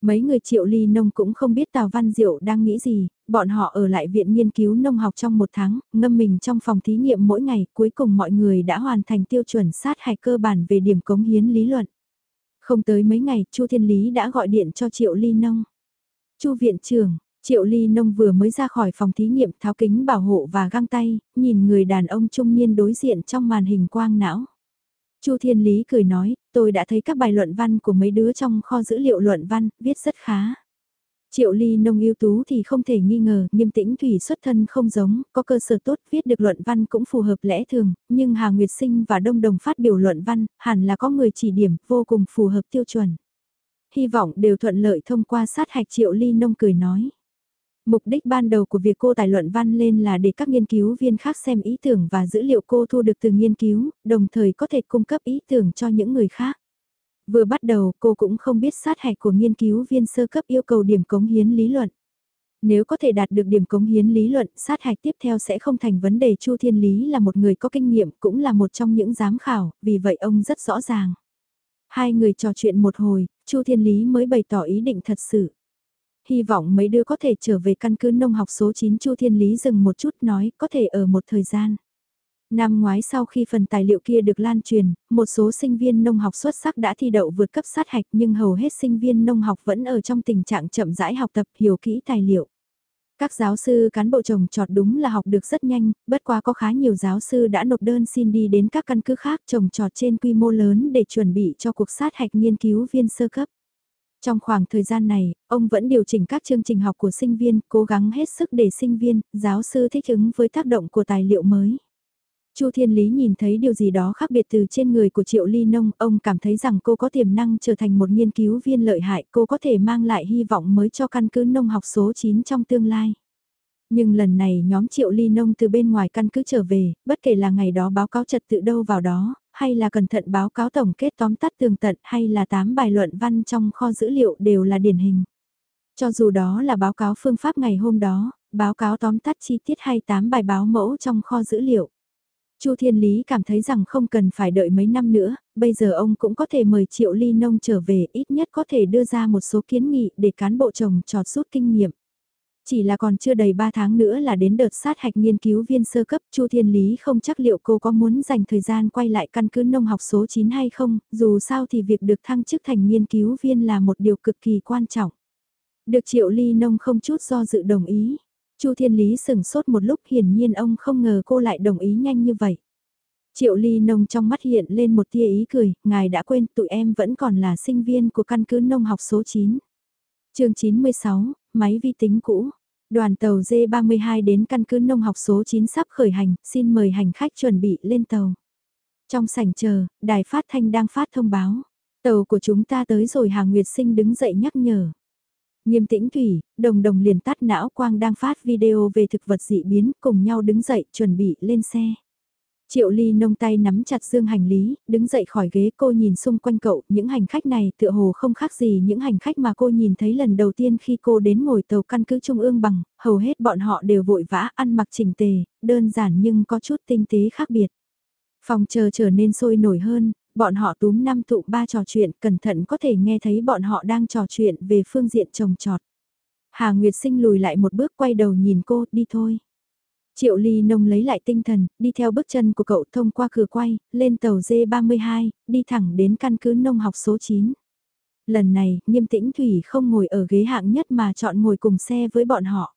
Mấy người triệu ly nông cũng không biết Tào Văn Diệu đang nghĩ gì, bọn họ ở lại viện nghiên cứu nông học trong một tháng, ngâm mình trong phòng thí nghiệm mỗi ngày, cuối cùng mọi người đã hoàn thành tiêu chuẩn sát hạch cơ bản về điểm cống hiến lý luận. Không tới mấy ngày, Chu Thiên Lý đã gọi điện cho Triệu Ly Nông. Chu viện trưởng, Triệu Ly Nông vừa mới ra khỏi phòng thí nghiệm tháo kính bảo hộ và găng tay, nhìn người đàn ông trung niên đối diện trong màn hình quang não. Chu Thiên Lý cười nói, tôi đã thấy các bài luận văn của mấy đứa trong kho dữ liệu luận văn, viết rất khá. Triệu ly nông ưu tú thì không thể nghi ngờ, nghiêm tĩnh thủy xuất thân không giống, có cơ sở tốt, viết được luận văn cũng phù hợp lẽ thường, nhưng Hà Nguyệt Sinh và Đông Đồng phát biểu luận văn, hẳn là có người chỉ điểm, vô cùng phù hợp tiêu chuẩn. Hy vọng đều thuận lợi thông qua sát hạch triệu ly nông cười nói. Mục đích ban đầu của việc cô tài luận văn lên là để các nghiên cứu viên khác xem ý tưởng và dữ liệu cô thu được từ nghiên cứu, đồng thời có thể cung cấp ý tưởng cho những người khác. Vừa bắt đầu cô cũng không biết sát hạch của nghiên cứu viên sơ cấp yêu cầu điểm cống hiến lý luận. Nếu có thể đạt được điểm cống hiến lý luận, sát hạch tiếp theo sẽ không thành vấn đề Chu Thiên Lý là một người có kinh nghiệm cũng là một trong những giám khảo, vì vậy ông rất rõ ràng. Hai người trò chuyện một hồi, Chu Thiên Lý mới bày tỏ ý định thật sự. Hy vọng mấy đứa có thể trở về căn cứ nông học số 9 Chu Thiên Lý dừng một chút nói có thể ở một thời gian. Năm ngoái sau khi phần tài liệu kia được lan truyền, một số sinh viên nông học xuất sắc đã thi đậu vượt cấp sát hạch nhưng hầu hết sinh viên nông học vẫn ở trong tình trạng chậm rãi học tập hiểu kỹ tài liệu. Các giáo sư cán bộ trồng trọt đúng là học được rất nhanh, bất quá có khá nhiều giáo sư đã nộp đơn xin đi đến các căn cứ khác trồng trọt trên quy mô lớn để chuẩn bị cho cuộc sát hạch nghiên cứu viên sơ cấp. Trong khoảng thời gian này, ông vẫn điều chỉnh các chương trình học của sinh viên, cố gắng hết sức để sinh viên, giáo sư thích ứng với tác động của tài liệu mới. Chu Thiên Lý nhìn thấy điều gì đó khác biệt từ trên người của Triệu Ly Nông, ông cảm thấy rằng cô có tiềm năng trở thành một nghiên cứu viên lợi hại, cô có thể mang lại hy vọng mới cho căn cứ nông học số 9 trong tương lai. Nhưng lần này nhóm Triệu Ly Nông từ bên ngoài căn cứ trở về, bất kể là ngày đó báo cáo trật tự đâu vào đó, hay là cẩn thận báo cáo tổng kết tóm tắt tường tận hay là tám bài luận văn trong kho dữ liệu đều là điển hình. Cho dù đó là báo cáo phương pháp ngày hôm đó, báo cáo tóm tắt chi tiết hay tám bài báo mẫu trong kho dữ liệu. Chu Thiên Lý cảm thấy rằng không cần phải đợi mấy năm nữa, bây giờ ông cũng có thể mời Triệu Ly Nông trở về ít nhất có thể đưa ra một số kiến nghị để cán bộ chồng trọt rút kinh nghiệm. Chỉ là còn chưa đầy 3 tháng nữa là đến đợt sát hạch nghiên cứu viên sơ cấp, Chu Thiên Lý không chắc liệu cô có muốn dành thời gian quay lại căn cứ nông học số 9 hay không, dù sao thì việc được thăng chức thành nghiên cứu viên là một điều cực kỳ quan trọng. Được Triệu Ly Nông không chút do dự đồng ý. Chu Thiên Lý sừng sốt một lúc hiển nhiên ông không ngờ cô lại đồng ý nhanh như vậy. Triệu Ly Nông trong mắt hiện lên một tia ý cười, ngài đã quên tụi em vẫn còn là sinh viên của căn cứ nông học số 9. chương 96, máy vi tính cũ. Đoàn tàu D32 đến căn cứ nông học số 9 sắp khởi hành, xin mời hành khách chuẩn bị lên tàu. Trong sảnh chờ, đài phát thanh đang phát thông báo. Tàu của chúng ta tới rồi Hà Nguyệt Sinh đứng dậy nhắc nhở. Nghiêm tĩnh thủy, đồng đồng liền tắt não quang đang phát video về thực vật dị biến cùng nhau đứng dậy chuẩn bị lên xe. Triệu Ly nông tay nắm chặt dương hành lý, đứng dậy khỏi ghế cô nhìn xung quanh cậu, những hành khách này tựa hồ không khác gì những hành khách mà cô nhìn thấy lần đầu tiên khi cô đến ngồi tàu căn cứ Trung ương bằng, hầu hết bọn họ đều vội vã ăn mặc chỉnh tề, đơn giản nhưng có chút tinh tế khác biệt. Phòng chờ trở nên sôi nổi hơn, bọn họ túm năm tụ ba trò chuyện, cẩn thận có thể nghe thấy bọn họ đang trò chuyện về phương diện trồng trọt. Hà Nguyệt Sinh lùi lại một bước quay đầu nhìn cô, đi thôi. Triệu Ly Nông lấy lại tinh thần, đi theo bước chân của cậu thông qua cửa quay, lên tàu D32, đi thẳng đến căn cứ nông học số 9. Lần này, nghiêm tĩnh Thủy không ngồi ở ghế hạng nhất mà chọn ngồi cùng xe với bọn họ.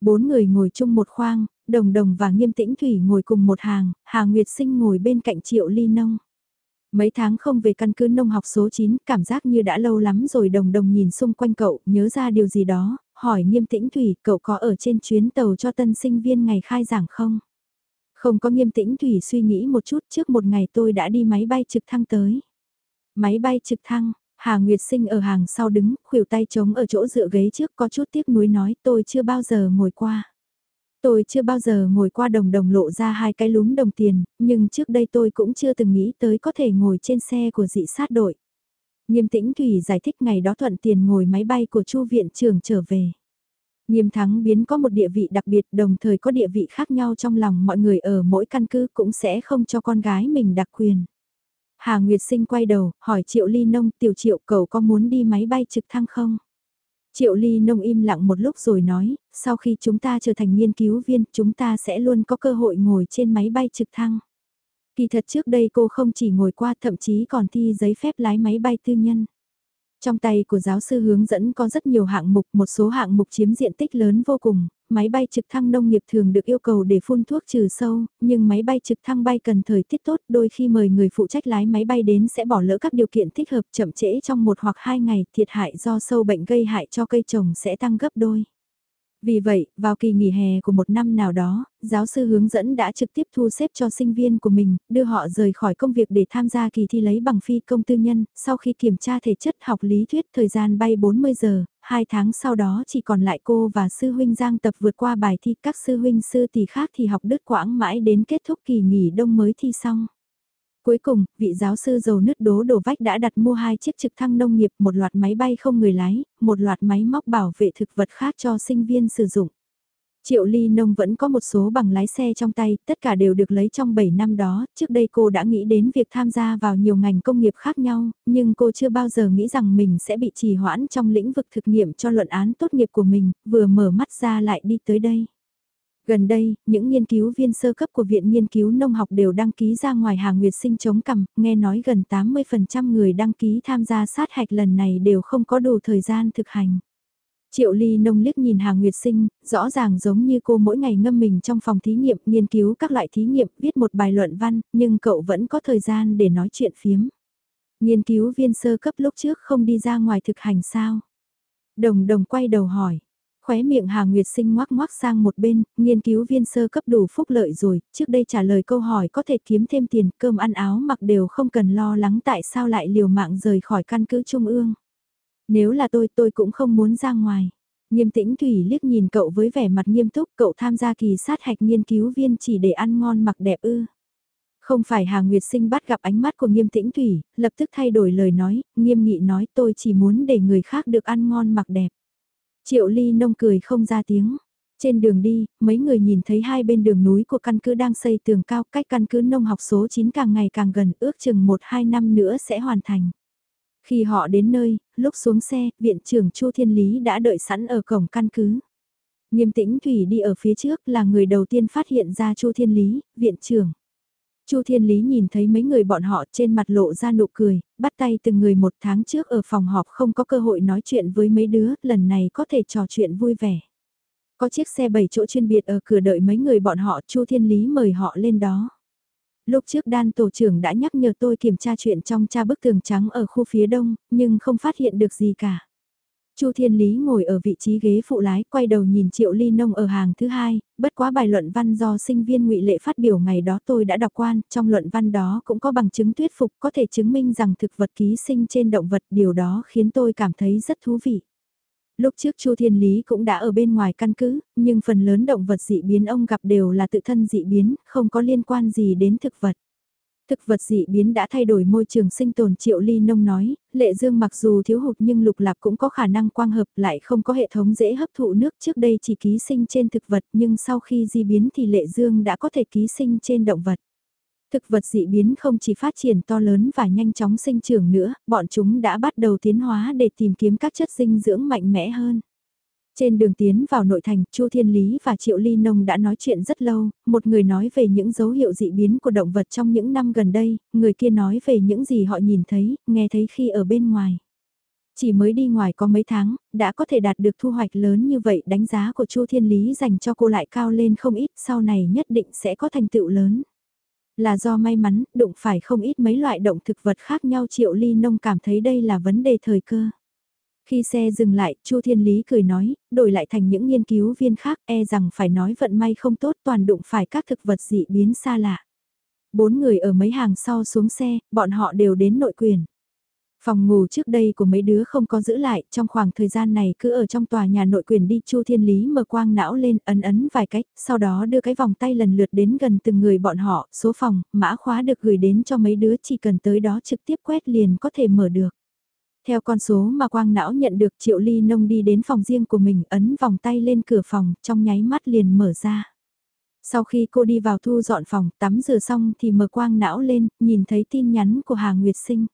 Bốn người ngồi chung một khoang, đồng đồng và nghiêm tĩnh Thủy ngồi cùng một hàng, Hà Nguyệt Sinh ngồi bên cạnh Triệu Ly Nông. Mấy tháng không về căn cứ nông học số 9, cảm giác như đã lâu lắm rồi đồng đồng nhìn xung quanh cậu, nhớ ra điều gì đó, hỏi nghiêm tĩnh Thủy, cậu có ở trên chuyến tàu cho tân sinh viên ngày khai giảng không? Không có nghiêm tĩnh Thủy suy nghĩ một chút trước một ngày tôi đã đi máy bay trực thăng tới. Máy bay trực thăng, Hà Nguyệt Sinh ở hàng sau đứng, khuỷu tay trống ở chỗ dựa ghế trước có chút tiếc nuối nói tôi chưa bao giờ ngồi qua. Tôi chưa bao giờ ngồi qua đồng đồng lộ ra hai cái lúm đồng tiền, nhưng trước đây tôi cũng chưa từng nghĩ tới có thể ngồi trên xe của dị sát đội. Nghiêm tĩnh Thủy giải thích ngày đó thuận tiền ngồi máy bay của Chu viện trưởng trở về. Nghiêm thắng biến có một địa vị đặc biệt đồng thời có địa vị khác nhau trong lòng mọi người ở mỗi căn cứ cũng sẽ không cho con gái mình đặc quyền. Hà Nguyệt Sinh quay đầu, hỏi Triệu Ly Nông, tiểu Triệu cậu có muốn đi máy bay trực thăng không? Triệu Ly Nông im lặng một lúc rồi nói, sau khi chúng ta trở thành nghiên cứu viên, chúng ta sẽ luôn có cơ hội ngồi trên máy bay trực thăng. Kỳ thật trước đây cô không chỉ ngồi qua thậm chí còn thi giấy phép lái máy bay tư nhân. Trong tay của giáo sư hướng dẫn có rất nhiều hạng mục, một số hạng mục chiếm diện tích lớn vô cùng, máy bay trực thăng nông nghiệp thường được yêu cầu để phun thuốc trừ sâu, nhưng máy bay trực thăng bay cần thời tiết tốt, đôi khi mời người phụ trách lái máy bay đến sẽ bỏ lỡ các điều kiện thích hợp chậm trễ trong một hoặc hai ngày, thiệt hại do sâu bệnh gây hại cho cây trồng sẽ tăng gấp đôi. Vì vậy, vào kỳ nghỉ hè của một năm nào đó, giáo sư hướng dẫn đã trực tiếp thu xếp cho sinh viên của mình, đưa họ rời khỏi công việc để tham gia kỳ thi lấy bằng phi công tư nhân, sau khi kiểm tra thể chất học lý thuyết thời gian bay 40 giờ, hai tháng sau đó chỉ còn lại cô và sư huynh Giang tập vượt qua bài thi các sư huynh sư tỷ khác thì học đứt quãng mãi đến kết thúc kỳ nghỉ đông mới thi xong. Cuối cùng, vị giáo sư dầu nứt đố đổ vách đã đặt mua hai chiếc trực thăng nông nghiệp, một loạt máy bay không người lái, một loạt máy móc bảo vệ thực vật khác cho sinh viên sử dụng. Triệu Ly Nông vẫn có một số bằng lái xe trong tay, tất cả đều được lấy trong 7 năm đó, trước đây cô đã nghĩ đến việc tham gia vào nhiều ngành công nghiệp khác nhau, nhưng cô chưa bao giờ nghĩ rằng mình sẽ bị trì hoãn trong lĩnh vực thực nghiệm cho luận án tốt nghiệp của mình, vừa mở mắt ra lại đi tới đây. Gần đây, những nghiên cứu viên sơ cấp của Viện Nghiên cứu Nông học đều đăng ký ra ngoài hàng nguyệt sinh chống cằm, nghe nói gần 80% người đăng ký tham gia sát hạch lần này đều không có đủ thời gian thực hành. Triệu Ly nông liếc nhìn Hà Nguyệt Sinh, rõ ràng giống như cô mỗi ngày ngâm mình trong phòng thí nghiệm, nghiên cứu các loại thí nghiệm, viết một bài luận văn, nhưng cậu vẫn có thời gian để nói chuyện phiếm. Nghiên cứu viên sơ cấp lúc trước không đi ra ngoài thực hành sao? Đồng đồng quay đầu hỏi, Khóe miệng Hà Nguyệt Sinh ngoác ngoác sang một bên, nghiên cứu viên sơ cấp đủ phúc lợi rồi, trước đây trả lời câu hỏi có thể kiếm thêm tiền, cơm ăn áo mặc đều không cần lo lắng tại sao lại liều mạng rời khỏi căn cứ trung ương. Nếu là tôi tôi cũng không muốn ra ngoài. Nghiêm tĩnh Thủy liếc nhìn cậu với vẻ mặt nghiêm túc, cậu tham gia kỳ sát hạch nghiên cứu viên chỉ để ăn ngon mặc đẹp ư. Không phải Hà Nguyệt Sinh bắt gặp ánh mắt của nghiêm tĩnh Thủy, lập tức thay đổi lời nói, nghiêm nghị nói tôi chỉ muốn để người khác được ăn ngon mặc đẹp. Triệu ly nông cười không ra tiếng. Trên đường đi, mấy người nhìn thấy hai bên đường núi của căn cứ đang xây tường cao cách căn cứ nông học số 9 càng ngày càng gần ước chừng 1-2 năm nữa sẽ hoàn thành. Khi họ đến nơi, lúc xuống xe, viện trưởng Chu Thiên Lý đã đợi sẵn ở cổng căn cứ. Nghiêm tĩnh Thủy đi ở phía trước là người đầu tiên phát hiện ra Chu Thiên Lý, viện trưởng. Chu Thiên Lý nhìn thấy mấy người bọn họ trên mặt lộ ra nụ cười, bắt tay từng người một tháng trước ở phòng họp không có cơ hội nói chuyện với mấy đứa, lần này có thể trò chuyện vui vẻ. Có chiếc xe 7 chỗ chuyên biệt ở cửa đợi mấy người bọn họ, Chu Thiên Lý mời họ lên đó. Lúc trước đan tổ trưởng đã nhắc nhở tôi kiểm tra chuyện trong cha bức tường trắng ở khu phía đông, nhưng không phát hiện được gì cả. Chu Thiên Lý ngồi ở vị trí ghế phụ lái, quay đầu nhìn Triệu Ly Nông ở hàng thứ hai, bất quá bài luận văn do sinh viên ngụy Lệ phát biểu ngày đó tôi đã đọc quan, trong luận văn đó cũng có bằng chứng thuyết phục có thể chứng minh rằng thực vật ký sinh trên động vật, điều đó khiến tôi cảm thấy rất thú vị. Lúc trước Chu Thiên Lý cũng đã ở bên ngoài căn cứ, nhưng phần lớn động vật dị biến ông gặp đều là tự thân dị biến, không có liên quan gì đến thực vật. Thực vật dị biến đã thay đổi môi trường sinh tồn triệu ly nông nói, lệ dương mặc dù thiếu hụt nhưng lục lạp cũng có khả năng quang hợp lại không có hệ thống dễ hấp thụ nước trước đây chỉ ký sinh trên thực vật nhưng sau khi di biến thì lệ dương đã có thể ký sinh trên động vật. Thực vật dị biến không chỉ phát triển to lớn và nhanh chóng sinh trưởng nữa, bọn chúng đã bắt đầu tiến hóa để tìm kiếm các chất dinh dưỡng mạnh mẽ hơn. Trên đường tiến vào nội thành, Chu Thiên Lý và Triệu Ly Nông đã nói chuyện rất lâu, một người nói về những dấu hiệu dị biến của động vật trong những năm gần đây, người kia nói về những gì họ nhìn thấy, nghe thấy khi ở bên ngoài. Chỉ mới đi ngoài có mấy tháng, đã có thể đạt được thu hoạch lớn như vậy đánh giá của Chu Thiên Lý dành cho cô lại cao lên không ít, sau này nhất định sẽ có thành tựu lớn. Là do may mắn, đụng phải không ít mấy loại động thực vật khác nhau Triệu Ly Nông cảm thấy đây là vấn đề thời cơ. Khi xe dừng lại, Chu Thiên Lý cười nói, đổi lại thành những nghiên cứu viên khác e rằng phải nói vận may không tốt toàn đụng phải các thực vật dị biến xa lạ. Bốn người ở mấy hàng sau xuống xe, bọn họ đều đến nội quyền. Phòng ngủ trước đây của mấy đứa không có giữ lại, trong khoảng thời gian này cứ ở trong tòa nhà nội quyền đi Chu Thiên Lý mở quang não lên ấn ấn vài cách, sau đó đưa cái vòng tay lần lượt đến gần từng người bọn họ, số phòng, mã khóa được gửi đến cho mấy đứa chỉ cần tới đó trực tiếp quét liền có thể mở được. Theo con số mà quang não nhận được Triệu Ly Nông đi đến phòng riêng của mình ấn vòng tay lên cửa phòng trong nháy mắt liền mở ra. Sau khi cô đi vào thu dọn phòng tắm rửa xong thì mở quang não lên, nhìn thấy tin nhắn của Hà Nguyệt Sinh.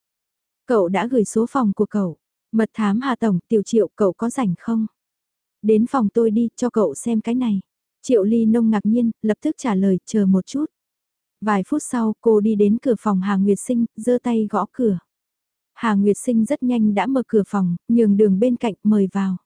Cậu đã gửi số phòng của cậu. Mật thám Hà Tổng, tiểu triệu cậu có rảnh không? Đến phòng tôi đi, cho cậu xem cái này. Triệu Ly Nông ngạc nhiên, lập tức trả lời, chờ một chút. Vài phút sau, cô đi đến cửa phòng Hà Nguyệt Sinh, giơ tay gõ cửa. Hà Nguyệt Sinh rất nhanh đã mở cửa phòng, nhường đường bên cạnh mời vào.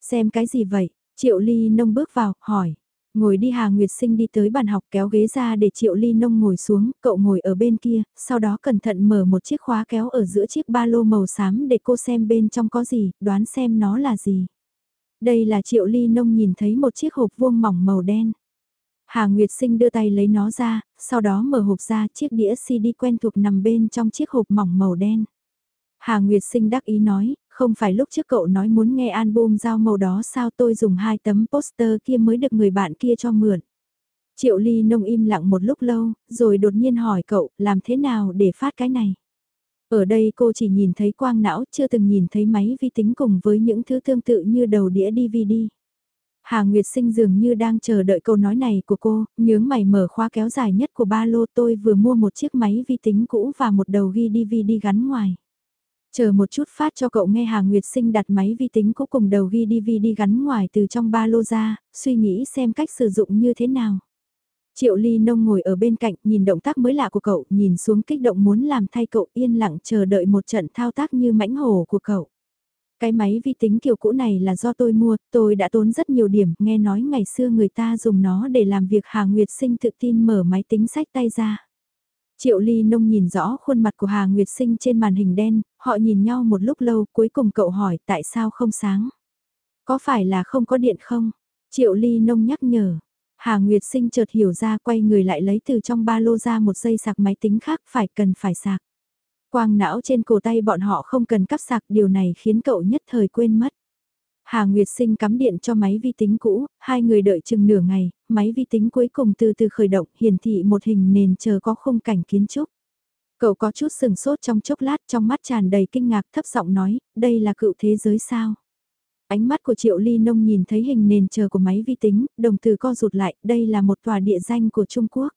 Xem cái gì vậy? Triệu Ly Nông bước vào, hỏi. Ngồi đi Hà Nguyệt Sinh đi tới bàn học kéo ghế ra để Triệu Ly Nông ngồi xuống, cậu ngồi ở bên kia, sau đó cẩn thận mở một chiếc khóa kéo ở giữa chiếc ba lô màu xám để cô xem bên trong có gì, đoán xem nó là gì. Đây là Triệu Ly Nông nhìn thấy một chiếc hộp vuông mỏng màu đen. Hà Nguyệt Sinh đưa tay lấy nó ra, sau đó mở hộp ra chiếc đĩa CD quen thuộc nằm bên trong chiếc hộp mỏng màu đen. Hà Nguyệt Sinh đắc ý nói, không phải lúc trước cậu nói muốn nghe album giao màu đó sao tôi dùng hai tấm poster kia mới được người bạn kia cho mượn. Triệu Ly nông im lặng một lúc lâu, rồi đột nhiên hỏi cậu, làm thế nào để phát cái này? Ở đây cô chỉ nhìn thấy quang não, chưa từng nhìn thấy máy vi tính cùng với những thứ tương tự như đầu đĩa DVD. Hà Nguyệt Sinh dường như đang chờ đợi câu nói này của cô, nhướng mày mở khóa kéo dài nhất của ba lô tôi vừa mua một chiếc máy vi tính cũ và một đầu ghi DVD gắn ngoài. Chờ một chút phát cho cậu nghe Hà Nguyệt Sinh đặt máy vi tính cũ cùng đầu ghi DVD gắn ngoài từ trong ba lô ra, suy nghĩ xem cách sử dụng như thế nào. Triệu Ly Nông ngồi ở bên cạnh nhìn động tác mới lạ của cậu, nhìn xuống kích động muốn làm thay cậu yên lặng chờ đợi một trận thao tác như mãnh hổ của cậu. Cái máy vi tính kiểu cũ này là do tôi mua, tôi đã tốn rất nhiều điểm, nghe nói ngày xưa người ta dùng nó để làm việc Hà Nguyệt Sinh tự tin mở máy tính sách tay ra. Triệu Ly Nông nhìn rõ khuôn mặt của Hà Nguyệt Sinh trên màn hình đen, họ nhìn nhau một lúc lâu cuối cùng cậu hỏi tại sao không sáng. Có phải là không có điện không? Triệu Ly Nông nhắc nhở. Hà Nguyệt Sinh chợt hiểu ra quay người lại lấy từ trong ba lô ra một dây sạc máy tính khác phải cần phải sạc. Quang não trên cổ tay bọn họ không cần cắp sạc điều này khiến cậu nhất thời quên mất. Hà Nguyệt Sinh cắm điện cho máy vi tính cũ, hai người đợi chừng nửa ngày, máy vi tính cuối cùng từ từ khởi động hiển thị một hình nền chờ có khung cảnh kiến trúc. Cậu có chút sừng sốt trong chốc lát trong mắt tràn đầy kinh ngạc thấp giọng nói, đây là cựu thế giới sao? Ánh mắt của Triệu Ly Nông nhìn thấy hình nền chờ của máy vi tính, đồng từ co rụt lại, đây là một tòa địa danh của Trung Quốc.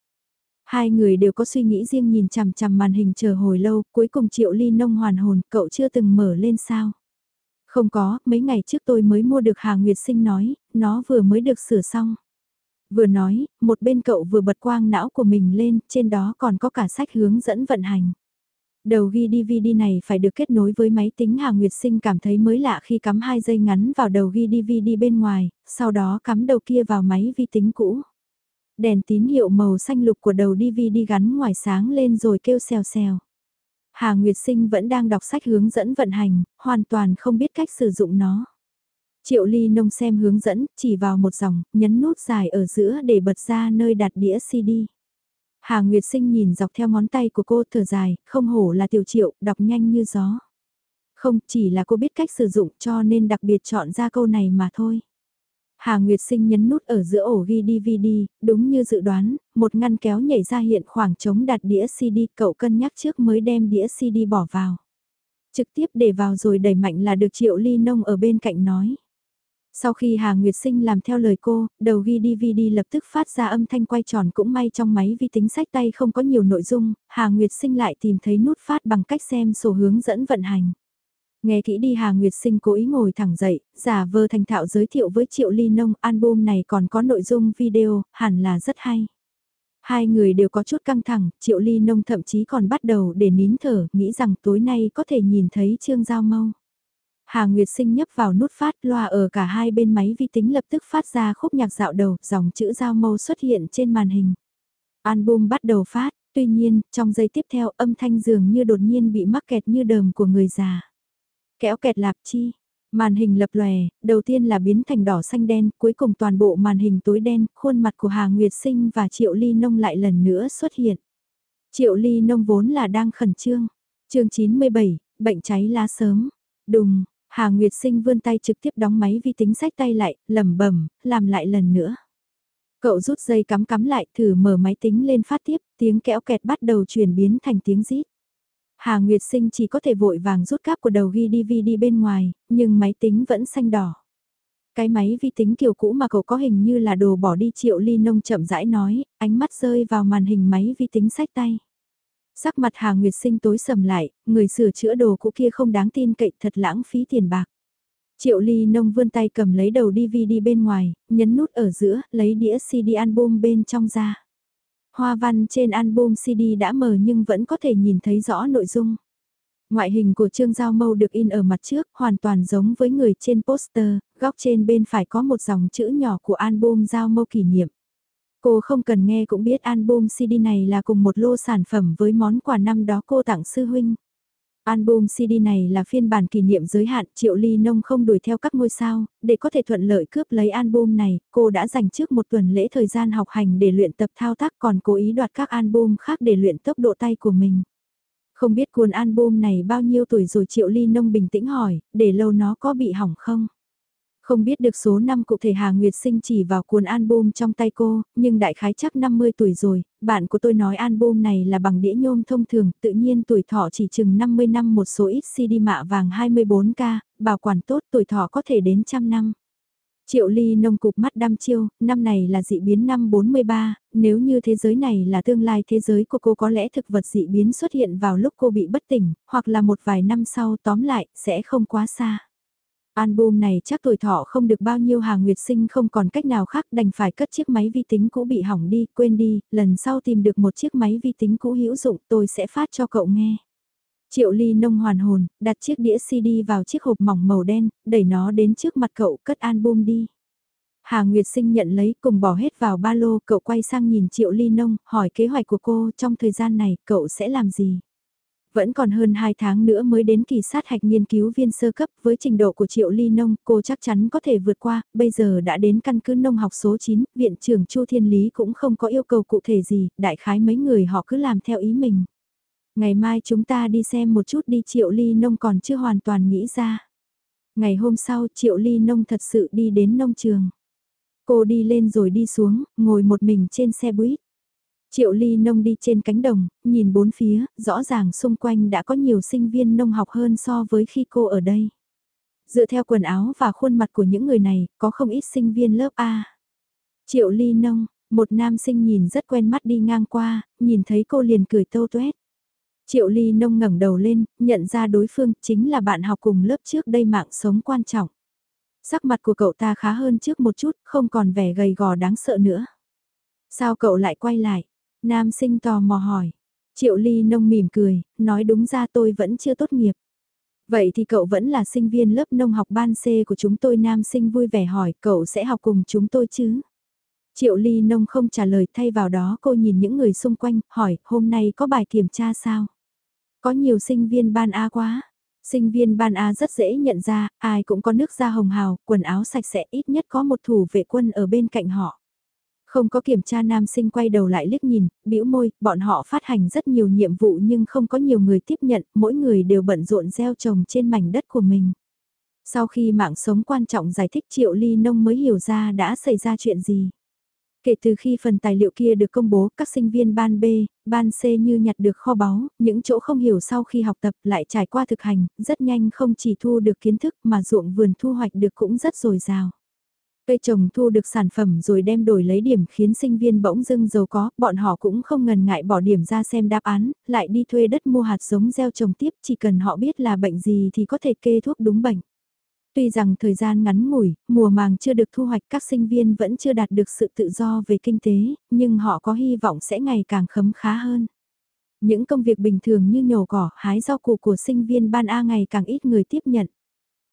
Hai người đều có suy nghĩ riêng nhìn chằm chằm màn hình chờ hồi lâu, cuối cùng Triệu Ly Nông hoàn hồn, cậu chưa từng mở lên sao? Không có, mấy ngày trước tôi mới mua được Hà Nguyệt Sinh nói, nó vừa mới được sửa xong. Vừa nói, một bên cậu vừa bật quang não của mình lên, trên đó còn có cả sách hướng dẫn vận hành. Đầu ghi DVD này phải được kết nối với máy tính Hà Nguyệt Sinh cảm thấy mới lạ khi cắm hai dây ngắn vào đầu ghi DVD bên ngoài, sau đó cắm đầu kia vào máy vi tính cũ. Đèn tín hiệu màu xanh lục của đầu DVD gắn ngoài sáng lên rồi kêu xèo xèo. Hà Nguyệt Sinh vẫn đang đọc sách hướng dẫn vận hành, hoàn toàn không biết cách sử dụng nó. Triệu Ly Nông xem hướng dẫn, chỉ vào một dòng, nhấn nút dài ở giữa để bật ra nơi đặt đĩa CD. Hà Nguyệt Sinh nhìn dọc theo ngón tay của cô thở dài, không hổ là tiểu triệu, đọc nhanh như gió. Không, chỉ là cô biết cách sử dụng cho nên đặc biệt chọn ra câu này mà thôi. Hà Nguyệt Sinh nhấn nút ở giữa ổ ghi DVD, đúng như dự đoán, một ngăn kéo nhảy ra hiện khoảng trống đặt đĩa CD, cậu cân nhắc trước mới đem đĩa CD bỏ vào. Trực tiếp để vào rồi đẩy mạnh là được Triệu Ly Nông ở bên cạnh nói. Sau khi Hà Nguyệt Sinh làm theo lời cô, đầu ghi DVD lập tức phát ra âm thanh quay tròn cũng may trong máy vi tính sách tay không có nhiều nội dung, Hà Nguyệt Sinh lại tìm thấy nút phát bằng cách xem sổ hướng dẫn vận hành. Nghe kỹ đi Hà Nguyệt Sinh cố ý ngồi thẳng dậy, giả vờ thành thạo giới thiệu với Triệu Ly Nông album này còn có nội dung video, hẳn là rất hay. Hai người đều có chút căng thẳng, Triệu Ly Nông thậm chí còn bắt đầu để nín thở, nghĩ rằng tối nay có thể nhìn thấy Trương Giao Mâu. Hà Nguyệt Sinh nhấp vào nút phát loa ở cả hai bên máy vi tính lập tức phát ra khúc nhạc dạo đầu, dòng chữ Giao Mâu xuất hiện trên màn hình. Album bắt đầu phát, tuy nhiên, trong giây tiếp theo âm thanh dường như đột nhiên bị mắc kẹt như đờm của người già. Kéo kẹt lạp chi, màn hình lập lòe, đầu tiên là biến thành đỏ xanh đen, cuối cùng toàn bộ màn hình tối đen, khuôn mặt của Hà Nguyệt Sinh và Triệu Ly Nông lại lần nữa xuất hiện. Triệu Ly Nông vốn là đang khẩn trương. chương 97, bệnh cháy lá sớm. Đùng, Hà Nguyệt Sinh vươn tay trực tiếp đóng máy vi tính sách tay lại, lẩm bẩm, làm lại lần nữa. Cậu rút dây cắm cắm lại thử mở máy tính lên phát tiếp, tiếng kẽo kẹt bắt đầu chuyển biến thành tiếng rít. Hà Nguyệt Sinh chỉ có thể vội vàng rút cáp của đầu ghi DVD bên ngoài, nhưng máy tính vẫn xanh đỏ. Cái máy vi tính kiểu cũ mà cậu có hình như là đồ bỏ đi triệu ly nông chậm rãi nói, ánh mắt rơi vào màn hình máy vi tính sách tay. Sắc mặt Hà Nguyệt Sinh tối sầm lại, người sửa chữa đồ cũ kia không đáng tin cậy thật lãng phí tiền bạc. Triệu Ly Nông vươn tay cầm lấy đầu DVD bên ngoài, nhấn nút ở giữa, lấy đĩa CD album bên trong ra. Hoa văn trên album CD đã mờ nhưng vẫn có thể nhìn thấy rõ nội dung. Ngoại hình của Trương Giao Mâu được in ở mặt trước, hoàn toàn giống với người trên poster, góc trên bên phải có một dòng chữ nhỏ của album Giao Mâu kỷ niệm. Cô không cần nghe cũng biết album CD này là cùng một lô sản phẩm với món quà năm đó cô tặng sư huynh. Album CD này là phiên bản kỷ niệm giới hạn, Triệu Ly Nông không đuổi theo các ngôi sao, để có thể thuận lợi cướp lấy album này, cô đã dành trước một tuần lễ thời gian học hành để luyện tập thao tác còn cố ý đoạt các album khác để luyện tốc độ tay của mình. Không biết cuốn album này bao nhiêu tuổi rồi Triệu Ly Nông bình tĩnh hỏi, để lâu nó có bị hỏng không? Không biết được số năm cụ thể Hà Nguyệt Sinh chỉ vào cuốn album trong tay cô, nhưng đại khái chắc 50 tuổi rồi, bạn của tôi nói album này là bằng đĩa nhôm thông thường, tự nhiên tuổi thọ chỉ chừng 50 năm một số ít CD mạ vàng 24K, bảo quản tốt tuổi thọ có thể đến trăm năm. Triệu Ly nông cục mắt đăm chiêu, năm này là dị biến năm 43, nếu như thế giới này là tương lai thế giới của cô có lẽ thực vật dị biến xuất hiện vào lúc cô bị bất tỉnh, hoặc là một vài năm sau tóm lại, sẽ không quá xa. Album này chắc tuổi thọ không được bao nhiêu Hà Nguyệt Sinh không còn cách nào khác đành phải cất chiếc máy vi tính cũ bị hỏng đi, quên đi, lần sau tìm được một chiếc máy vi tính cũ hữu dụng tôi sẽ phát cho cậu nghe. Triệu Ly nông hoàn hồn, đặt chiếc đĩa CD vào chiếc hộp mỏng màu đen, đẩy nó đến trước mặt cậu cất album đi. Hà Nguyệt Sinh nhận lấy cùng bỏ hết vào ba lô, cậu quay sang nhìn Triệu Ly Nông, hỏi kế hoạch của cô trong thời gian này, cậu sẽ làm gì? Vẫn còn hơn 2 tháng nữa mới đến kỳ sát hạch nghiên cứu viên sơ cấp với trình độ của Triệu Ly Nông, cô chắc chắn có thể vượt qua, bây giờ đã đến căn cứ nông học số 9, viện trưởng Chu Thiên Lý cũng không có yêu cầu cụ thể gì, đại khái mấy người họ cứ làm theo ý mình. Ngày mai chúng ta đi xem một chút đi Triệu Ly Nông còn chưa hoàn toàn nghĩ ra. Ngày hôm sau Triệu Ly Nông thật sự đi đến nông trường. Cô đi lên rồi đi xuống, ngồi một mình trên xe buýt. Triệu Ly Nông đi trên cánh đồng, nhìn bốn phía, rõ ràng xung quanh đã có nhiều sinh viên nông học hơn so với khi cô ở đây. Dựa theo quần áo và khuôn mặt của những người này, có không ít sinh viên lớp A. Triệu Ly Nông, một nam sinh nhìn rất quen mắt đi ngang qua, nhìn thấy cô liền cười tâu tuét. Triệu Ly Nông ngẩng đầu lên, nhận ra đối phương chính là bạn học cùng lớp trước đây mạng sống quan trọng. Sắc mặt của cậu ta khá hơn trước một chút, không còn vẻ gầy gò đáng sợ nữa. Sao cậu lại quay lại? Nam sinh tò mò hỏi. Triệu Ly Nông mỉm cười, nói đúng ra tôi vẫn chưa tốt nghiệp. Vậy thì cậu vẫn là sinh viên lớp nông học ban C của chúng tôi nam sinh vui vẻ hỏi cậu sẽ học cùng chúng tôi chứ? Triệu Ly Nông không trả lời thay vào đó cô nhìn những người xung quanh, hỏi hôm nay có bài kiểm tra sao? Có nhiều sinh viên ban A quá. Sinh viên ban A rất dễ nhận ra, ai cũng có nước da hồng hào, quần áo sạch sẽ ít nhất có một thủ vệ quân ở bên cạnh họ. Không có kiểm tra nam sinh quay đầu lại liếc nhìn, bĩu môi, bọn họ phát hành rất nhiều nhiệm vụ nhưng không có nhiều người tiếp nhận, mỗi người đều bận rộn gieo trồng trên mảnh đất của mình. Sau khi mạng sống quan trọng giải thích Triệu Ly Nông mới hiểu ra đã xảy ra chuyện gì. Kể từ khi phần tài liệu kia được công bố, các sinh viên ban B, ban C như nhặt được kho báu, những chỗ không hiểu sau khi học tập lại trải qua thực hành, rất nhanh không chỉ thu được kiến thức mà ruộng vườn thu hoạch được cũng rất dồi dào. Cây trồng thu được sản phẩm rồi đem đổi lấy điểm khiến sinh viên bỗng dưng giàu có, bọn họ cũng không ngần ngại bỏ điểm ra xem đáp án, lại đi thuê đất mua hạt giống gieo trồng tiếp chỉ cần họ biết là bệnh gì thì có thể kê thuốc đúng bệnh. Tuy rằng thời gian ngắn ngủi, mùa màng chưa được thu hoạch các sinh viên vẫn chưa đạt được sự tự do về kinh tế, nhưng họ có hy vọng sẽ ngày càng khấm khá hơn. Những công việc bình thường như nhổ cỏ, hái rau củ của sinh viên ban A ngày càng ít người tiếp nhận.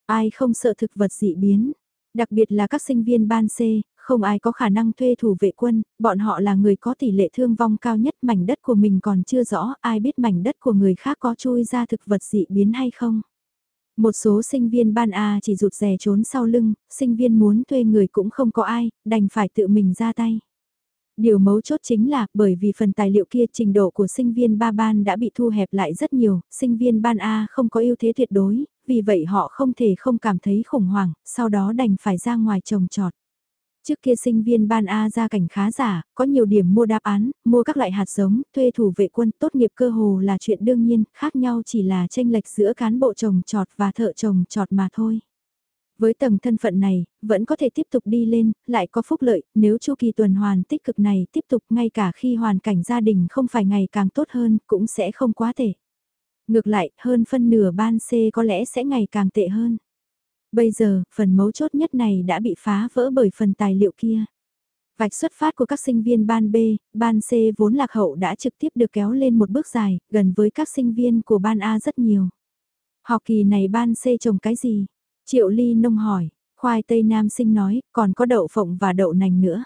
Ai không sợ thực vật dị biến, đặc biệt là các sinh viên ban C, không ai có khả năng thuê thủ vệ quân, bọn họ là người có tỷ lệ thương vong cao nhất mảnh đất của mình còn chưa rõ ai biết mảnh đất của người khác có chui ra thực vật dị biến hay không. Một số sinh viên ban A chỉ rụt rè trốn sau lưng, sinh viên muốn thuê người cũng không có ai, đành phải tự mình ra tay. Điều mấu chốt chính là bởi vì phần tài liệu kia trình độ của sinh viên ba ban đã bị thu hẹp lại rất nhiều, sinh viên ban A không có ưu thế tuyệt đối, vì vậy họ không thể không cảm thấy khủng hoảng, sau đó đành phải ra ngoài trồng trọt. Trước kia sinh viên ban A ra cảnh khá giả, có nhiều điểm mua đáp án, mua các loại hạt giống, thuê thủ vệ quân tốt nghiệp cơ hồ là chuyện đương nhiên, khác nhau chỉ là tranh lệch giữa cán bộ trồng trọt và thợ trồng trọt mà thôi. Với tầng thân phận này, vẫn có thể tiếp tục đi lên, lại có phúc lợi, nếu chu kỳ tuần hoàn tích cực này tiếp tục ngay cả khi hoàn cảnh gia đình không phải ngày càng tốt hơn, cũng sẽ không quá tệ. Ngược lại, hơn phân nửa ban C có lẽ sẽ ngày càng tệ hơn. Bây giờ, phần mấu chốt nhất này đã bị phá vỡ bởi phần tài liệu kia. Vạch xuất phát của các sinh viên ban B, ban C vốn lạc hậu đã trực tiếp được kéo lên một bước dài, gần với các sinh viên của ban A rất nhiều. Học kỳ này ban C trồng cái gì? Triệu Ly Nông hỏi, khoai tây nam sinh nói, còn có đậu phộng và đậu nành nữa.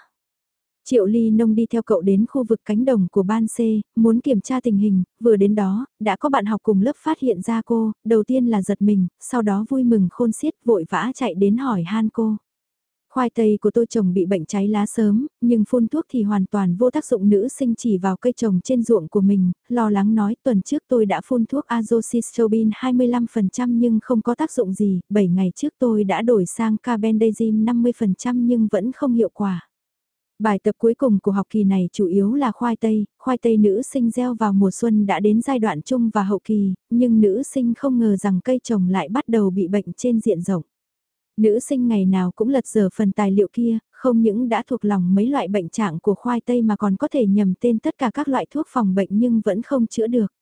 Triệu Ly Nông đi theo cậu đến khu vực cánh đồng của ban C, muốn kiểm tra tình hình, vừa đến đó, đã có bạn học cùng lớp phát hiện ra cô, đầu tiên là giật mình, sau đó vui mừng khôn xiết vội vã chạy đến hỏi han cô. Khoai tây của tôi trồng bị bệnh cháy lá sớm, nhưng phun thuốc thì hoàn toàn vô tác dụng nữ sinh chỉ vào cây trồng trên ruộng của mình, lo lắng nói tuần trước tôi đã phun thuốc azoxystrobin 25% nhưng không có tác dụng gì, 7 ngày trước tôi đã đổi sang carbendazim 50% nhưng vẫn không hiệu quả. Bài tập cuối cùng của học kỳ này chủ yếu là khoai tây, khoai tây nữ sinh gieo vào mùa xuân đã đến giai đoạn trung và hậu kỳ, nhưng nữ sinh không ngờ rằng cây trồng lại bắt đầu bị bệnh trên diện rộng. Nữ sinh ngày nào cũng lật dở phần tài liệu kia, không những đã thuộc lòng mấy loại bệnh trạng của khoai tây mà còn có thể nhầm tên tất cả các loại thuốc phòng bệnh nhưng vẫn không chữa được.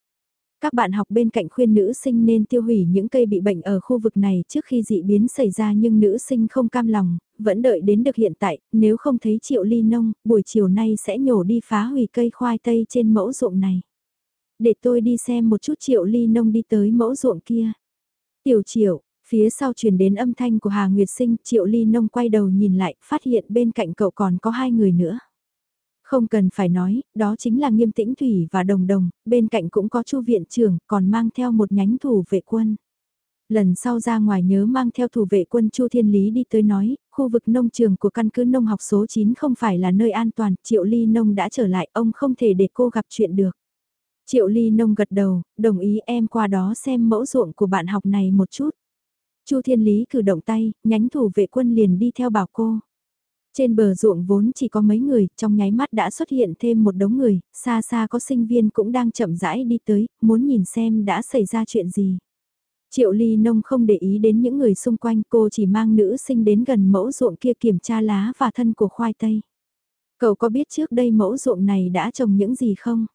Các bạn học bên cạnh khuyên nữ sinh nên tiêu hủy những cây bị bệnh ở khu vực này trước khi dị biến xảy ra nhưng nữ sinh không cam lòng, vẫn đợi đến được hiện tại, nếu không thấy triệu ly nông, buổi chiều nay sẽ nhổ đi phá hủy cây khoai tây trên mẫu ruộng này. Để tôi đi xem một chút triệu ly nông đi tới mẫu ruộng kia. Tiểu triệu, phía sau truyền đến âm thanh của Hà Nguyệt Sinh, triệu ly nông quay đầu nhìn lại, phát hiện bên cạnh cậu còn có hai người nữa. Không cần phải nói, đó chính là nghiêm tĩnh thủy và đồng đồng, bên cạnh cũng có chu viện trưởng, còn mang theo một nhánh thủ vệ quân. Lần sau ra ngoài nhớ mang theo thủ vệ quân Chu Thiên Lý đi tới nói, khu vực nông trường của căn cứ nông học số 9 không phải là nơi an toàn, Triệu Ly Nông đã trở lại, ông không thể để cô gặp chuyện được. Triệu Ly Nông gật đầu, đồng ý em qua đó xem mẫu ruộng của bạn học này một chút. Chu Thiên Lý cử động tay, nhánh thủ vệ quân liền đi theo bảo cô. Trên bờ ruộng vốn chỉ có mấy người, trong nháy mắt đã xuất hiện thêm một đống người, xa xa có sinh viên cũng đang chậm rãi đi tới, muốn nhìn xem đã xảy ra chuyện gì. Triệu Ly Nông không để ý đến những người xung quanh cô chỉ mang nữ sinh đến gần mẫu ruộng kia kiểm tra lá và thân của khoai tây. Cậu có biết trước đây mẫu ruộng này đã trồng những gì không?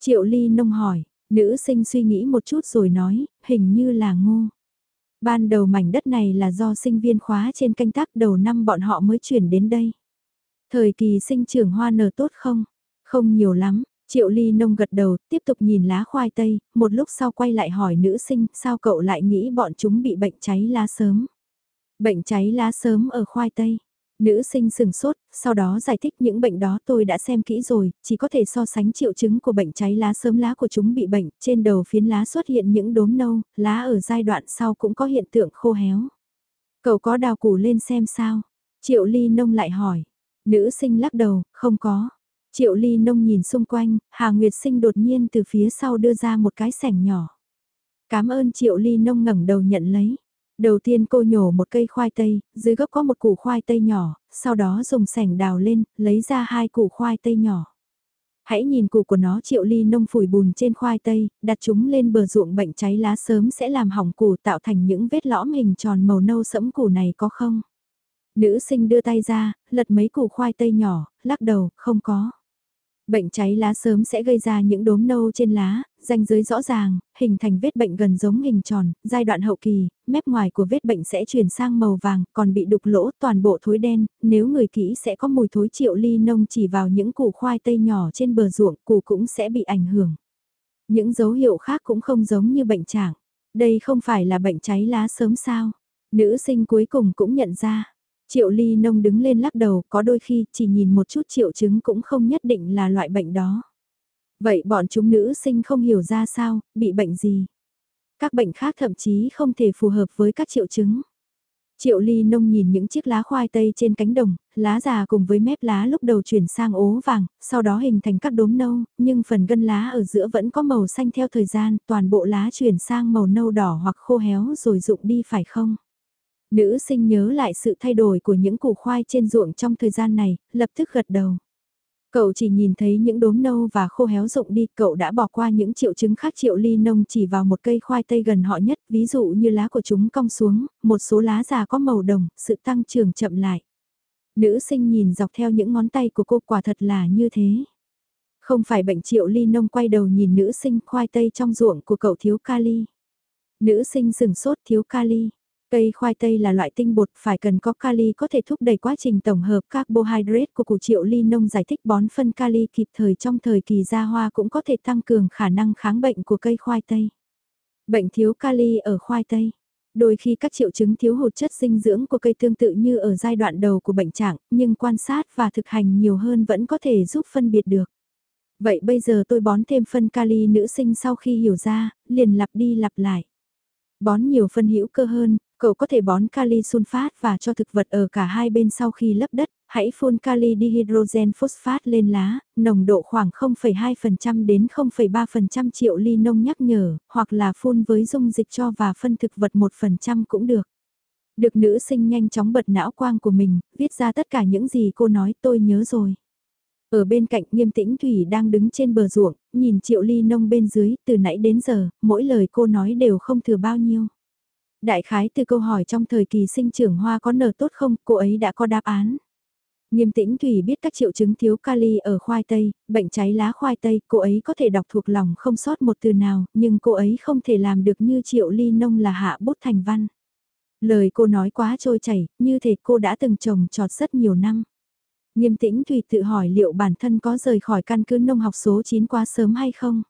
Triệu Ly Nông hỏi, nữ sinh suy nghĩ một chút rồi nói, hình như là ngô. Ban đầu mảnh đất này là do sinh viên khóa trên canh tác đầu năm bọn họ mới chuyển đến đây. Thời kỳ sinh trưởng hoa nở tốt không? Không nhiều lắm, Triệu ly nông gật đầu, tiếp tục nhìn lá khoai tây, một lúc sau quay lại hỏi nữ sinh sao cậu lại nghĩ bọn chúng bị bệnh cháy lá sớm. Bệnh cháy lá sớm ở khoai tây. Nữ sinh sừng sốt, sau đó giải thích những bệnh đó tôi đã xem kỹ rồi, chỉ có thể so sánh triệu chứng của bệnh cháy lá sớm lá của chúng bị bệnh, trên đầu phiến lá xuất hiện những đốm nâu, lá ở giai đoạn sau cũng có hiện tượng khô héo. Cậu có đào củ lên xem sao? Triệu ly nông lại hỏi. Nữ sinh lắc đầu, không có. Triệu ly nông nhìn xung quanh, Hà Nguyệt sinh đột nhiên từ phía sau đưa ra một cái sẻng nhỏ. Cảm ơn triệu ly nông ngẩng đầu nhận lấy. Đầu tiên cô nhổ một cây khoai tây, dưới gốc có một củ khoai tây nhỏ, sau đó dùng sẻng đào lên, lấy ra hai củ khoai tây nhỏ. Hãy nhìn củ của nó triệu ly nông phủi bùn trên khoai tây, đặt chúng lên bờ ruộng bệnh cháy lá sớm sẽ làm hỏng củ tạo thành những vết lõm hình tròn màu nâu sẫm củ này có không? Nữ sinh đưa tay ra, lật mấy củ khoai tây nhỏ, lắc đầu, không có. Bệnh cháy lá sớm sẽ gây ra những đốm nâu trên lá, ranh giới rõ ràng, hình thành vết bệnh gần giống hình tròn, giai đoạn hậu kỳ, mép ngoài của vết bệnh sẽ chuyển sang màu vàng, còn bị đục lỗ toàn bộ thối đen, nếu người kỹ sẽ có mùi thối triệu ly nông chỉ vào những củ khoai tây nhỏ trên bờ ruộng, củ cũng sẽ bị ảnh hưởng. Những dấu hiệu khác cũng không giống như bệnh trạng. Đây không phải là bệnh cháy lá sớm sao? Nữ sinh cuối cùng cũng nhận ra. Triệu ly nông đứng lên lắc đầu có đôi khi chỉ nhìn một chút triệu chứng cũng không nhất định là loại bệnh đó. Vậy bọn chúng nữ sinh không hiểu ra sao, bị bệnh gì? Các bệnh khác thậm chí không thể phù hợp với các triệu chứng. Triệu ly nông nhìn những chiếc lá khoai tây trên cánh đồng, lá già cùng với mép lá lúc đầu chuyển sang ố vàng, sau đó hình thành các đốm nâu, nhưng phần gân lá ở giữa vẫn có màu xanh theo thời gian, toàn bộ lá chuyển sang màu nâu đỏ hoặc khô héo rồi rụng đi phải không? Nữ sinh nhớ lại sự thay đổi của những củ khoai trên ruộng trong thời gian này, lập tức gật đầu. Cậu chỉ nhìn thấy những đốm nâu và khô héo rụng đi, cậu đã bỏ qua những triệu chứng khác triệu ly nông chỉ vào một cây khoai tây gần họ nhất, ví dụ như lá của chúng cong xuống, một số lá già có màu đồng, sự tăng trưởng chậm lại. Nữ sinh nhìn dọc theo những ngón tay của cô quả thật là như thế. Không phải bệnh triệu ly nông quay đầu nhìn nữ sinh khoai tây trong ruộng của cậu thiếu kali. Nữ sinh sừng sốt thiếu kali. Cây khoai tây là loại tinh bột phải cần có kali có thể thúc đẩy quá trình tổng hợp carbohydrate của củ triệu ly nông giải thích bón phân kali kịp thời trong thời kỳ ra hoa cũng có thể tăng cường khả năng kháng bệnh của cây khoai tây. Bệnh thiếu kali ở khoai tây. Đôi khi các triệu chứng thiếu hụt chất dinh dưỡng của cây tương tự như ở giai đoạn đầu của bệnh trạng, nhưng quan sát và thực hành nhiều hơn vẫn có thể giúp phân biệt được. Vậy bây giờ tôi bón thêm phân kali nữ sinh sau khi hiểu ra, liền lặp đi lặp lại. Bón nhiều phân hữu cơ hơn, Cậu có thể bón kali sunfat và cho thực vật ở cả hai bên sau khi lấp đất, hãy phun kali dihydrogen phosphate lên lá, nồng độ khoảng 0,2% đến 0,3% triệu ly nông nhắc nhở, hoặc là phun với dung dịch cho và phân thực vật 1% cũng được. Được nữ sinh nhanh chóng bật não quang của mình, viết ra tất cả những gì cô nói tôi nhớ rồi. Ở bên cạnh nghiêm tĩnh Thủy đang đứng trên bờ ruộng, nhìn triệu ly nông bên dưới, từ nãy đến giờ, mỗi lời cô nói đều không thừa bao nhiêu. Đại khái từ câu hỏi trong thời kỳ sinh trưởng hoa có nở tốt không, cô ấy đã có đáp án. Nghiêm tĩnh Thủy biết các triệu chứng thiếu kali ở khoai tây, bệnh cháy lá khoai tây, cô ấy có thể đọc thuộc lòng không sót một từ nào, nhưng cô ấy không thể làm được như triệu ly nông là hạ bút thành văn. Lời cô nói quá trôi chảy, như thể cô đã từng trồng trọt rất nhiều năm. Nghiêm tĩnh Thủy tự hỏi liệu bản thân có rời khỏi căn cứ nông học số 9 quá sớm hay không?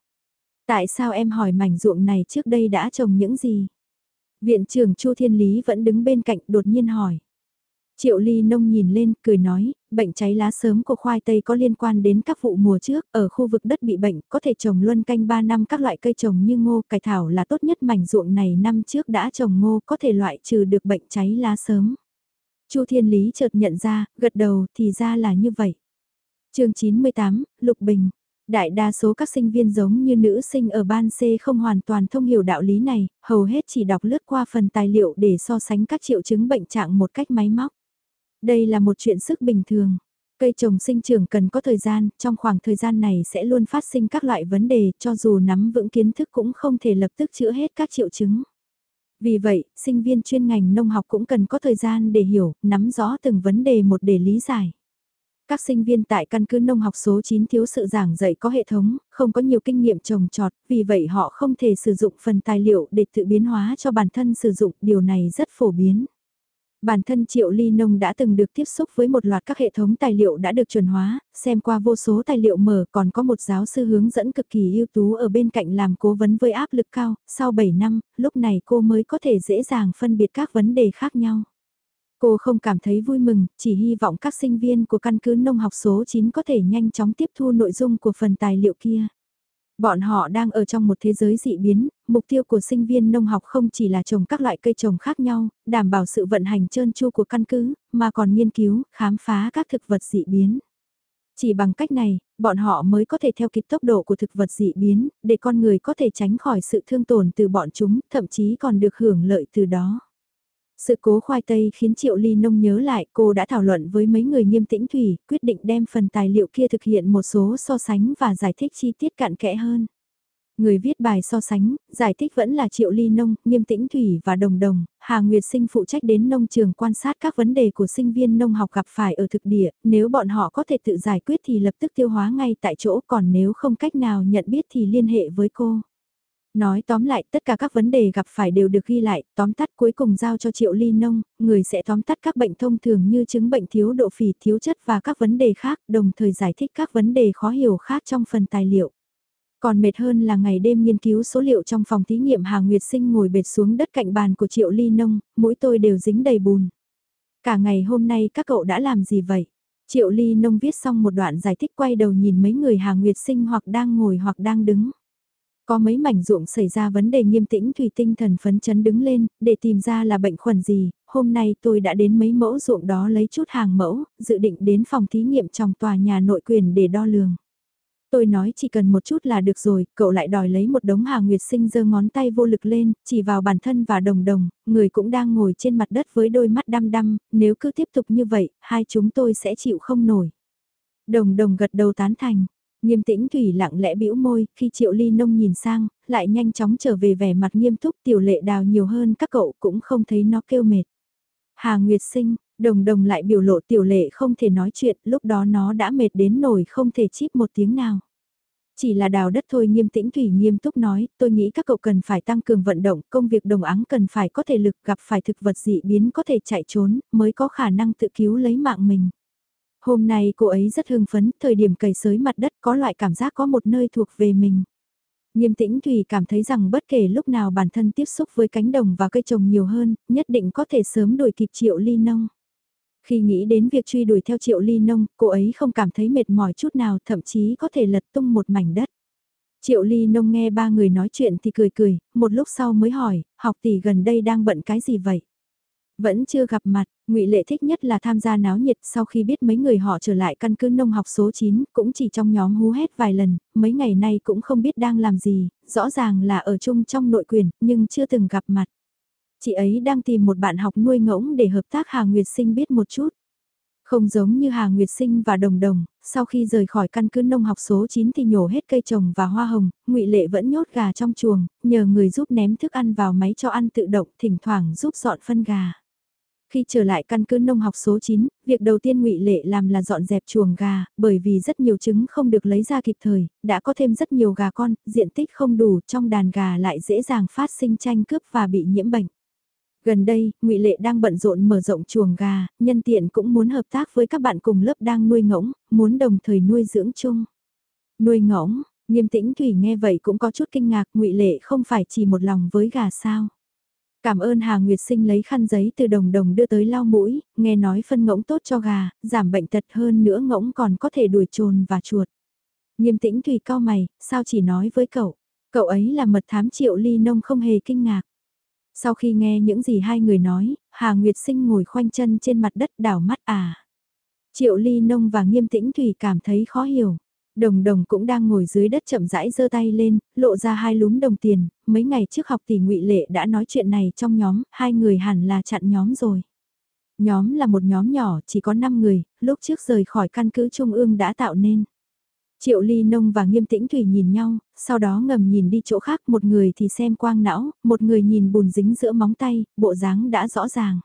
Tại sao em hỏi mảnh ruộng này trước đây đã trồng những gì? Viện trưởng Chu Thiên Lý vẫn đứng bên cạnh đột nhiên hỏi. Triệu Ly Nông nhìn lên, cười nói, bệnh cháy lá sớm của khoai tây có liên quan đến các vụ mùa trước, ở khu vực đất bị bệnh, có thể trồng luân canh 3 năm các loại cây trồng như ngô, cải thảo là tốt nhất mảnh ruộng này năm trước đã trồng ngô có thể loại trừ được bệnh cháy lá sớm. Chu Thiên Lý chợt nhận ra, gật đầu thì ra là như vậy. chương 98, Lục Bình, Đại đa số các sinh viên giống như nữ sinh ở ban C không hoàn toàn thông hiểu đạo lý này, hầu hết chỉ đọc lướt qua phần tài liệu để so sánh các triệu chứng bệnh trạng một cách máy móc. Đây là một chuyện sức bình thường. Cây trồng sinh trưởng cần có thời gian, trong khoảng thời gian này sẽ luôn phát sinh các loại vấn đề, cho dù nắm vững kiến thức cũng không thể lập tức chữa hết các triệu chứng. Vì vậy, sinh viên chuyên ngành nông học cũng cần có thời gian để hiểu, nắm rõ từng vấn đề một để lý giải. Các sinh viên tại căn cứ nông học số 9 thiếu sự giảng dạy có hệ thống, không có nhiều kinh nghiệm trồng trọt, vì vậy họ không thể sử dụng phần tài liệu để tự biến hóa cho bản thân sử dụng, điều này rất phổ biến. Bản thân Triệu Ly Nông đã từng được tiếp xúc với một loạt các hệ thống tài liệu đã được chuẩn hóa, xem qua vô số tài liệu mở còn có một giáo sư hướng dẫn cực kỳ ưu tú ở bên cạnh làm cố vấn với áp lực cao, sau 7 năm, lúc này cô mới có thể dễ dàng phân biệt các vấn đề khác nhau. Cô không cảm thấy vui mừng, chỉ hy vọng các sinh viên của căn cứ nông học số 9 có thể nhanh chóng tiếp thu nội dung của phần tài liệu kia. Bọn họ đang ở trong một thế giới dị biến, mục tiêu của sinh viên nông học không chỉ là trồng các loại cây trồng khác nhau, đảm bảo sự vận hành trơn tru của căn cứ, mà còn nghiên cứu, khám phá các thực vật dị biến. Chỉ bằng cách này, bọn họ mới có thể theo kịp tốc độ của thực vật dị biến, để con người có thể tránh khỏi sự thương tổn từ bọn chúng, thậm chí còn được hưởng lợi từ đó. Sự cố khoai tây khiến Triệu Ly Nông nhớ lại cô đã thảo luận với mấy người nghiêm tĩnh thủy, quyết định đem phần tài liệu kia thực hiện một số so sánh và giải thích chi tiết cặn kẽ hơn. Người viết bài so sánh, giải thích vẫn là Triệu Ly Nông, Nghiêm Tĩnh Thủy và Đồng Đồng, Hà Nguyệt Sinh phụ trách đến nông trường quan sát các vấn đề của sinh viên nông học gặp phải ở thực địa, nếu bọn họ có thể tự giải quyết thì lập tức tiêu hóa ngay tại chỗ còn nếu không cách nào nhận biết thì liên hệ với cô. Nói tóm lại tất cả các vấn đề gặp phải đều được ghi lại, tóm tắt cuối cùng giao cho Triệu Ly Nông, người sẽ tóm tắt các bệnh thông thường như chứng bệnh thiếu độ phì thiếu chất và các vấn đề khác, đồng thời giải thích các vấn đề khó hiểu khác trong phần tài liệu. Còn mệt hơn là ngày đêm nghiên cứu số liệu trong phòng thí nghiệm Hà Nguyệt Sinh ngồi bệt xuống đất cạnh bàn của Triệu Ly Nông, mũi tôi đều dính đầy bùn. Cả ngày hôm nay các cậu đã làm gì vậy? Triệu Ly Nông viết xong một đoạn giải thích quay đầu nhìn mấy người Hà Nguyệt Sinh hoặc đang ngồi hoặc đang đứng. Có mấy mảnh ruộng xảy ra vấn đề nghiêm tĩnh Thủy tinh thần phấn chấn đứng lên, để tìm ra là bệnh khuẩn gì, hôm nay tôi đã đến mấy mẫu ruộng đó lấy chút hàng mẫu, dự định đến phòng thí nghiệm trong tòa nhà nội quyền để đo lường. Tôi nói chỉ cần một chút là được rồi, cậu lại đòi lấy một đống Hà Nguyệt Sinh giơ ngón tay vô lực lên, chỉ vào bản thân và đồng đồng, người cũng đang ngồi trên mặt đất với đôi mắt đăm đăm, nếu cứ tiếp tục như vậy, hai chúng tôi sẽ chịu không nổi. Đồng đồng gật đầu tán thành, Nghiêm tĩnh Thủy lặng lẽ bĩu môi, khi Triệu Ly Nông nhìn sang, lại nhanh chóng trở về vẻ mặt nghiêm túc tiểu lệ đào nhiều hơn các cậu cũng không thấy nó kêu mệt. Hà Nguyệt Sinh, đồng đồng lại biểu lộ tiểu lệ không thể nói chuyện, lúc đó nó đã mệt đến nổi không thể chip một tiếng nào. Chỉ là đào đất thôi nghiêm tĩnh Thủy nghiêm túc nói, tôi nghĩ các cậu cần phải tăng cường vận động, công việc đồng áng cần phải có thể lực gặp phải thực vật dị biến có thể chạy trốn, mới có khả năng tự cứu lấy mạng mình. Hôm nay cô ấy rất hưng phấn, thời điểm cày sới mặt đất có loại cảm giác có một nơi thuộc về mình. Nghiêm tĩnh Thủy cảm thấy rằng bất kể lúc nào bản thân tiếp xúc với cánh đồng và cây trồng nhiều hơn, nhất định có thể sớm đuổi kịp triệu ly nông. Khi nghĩ đến việc truy đuổi theo triệu ly nông, cô ấy không cảm thấy mệt mỏi chút nào, thậm chí có thể lật tung một mảnh đất. Triệu ly nông nghe ba người nói chuyện thì cười cười, một lúc sau mới hỏi, học tỷ gần đây đang bận cái gì vậy? Vẫn chưa gặp mặt, ngụy Lệ thích nhất là tham gia náo nhiệt sau khi biết mấy người họ trở lại căn cứ nông học số 9, cũng chỉ trong nhóm hú hét vài lần, mấy ngày nay cũng không biết đang làm gì, rõ ràng là ở chung trong nội quyền, nhưng chưa từng gặp mặt. Chị ấy đang tìm một bạn học nuôi ngỗng để hợp tác Hà Nguyệt Sinh biết một chút. Không giống như Hà Nguyệt Sinh và Đồng Đồng, sau khi rời khỏi căn cứ nông học số 9 thì nhổ hết cây trồng và hoa hồng, ngụy Lệ vẫn nhốt gà trong chuồng, nhờ người giúp ném thức ăn vào máy cho ăn tự động, thỉnh thoảng giúp dọn phân gà. Khi trở lại căn cứ nông học số 9, việc đầu tiên ngụy Lệ làm là dọn dẹp chuồng gà, bởi vì rất nhiều trứng không được lấy ra kịp thời, đã có thêm rất nhiều gà con, diện tích không đủ, trong đàn gà lại dễ dàng phát sinh tranh cướp và bị nhiễm bệnh. Gần đây, ngụy Lệ đang bận rộn mở rộng chuồng gà, nhân tiện cũng muốn hợp tác với các bạn cùng lớp đang nuôi ngỗng, muốn đồng thời nuôi dưỡng chung. Nuôi ngỗng, nghiêm tĩnh Thủy nghe vậy cũng có chút kinh ngạc, ngụy Lệ không phải chỉ một lòng với gà sao. Cảm ơn Hà Nguyệt Sinh lấy khăn giấy từ đồng đồng đưa tới lau mũi, nghe nói phân ngỗng tốt cho gà, giảm bệnh tật hơn nữa ngỗng còn có thể đuổi trồn và chuột. Nghiêm tĩnh Thủy cao mày, sao chỉ nói với cậu, cậu ấy là mật thám triệu ly nông không hề kinh ngạc. Sau khi nghe những gì hai người nói, Hà Nguyệt Sinh ngồi khoanh chân trên mặt đất đảo mắt à. Triệu ly nông và nghiêm tĩnh Thủy cảm thấy khó hiểu. Đồng đồng cũng đang ngồi dưới đất chậm rãi giơ tay lên, lộ ra hai lúm đồng tiền, mấy ngày trước học tỷ ngụy Lệ đã nói chuyện này trong nhóm, hai người hẳn là chặn nhóm rồi. Nhóm là một nhóm nhỏ, chỉ có 5 người, lúc trước rời khỏi căn cứ Trung ương đã tạo nên. Triệu Ly Nông và Nghiêm Tĩnh Thủy nhìn nhau, sau đó ngầm nhìn đi chỗ khác, một người thì xem quang não, một người nhìn bùn dính giữa móng tay, bộ dáng đã rõ ràng.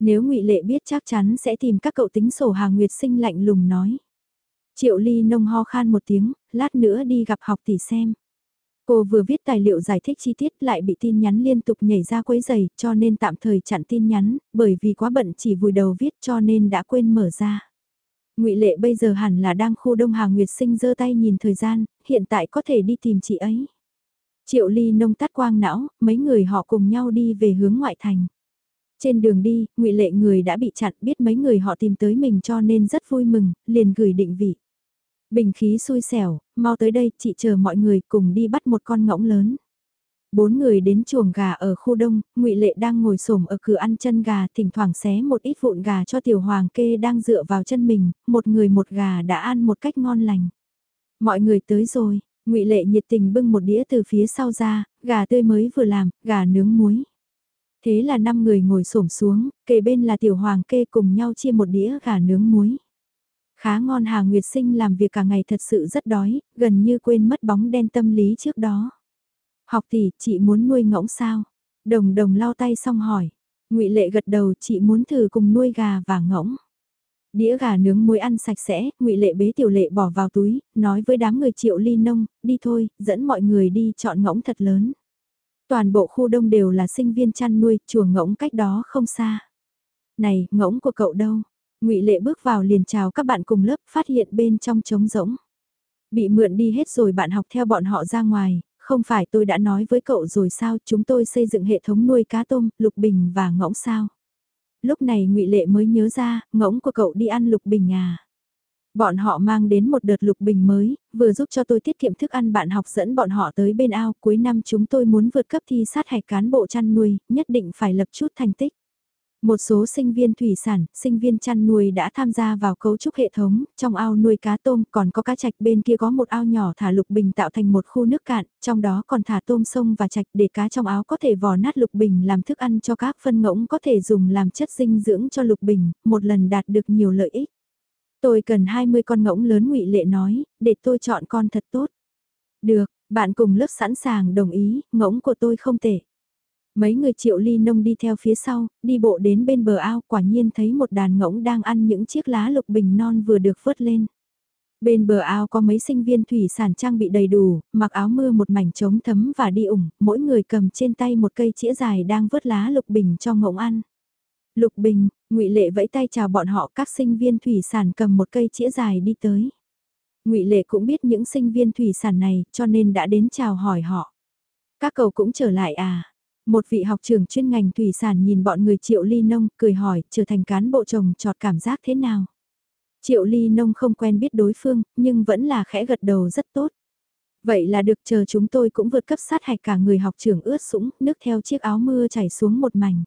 Nếu ngụy Lệ biết chắc chắn sẽ tìm các cậu tính sổ Hà Nguyệt Sinh lạnh lùng nói. Triệu Ly nông ho khan một tiếng, lát nữa đi gặp học tỷ xem. Cô vừa viết tài liệu giải thích chi tiết lại bị tin nhắn liên tục nhảy ra quấy giày cho nên tạm thời chặn tin nhắn, bởi vì quá bận chỉ vùi đầu viết cho nên đã quên mở ra. ngụy Lệ bây giờ hẳn là đang khu Đông Hà Nguyệt Sinh giơ tay nhìn thời gian, hiện tại có thể đi tìm chị ấy. Triệu Ly nông tắt quang não, mấy người họ cùng nhau đi về hướng ngoại thành. Trên đường đi, ngụy Lệ người đã bị chặn biết mấy người họ tìm tới mình cho nên rất vui mừng, liền gửi định vị. Bình khí xui xẻo, mau tới đây, chị chờ mọi người cùng đi bắt một con ngỗng lớn. Bốn người đến chuồng gà ở khu đông, ngụy Lệ đang ngồi xổm ở cửa ăn chân gà, thỉnh thoảng xé một ít vụn gà cho tiểu hoàng kê đang dựa vào chân mình, một người một gà đã ăn một cách ngon lành. Mọi người tới rồi, ngụy Lệ nhiệt tình bưng một đĩa từ phía sau ra, gà tươi mới vừa làm, gà nướng muối. Thế là năm người ngồi xổm xuống, kề bên là tiểu hoàng kê cùng nhau chia một đĩa gà nướng muối. Khá ngon Hà Nguyệt Sinh làm việc cả ngày thật sự rất đói, gần như quên mất bóng đen tâm lý trước đó. Học tỷ, chị muốn nuôi ngỗng sao? Đồng đồng lau tay xong hỏi. ngụy Lệ gật đầu chị muốn thử cùng nuôi gà và ngỗng. Đĩa gà nướng muối ăn sạch sẽ, ngụy Lệ bế tiểu lệ bỏ vào túi, nói với đám người triệu ly nông, đi thôi, dẫn mọi người đi chọn ngỗng thật lớn. Toàn bộ khu đông đều là sinh viên chăn nuôi, chuồng ngỗng cách đó không xa. Này, ngỗng của cậu đâu? Ngụy Lệ bước vào liền chào các bạn cùng lớp phát hiện bên trong trống rỗng. Bị mượn đi hết rồi bạn học theo bọn họ ra ngoài, không phải tôi đã nói với cậu rồi sao chúng tôi xây dựng hệ thống nuôi cá tôm, lục bình và ngỗng sao. Lúc này ngụy Lệ mới nhớ ra, ngỗng của cậu đi ăn lục bình à. Bọn họ mang đến một đợt lục bình mới, vừa giúp cho tôi tiết kiệm thức ăn bạn học dẫn bọn họ tới bên ao. Cuối năm chúng tôi muốn vượt cấp thi sát hạch cán bộ chăn nuôi, nhất định phải lập chút thành tích. Một số sinh viên thủy sản, sinh viên chăn nuôi đã tham gia vào cấu trúc hệ thống, trong ao nuôi cá tôm còn có cá trạch bên kia có một ao nhỏ thả lục bình tạo thành một khu nước cạn, trong đó còn thả tôm sông và trạch để cá trong áo có thể vò nát lục bình làm thức ăn cho các phân ngỗng có thể dùng làm chất dinh dưỡng cho lục bình, một lần đạt được nhiều lợi ích. Tôi cần 20 con ngỗng lớn ngụy Lệ nói, để tôi chọn con thật tốt. Được, bạn cùng lớp sẵn sàng đồng ý, ngỗng của tôi không tệ. Mấy người triệu ly nông đi theo phía sau, đi bộ đến bên bờ ao quả nhiên thấy một đàn ngỗng đang ăn những chiếc lá lục bình non vừa được vớt lên. Bên bờ ao có mấy sinh viên thủy sản trang bị đầy đủ, mặc áo mưa một mảnh trống thấm và đi ủng, mỗi người cầm trên tay một cây chĩa dài đang vớt lá lục bình cho ngỗng ăn. Lục bình, ngụy Lệ vẫy tay chào bọn họ các sinh viên thủy sản cầm một cây chĩa dài đi tới. ngụy Lệ cũng biết những sinh viên thủy sản này cho nên đã đến chào hỏi họ. Các cậu cũng trở lại à? Một vị học trưởng chuyên ngành thủy sản nhìn bọn người triệu ly nông, cười hỏi, trở thành cán bộ trồng trọt cảm giác thế nào? Triệu ly nông không quen biết đối phương, nhưng vẫn là khẽ gật đầu rất tốt. Vậy là được chờ chúng tôi cũng vượt cấp sát hạch cả người học trưởng ướt sũng, nước theo chiếc áo mưa chảy xuống một mảnh.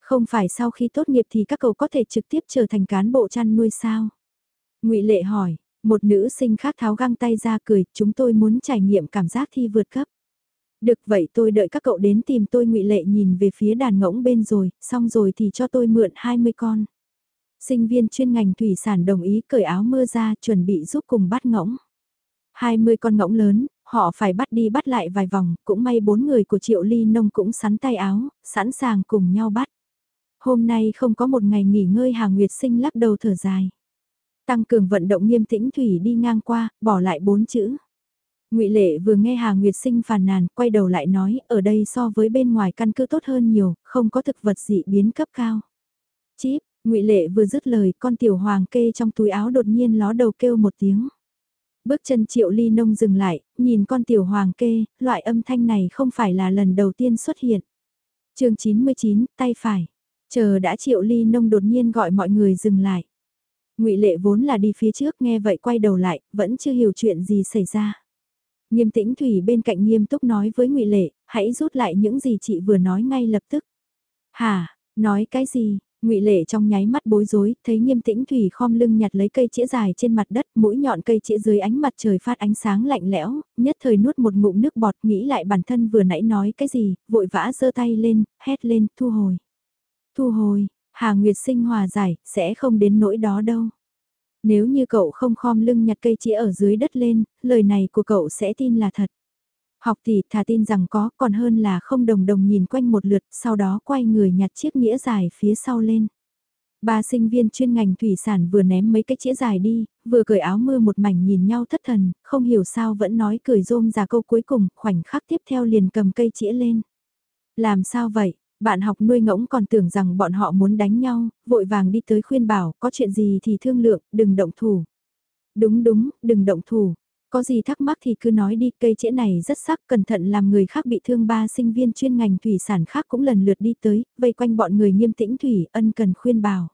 Không phải sau khi tốt nghiệp thì các cậu có thể trực tiếp trở thành cán bộ chăn nuôi sao? ngụy Lệ hỏi, một nữ sinh khác tháo găng tay ra cười, chúng tôi muốn trải nghiệm cảm giác thi vượt cấp. Được vậy tôi đợi các cậu đến tìm tôi ngụy Lệ nhìn về phía đàn ngỗng bên rồi, xong rồi thì cho tôi mượn 20 con. Sinh viên chuyên ngành thủy sản đồng ý cởi áo mưa ra chuẩn bị giúp cùng bắt ngỗng. 20 con ngỗng lớn, họ phải bắt đi bắt lại vài vòng, cũng may bốn người của Triệu Ly Nông cũng sắn tay áo, sẵn sàng cùng nhau bắt. Hôm nay không có một ngày nghỉ ngơi Hà Nguyệt Sinh lắc đầu thở dài. Tăng cường vận động nghiêm tĩnh Thủy đi ngang qua, bỏ lại bốn chữ ngụy Lệ vừa nghe Hà Nguyệt Sinh phàn nàn, quay đầu lại nói, ở đây so với bên ngoài căn cứ tốt hơn nhiều, không có thực vật dị biến cấp cao. Chíp, ngụy Lệ vừa dứt lời, con tiểu hoàng kê trong túi áo đột nhiên ló đầu kêu một tiếng. Bước chân triệu ly nông dừng lại, nhìn con tiểu hoàng kê, loại âm thanh này không phải là lần đầu tiên xuất hiện. chương 99, tay phải. Chờ đã triệu ly nông đột nhiên gọi mọi người dừng lại. ngụy Lệ vốn là đi phía trước nghe vậy quay đầu lại, vẫn chưa hiểu chuyện gì xảy ra. Nghiêm tĩnh Thủy bên cạnh nghiêm túc nói với ngụy Lệ, hãy rút lại những gì chị vừa nói ngay lập tức. Hả, nói cái gì, ngụy Lệ trong nháy mắt bối rối, thấy nghiêm tĩnh Thủy khom lưng nhặt lấy cây chĩa dài trên mặt đất, mũi nhọn cây chĩa dưới ánh mặt trời phát ánh sáng lạnh lẽo, nhất thời nuốt một ngụm nước bọt nghĩ lại bản thân vừa nãy nói cái gì, vội vã giơ tay lên, hét lên, thu hồi. Thu hồi, Hà Nguyệt sinh hòa giải, sẽ không đến nỗi đó đâu. Nếu như cậu không khom lưng nhặt cây chĩa ở dưới đất lên, lời này của cậu sẽ tin là thật. Học tỷ thà tin rằng có, còn hơn là không đồng đồng nhìn quanh một lượt, sau đó quay người nhặt chiếc nghĩa dài phía sau lên. Ba sinh viên chuyên ngành thủy sản vừa ném mấy cái chĩa dài đi, vừa cởi áo mưa một mảnh nhìn nhau thất thần, không hiểu sao vẫn nói cười rôm ra câu cuối cùng, khoảnh khắc tiếp theo liền cầm cây chĩa lên. Làm sao vậy? Bạn học nuôi ngỗng còn tưởng rằng bọn họ muốn đánh nhau, vội vàng đi tới khuyên bảo, có chuyện gì thì thương lượng, đừng động thủ. Đúng đúng, đừng động thủ. Có gì thắc mắc thì cứ nói đi, cây chĩa này rất sắc, cẩn thận làm người khác bị thương ba sinh viên chuyên ngành thủy sản khác cũng lần lượt đi tới, vây quanh bọn người nghiêm tĩnh thủy, ân cần khuyên bảo.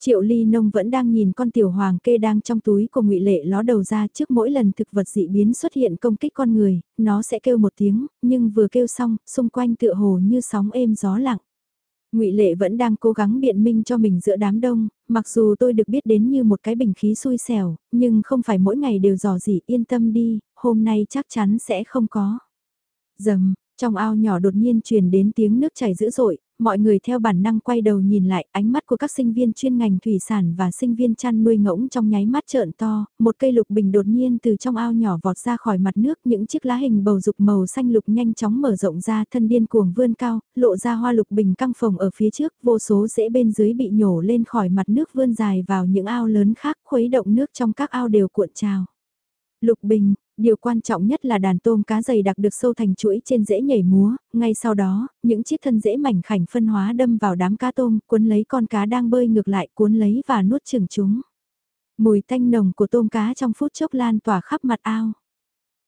Triệu ly nông vẫn đang nhìn con tiểu hoàng kê đang trong túi của ngụy Lệ ló đầu ra trước mỗi lần thực vật dị biến xuất hiện công kích con người, nó sẽ kêu một tiếng, nhưng vừa kêu xong, xung quanh tựa hồ như sóng êm gió lặng. ngụy Lệ vẫn đang cố gắng biện minh cho mình giữa đám đông, mặc dù tôi được biết đến như một cái bình khí xui xẻo, nhưng không phải mỗi ngày đều dò gì yên tâm đi, hôm nay chắc chắn sẽ không có. Dầm, trong ao nhỏ đột nhiên truyền đến tiếng nước chảy dữ dội, mọi người theo bản năng quay đầu nhìn lại, ánh mắt của các sinh viên chuyên ngành thủy sản và sinh viên chăn nuôi ngỗng trong nháy mắt trợn to, một cây lục bình đột nhiên từ trong ao nhỏ vọt ra khỏi mặt nước, những chiếc lá hình bầu dục màu xanh lục nhanh chóng mở rộng ra, thân điên cuồng vươn cao, lộ ra hoa lục bình căng phồng ở phía trước, vô số rễ bên dưới bị nhổ lên khỏi mặt nước vươn dài vào những ao lớn khác, khuấy động nước trong các ao đều cuộn trào. Lục bình, Điều quan trọng nhất là đàn tôm cá dày đặc được sâu thành chuỗi trên rễ nhảy múa, ngay sau đó, những chiếc thân rễ mảnh khảnh phân hóa đâm vào đám cá tôm, cuốn lấy con cá đang bơi ngược lại, cuốn lấy và nuốt chửng chúng. Mùi tanh nồng của tôm cá trong phút chốc lan tỏa khắp mặt ao.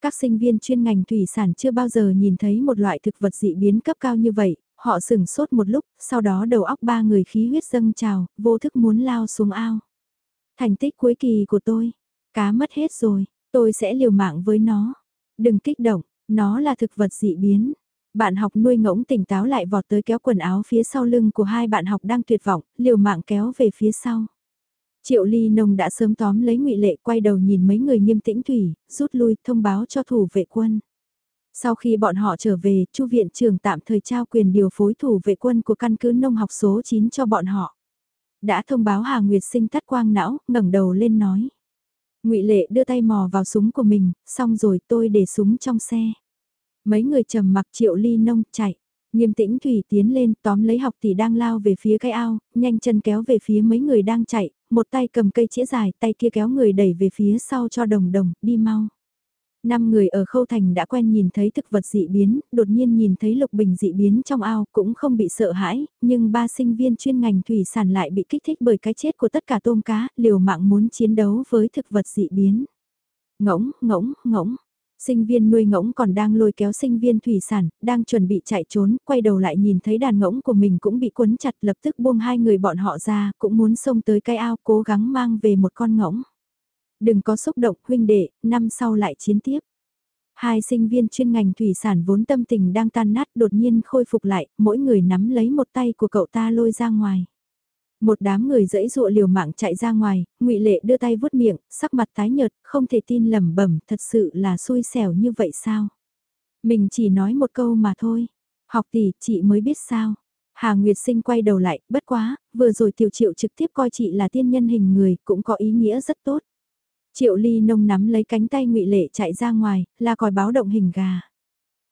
Các sinh viên chuyên ngành thủy sản chưa bao giờ nhìn thấy một loại thực vật dị biến cấp cao như vậy, họ sửng sốt một lúc, sau đó đầu óc ba người khí huyết dâng trào, vô thức muốn lao xuống ao. Thành tích cuối kỳ của tôi, cá mất hết rồi, Tôi sẽ liều mạng với nó. Đừng kích động, nó là thực vật dị biến. Bạn học nuôi ngỗng tỉnh táo lại vọt tới kéo quần áo phía sau lưng của hai bạn học đang tuyệt vọng, liều mạng kéo về phía sau. Triệu Ly Nông đã sớm tóm lấy ngụy Lệ quay đầu nhìn mấy người nghiêm tĩnh thủy, rút lui thông báo cho thủ vệ quân. Sau khi bọn họ trở về, Chu viện trưởng tạm thời trao quyền điều phối thủ vệ quân của căn cứ nông học số 9 cho bọn họ. Đã thông báo Hà Nguyệt sinh tắt quang não, ngẩng đầu lên nói ngụy Lệ đưa tay mò vào súng của mình, xong rồi tôi để súng trong xe. Mấy người trầm mặc triệu ly nông chạy. Nghiêm tĩnh Thủy tiến lên tóm lấy học tỷ đang lao về phía cái ao, nhanh chân kéo về phía mấy người đang chạy, một tay cầm cây chĩa dài, tay kia kéo người đẩy về phía sau cho đồng đồng, đi mau. Năm người ở khâu thành đã quen nhìn thấy thực vật dị biến, đột nhiên nhìn thấy lục bình dị biến trong ao cũng không bị sợ hãi, nhưng ba sinh viên chuyên ngành thủy sản lại bị kích thích bởi cái chết của tất cả tôm cá, liều mạng muốn chiến đấu với thực vật dị biến. Ngỗng, ngỗng, ngỗng. Sinh viên nuôi ngỗng còn đang lôi kéo sinh viên thủy sản, đang chuẩn bị chạy trốn, quay đầu lại nhìn thấy đàn ngỗng của mình cũng bị cuốn chặt lập tức buông hai người bọn họ ra, cũng muốn xông tới cái ao cố gắng mang về một con ngỗng. Đừng có xúc động huynh đệ, năm sau lại chiến tiếp. Hai sinh viên chuyên ngành thủy sản vốn tâm tình đang tan nát đột nhiên khôi phục lại, mỗi người nắm lấy một tay của cậu ta lôi ra ngoài. Một đám người dẫy dụa liều mạng chạy ra ngoài, ngụy Lệ đưa tay vuốt miệng, sắc mặt tái nhợt, không thể tin lẩm bẩm, thật sự là xui xẻo như vậy sao? Mình chỉ nói một câu mà thôi. Học tỷ, chị mới biết sao. Hà Nguyệt Sinh quay đầu lại, bất quá, vừa rồi tiểu triệu trực tiếp coi chị là tiên nhân hình người, cũng có ý nghĩa rất tốt. Triệu Ly nông nắm lấy cánh tay Ngụy Lệ chạy ra ngoài, là còi báo động hình gà.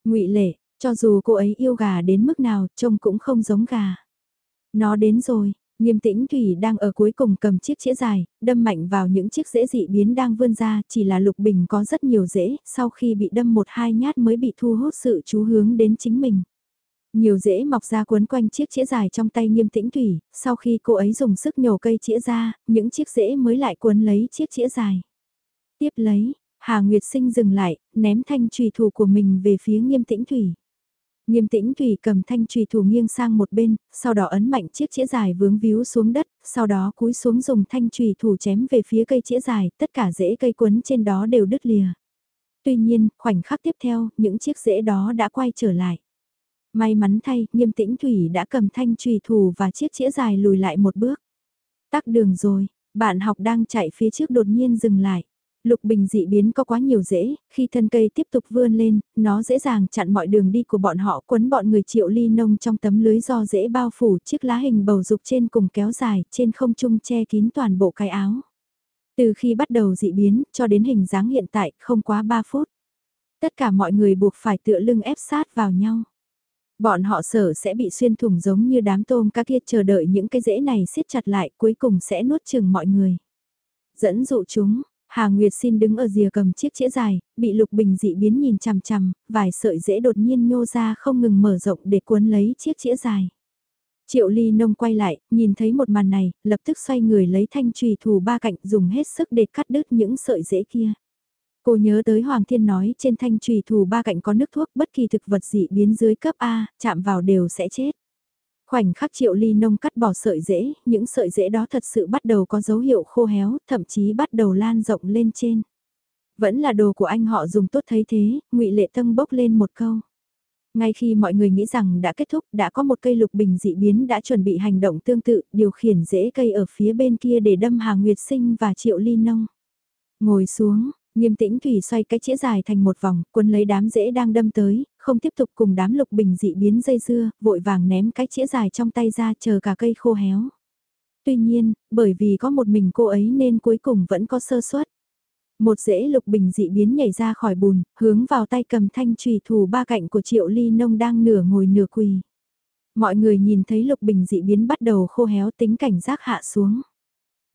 Ngụy Lệ, cho dù cô ấy yêu gà đến mức nào, trông cũng không giống gà. Nó đến rồi, Nghiêm tĩnh Thủy đang ở cuối cùng cầm chiếc chĩa dài, đâm mạnh vào những chiếc rễ dị biến đang vươn ra, chỉ là lục bình có rất nhiều rễ, sau khi bị đâm một hai nhát mới bị thu hút sự chú hướng đến chính mình. Nhiều rễ mọc ra cuốn quanh chiếc chĩa dài trong tay nghiêm tĩnh Thủy, sau khi cô ấy dùng sức nhổ cây chĩa ra, những chiếc rễ mới lại cuốn lấy chiếc chĩa dài. Tiếp lấy, Hà Nguyệt Sinh dừng lại, ném thanh trùy thủ của mình về phía nghiêm tĩnh thủy. Nghiêm tĩnh thủy cầm thanh trùy thủ nghiêng sang một bên, sau đó ấn mạnh chiếc chĩa dài vướng víu xuống đất, sau đó cúi xuống dùng thanh trùy thủ chém về phía cây chĩa dài, tất cả rễ cây quấn trên đó đều đứt lìa. Tuy nhiên, khoảnh khắc tiếp theo, những chiếc rễ đó đã quay trở lại. May mắn thay, nghiêm tĩnh thủy đã cầm thanh trùy thủ và chiếc chĩa dài lùi lại một bước. Tắc đường rồi, bạn học đang chạy phía trước đột nhiên dừng lại. Lục bình dị biến có quá nhiều rễ, khi thân cây tiếp tục vươn lên, nó dễ dàng chặn mọi đường đi của bọn họ quấn bọn người triệu ly nông trong tấm lưới do dễ bao phủ chiếc lá hình bầu dục trên cùng kéo dài, trên không trung che kín toàn bộ cái áo. Từ khi bắt đầu dị biến, cho đến hình dáng hiện tại, không quá 3 phút. Tất cả mọi người buộc phải tựa lưng ép sát vào nhau. Bọn họ sở sẽ bị xuyên thủng giống như đám tôm cá kia chờ đợi những cái rễ này siết chặt lại cuối cùng sẽ nuốt chừng mọi người. Dẫn dụ chúng, Hà Nguyệt xin đứng ở rìa cầm chiếc chĩa dài, bị Lục Bình dị biến nhìn chằm chằm, vài sợi rễ đột nhiên nhô ra không ngừng mở rộng để cuốn lấy chiếc chĩa dài. Triệu Ly Nông quay lại, nhìn thấy một màn này, lập tức xoay người lấy thanh trùy thủ ba cạnh dùng hết sức để cắt đứt những sợi rễ kia. Cô nhớ tới Hoàng Thiên nói trên thanh trùy thủ ba cạnh có nước thuốc bất kỳ thực vật dị biến dưới cấp A, chạm vào đều sẽ chết. Khoảnh khắc triệu ly nông cắt bỏ sợi rễ, những sợi rễ đó thật sự bắt đầu có dấu hiệu khô héo, thậm chí bắt đầu lan rộng lên trên. Vẫn là đồ của anh họ dùng tốt thấy thế, ngụy Lệ Tân bốc lên một câu. Ngay khi mọi người nghĩ rằng đã kết thúc, đã có một cây lục bình dị biến đã chuẩn bị hành động tương tự, điều khiển rễ cây ở phía bên kia để đâm Hà Nguyệt Sinh và Triệu Ly Nông. Ngồi xuống, Nghiêm tĩnh Thủy xoay cái chĩa dài thành một vòng, quân lấy đám rễ đang đâm tới, không tiếp tục cùng đám lục bình dị biến dây dưa, vội vàng ném cái chĩa dài trong tay ra chờ cả cây khô héo. Tuy nhiên, bởi vì có một mình cô ấy nên cuối cùng vẫn có sơ suất. Một rễ lục bình dị biến nhảy ra khỏi bùn, hướng vào tay cầm thanh trùy thủ ba cạnh của triệu ly nông đang nửa ngồi nửa quỳ. Mọi người nhìn thấy lục bình dị biến bắt đầu khô héo tính cảnh giác hạ xuống.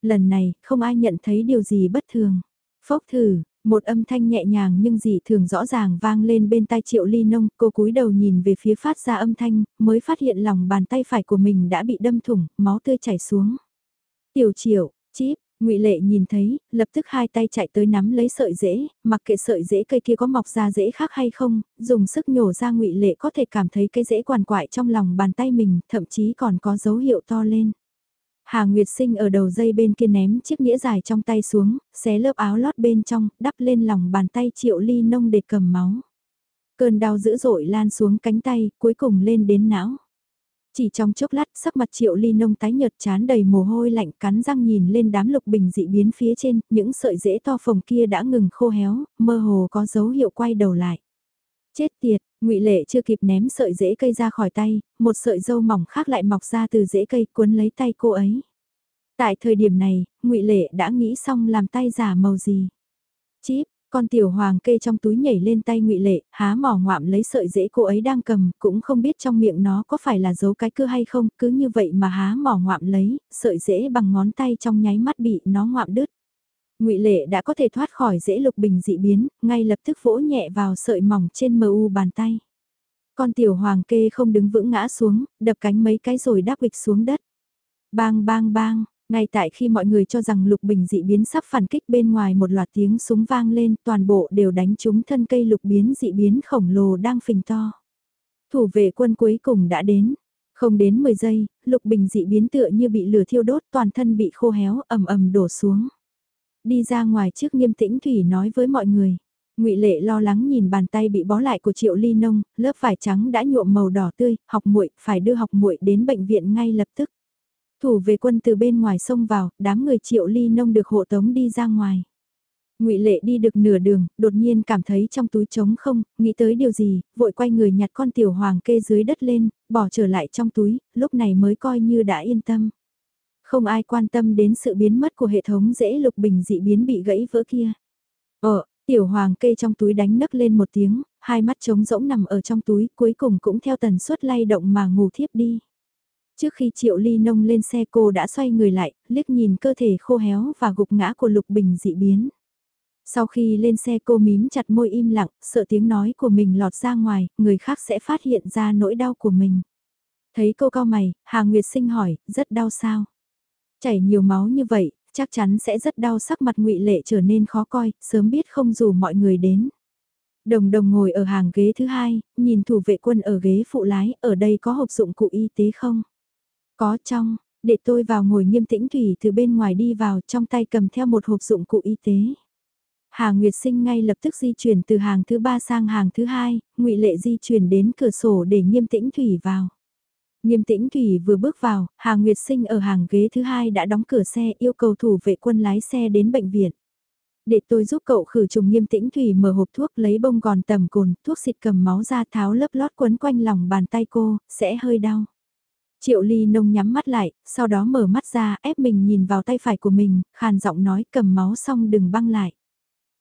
Lần này, không ai nhận thấy điều gì bất thường. Phốc thử, một âm thanh nhẹ nhàng nhưng dị thường rõ ràng vang lên bên tai triệu ly nông, cô cúi đầu nhìn về phía phát ra âm thanh, mới phát hiện lòng bàn tay phải của mình đã bị đâm thủng, máu tươi chảy xuống. Tiểu triệu, chíp, ngụy Lệ nhìn thấy, lập tức hai tay chạy tới nắm lấy sợi rễ, mặc kệ sợi rễ cây kia có mọc ra rễ khác hay không, dùng sức nhổ ra ngụy Lệ có thể cảm thấy cái rễ quằn quại trong lòng bàn tay mình, thậm chí còn có dấu hiệu to lên. Hà Nguyệt Sinh ở đầu dây bên kia ném chiếc nghĩa dài trong tay xuống, xé lớp áo lót bên trong, đắp lên lòng bàn tay triệu ly nông để cầm máu. Cơn đau dữ dội lan xuống cánh tay, cuối cùng lên đến não. Chỉ trong chốc lát, sắc mặt triệu ly nông tái nhợt chán đầy mồ hôi lạnh cắn răng nhìn lên đám lục bình dị biến phía trên, những sợi rễ to phồng kia đã ngừng khô héo, mơ hồ có dấu hiệu quay đầu lại. Chết tiệt, ngụy Lệ chưa kịp ném sợi rễ cây ra khỏi tay, một sợi dâu mỏng khác lại mọc ra từ rễ cây cuốn lấy tay cô ấy. Tại thời điểm này, ngụy Lệ đã nghĩ xong làm tay giả màu gì. Chíp, con tiểu hoàng kê trong túi nhảy lên tay ngụy Lệ, há mỏ ngoạm lấy sợi rễ cô ấy đang cầm, cũng không biết trong miệng nó có phải là dấu cái cưa hay không, cứ như vậy mà há mỏ ngoạm lấy, sợi rễ bằng ngón tay trong nháy mắt bị nó ngoạm đứt ngụy Lệ đã có thể thoát khỏi dễ lục bình dị biến, ngay lập tức vỗ nhẹ vào sợi mỏng trên mờ u bàn tay. Con tiểu hoàng kê không đứng vững ngã xuống, đập cánh mấy cái rồi đáp bịch xuống đất. Bang bang bang, ngay tại khi mọi người cho rằng lục bình dị biến sắp phản kích bên ngoài một loạt tiếng súng vang lên toàn bộ đều đánh trúng thân cây lục biến dị biến khổng lồ đang phình to. Thủ vệ quân cuối cùng đã đến. Không đến 10 giây, lục bình dị biến tựa như bị lửa thiêu đốt toàn thân bị khô héo ầm ầm đổ xuống đi ra ngoài trước nghiêm tĩnh Thủy nói với mọi người. ngụy Lệ lo lắng nhìn bàn tay bị bó lại của Triệu Ly Nông, lớp vải trắng đã nhuộm màu đỏ tươi, học muội phải đưa học muội đến bệnh viện ngay lập tức. Thủ về quân từ bên ngoài sông vào, đám người Triệu Ly Nông được hộ tống đi ra ngoài. ngụy Lệ đi được nửa đường, đột nhiên cảm thấy trong túi trống không, nghĩ tới điều gì, vội quay người nhặt con tiểu hoàng kê dưới đất lên, bỏ trở lại trong túi, lúc này mới coi như đã yên tâm. Không ai quan tâm đến sự biến mất của hệ thống dễ lục bình dị biến bị gãy vỡ kia. Ờ, tiểu hoàng kê trong túi đánh nấc lên một tiếng, hai mắt trống rỗng nằm ở trong túi cuối cùng cũng theo tần suất lay động mà ngủ thiếp đi. Trước khi triệu ly nông lên xe cô đã xoay người lại, liếc nhìn cơ thể khô héo và gục ngã của lục bình dị biến. Sau khi lên xe cô mím chặt môi im lặng, sợ tiếng nói của mình lọt ra ngoài, người khác sẽ phát hiện ra nỗi đau của mình. Thấy cô cao mày, Hà Nguyệt Sinh hỏi, rất đau sao? Chảy nhiều máu như vậy, chắc chắn sẽ rất đau sắc mặt ngụy Lệ trở nên khó coi, sớm biết không dù mọi người đến. Đồng đồng ngồi ở hàng ghế thứ hai, nhìn thủ vệ quân ở ghế phụ lái, ở đây có hộp dụng cụ y tế không? Có trong, để tôi vào ngồi nghiêm tĩnh thủy từ bên ngoài đi vào trong tay cầm theo một hộp dụng cụ y tế. Hà Nguyệt Sinh ngay lập tức di chuyển từ hàng thứ ba sang hàng thứ hai, ngụy Lệ di chuyển đến cửa sổ để nghiêm tĩnh thủy vào. Nghiêm tĩnh Thủy vừa bước vào, Hà Nguyệt Sinh ở hàng ghế thứ hai đã đóng cửa xe yêu cầu thủ vệ quân lái xe đến bệnh viện. Để tôi giúp cậu khử trùng nghiêm tĩnh Thủy mở hộp thuốc lấy bông gòn tầm cồn, thuốc xịt cầm máu ra tháo lớp lót quấn quanh lòng bàn tay cô, sẽ hơi đau. Triệu Ly nông nhắm mắt lại, sau đó mở mắt ra ép mình nhìn vào tay phải của mình, khàn giọng nói cầm máu xong đừng băng lại.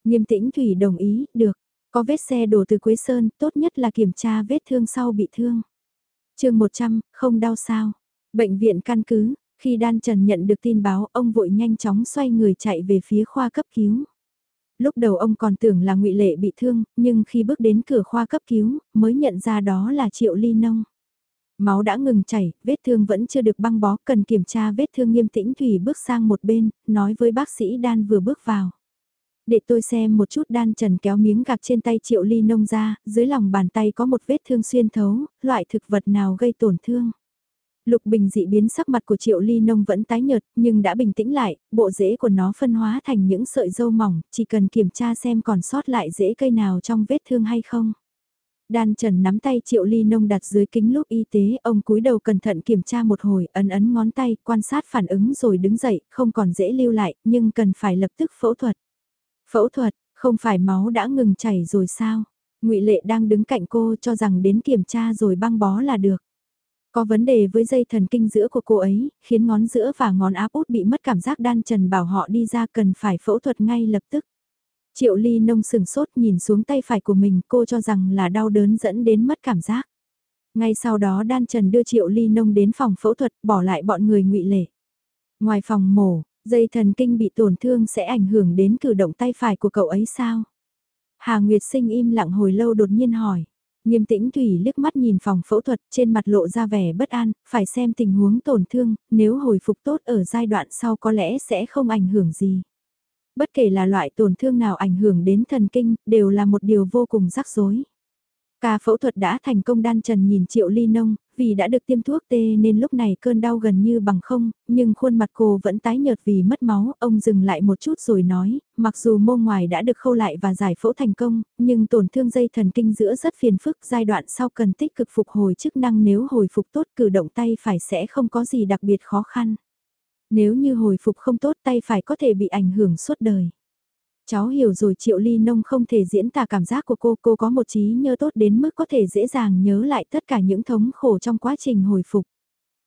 Nghiêm tĩnh Thủy đồng ý, được. Có vết xe đổ từ Quế Sơn, tốt nhất là kiểm tra vết thương sau bị thương chương 100, không đau sao. Bệnh viện căn cứ, khi Đan Trần nhận được tin báo ông vội nhanh chóng xoay người chạy về phía khoa cấp cứu. Lúc đầu ông còn tưởng là ngụy Lệ bị thương, nhưng khi bước đến cửa khoa cấp cứu, mới nhận ra đó là Triệu Ly Nông. Máu đã ngừng chảy, vết thương vẫn chưa được băng bó, cần kiểm tra vết thương nghiêm tĩnh Thủy bước sang một bên, nói với bác sĩ Đan vừa bước vào. Để tôi xem một chút Đan Trần kéo miếng gạc trên tay Triệu Ly Nông ra, dưới lòng bàn tay có một vết thương xuyên thấu, loại thực vật nào gây tổn thương. Lục Bình dị biến sắc mặt của Triệu Ly Nông vẫn tái nhợt, nhưng đã bình tĩnh lại, bộ rễ của nó phân hóa thành những sợi dâu mỏng, chỉ cần kiểm tra xem còn sót lại rễ cây nào trong vết thương hay không. Đan Trần nắm tay Triệu Ly Nông đặt dưới kính lúc y tế, ông cúi đầu cẩn thận kiểm tra một hồi, ấn ấn ngón tay, quan sát phản ứng rồi đứng dậy, không còn dễ lưu lại, nhưng cần phải lập tức phẫu thuật. Phẫu thuật, không phải máu đã ngừng chảy rồi sao? ngụy Lệ đang đứng cạnh cô cho rằng đến kiểm tra rồi băng bó là được. Có vấn đề với dây thần kinh giữa của cô ấy, khiến ngón giữa và ngón áp út bị mất cảm giác đan trần bảo họ đi ra cần phải phẫu thuật ngay lập tức. Triệu ly nông sừng sốt nhìn xuống tay phải của mình cô cho rằng là đau đớn dẫn đến mất cảm giác. Ngay sau đó đan trần đưa triệu ly nông đến phòng phẫu thuật bỏ lại bọn người ngụy lệ. Ngoài phòng mổ, dây thần kinh bị tổn thương sẽ ảnh hưởng đến cử động tay phải của cậu ấy sao? Hà Nguyệt sinh im lặng hồi lâu đột nhiên hỏi. Nghiêm tĩnh Thủy liếc mắt nhìn phòng phẫu thuật trên mặt lộ ra vẻ bất an, phải xem tình huống tổn thương, nếu hồi phục tốt ở giai đoạn sau có lẽ sẽ không ảnh hưởng gì. Bất kể là loại tổn thương nào ảnh hưởng đến thần kinh, đều là một điều vô cùng rắc rối. Ca phẫu thuật đã thành công đan trần nhìn triệu ly nông, vì đã được tiêm thuốc tê nên lúc này cơn đau gần như bằng không, nhưng khuôn mặt cô vẫn tái nhợt vì mất máu, ông dừng lại một chút rồi nói, mặc dù mô ngoài đã được khâu lại và giải phẫu thành công, nhưng tổn thương dây thần kinh giữa rất phiền phức, giai đoạn sau cần tích cực phục hồi chức năng nếu hồi phục tốt cử động tay phải sẽ không có gì đặc biệt khó khăn. Nếu như hồi phục không tốt tay phải có thể bị ảnh hưởng suốt đời. Cháu hiểu rồi Triệu Ly Nông không thể diễn tả cảm giác của cô, cô có một trí nhớ tốt đến mức có thể dễ dàng nhớ lại tất cả những thống khổ trong quá trình hồi phục.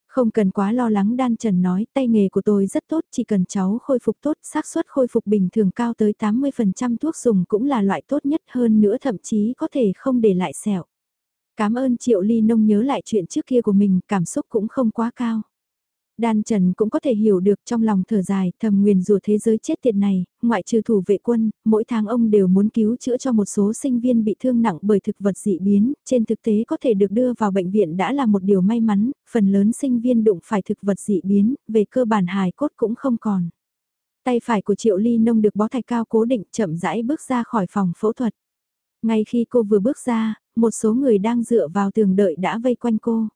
Không cần quá lo lắng Đan Trần nói, tay nghề của tôi rất tốt, chỉ cần cháu khôi phục tốt, xác suất khôi phục bình thường cao tới 80% thuốc dùng cũng là loại tốt nhất hơn nữa thậm chí có thể không để lại sẹo. Cảm ơn Triệu Ly Nông nhớ lại chuyện trước kia của mình, cảm xúc cũng không quá cao. Đan Trần cũng có thể hiểu được trong lòng thở dài, thầm nguyền rủa thế giới chết tiệt này, ngoại trừ thủ vệ quân, mỗi tháng ông đều muốn cứu chữa cho một số sinh viên bị thương nặng bởi thực vật dị biến, trên thực tế có thể được đưa vào bệnh viện đã là một điều may mắn, phần lớn sinh viên đụng phải thực vật dị biến, về cơ bản hài cốt cũng không còn. Tay phải của Triệu Ly Nông được bó thạch cao cố định chậm rãi bước ra khỏi phòng phẫu thuật. Ngay khi cô vừa bước ra, một số người đang dựa vào tường đợi đã vây quanh cô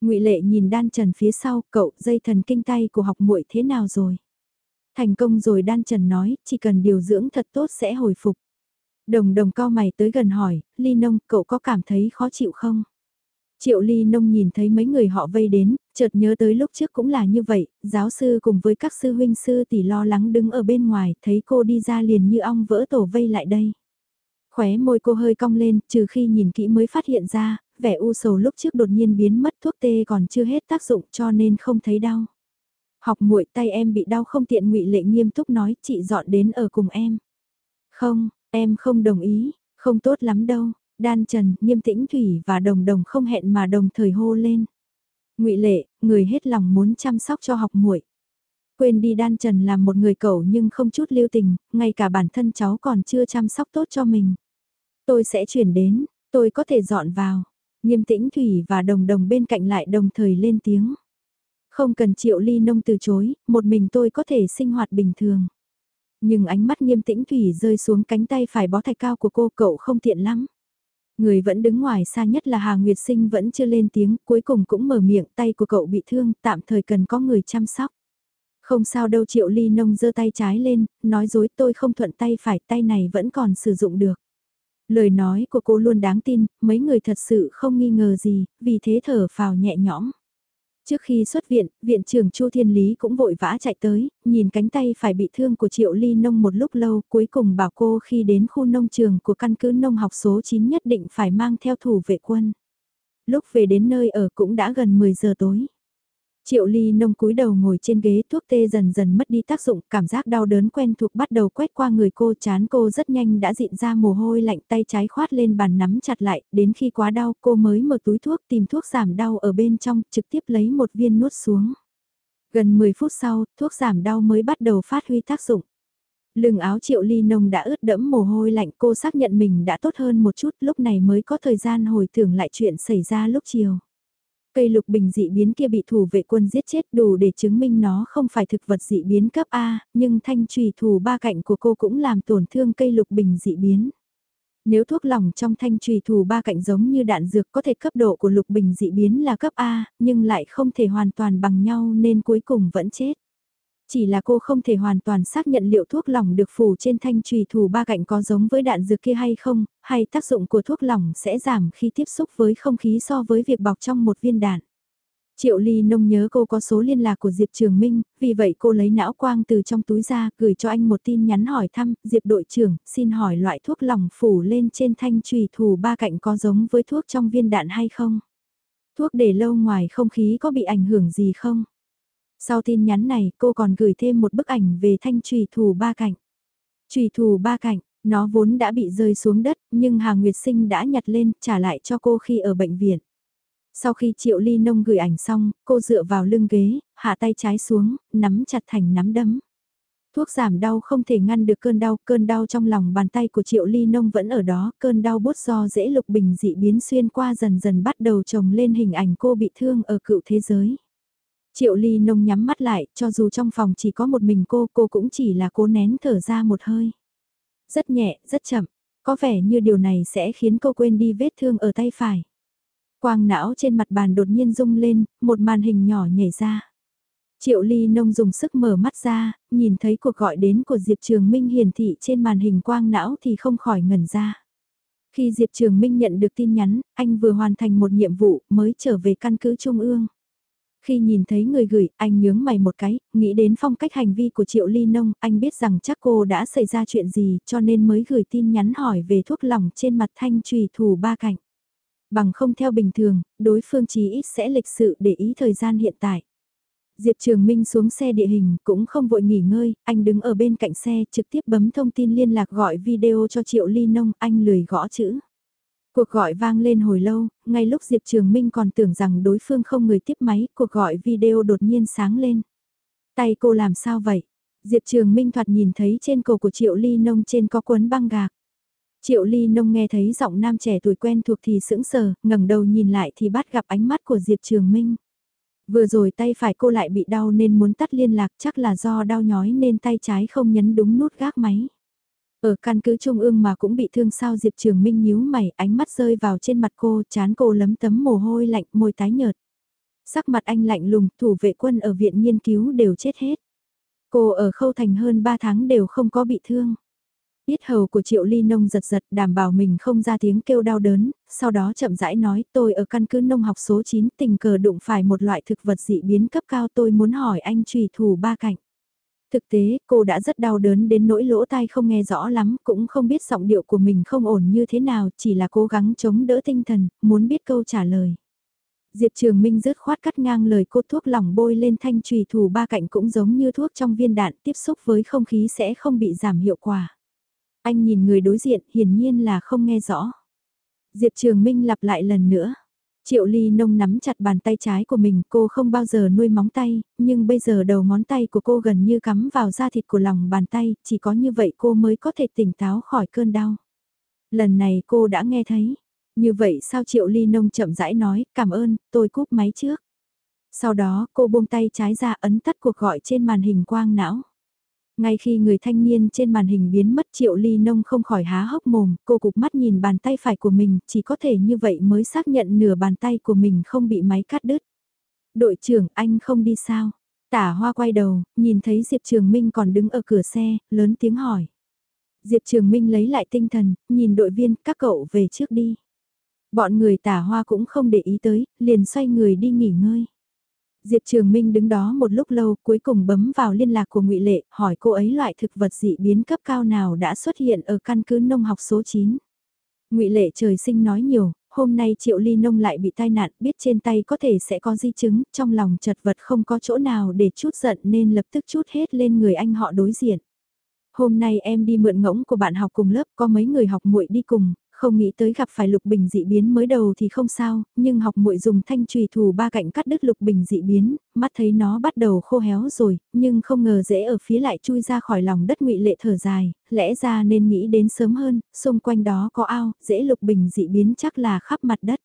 ngụy Lệ nhìn Đan Trần phía sau, cậu dây thần kinh tay của học muội thế nào rồi? Thành công rồi Đan Trần nói, chỉ cần điều dưỡng thật tốt sẽ hồi phục. Đồng đồng cao mày tới gần hỏi, Ly Nông, cậu có cảm thấy khó chịu không? Triệu Ly Nông nhìn thấy mấy người họ vây đến, chợt nhớ tới lúc trước cũng là như vậy, giáo sư cùng với các sư huynh sư tỷ lo lắng đứng ở bên ngoài, thấy cô đi ra liền như ong vỡ tổ vây lại đây. Khóe môi cô hơi cong lên, trừ khi nhìn kỹ mới phát hiện ra, vẻ u sầu lúc trước đột nhiên biến mất thuốc tê còn chưa hết tác dụng cho nên không thấy đau. Học muội tay em bị đau không tiện ngụy lệ nghiêm túc nói chị dọn đến ở cùng em. Không, em không đồng ý, không tốt lắm đâu. Đan Trần, Nghiêm Tĩnh Thủy và Đồng Đồng không hẹn mà đồng thời hô lên. Ngụy Lệ, người hết lòng muốn chăm sóc cho học muội. Quên đi Đan Trần là một người cậu nhưng không chút lưu tình, ngay cả bản thân cháu còn chưa chăm sóc tốt cho mình. Tôi sẽ chuyển đến, tôi có thể dọn vào. Nghiêm tĩnh Thủy và đồng đồng bên cạnh lại đồng thời lên tiếng. Không cần triệu ly nông từ chối, một mình tôi có thể sinh hoạt bình thường. Nhưng ánh mắt nghiêm tĩnh Thủy rơi xuống cánh tay phải bó thạch cao của cô cậu không tiện lắm. Người vẫn đứng ngoài xa nhất là Hà Nguyệt Sinh vẫn chưa lên tiếng, cuối cùng cũng mở miệng tay của cậu bị thương, tạm thời cần có người chăm sóc. Không sao đâu Triệu Ly Nông giơ tay trái lên, nói dối tôi không thuận tay phải, tay này vẫn còn sử dụng được. Lời nói của cô luôn đáng tin, mấy người thật sự không nghi ngờ gì, vì thế thở phào nhẹ nhõm. Trước khi xuất viện, viện trưởng Chu Thiên Lý cũng vội vã chạy tới, nhìn cánh tay phải bị thương của Triệu Ly Nông một lúc lâu, cuối cùng bảo cô khi đến khu nông trường của căn cứ nông học số 9 nhất định phải mang theo thủ vệ quân. Lúc về đến nơi ở cũng đã gần 10 giờ tối. Triệu ly nông cúi đầu ngồi trên ghế thuốc tê dần dần mất đi tác dụng, cảm giác đau đớn quen thuộc bắt đầu quét qua người cô chán cô rất nhanh đã dịn ra mồ hôi lạnh tay trái khoát lên bàn nắm chặt lại, đến khi quá đau cô mới mở túi thuốc tìm thuốc giảm đau ở bên trong, trực tiếp lấy một viên nuốt xuống. Gần 10 phút sau, thuốc giảm đau mới bắt đầu phát huy tác dụng. Lưng áo triệu ly nông đã ướt đẫm mồ hôi lạnh cô xác nhận mình đã tốt hơn một chút lúc này mới có thời gian hồi tưởng lại chuyện xảy ra lúc chiều. Cây lục bình dị biến kia bị thủ vệ quân giết chết đủ để chứng minh nó không phải thực vật dị biến cấp A, nhưng thanh trùy thủ ba cạnh của cô cũng làm tổn thương cây lục bình dị biến. Nếu thuốc lỏng trong thanh trùy thủ ba cạnh giống như đạn dược có thể cấp độ của lục bình dị biến là cấp A, nhưng lại không thể hoàn toàn bằng nhau nên cuối cùng vẫn chết. Chỉ là cô không thể hoàn toàn xác nhận liệu thuốc lỏng được phủ trên thanh trùy thủ ba cạnh có giống với đạn dược kia hay không, hay tác dụng của thuốc lỏng sẽ giảm khi tiếp xúc với không khí so với việc bọc trong một viên đạn. Triệu Ly Nông nhớ cô có số liên lạc của Diệp Trường Minh, vì vậy cô lấy não quang từ trong túi ra, gửi cho anh một tin nhắn hỏi thăm, Diệp đội trưởng, xin hỏi loại thuốc lỏng phủ lên trên thanh trùy thủ ba cạnh có giống với thuốc trong viên đạn hay không? Thuốc để lâu ngoài không khí có bị ảnh hưởng gì không? Sau tin nhắn này cô còn gửi thêm một bức ảnh về thanh trùy thủ ba cạnh. Trùy thủ ba cạnh, nó vốn đã bị rơi xuống đất nhưng Hà Nguyệt Sinh đã nhặt lên trả lại cho cô khi ở bệnh viện. Sau khi Triệu Ly Nông gửi ảnh xong, cô dựa vào lưng ghế, hạ tay trái xuống, nắm chặt thành nắm đấm. Thuốc giảm đau không thể ngăn được cơn đau, cơn đau trong lòng bàn tay của Triệu Ly Nông vẫn ở đó, cơn đau bút do dễ lục bình dị biến xuyên qua dần dần bắt đầu trồng lên hình ảnh cô bị thương ở cựu thế giới. Triệu Ly Nông nhắm mắt lại, cho dù trong phòng chỉ có một mình cô, cô cũng chỉ là cố nén thở ra một hơi. Rất nhẹ, rất chậm, có vẻ như điều này sẽ khiến cô quên đi vết thương ở tay phải. Quang não trên mặt bàn đột nhiên rung lên, một màn hình nhỏ nhảy ra. Triệu Ly Nông dùng sức mở mắt ra, nhìn thấy cuộc gọi đến của Diệp Trường Minh hiển thị trên màn hình quang não thì không khỏi ngẩn ra. Khi Diệp Trường Minh nhận được tin nhắn, anh vừa hoàn thành một nhiệm vụ mới trở về căn cứ Trung ương. Khi nhìn thấy người gửi, anh nhướng mày một cái, nghĩ đến phong cách hành vi của Triệu Ly Nông, anh biết rằng chắc cô đã xảy ra chuyện gì cho nên mới gửi tin nhắn hỏi về thuốc lỏng trên mặt thanh trùy thủ ba cạnh. Bằng không theo bình thường, đối phương chí ít sẽ lịch sự để ý thời gian hiện tại. Diệp Trường Minh xuống xe địa hình cũng không vội nghỉ ngơi, anh đứng ở bên cạnh xe trực tiếp bấm thông tin liên lạc gọi video cho Triệu Ly Nông, anh lười gõ chữ. Cuộc gọi vang lên hồi lâu, ngay lúc Diệp Trường Minh còn tưởng rằng đối phương không người tiếp máy, cuộc gọi video đột nhiên sáng lên. Tay cô làm sao vậy? Diệp Trường Minh thoạt nhìn thấy trên cổ của Triệu Ly Nông trên có quấn băng gạc. Triệu Ly Nông nghe thấy giọng nam trẻ tuổi quen thuộc thì sững sờ, ngẩng đầu nhìn lại thì bắt gặp ánh mắt của Diệp Trường Minh. Vừa rồi tay phải cô lại bị đau nên muốn tắt liên lạc chắc là do đau nhói nên tay trái không nhấn đúng nút gác máy. Ở căn cứ trung ương mà cũng bị thương sao Diệp Trường Minh nhíu mày, ánh mắt rơi vào trên mặt cô, chán cô lấm tấm mồ hôi lạnh, môi tái nhợt. Sắc mặt anh lạnh lùng, thủ vệ quân ở viện nghiên cứu đều chết hết. Cô ở khâu thành hơn 3 tháng đều không có bị thương. Biết hầu của Triệu Ly Nông giật giật đảm bảo mình không ra tiếng kêu đau đớn, sau đó chậm rãi nói tôi ở căn cứ nông học số 9 tình cờ đụng phải một loại thực vật dị biến cấp cao tôi muốn hỏi anh trùy thủ ba cạnh. Thực tế, cô đã rất đau đớn đến nỗi lỗ tai không nghe rõ lắm, cũng không biết giọng điệu của mình không ổn như thế nào, chỉ là cố gắng chống đỡ tinh thần, muốn biết câu trả lời. Diệp Trường Minh rớt khoát cắt ngang lời cô thuốc lỏng bôi lên thanh trùy thủ ba cạnh cũng giống như thuốc trong viên đạn tiếp xúc với không khí sẽ không bị giảm hiệu quả. Anh nhìn người đối diện hiển nhiên là không nghe rõ. Diệp Trường Minh lặp lại lần nữa. Triệu Ly nông nắm chặt bàn tay trái của mình, cô không bao giờ nuôi móng tay, nhưng bây giờ đầu ngón tay của cô gần như cắm vào da thịt của lòng bàn tay, chỉ có như vậy cô mới có thể tỉnh táo khỏi cơn đau. Lần này cô đã nghe thấy. Như vậy sao Triệu Ly nông chậm rãi nói, cảm ơn, tôi cúp máy trước. Sau đó cô buông tay trái ra ấn tắt cuộc gọi trên màn hình quang não. Ngay khi người thanh niên trên màn hình biến mất triệu ly nông không khỏi há hốc mồm, cô cục mắt nhìn bàn tay phải của mình, chỉ có thể như vậy mới xác nhận nửa bàn tay của mình không bị máy cắt đứt. Đội trưởng anh không đi sao? Tả hoa quay đầu, nhìn thấy Diệp Trường Minh còn đứng ở cửa xe, lớn tiếng hỏi. Diệp Trường Minh lấy lại tinh thần, nhìn đội viên, các cậu về trước đi. Bọn người tả hoa cũng không để ý tới, liền xoay người đi nghỉ ngơi. Diệp Trường Minh đứng đó một lúc lâu cuối cùng bấm vào liên lạc của ngụy Lệ, hỏi cô ấy loại thực vật dị biến cấp cao nào đã xuất hiện ở căn cứ nông học số 9. ngụy Lệ trời sinh nói nhiều, hôm nay Triệu Ly Nông lại bị tai nạn, biết trên tay có thể sẽ có di chứng, trong lòng chật vật không có chỗ nào để chút giận nên lập tức chút hết lên người anh họ đối diện. Hôm nay em đi mượn ngỗng của bạn học cùng lớp, có mấy người học muội đi cùng, không nghĩ tới gặp phải lục bình dị biến mới đầu thì không sao, nhưng học muội dùng thanh trùy thủ ba cạnh cắt đứt lục bình dị biến, mắt thấy nó bắt đầu khô héo rồi, nhưng không ngờ dễ ở phía lại chui ra khỏi lòng đất ngụy lệ thở dài, lẽ ra nên nghĩ đến sớm hơn, xung quanh đó có ao, dễ lục bình dị biến chắc là khắp mặt đất.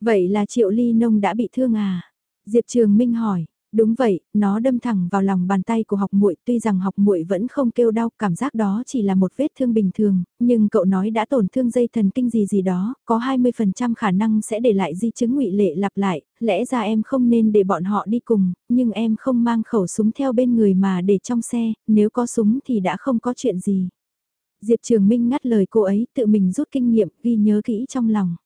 Vậy là triệu ly nông đã bị thương à? Diệp Trường Minh hỏi, Đúng vậy, nó đâm thẳng vào lòng bàn tay của học muội, tuy rằng học muội vẫn không kêu đau, cảm giác đó chỉ là một vết thương bình thường, nhưng cậu nói đã tổn thương dây thần kinh gì gì đó, có 20% khả năng sẽ để lại di chứng ngụy lệ lặp lại, lẽ ra em không nên để bọn họ đi cùng, nhưng em không mang khẩu súng theo bên người mà để trong xe, nếu có súng thì đã không có chuyện gì. Diệp Trường Minh ngắt lời cô ấy tự mình rút kinh nghiệm, ghi nhớ kỹ trong lòng.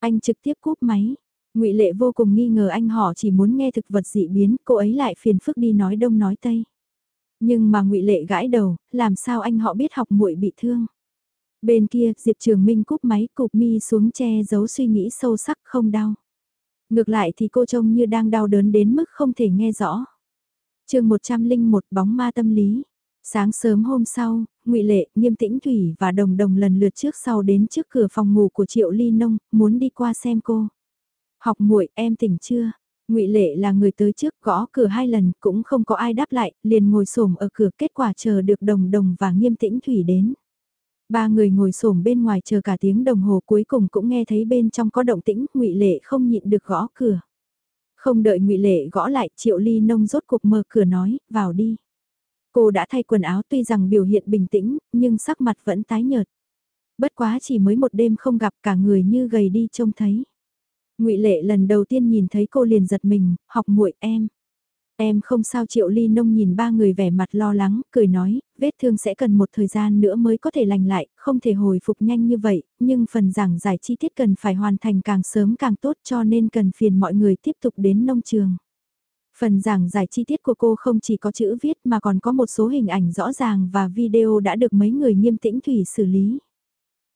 Anh trực tiếp cúp máy, ngụy Lệ vô cùng nghi ngờ anh họ chỉ muốn nghe thực vật dị biến, cô ấy lại phiền phức đi nói đông nói tây. Nhưng mà ngụy Lệ gãi đầu, làm sao anh họ biết học muội bị thương? Bên kia, Diệp Trường Minh cúp máy cụp mi xuống che giấu suy nghĩ sâu sắc không đau. Ngược lại thì cô trông như đang đau đớn đến mức không thể nghe rõ. chương 101 bóng ma tâm lý. Sáng sớm hôm sau, ngụy Lệ, Nghiêm Tĩnh Thủy và Đồng Đồng lần lượt trước sau đến trước cửa phòng ngủ của Triệu Ly Nông, muốn đi qua xem cô. Học muội em tỉnh chưa? ngụy Lệ là người tới trước gõ cửa hai lần cũng không có ai đáp lại, liền ngồi xổm ở cửa kết quả chờ được đồng đồng và nghiêm tĩnh thủy đến. Ba người ngồi xổm bên ngoài chờ cả tiếng đồng hồ cuối cùng cũng nghe thấy bên trong có động tĩnh, ngụy Lệ không nhịn được gõ cửa. Không đợi ngụy Lệ gõ lại, Triệu Ly nông rốt cuộc mở cửa nói, vào đi. Cô đã thay quần áo tuy rằng biểu hiện bình tĩnh, nhưng sắc mặt vẫn tái nhợt. Bất quá chỉ mới một đêm không gặp cả người như gầy đi trông thấy ngụy Lệ lần đầu tiên nhìn thấy cô liền giật mình, học muội em. Em không sao Triệu Ly Nông nhìn ba người vẻ mặt lo lắng, cười nói, vết thương sẽ cần một thời gian nữa mới có thể lành lại, không thể hồi phục nhanh như vậy, nhưng phần giảng giải chi tiết cần phải hoàn thành càng sớm càng tốt cho nên cần phiền mọi người tiếp tục đến nông trường. Phần giảng giải chi tiết của cô không chỉ có chữ viết mà còn có một số hình ảnh rõ ràng và video đã được mấy người nghiêm tĩnh thủy xử lý.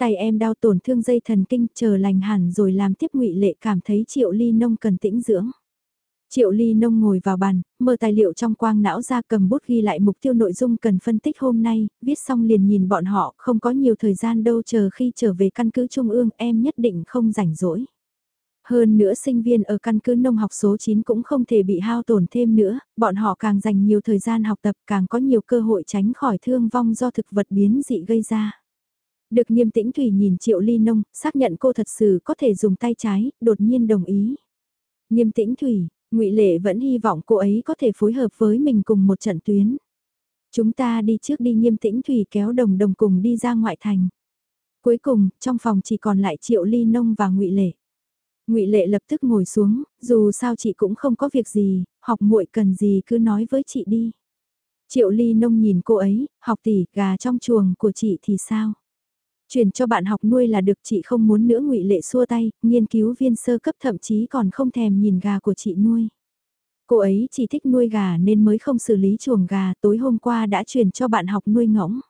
Tay em đau tổn thương dây thần kinh chờ lành hẳn rồi làm tiếp ngụy lệ cảm thấy triệu ly nông cần tĩnh dưỡng. Triệu Ly Nông ngồi vào bàn, mở tài liệu trong quang não ra cầm bút ghi lại mục tiêu nội dung cần phân tích hôm nay, viết xong liền nhìn bọn họ, không có nhiều thời gian đâu chờ khi trở về căn cứ Trung ương em nhất định không rảnh rỗi. Hơn nữa sinh viên ở căn cứ nông học số 9 cũng không thể bị hao tổn thêm nữa, bọn họ càng dành nhiều thời gian học tập càng có nhiều cơ hội tránh khỏi thương vong do thực vật biến dị gây ra. Được nghiêm tĩnh Thủy nhìn Triệu Ly Nông, xác nhận cô thật sự có thể dùng tay trái, đột nhiên đồng ý. Nghiêm tĩnh Thủy, ngụy Lệ vẫn hy vọng cô ấy có thể phối hợp với mình cùng một trận tuyến. Chúng ta đi trước đi nghiêm tĩnh Thủy kéo đồng đồng cùng đi ra ngoại thành. Cuối cùng, trong phòng chỉ còn lại Triệu Ly Nông và ngụy Lệ. ngụy Lệ lập tức ngồi xuống, dù sao chị cũng không có việc gì, học muội cần gì cứ nói với chị đi. Triệu Ly Nông nhìn cô ấy, học tỷ, gà trong chuồng của chị thì sao? Chuyển cho bạn học nuôi là được chị không muốn nữa ngụy Lệ xua tay, nghiên cứu viên sơ cấp thậm chí còn không thèm nhìn gà của chị nuôi. Cô ấy chỉ thích nuôi gà nên mới không xử lý chuồng gà tối hôm qua đã chuyển cho bạn học nuôi ngỗng.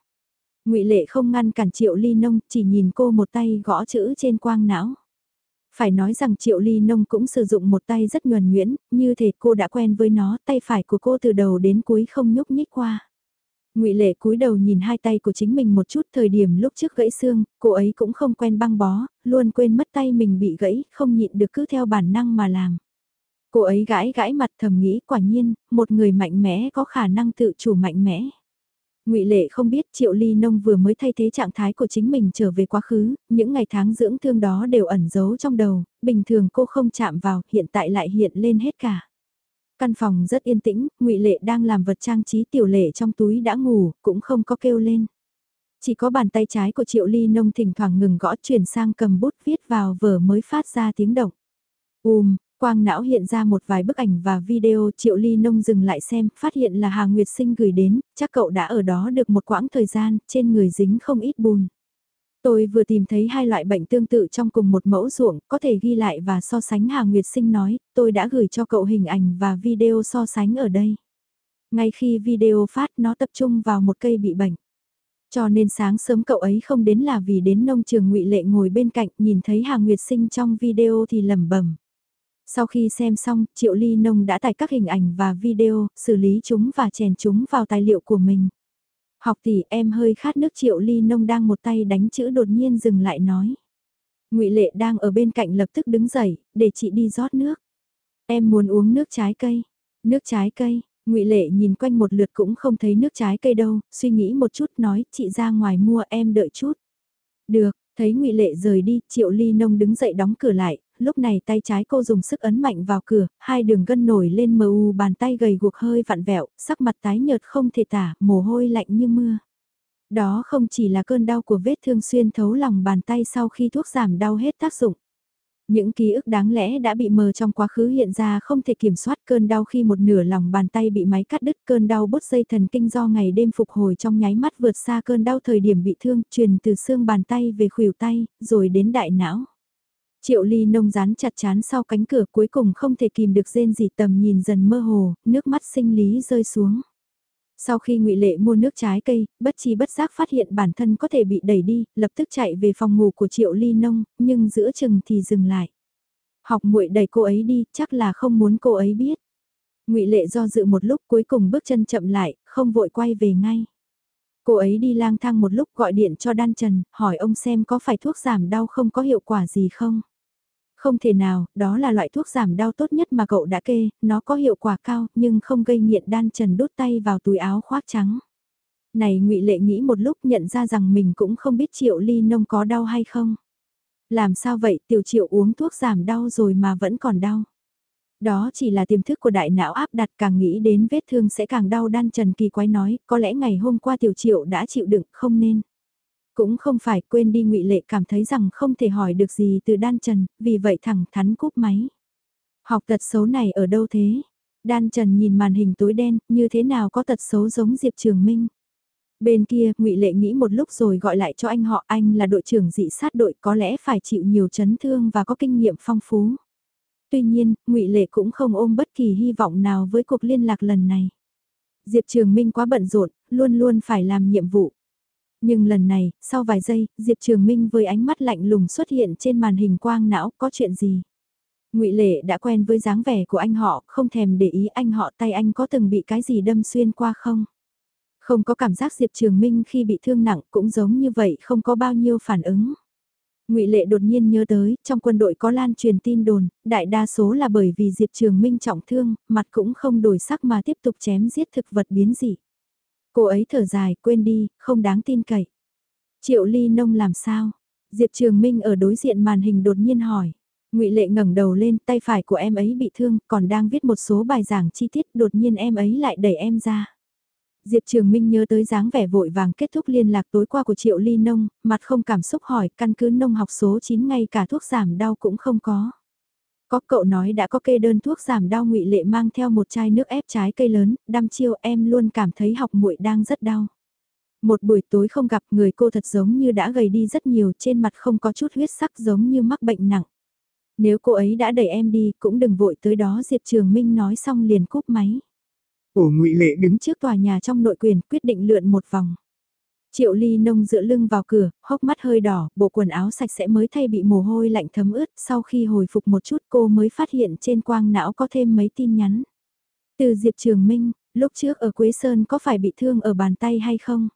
ngụy Lệ không ngăn cản Triệu Ly Nông chỉ nhìn cô một tay gõ chữ trên quang não. Phải nói rằng Triệu Ly Nông cũng sử dụng một tay rất nhuần nhuyễn, như thể cô đã quen với nó, tay phải của cô từ đầu đến cuối không nhúc nhích qua ngụy Lệ cúi đầu nhìn hai tay của chính mình một chút thời điểm lúc trước gãy xương, cô ấy cũng không quen băng bó, luôn quên mất tay mình bị gãy, không nhịn được cứ theo bản năng mà làm. Cô ấy gãi gãi mặt thầm nghĩ quả nhiên, một người mạnh mẽ có khả năng tự chủ mạnh mẽ. Ngụy Lệ không biết Triệu Ly Nông vừa mới thay thế trạng thái của chính mình trở về quá khứ, những ngày tháng dưỡng thương đó đều ẩn giấu trong đầu, bình thường cô không chạm vào, hiện tại lại hiện lên hết cả. Căn phòng rất yên tĩnh, ngụy Lệ đang làm vật trang trí tiểu lệ trong túi đã ngủ, cũng không có kêu lên. Chỉ có bàn tay trái của Triệu Ly Nông thỉnh thoảng ngừng gõ chuyển sang cầm bút viết vào vở mới phát ra tiếng động. Ùm, quang não hiện ra một vài bức ảnh và video Triệu Ly Nông dừng lại xem, phát hiện là Hà Nguyệt Sinh gửi đến, chắc cậu đã ở đó được một quãng thời gian, trên người dính không ít bùn. Tôi vừa tìm thấy hai loại bệnh tương tự trong cùng một mẫu ruộng, có thể ghi lại và so sánh Hà Nguyệt Sinh nói, tôi đã gửi cho cậu hình ảnh và video so sánh ở đây. Ngay khi video phát nó tập trung vào một cây bị bệnh. Cho nên sáng sớm cậu ấy không đến là vì đến nông trường ngụy Lệ ngồi bên cạnh nhìn thấy Hà Nguyệt Sinh trong video thì lẩm bẩm. Sau khi xem xong, Triệu Ly Nông đã tải các hình ảnh và video, xử lý chúng và chèn chúng vào tài liệu của mình. Học tỷ em hơi khát nước Triệu Ly Nông đang một tay đánh chữ đột nhiên dừng lại nói. ngụy Lệ đang ở bên cạnh lập tức đứng dậy, để chị đi rót nước. Em muốn uống nước trái cây. Nước trái cây, ngụy Lệ nhìn quanh một lượt cũng không thấy nước trái cây đâu, suy nghĩ một chút nói chị ra ngoài mua em đợi chút. Được, thấy ngụy Lệ rời đi, Triệu Ly Nông đứng dậy đóng cửa lại, lúc này tay trái cô dùng sức ấn mạnh vào cửa, hai đường gân nổi lên mờ u bàn tay gầy guộc hơi vặn vẹo, sắc mặt tái nhợt không thể tả, mồ hôi lạnh như mưa. Đó không chỉ là cơn đau của vết thương xuyên thấu lòng bàn tay sau khi thuốc giảm đau hết tác dụng. Những ký ức đáng lẽ đã bị mờ trong quá khứ hiện ra không thể kiểm soát cơn đau khi một nửa lòng bàn tay bị máy cắt đứt cơn đau bút dây thần kinh do ngày đêm phục hồi trong nháy mắt vượt xa cơn đau thời điểm bị thương truyền từ xương bàn tay về khuỷu tay, rồi đến đại não. Triệu ly nông rán chặt chán sau cánh cửa cuối cùng không thể kìm được rên gì tầm nhìn dần mơ hồ, nước mắt sinh lý rơi xuống. Sau khi ngụy Lệ mua nước trái cây, bất chi bất giác phát hiện bản thân có thể bị đẩy đi, lập tức chạy về phòng ngủ của Triệu Ly Nông, nhưng giữa chừng thì dừng lại. Học muội đẩy cô ấy đi, chắc là không muốn cô ấy biết. ngụy Lệ do dự một lúc cuối cùng bước chân chậm lại, không vội quay về ngay. Cô ấy đi lang thang một lúc gọi điện cho Đan Trần, hỏi ông xem có phải thuốc giảm đau không có hiệu quả gì không. Không thể nào, đó là loại thuốc giảm đau tốt nhất mà cậu đã kê, nó có hiệu quả cao nhưng không gây nghiện đan trần đút tay vào túi áo khoác trắng. Này ngụy Lệ nghĩ một lúc nhận ra rằng mình cũng không biết triệu ly nông có đau hay không. Làm sao vậy tiểu triệu uống thuốc giảm đau rồi mà vẫn còn đau. Đó chỉ là tiềm thức của đại não áp đặt càng nghĩ đến vết thương sẽ càng đau đan trần kỳ quái nói, có lẽ ngày hôm qua tiểu triệu đã chịu đựng không nên. Cũng không phải quên đi ngụy Lệ cảm thấy rằng không thể hỏi được gì từ Đan Trần, vì vậy thẳng thắn cúp máy. Học tật xấu này ở đâu thế? Đan Trần nhìn màn hình tối đen, như thế nào có tật xấu giống Diệp Trường Minh? Bên kia, ngụy Lệ nghĩ một lúc rồi gọi lại cho anh họ, anh là đội trưởng dị sát đội có lẽ phải chịu nhiều chấn thương và có kinh nghiệm phong phú. Tuy nhiên, ngụy Lệ cũng không ôm bất kỳ hy vọng nào với cuộc liên lạc lần này. Diệp Trường Minh quá bận rộn, luôn luôn phải làm nhiệm vụ. Nhưng lần này, sau vài giây, Diệp Trường Minh với ánh mắt lạnh lùng xuất hiện trên màn hình quang não, có chuyện gì? ngụy Lệ đã quen với dáng vẻ của anh họ, không thèm để ý anh họ tay anh có từng bị cái gì đâm xuyên qua không? Không có cảm giác Diệp Trường Minh khi bị thương nặng cũng giống như vậy không có bao nhiêu phản ứng. ngụy Lệ đột nhiên nhớ tới, trong quân đội có lan truyền tin đồn, đại đa số là bởi vì Diệp Trường Minh trọng thương, mặt cũng không đổi sắc mà tiếp tục chém giết thực vật biến dị. Cô ấy thở dài, quên đi, không đáng tin cậy. Triệu ly nông làm sao? Diệp Trường Minh ở đối diện màn hình đột nhiên hỏi. ngụy Lệ ngẩng đầu lên, tay phải của em ấy bị thương, còn đang viết một số bài giảng chi tiết, đột nhiên em ấy lại đẩy em ra. Diệp Trường Minh nhớ tới dáng vẻ vội vàng kết thúc liên lạc tối qua của Triệu Ly Nông, mặt không cảm xúc hỏi căn cứ nông học số 9 ngay cả thuốc giảm đau cũng không có. Có cậu nói đã có kê đơn thuốc giảm đau ngụy lệ mang theo một chai nước ép trái cây lớn, đăm chiêu em luôn cảm thấy học muội đang rất đau. Một buổi tối không gặp người cô thật giống như đã gầy đi rất nhiều trên mặt không có chút huyết sắc giống như mắc bệnh nặng. Nếu cô ấy đã đẩy em đi cũng đừng vội tới đó Diệp Trường Minh nói xong liền cúp máy. Ổ ngụy Lệ đứng trước tòa nhà trong nội quyền quyết định lượn một vòng. Triệu ly nông dựa lưng vào cửa, hốc mắt hơi đỏ, bộ quần áo sạch sẽ mới thay bị mồ hôi lạnh thấm ướt, sau khi hồi phục một chút cô mới phát hiện trên quang não có thêm mấy tin nhắn. Từ Diệp Trường Minh, lúc trước ở Quế Sơn có phải bị thương ở bàn tay hay không?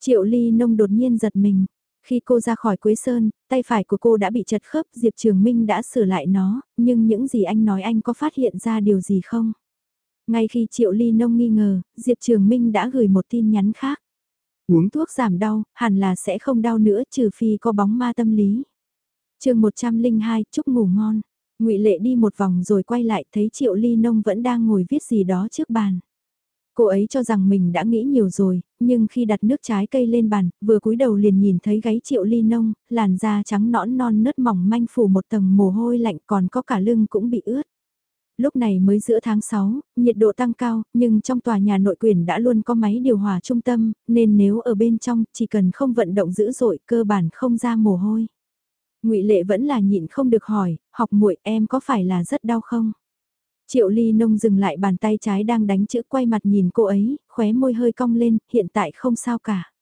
Triệu ly nông đột nhiên giật mình. Khi cô ra khỏi Quế Sơn, tay phải của cô đã bị chật khớp, Diệp Trường Minh đã sửa lại nó, nhưng những gì anh nói anh có phát hiện ra điều gì không? Ngay khi Triệu Ly Nông nghi ngờ, Diệp Trường Minh đã gửi một tin nhắn khác. Uống thuốc giảm đau, hẳn là sẽ không đau nữa trừ phi có bóng ma tâm lý. chương 102, chúc ngủ ngon. ngụy Lệ đi một vòng rồi quay lại thấy Triệu Ly Nông vẫn đang ngồi viết gì đó trước bàn. Cô ấy cho rằng mình đã nghĩ nhiều rồi, nhưng khi đặt nước trái cây lên bàn, vừa cúi đầu liền nhìn thấy gáy Triệu Ly Nông, làn da trắng nõn non nớt mỏng manh phủ một tầng mồ hôi lạnh còn có cả lưng cũng bị ướt lúc này mới giữa tháng 6, nhiệt độ tăng cao, nhưng trong tòa nhà nội quyền đã luôn có máy điều hòa trung tâm, nên nếu ở bên trong chỉ cần không vận động dữ dội cơ bản không ra mồ hôi. ngụy Lệ vẫn là nhịn không được hỏi, học muội em có phải là rất đau không? Triệu Ly Nông dừng lại bàn tay trái đang đánh chữ quay mặt nhìn cô ấy, khóe môi hơi cong lên, hiện tại không sao cả.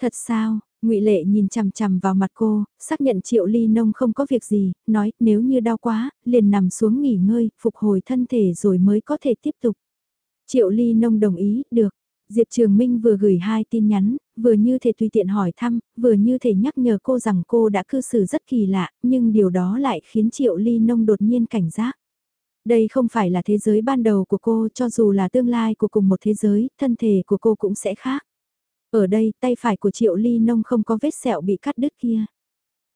Thật sao, ngụy Lệ nhìn chằm chằm vào mặt cô, xác nhận Triệu Ly Nông không có việc gì, nói nếu như đau quá, liền nằm xuống nghỉ ngơi, phục hồi thân thể rồi mới có thể tiếp tục. Triệu Ly Nông đồng ý, được. Diệp Trường Minh vừa gửi hai tin nhắn, vừa như thể tùy tiện hỏi thăm, vừa như thể nhắc nhở cô rằng cô đã cư xử rất kỳ lạ, nhưng điều đó lại khiến Triệu Ly Nông đột nhiên cảnh giác. Đây không phải là thế giới ban đầu của cô cho dù là tương lai của cùng một thế giới, thân thể của cô cũng sẽ khác. Ở đây tay phải của Triệu Ly Nông không có vết sẹo bị cắt đứt kia.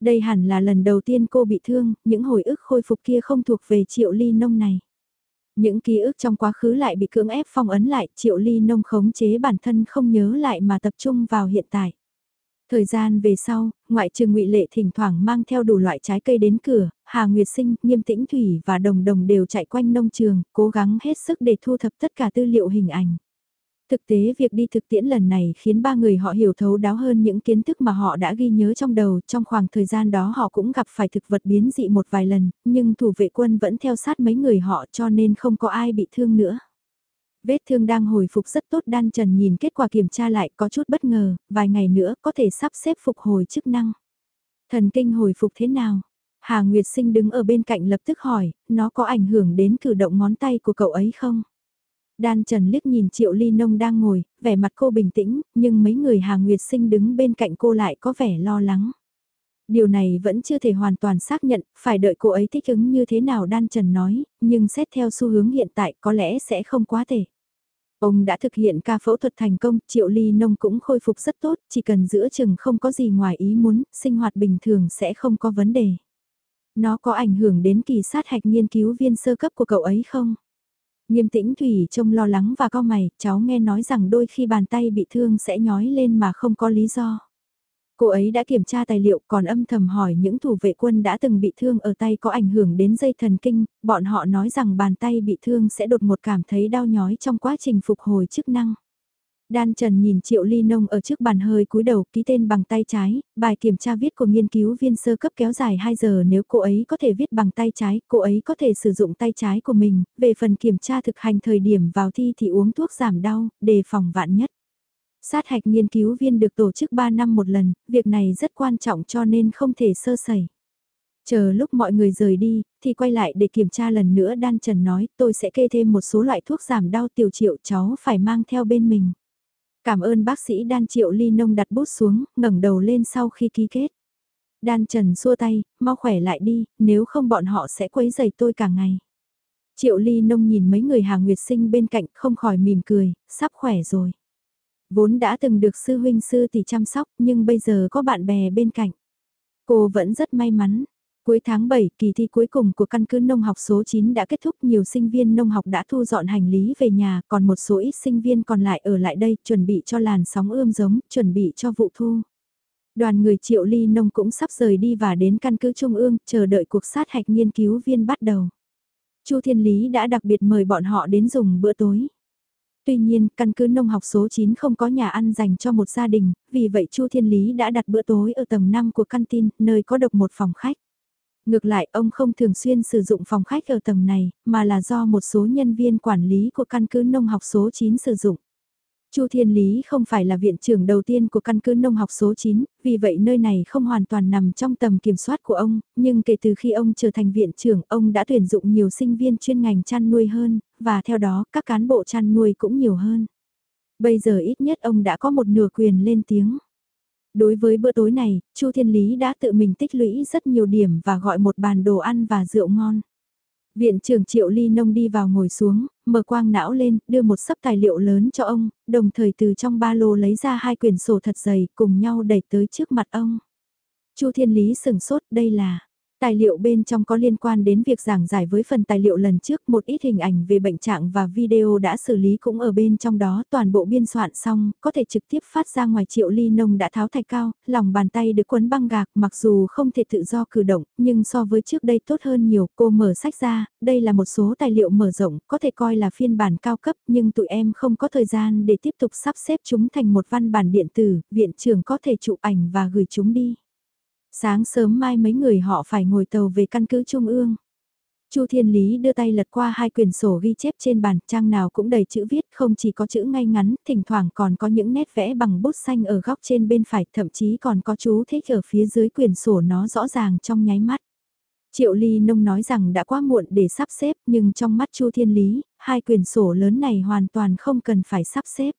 Đây hẳn là lần đầu tiên cô bị thương, những hồi ức khôi phục kia không thuộc về Triệu Ly Nông này. Những ký ức trong quá khứ lại bị cưỡng ép phong ấn lại, Triệu Ly Nông khống chế bản thân không nhớ lại mà tập trung vào hiện tại. Thời gian về sau, ngoại trừ ngụy Lệ thỉnh thoảng mang theo đủ loại trái cây đến cửa, Hà Nguyệt Sinh, Nghiêm Tĩnh Thủy và Đồng Đồng đều chạy quanh nông trường, cố gắng hết sức để thu thập tất cả tư liệu hình ảnh. Thực tế việc đi thực tiễn lần này khiến ba người họ hiểu thấu đáo hơn những kiến thức mà họ đã ghi nhớ trong đầu, trong khoảng thời gian đó họ cũng gặp phải thực vật biến dị một vài lần, nhưng thủ vệ quân vẫn theo sát mấy người họ cho nên không có ai bị thương nữa. Vết thương đang hồi phục rất tốt đan trần nhìn kết quả kiểm tra lại có chút bất ngờ, vài ngày nữa có thể sắp xếp phục hồi chức năng. Thần kinh hồi phục thế nào? Hà Nguyệt Sinh đứng ở bên cạnh lập tức hỏi, nó có ảnh hưởng đến cử động ngón tay của cậu ấy không? Đan Trần liếc nhìn Triệu Ly Nông đang ngồi, vẻ mặt cô bình tĩnh, nhưng mấy người Hà Nguyệt Sinh đứng bên cạnh cô lại có vẻ lo lắng. Điều này vẫn chưa thể hoàn toàn xác nhận, phải đợi cô ấy thích ứng như thế nào Đan Trần nói, nhưng xét theo xu hướng hiện tại có lẽ sẽ không quá thể. Ông đã thực hiện ca phẫu thuật thành công, Triệu Ly Nông cũng khôi phục rất tốt, chỉ cần giữa chừng không có gì ngoài ý muốn, sinh hoạt bình thường sẽ không có vấn đề. Nó có ảnh hưởng đến kỳ sát hạch nghiên cứu viên sơ cấp của cậu ấy không? Nghiêm tĩnh Thủy trông lo lắng và co mày, cháu nghe nói rằng đôi khi bàn tay bị thương sẽ nhói lên mà không có lý do. Cô ấy đã kiểm tra tài liệu còn âm thầm hỏi những thủ vệ quân đã từng bị thương ở tay có ảnh hưởng đến dây thần kinh, bọn họ nói rằng bàn tay bị thương sẽ đột ngột cảm thấy đau nhói trong quá trình phục hồi chức năng. Đan Trần nhìn Triệu Ly Nông ở trước bàn hơi cúi đầu ký tên bằng tay trái, bài kiểm tra viết của nghiên cứu viên sơ cấp kéo dài 2 giờ nếu cô ấy có thể viết bằng tay trái, cô ấy có thể sử dụng tay trái của mình, về phần kiểm tra thực hành thời điểm vào thi thì uống thuốc giảm đau, đề phòng vạn nhất. Sát hạch nghiên cứu viên được tổ chức 3 năm một lần, việc này rất quan trọng cho nên không thể sơ sẩy. Chờ lúc mọi người rời đi, thì quay lại để kiểm tra lần nữa Đan Trần nói tôi sẽ kê thêm một số loại thuốc giảm đau tiểu triệu cháu phải mang theo bên mình. Cảm ơn bác sĩ Đan Triệu Ly Nông đặt bút xuống, ngẩng đầu lên sau khi ký kết. Đan Trần xua tay, mau khỏe lại đi, nếu không bọn họ sẽ quấy rầy tôi cả ngày. Triệu Ly Nông nhìn mấy người Hà Nguyệt Sinh bên cạnh không khỏi mỉm cười, sắp khỏe rồi. Vốn đã từng được sư huynh sư tỷ chăm sóc nhưng bây giờ có bạn bè bên cạnh. Cô vẫn rất may mắn, Cuối tháng 7, kỳ thi cuối cùng của căn cứ nông học số 9 đã kết thúc nhiều sinh viên nông học đã thu dọn hành lý về nhà, còn một số ít sinh viên còn lại ở lại đây chuẩn bị cho làn sóng ươm giống, chuẩn bị cho vụ thu. Đoàn người triệu ly nông cũng sắp rời đi và đến căn cứ Trung ương, chờ đợi cuộc sát hạch nghiên cứu viên bắt đầu. Chu Thiên Lý đã đặc biệt mời bọn họ đến dùng bữa tối. Tuy nhiên, căn cứ nông học số 9 không có nhà ăn dành cho một gia đình, vì vậy Chu Thiên Lý đã đặt bữa tối ở tầng 5 của căn tin, nơi có độc một phòng khách. Ngược lại ông không thường xuyên sử dụng phòng khách ở tầng này, mà là do một số nhân viên quản lý của căn cứ nông học số 9 sử dụng. Chu Thiên Lý không phải là viện trưởng đầu tiên của căn cứ nông học số 9, vì vậy nơi này không hoàn toàn nằm trong tầm kiểm soát của ông, nhưng kể từ khi ông trở thành viện trưởng, ông đã tuyển dụng nhiều sinh viên chuyên ngành chăn nuôi hơn, và theo đó các cán bộ chăn nuôi cũng nhiều hơn. Bây giờ ít nhất ông đã có một nửa quyền lên tiếng. Đối với bữa tối này, Chu Thiên Lý đã tự mình tích lũy rất nhiều điểm và gọi một bàn đồ ăn và rượu ngon. Viện trưởng Triệu Ly Nông đi vào ngồi xuống, mở quang não lên, đưa một sấp tài liệu lớn cho ông, đồng thời từ trong ba lô lấy ra hai quyển sổ thật dày cùng nhau đẩy tới trước mặt ông. Chu Thiên Lý sừng sốt, đây là... Tài liệu bên trong có liên quan đến việc giảng giải với phần tài liệu lần trước một ít hình ảnh về bệnh trạng và video đã xử lý cũng ở bên trong đó toàn bộ biên soạn xong, có thể trực tiếp phát ra ngoài triệu ly nông đã tháo thạch cao, lòng bàn tay được quấn băng gạc mặc dù không thể tự do cử động, nhưng so với trước đây tốt hơn nhiều, cô mở sách ra, đây là một số tài liệu mở rộng, có thể coi là phiên bản cao cấp nhưng tụi em không có thời gian để tiếp tục sắp xếp chúng thành một văn bản điện tử, viện trưởng có thể chụp ảnh và gửi chúng đi. Sáng sớm mai mấy người họ phải ngồi tàu về căn cứ Trung ương. Chu Thiên Lý đưa tay lật qua hai quyển sổ ghi chép trên bàn, trang nào cũng đầy chữ viết, không chỉ có chữ ngay ngắn, thỉnh thoảng còn có những nét vẽ bằng bút xanh ở góc trên bên phải, thậm chí còn có chú thích ở phía dưới quyển sổ nó rõ ràng trong nháy mắt. Triệu Ly Nông nói rằng đã quá muộn để sắp xếp, nhưng trong mắt Chu Thiên Lý, hai quyển sổ lớn này hoàn toàn không cần phải sắp xếp.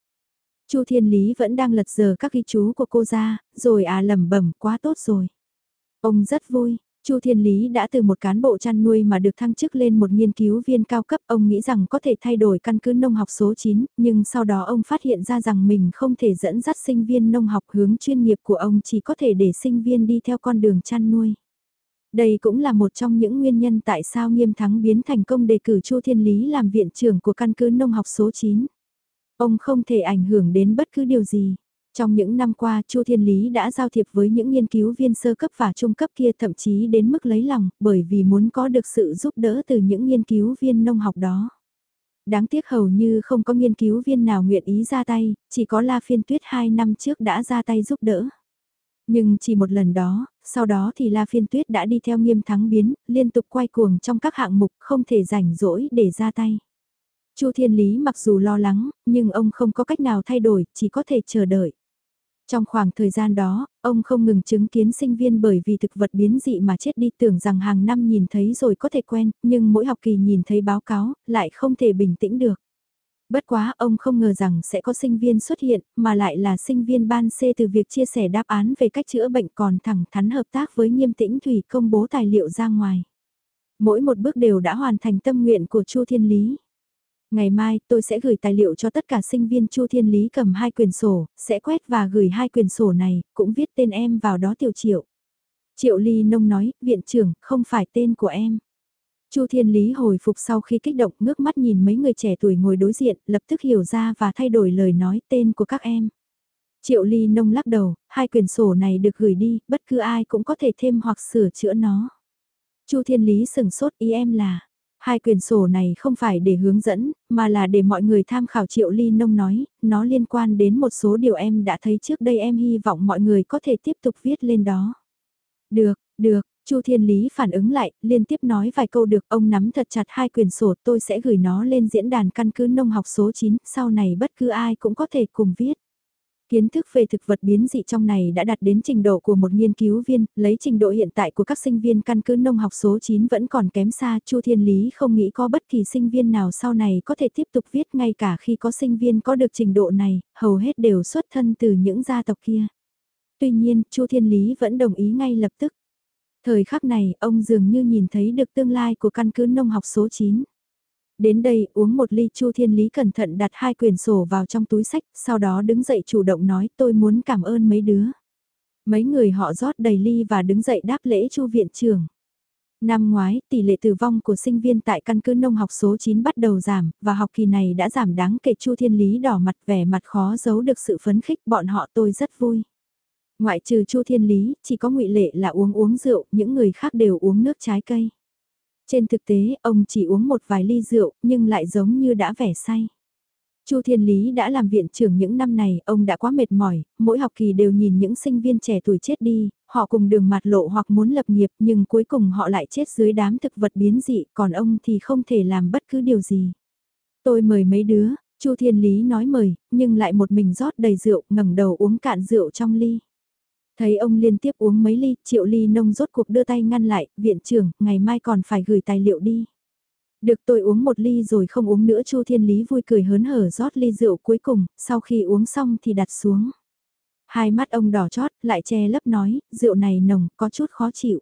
Chu Thiên Lý vẫn đang lật giờ các ghi chú của cô ra, rồi à lẩm bẩm quá tốt rồi. Ông rất vui, Chu Thiên Lý đã từ một cán bộ chăn nuôi mà được thăng chức lên một nghiên cứu viên cao cấp, ông nghĩ rằng có thể thay đổi căn cứ nông học số 9, nhưng sau đó ông phát hiện ra rằng mình không thể dẫn dắt sinh viên nông học hướng chuyên nghiệp của ông chỉ có thể để sinh viên đi theo con đường chăn nuôi. Đây cũng là một trong những nguyên nhân tại sao Nghiêm Thắng biến thành công đề cử Chu Thiên Lý làm viện trưởng của căn cứ nông học số 9. Ông không thể ảnh hưởng đến bất cứ điều gì. Trong những năm qua, Chu Thiên Lý đã giao thiệp với những nghiên cứu viên sơ cấp và trung cấp kia thậm chí đến mức lấy lòng, bởi vì muốn có được sự giúp đỡ từ những nghiên cứu viên nông học đó. Đáng tiếc hầu như không có nghiên cứu viên nào nguyện ý ra tay, chỉ có La Phiên Tuyết 2 năm trước đã ra tay giúp đỡ. Nhưng chỉ một lần đó, sau đó thì La Phiên Tuyết đã đi theo nghiêm thắng biến, liên tục quay cuồng trong các hạng mục không thể rảnh rỗi để ra tay. Chu Thiên Lý mặc dù lo lắng, nhưng ông không có cách nào thay đổi, chỉ có thể chờ đợi. Trong khoảng thời gian đó, ông không ngừng chứng kiến sinh viên bởi vì thực vật biến dị mà chết đi tưởng rằng hàng năm nhìn thấy rồi có thể quen, nhưng mỗi học kỳ nhìn thấy báo cáo, lại không thể bình tĩnh được. Bất quá ông không ngờ rằng sẽ có sinh viên xuất hiện, mà lại là sinh viên ban C từ việc chia sẻ đáp án về cách chữa bệnh còn thẳng thắn hợp tác với nghiêm tĩnh Thủy công bố tài liệu ra ngoài. Mỗi một bước đều đã hoàn thành tâm nguyện của Chu Thiên Lý. Ngày mai tôi sẽ gửi tài liệu cho tất cả sinh viên Chu Thiên Lý cầm hai quyền sổ, sẽ quét và gửi hai quyền sổ này, cũng viết tên em vào đó tiểu triệu. Triệu Ly Nông nói, viện trưởng, không phải tên của em. Chu Thiên Lý hồi phục sau khi kích động ngước mắt nhìn mấy người trẻ tuổi ngồi đối diện, lập tức hiểu ra và thay đổi lời nói tên của các em. Triệu Ly Nông lắc đầu, hai quyền sổ này được gửi đi, bất cứ ai cũng có thể thêm hoặc sửa chữa nó. Chu Thiên Lý sừng sốt ý em là, Hai quyền sổ này không phải để hướng dẫn, mà là để mọi người tham khảo Triệu Ly Nông nói, nó liên quan đến một số điều em đã thấy trước đây em hy vọng mọi người có thể tiếp tục viết lên đó. Được, được, Chu Thiên Lý phản ứng lại, liên tiếp nói vài câu được, ông nắm thật chặt hai quyền sổ, tôi sẽ gửi nó lên diễn đàn căn cứ nông học số 9, sau này bất cứ ai cũng có thể cùng viết. Kiến thức về thực vật biến dị trong này đã đạt đến trình độ của một nghiên cứu viên, lấy trình độ hiện tại của các sinh viên căn cứ nông học số 9 vẫn còn kém xa, Chu Thiên Lý không nghĩ có bất kỳ sinh viên nào sau này có thể tiếp tục viết ngay cả khi có sinh viên có được trình độ này, hầu hết đều xuất thân từ những gia tộc kia. Tuy nhiên, Chu Thiên Lý vẫn đồng ý ngay lập tức. Thời khắc này, ông dường như nhìn thấy được tương lai của căn cứ nông học số 9. Đến đây uống một ly Chu Thiên Lý cẩn thận đặt hai quyển sổ vào trong túi sách, sau đó đứng dậy chủ động nói tôi muốn cảm ơn mấy đứa. Mấy người họ rót đầy ly và đứng dậy đáp lễ Chu viện trưởng. Năm ngoái, tỷ lệ tử vong của sinh viên tại căn cứ nông học số 9 bắt đầu giảm, và học kỳ này đã giảm đáng kể Chu Thiên Lý đỏ mặt vẻ mặt khó giấu được sự phấn khích bọn họ tôi rất vui. Ngoại trừ Chu Thiên Lý, chỉ có ngụy Lệ là uống uống rượu, những người khác đều uống nước trái cây. Trên thực tế, ông chỉ uống một vài ly rượu, nhưng lại giống như đã vẻ say. Chu Thiên Lý đã làm viện trưởng những năm này, ông đã quá mệt mỏi, mỗi học kỳ đều nhìn những sinh viên trẻ tuổi chết đi, họ cùng đường mặt lộ hoặc muốn lập nghiệp nhưng cuối cùng họ lại chết dưới đám thực vật biến dị, còn ông thì không thể làm bất cứ điều gì. Tôi mời mấy đứa, Chu Thiên Lý nói mời, nhưng lại một mình rót đầy rượu, ngẩng đầu uống cạn rượu trong ly. Thấy ông liên tiếp uống mấy ly, triệu ly nông rốt cuộc đưa tay ngăn lại, viện trưởng, ngày mai còn phải gửi tài liệu đi. Được tôi uống một ly rồi không uống nữa Chu Thiên Lý vui cười hớn hở rót ly rượu cuối cùng, sau khi uống xong thì đặt xuống. Hai mắt ông đỏ chót, lại che lấp nói, rượu này nồng, có chút khó chịu.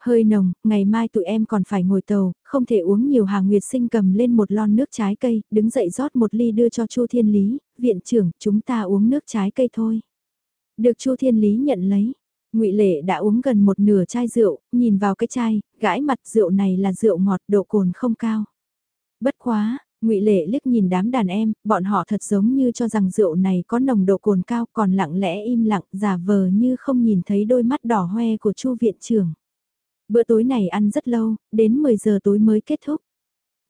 Hơi nồng, ngày mai tụi em còn phải ngồi tàu, không thể uống nhiều hàng nguyệt sinh cầm lên một lon nước trái cây, đứng dậy rót một ly đưa cho Chu Thiên Lý, viện trưởng, chúng ta uống nước trái cây thôi. Được Chu Thiên Lý nhận lấy. Ngụy Lệ đã uống gần một nửa chai rượu, nhìn vào cái chai, gãi mặt rượu này là rượu ngọt, độ cồn không cao. Bất quá, Ngụy Lệ liếc nhìn đám đàn em, bọn họ thật giống như cho rằng rượu này có nồng độ cồn cao, còn lặng lẽ im lặng, giả vờ như không nhìn thấy đôi mắt đỏ hoe của Chu viện trưởng. Bữa tối này ăn rất lâu, đến 10 giờ tối mới kết thúc.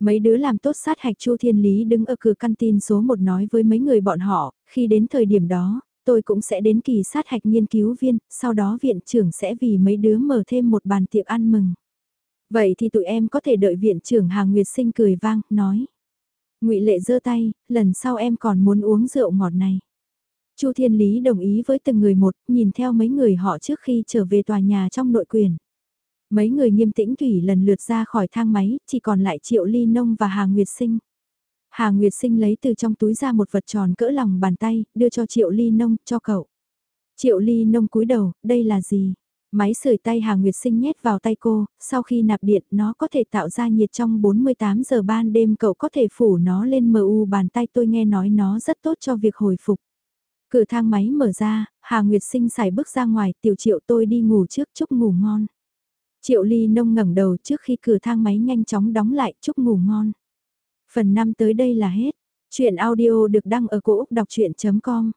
Mấy đứa làm tốt sát hạch Chu Thiên Lý đứng ở cửa căn tin số 1 nói với mấy người bọn họ, khi đến thời điểm đó, tôi cũng sẽ đến kỳ sát hạch nghiên cứu viên, sau đó viện trưởng sẽ vì mấy đứa mở thêm một bàn tiệc ăn mừng. Vậy thì tụi em có thể đợi viện trưởng Hà Nguyệt Sinh cười vang, nói. ngụy Lệ giơ tay, lần sau em còn muốn uống rượu ngọt này. Chu Thiên Lý đồng ý với từng người một, nhìn theo mấy người họ trước khi trở về tòa nhà trong nội quyền. Mấy người nghiêm tĩnh thủy lần lượt ra khỏi thang máy, chỉ còn lại Triệu Ly Nông và Hà Nguyệt Sinh. Hà Nguyệt Sinh lấy từ trong túi ra một vật tròn cỡ lòng bàn tay, đưa cho Triệu Ly Nông, cho cậu. Triệu Ly Nông cúi đầu, đây là gì? Máy sưởi tay Hà Nguyệt Sinh nhét vào tay cô, sau khi nạp điện nó có thể tạo ra nhiệt trong 48 giờ ban đêm cậu có thể phủ nó lên mu bàn tay tôi nghe nói nó rất tốt cho việc hồi phục. Cửa thang máy mở ra, Hà Nguyệt Sinh xài bước ra ngoài, tiểu triệu tôi đi ngủ trước chúc ngủ ngon. Triệu Ly nông ngẩng đầu trước khi cửa thang máy nhanh chóng đóng lại chúc ngủ ngon. Phần 5 tới đây là hết. Chuyện audio được đăng ở cổ Úc đọc chuyện.com